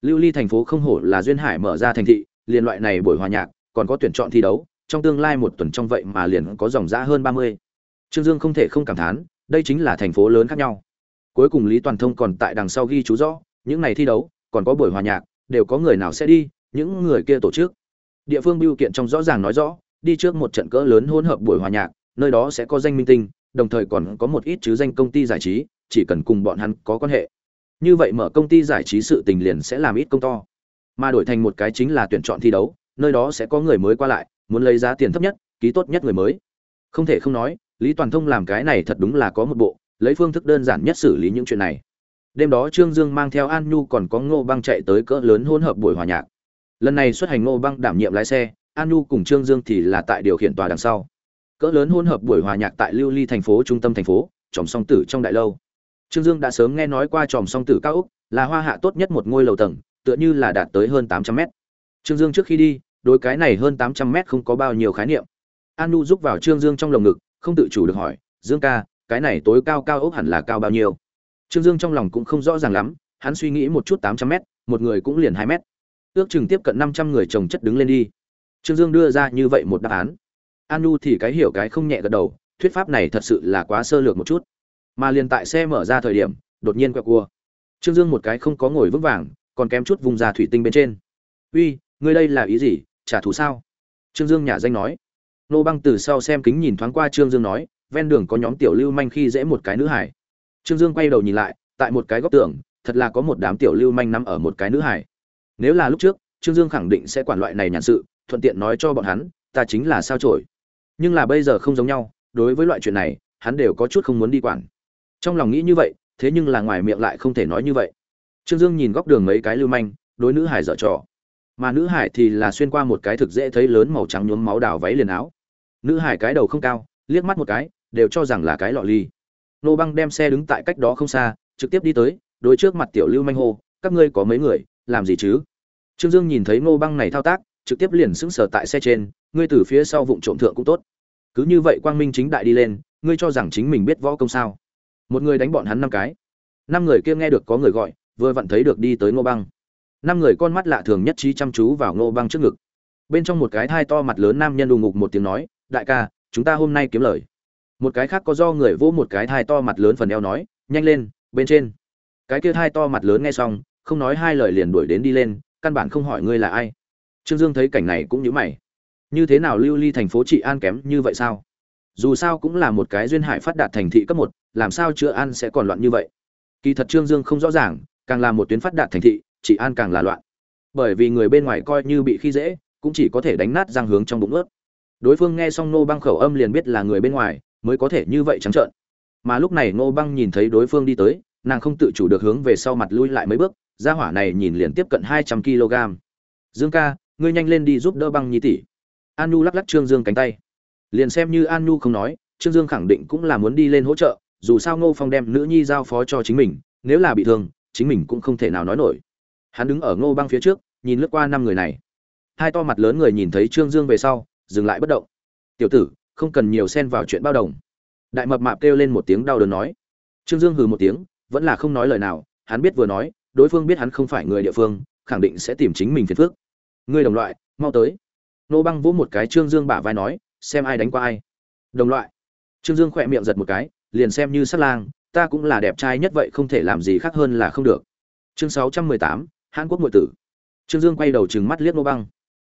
Lưu ly thành phố không hổ là duyên hải mở ra thành thị liên loại này buổi hòa nhạc, còn có tuyển chọn thi đấu, trong tương lai một tuần trong vậy mà liền có dòng giã hơn ba mươi. Trương dương không thể không cảm thán đây chính là thành phố lớn khác nhau. Cuối cùng lý toàn thông còn tại đằng sau ghi chú rõ, những ngày thi đấu, còn có buổi hòa nhạc, đều có người nào sẽ đi, những người kia tổ chức. Địa phương biểu kiện trong rõ ràng nói rõ, đi trước một trận cỡ lớn hỗn hợp buổi hòa nhạc, nơi đó sẽ có danh minh tinh, đồng thời còn có một ít chứ danh công ty giải trí, chỉ cần cùng bọn hắn có quan hệ. Như vậy mở công ty giải trí sự tình liền sẽ làm ít công to. Mà đổi thành một cái chính là tuyển chọn thi đấu, nơi đó sẽ có người mới qua lại, muốn lấy giá tiền thấp nhất, ký tốt nhất người mới. Không thể không nói lý toàn thông làm cái này thật đúng là có một bộ, lấy phương thức đơn giản nhất xử lý những chuyện này. Đêm đó trương dương mang theo an nhu còn có ngô băng chạy tới cỡ lớn hỗn hợp buổi hòa nhạc. Lần này xuất hành ngô băng đảm nhiệm lái xe, an nhu cùng trương dương thì là tại điều khiển tòa đằng sau. Cỡ lớn hỗn hợp buổi hòa nhạc tại lưu ly thành phố, trung tâm thành phố, tròm song tử trong đại lâu. Trương dương đã sớm nghe nói qua tròm song tử cao úc là hoa hạ tốt nhất một ngôi lầu tầng, tựa như là đạt tới hơn tám trăm mét. Trương dương trước khi đi, đối cái này hơn tám trăm mét không có bao nhiêu khái niệm. An nhu giúp vào trương dương trong lồng ngực không tự chủ được hỏi, dương ca, cái này tối cao cao ốc hẳn là cao bao nhiêu? Trương dương trong lòng cũng không rõ ràng lắm, hắn suy nghĩ một chút tám trăm mét, một người cũng liền hai mét. Ước chừng tiếp cận năm trăm người trồng chất đứng lên đi. Trương dương đưa ra như vậy một đáp án. An nu thì cái hiểu cái không nhẹ gật đầu, thuyết pháp này thật sự là quá sơ lược một chút. Mà liền tại xe mở ra thời điểm, đột nhiên quẹo cua. Trương dương một cái không có ngồi vững vàng, còn kém chút vùng ra thủy tinh bên trên. Uy, ngươi đây là ý gì? Trả thù sao? Trương dương nhả danh nói nô băng từ sau xem kính nhìn thoáng qua trương dương nói, ven đường có nhóm tiểu lưu manh khi dễ một cái nữ hải trương dương quay đầu nhìn lại, tại một cái góc tường, thật là có một đám tiểu lưu manh nằm ở một cái nữ hải nếu là lúc trước, trương dương khẳng định sẽ quản loại này nhàn sự, thuận tiện nói cho bọn hắn, ta chính là sao trổi nhưng là bây giờ không giống nhau, đối với loại chuyện này, hắn đều có chút không muốn đi quản. Trong lòng nghĩ như vậy, thế nhưng là ngoài miệng lại không thể nói như vậy. Trương dương nhìn góc đường mấy cái lưu manh, đối nữ hải dở trò. Mà nữ hải thì là xuyên qua một cái thực dễ thấy lớn màu trắng nhuốm máu đào váy liền áo nữ hải cái đầu không cao, liếc mắt một cái, đều cho rằng là cái lọ ly. Nô băng đem xe đứng tại cách đó không xa, trực tiếp đi tới, đối trước mặt tiểu lưu manh hô, các ngươi có mấy người, làm gì chứ? Trương dương nhìn thấy nô băng này thao tác, trực tiếp liền sững sờ tại xe trên, ngươi từ phía sau vụng trộm thượng cũng tốt. Cứ như vậy quang minh chính đại đi lên, ngươi cho rằng chính mình biết võ công sao? Một người đánh bọn hắn năm cái. Năm người kia nghe được có người gọi, vừa vặn thấy được đi tới ngô băng. Năm người con mắt lạ thường nhất trí chăm chú vào ngô băng trước ngực. Bên trong một cái thai to mặt lớn nam nhân đù ngục một tiếng nói đại ca, chúng ta hôm nay kiếm lời. Một cái khác có do người vỗ một cái thai to mặt lớn phần eo nói, nhanh lên, bên trên. Cái kia thai to mặt lớn nghe xong, không nói hai lời liền đuổi đến đi lên, căn bản không hỏi ngươi là ai. Trương dương thấy cảnh này cũng nhíu mày. Như thế nào lưu ly thành phố trị an kém như vậy sao? Dù sao cũng là một cái duyên hải phát đạt thành thị cấp một, làm sao chữa an sẽ còn loạn như vậy? Kỳ thật trương dương không rõ ràng, càng là một tuyến phát đạt thành thị, trị an càng là loạn. Bởi vì người bên ngoài coi như bị khi dễ, cũng chỉ có thể đánh nát răng hướng trong bụng ướt đối phương nghe xong nô băng khẩu âm liền biết là người bên ngoài, mới có thể như vậy trắng trợn. Mà lúc này nô băng nhìn thấy đối phương đi tới, nàng không tự chủ được hướng về sau mặt lui lại mấy bước, gia hỏa này nhìn liền tiếp cận hai trăm kg dương ca, ngươi nhanh lên đi giúp đỡ băng nhi tỷ. An nhu lắc lắc trương dương cánh tay. Liền xem như an nhu không nói, trương dương khẳng định cũng là muốn đi lên hỗ trợ, dù sao ngô phong đem nữ nhi giao phó cho chính mình, nếu là bị thương, chính mình cũng không thể nào nói nổi. Hắn đứng ở ngô băng phía trước, nhìn lướt qua năm người này. Hai to mặt lớn người nhìn thấy trương dương về sau dừng lại bất động. Tiểu tử, không cần nhiều xen vào chuyện bao đồng. Đại mập mạp kêu lên một tiếng đau đớn nói. Trương dương hừ một tiếng, vẫn là không nói lời nào, hắn biết vừa nói, đối phương biết hắn không phải người địa phương, khẳng định sẽ tìm chính mình phiền phước ngươi đồng loại, mau tới. Nô băng vỗ một cái trương dương bả vai nói, xem ai đánh qua ai. Đồng loại. Trương dương khỏe miệng giật một cái, liền xem như sát lang, ta cũng là đẹp trai nhất vậy không thể làm gì khác hơn là không được. Chương sáu trăm mười tám, hàn quốc ngụy tử. Trương dương quay đầu trừng mắt liếc nô băng.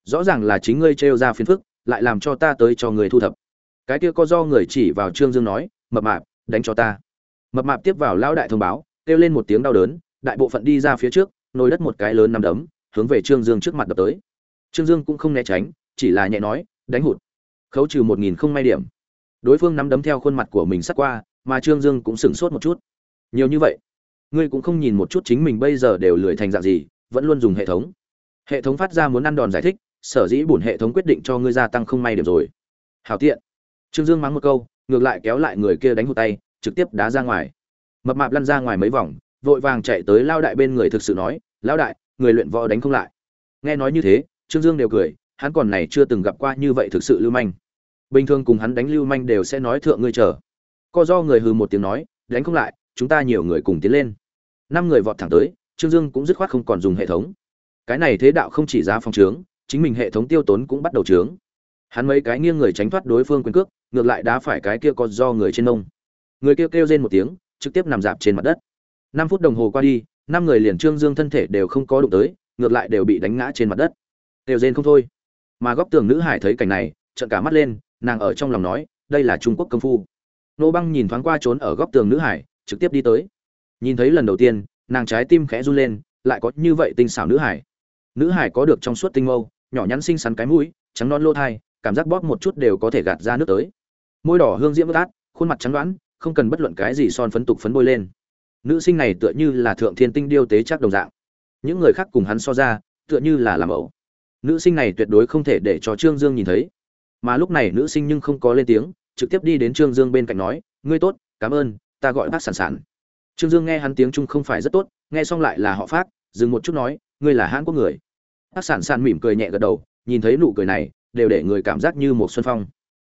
Rõ ràng là chính ngươi trêu ra phiền phức lại làm cho ta tới cho người thu thập. Cái kia có do người chỉ vào trương dương nói, mập mạp, đánh cho ta. Mập mạp tiếp vào lão đại thông báo, kêu lên một tiếng đau đớn, đại bộ phận đi ra phía trước, nồi đất một cái lớn nằm đấm, hướng về trương dương trước mặt đập tới. Trương dương cũng không né tránh, chỉ là nhẹ nói, đánh hụt. Khấu trừ một nghìn không may điểm. Đối phương nắm đấm theo khuôn mặt của mình sắt qua, mà trương dương cũng sửng sốt một chút. Nhiều như vậy, ngươi cũng không nhìn một chút chính mình bây giờ đều lười thành dạng gì, vẫn luôn dùng hệ thống. Hệ thống phát ra muốn ăn đòn giải thích sở dĩ bổn hệ thống quyết định cho ngươi gia tăng không may điểm rồi. Hảo tiện. Trương dương mắng một câu, ngược lại kéo lại người kia đánh hụt tay, trực tiếp đá ra ngoài. Mập mạp lăn ra ngoài mấy vòng, vội vàng chạy tới lao đại bên người thực sự nói lão đại, người luyện võ đánh không lại. Nghe nói như thế, trương dương đều cười, hắn còn này chưa từng gặp qua như vậy thực sự lưu manh. Bình thường cùng hắn đánh lưu manh đều sẽ nói thượng ngươi chờ. Co do người hừ một tiếng nói, đánh không lại, chúng ta nhiều người cùng tiến lên. Năm người vọt thẳng tới, trương dương cũng dứt khoát không còn dùng hệ thống. Cái này thế đạo không chỉ giá phòng trướng chính mình hệ thống tiêu tốn cũng bắt đầu trướng. Hắn mấy cái nghiêng người tránh thoát đối phương quyền cước, ngược lại đá phải cái kia có do người trên nông người kia kêu rên một tiếng, trực tiếp nằm dạp trên mặt đất. Năm phút đồng hồ qua đi, năm người liền trương dương thân thể đều không có đụng tới, ngược lại đều bị đánh ngã trên mặt đất. Kêu rên không thôi. Mà góc tường nữ hải thấy cảnh này, trợn cả mắt lên, nàng ở trong lòng nói, đây là trung quốc công phu. Nô băng nhìn thoáng qua trốn ở góc tường nữ hải, trực tiếp đi tới. Nhìn thấy lần đầu tiên, nàng trái tim khẽ run lên, lại có như vậy tinh xảo nữ hải nữ hải có được trong suốt tinh mâu, nhỏ nhắn xinh xắn cái mũi, trắng non lô thai, cảm giác bóp một chút đều có thể gạt ra nước tới. Môi đỏ hương diễm bất át, khuôn mặt trắng đoán, không cần bất luận cái gì son phấn tục phấn bôi lên. Nữ sinh này tựa như là thượng thiên tinh điêu tế chắc đồng dạng. Những người khác cùng hắn so ra, tựa như là làm ẩu. Nữ sinh này tuyệt đối không thể để cho trương dương nhìn thấy. Mà lúc này nữ sinh nhưng không có lên tiếng, trực tiếp đi đến trương dương bên cạnh nói, ngươi tốt, cảm ơn, ta gọi bác sản sản. Trương dương nghe hắn tiếng trung không phải rất tốt, nghe xong lại là họ phát dừng một chút nói ngươi là hãn quốc người. Bác sản sản mỉm cười nhẹ gật đầu, nhìn thấy nụ cười này, đều để người cảm giác như một xuân phong.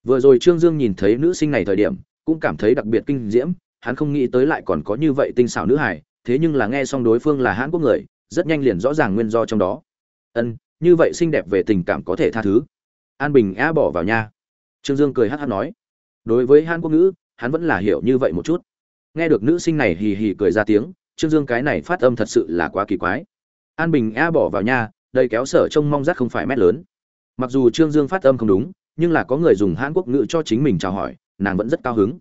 Vừa rồi trương dương nhìn thấy nữ sinh này thời điểm, cũng cảm thấy đặc biệt kinh diễm, hắn không nghĩ tới lại còn có như vậy tinh xảo nữ hải thế nhưng là nghe xong đối phương là hãn quốc người, rất nhanh liền rõ ràng nguyên do trong đó. Ân, như vậy xinh đẹp về tình cảm có thể tha thứ. An bình a bỏ vào nha. Trương dương cười hát hát nói. Đối với hãn quốc ngữ, hắn vẫn là hiểu như vậy một chút. Nghe được nữ sinh này hì hì cười ra tiếng, trương dương cái này phát âm thật sự là quá kỳ quái an bình a bỏ vào nhà, đây kéo sở trông mong rắt không phải mét lớn. Mặc dù trương dương phát âm không đúng nhưng là có người dùng hãn quốc ngữ cho chính mình chào hỏi nàng vẫn rất cao hứng.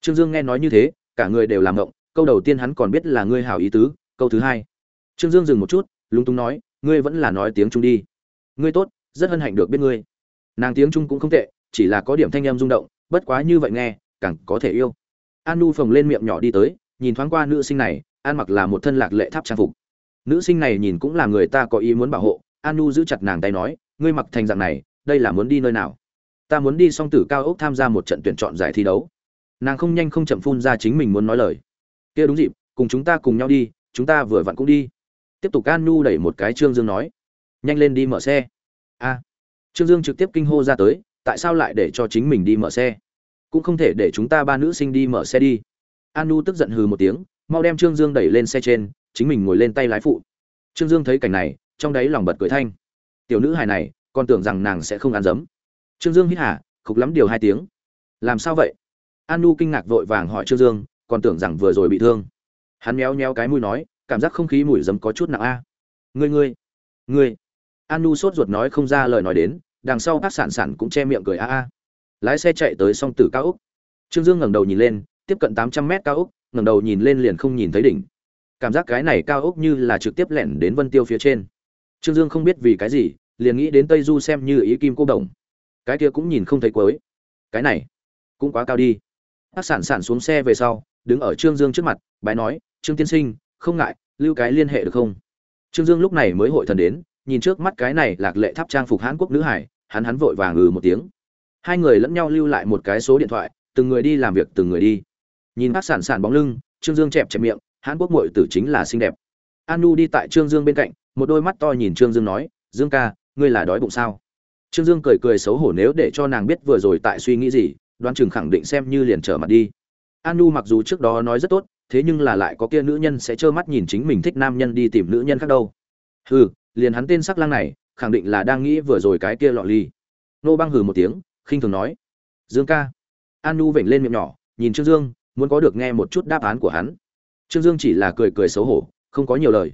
Trương dương nghe nói như thế cả người đều làm ngộng câu đầu tiên hắn còn biết là ngươi hảo ý tứ câu thứ hai. Trương dương dừng một chút lúng túng nói ngươi vẫn là nói tiếng trung đi. Ngươi tốt rất hân hạnh được biết ngươi. Nàng tiếng trung cũng không tệ chỉ là có điểm thanh âm rung động bất quá như vậy nghe càng có thể yêu. An nu phồng lên miệng nhỏ đi tới nhìn thoáng qua nữ sinh này an mặc là một thân lạc lệ tháp trang phục nữ sinh này nhìn cũng là người ta có ý muốn bảo hộ an nu giữ chặt nàng tay nói, ngươi mặc thành dạng này, đây là muốn đi nơi nào? Ta muốn đi song tử cao ốc tham gia một trận tuyển chọn giải thi đấu. Nàng không nhanh không chậm phun ra chính mình muốn nói lời. Kia đúng dịp, cùng chúng ta cùng nhau đi, chúng ta vừa vặn cũng đi. Tiếp tục an nu đẩy một cái trương dương nói, nhanh lên đi mở xe. A. Trương dương trực tiếp kinh hô ra tới, tại sao lại để cho chính mình đi mở xe? Cũng không thể để chúng ta ba nữ sinh đi mở xe đi. An nu tức giận hừ một tiếng, mau đem trương dương đẩy lên xe trên chính mình ngồi lên tay lái phụ. Trương dương thấy cảnh này, trong đáy lòng bật cười thanh. Tiểu nữ hài này còn tưởng rằng nàng sẽ không ăn dấm. Trương dương hít hả khục lắm điều hai tiếng. Làm sao vậy? An nu kinh ngạc vội vàng hỏi trương dương, còn tưởng rằng vừa rồi bị thương. Hắn méo méo cái mũi nói, cảm giác không khí mùi dấm có chút nặng a. Ngươi ngươi ngươi. An nu sốt ruột nói không ra lời nói đến, đằng sau bác sản sản cũng che miệng cười a a. Lái xe chạy tới song tử cao úc. Trương dương ngẩng đầu nhìn lên, tiếp cận tám trăm mét cao úc, ngẩng đầu nhìn lên liền không nhìn thấy đỉnh cảm giác cái này cao ốc như là trực tiếp lẻn đến vân tiêu phía trên. Trương dương không biết vì cái gì, liền nghĩ đến tây du xem như ý kim cô đồng. Cái kia cũng nhìn không thấy cuối. Cái này cũng quá cao đi. Bác sản sản xuống xe về sau, đứng ở trương dương trước mặt, bái nói, trương tiên sinh, không ngại, lưu cái liên hệ được không? Trương dương lúc này mới hội thần đến, nhìn trước mắt cái này lạc lệ tháp trang phục hán quốc nữ hải, hắn hắn vội vàng ừ một tiếng. Hai người lẫn nhau lưu lại một cái số điện thoại, từng người đi làm việc, từng người đi. Nhìn bác sản sản bóng lưng, trương dương chẹp chẹp miệng hán quốc mội tử chính là xinh đẹp. An nu đi tại trương dương bên cạnh, một đôi mắt to nhìn trương dương nói, dương ca, ngươi là đói bụng sao? Trương dương cười cười xấu hổ nếu để cho nàng biết vừa rồi tại suy nghĩ gì, đoán chừng khẳng định xem như liền trở mặt đi. An nu mặc dù trước đó nói rất tốt, thế nhưng là lại có kia nữ nhân sẽ trơ mắt nhìn chính mình thích nam nhân đi tìm nữ nhân khác đâu. Hừ, liền hắn tên sắc lang này, khẳng định là đang nghĩ vừa rồi cái kia lọ ly. Nô băng hừ một tiếng, khinh thường nói, dương ca. An nu vểnh lên miệng nhỏ, nhìn trương dương, muốn có được nghe một chút đáp án của hắn trương dương chỉ là cười cười xấu hổ không có nhiều lời.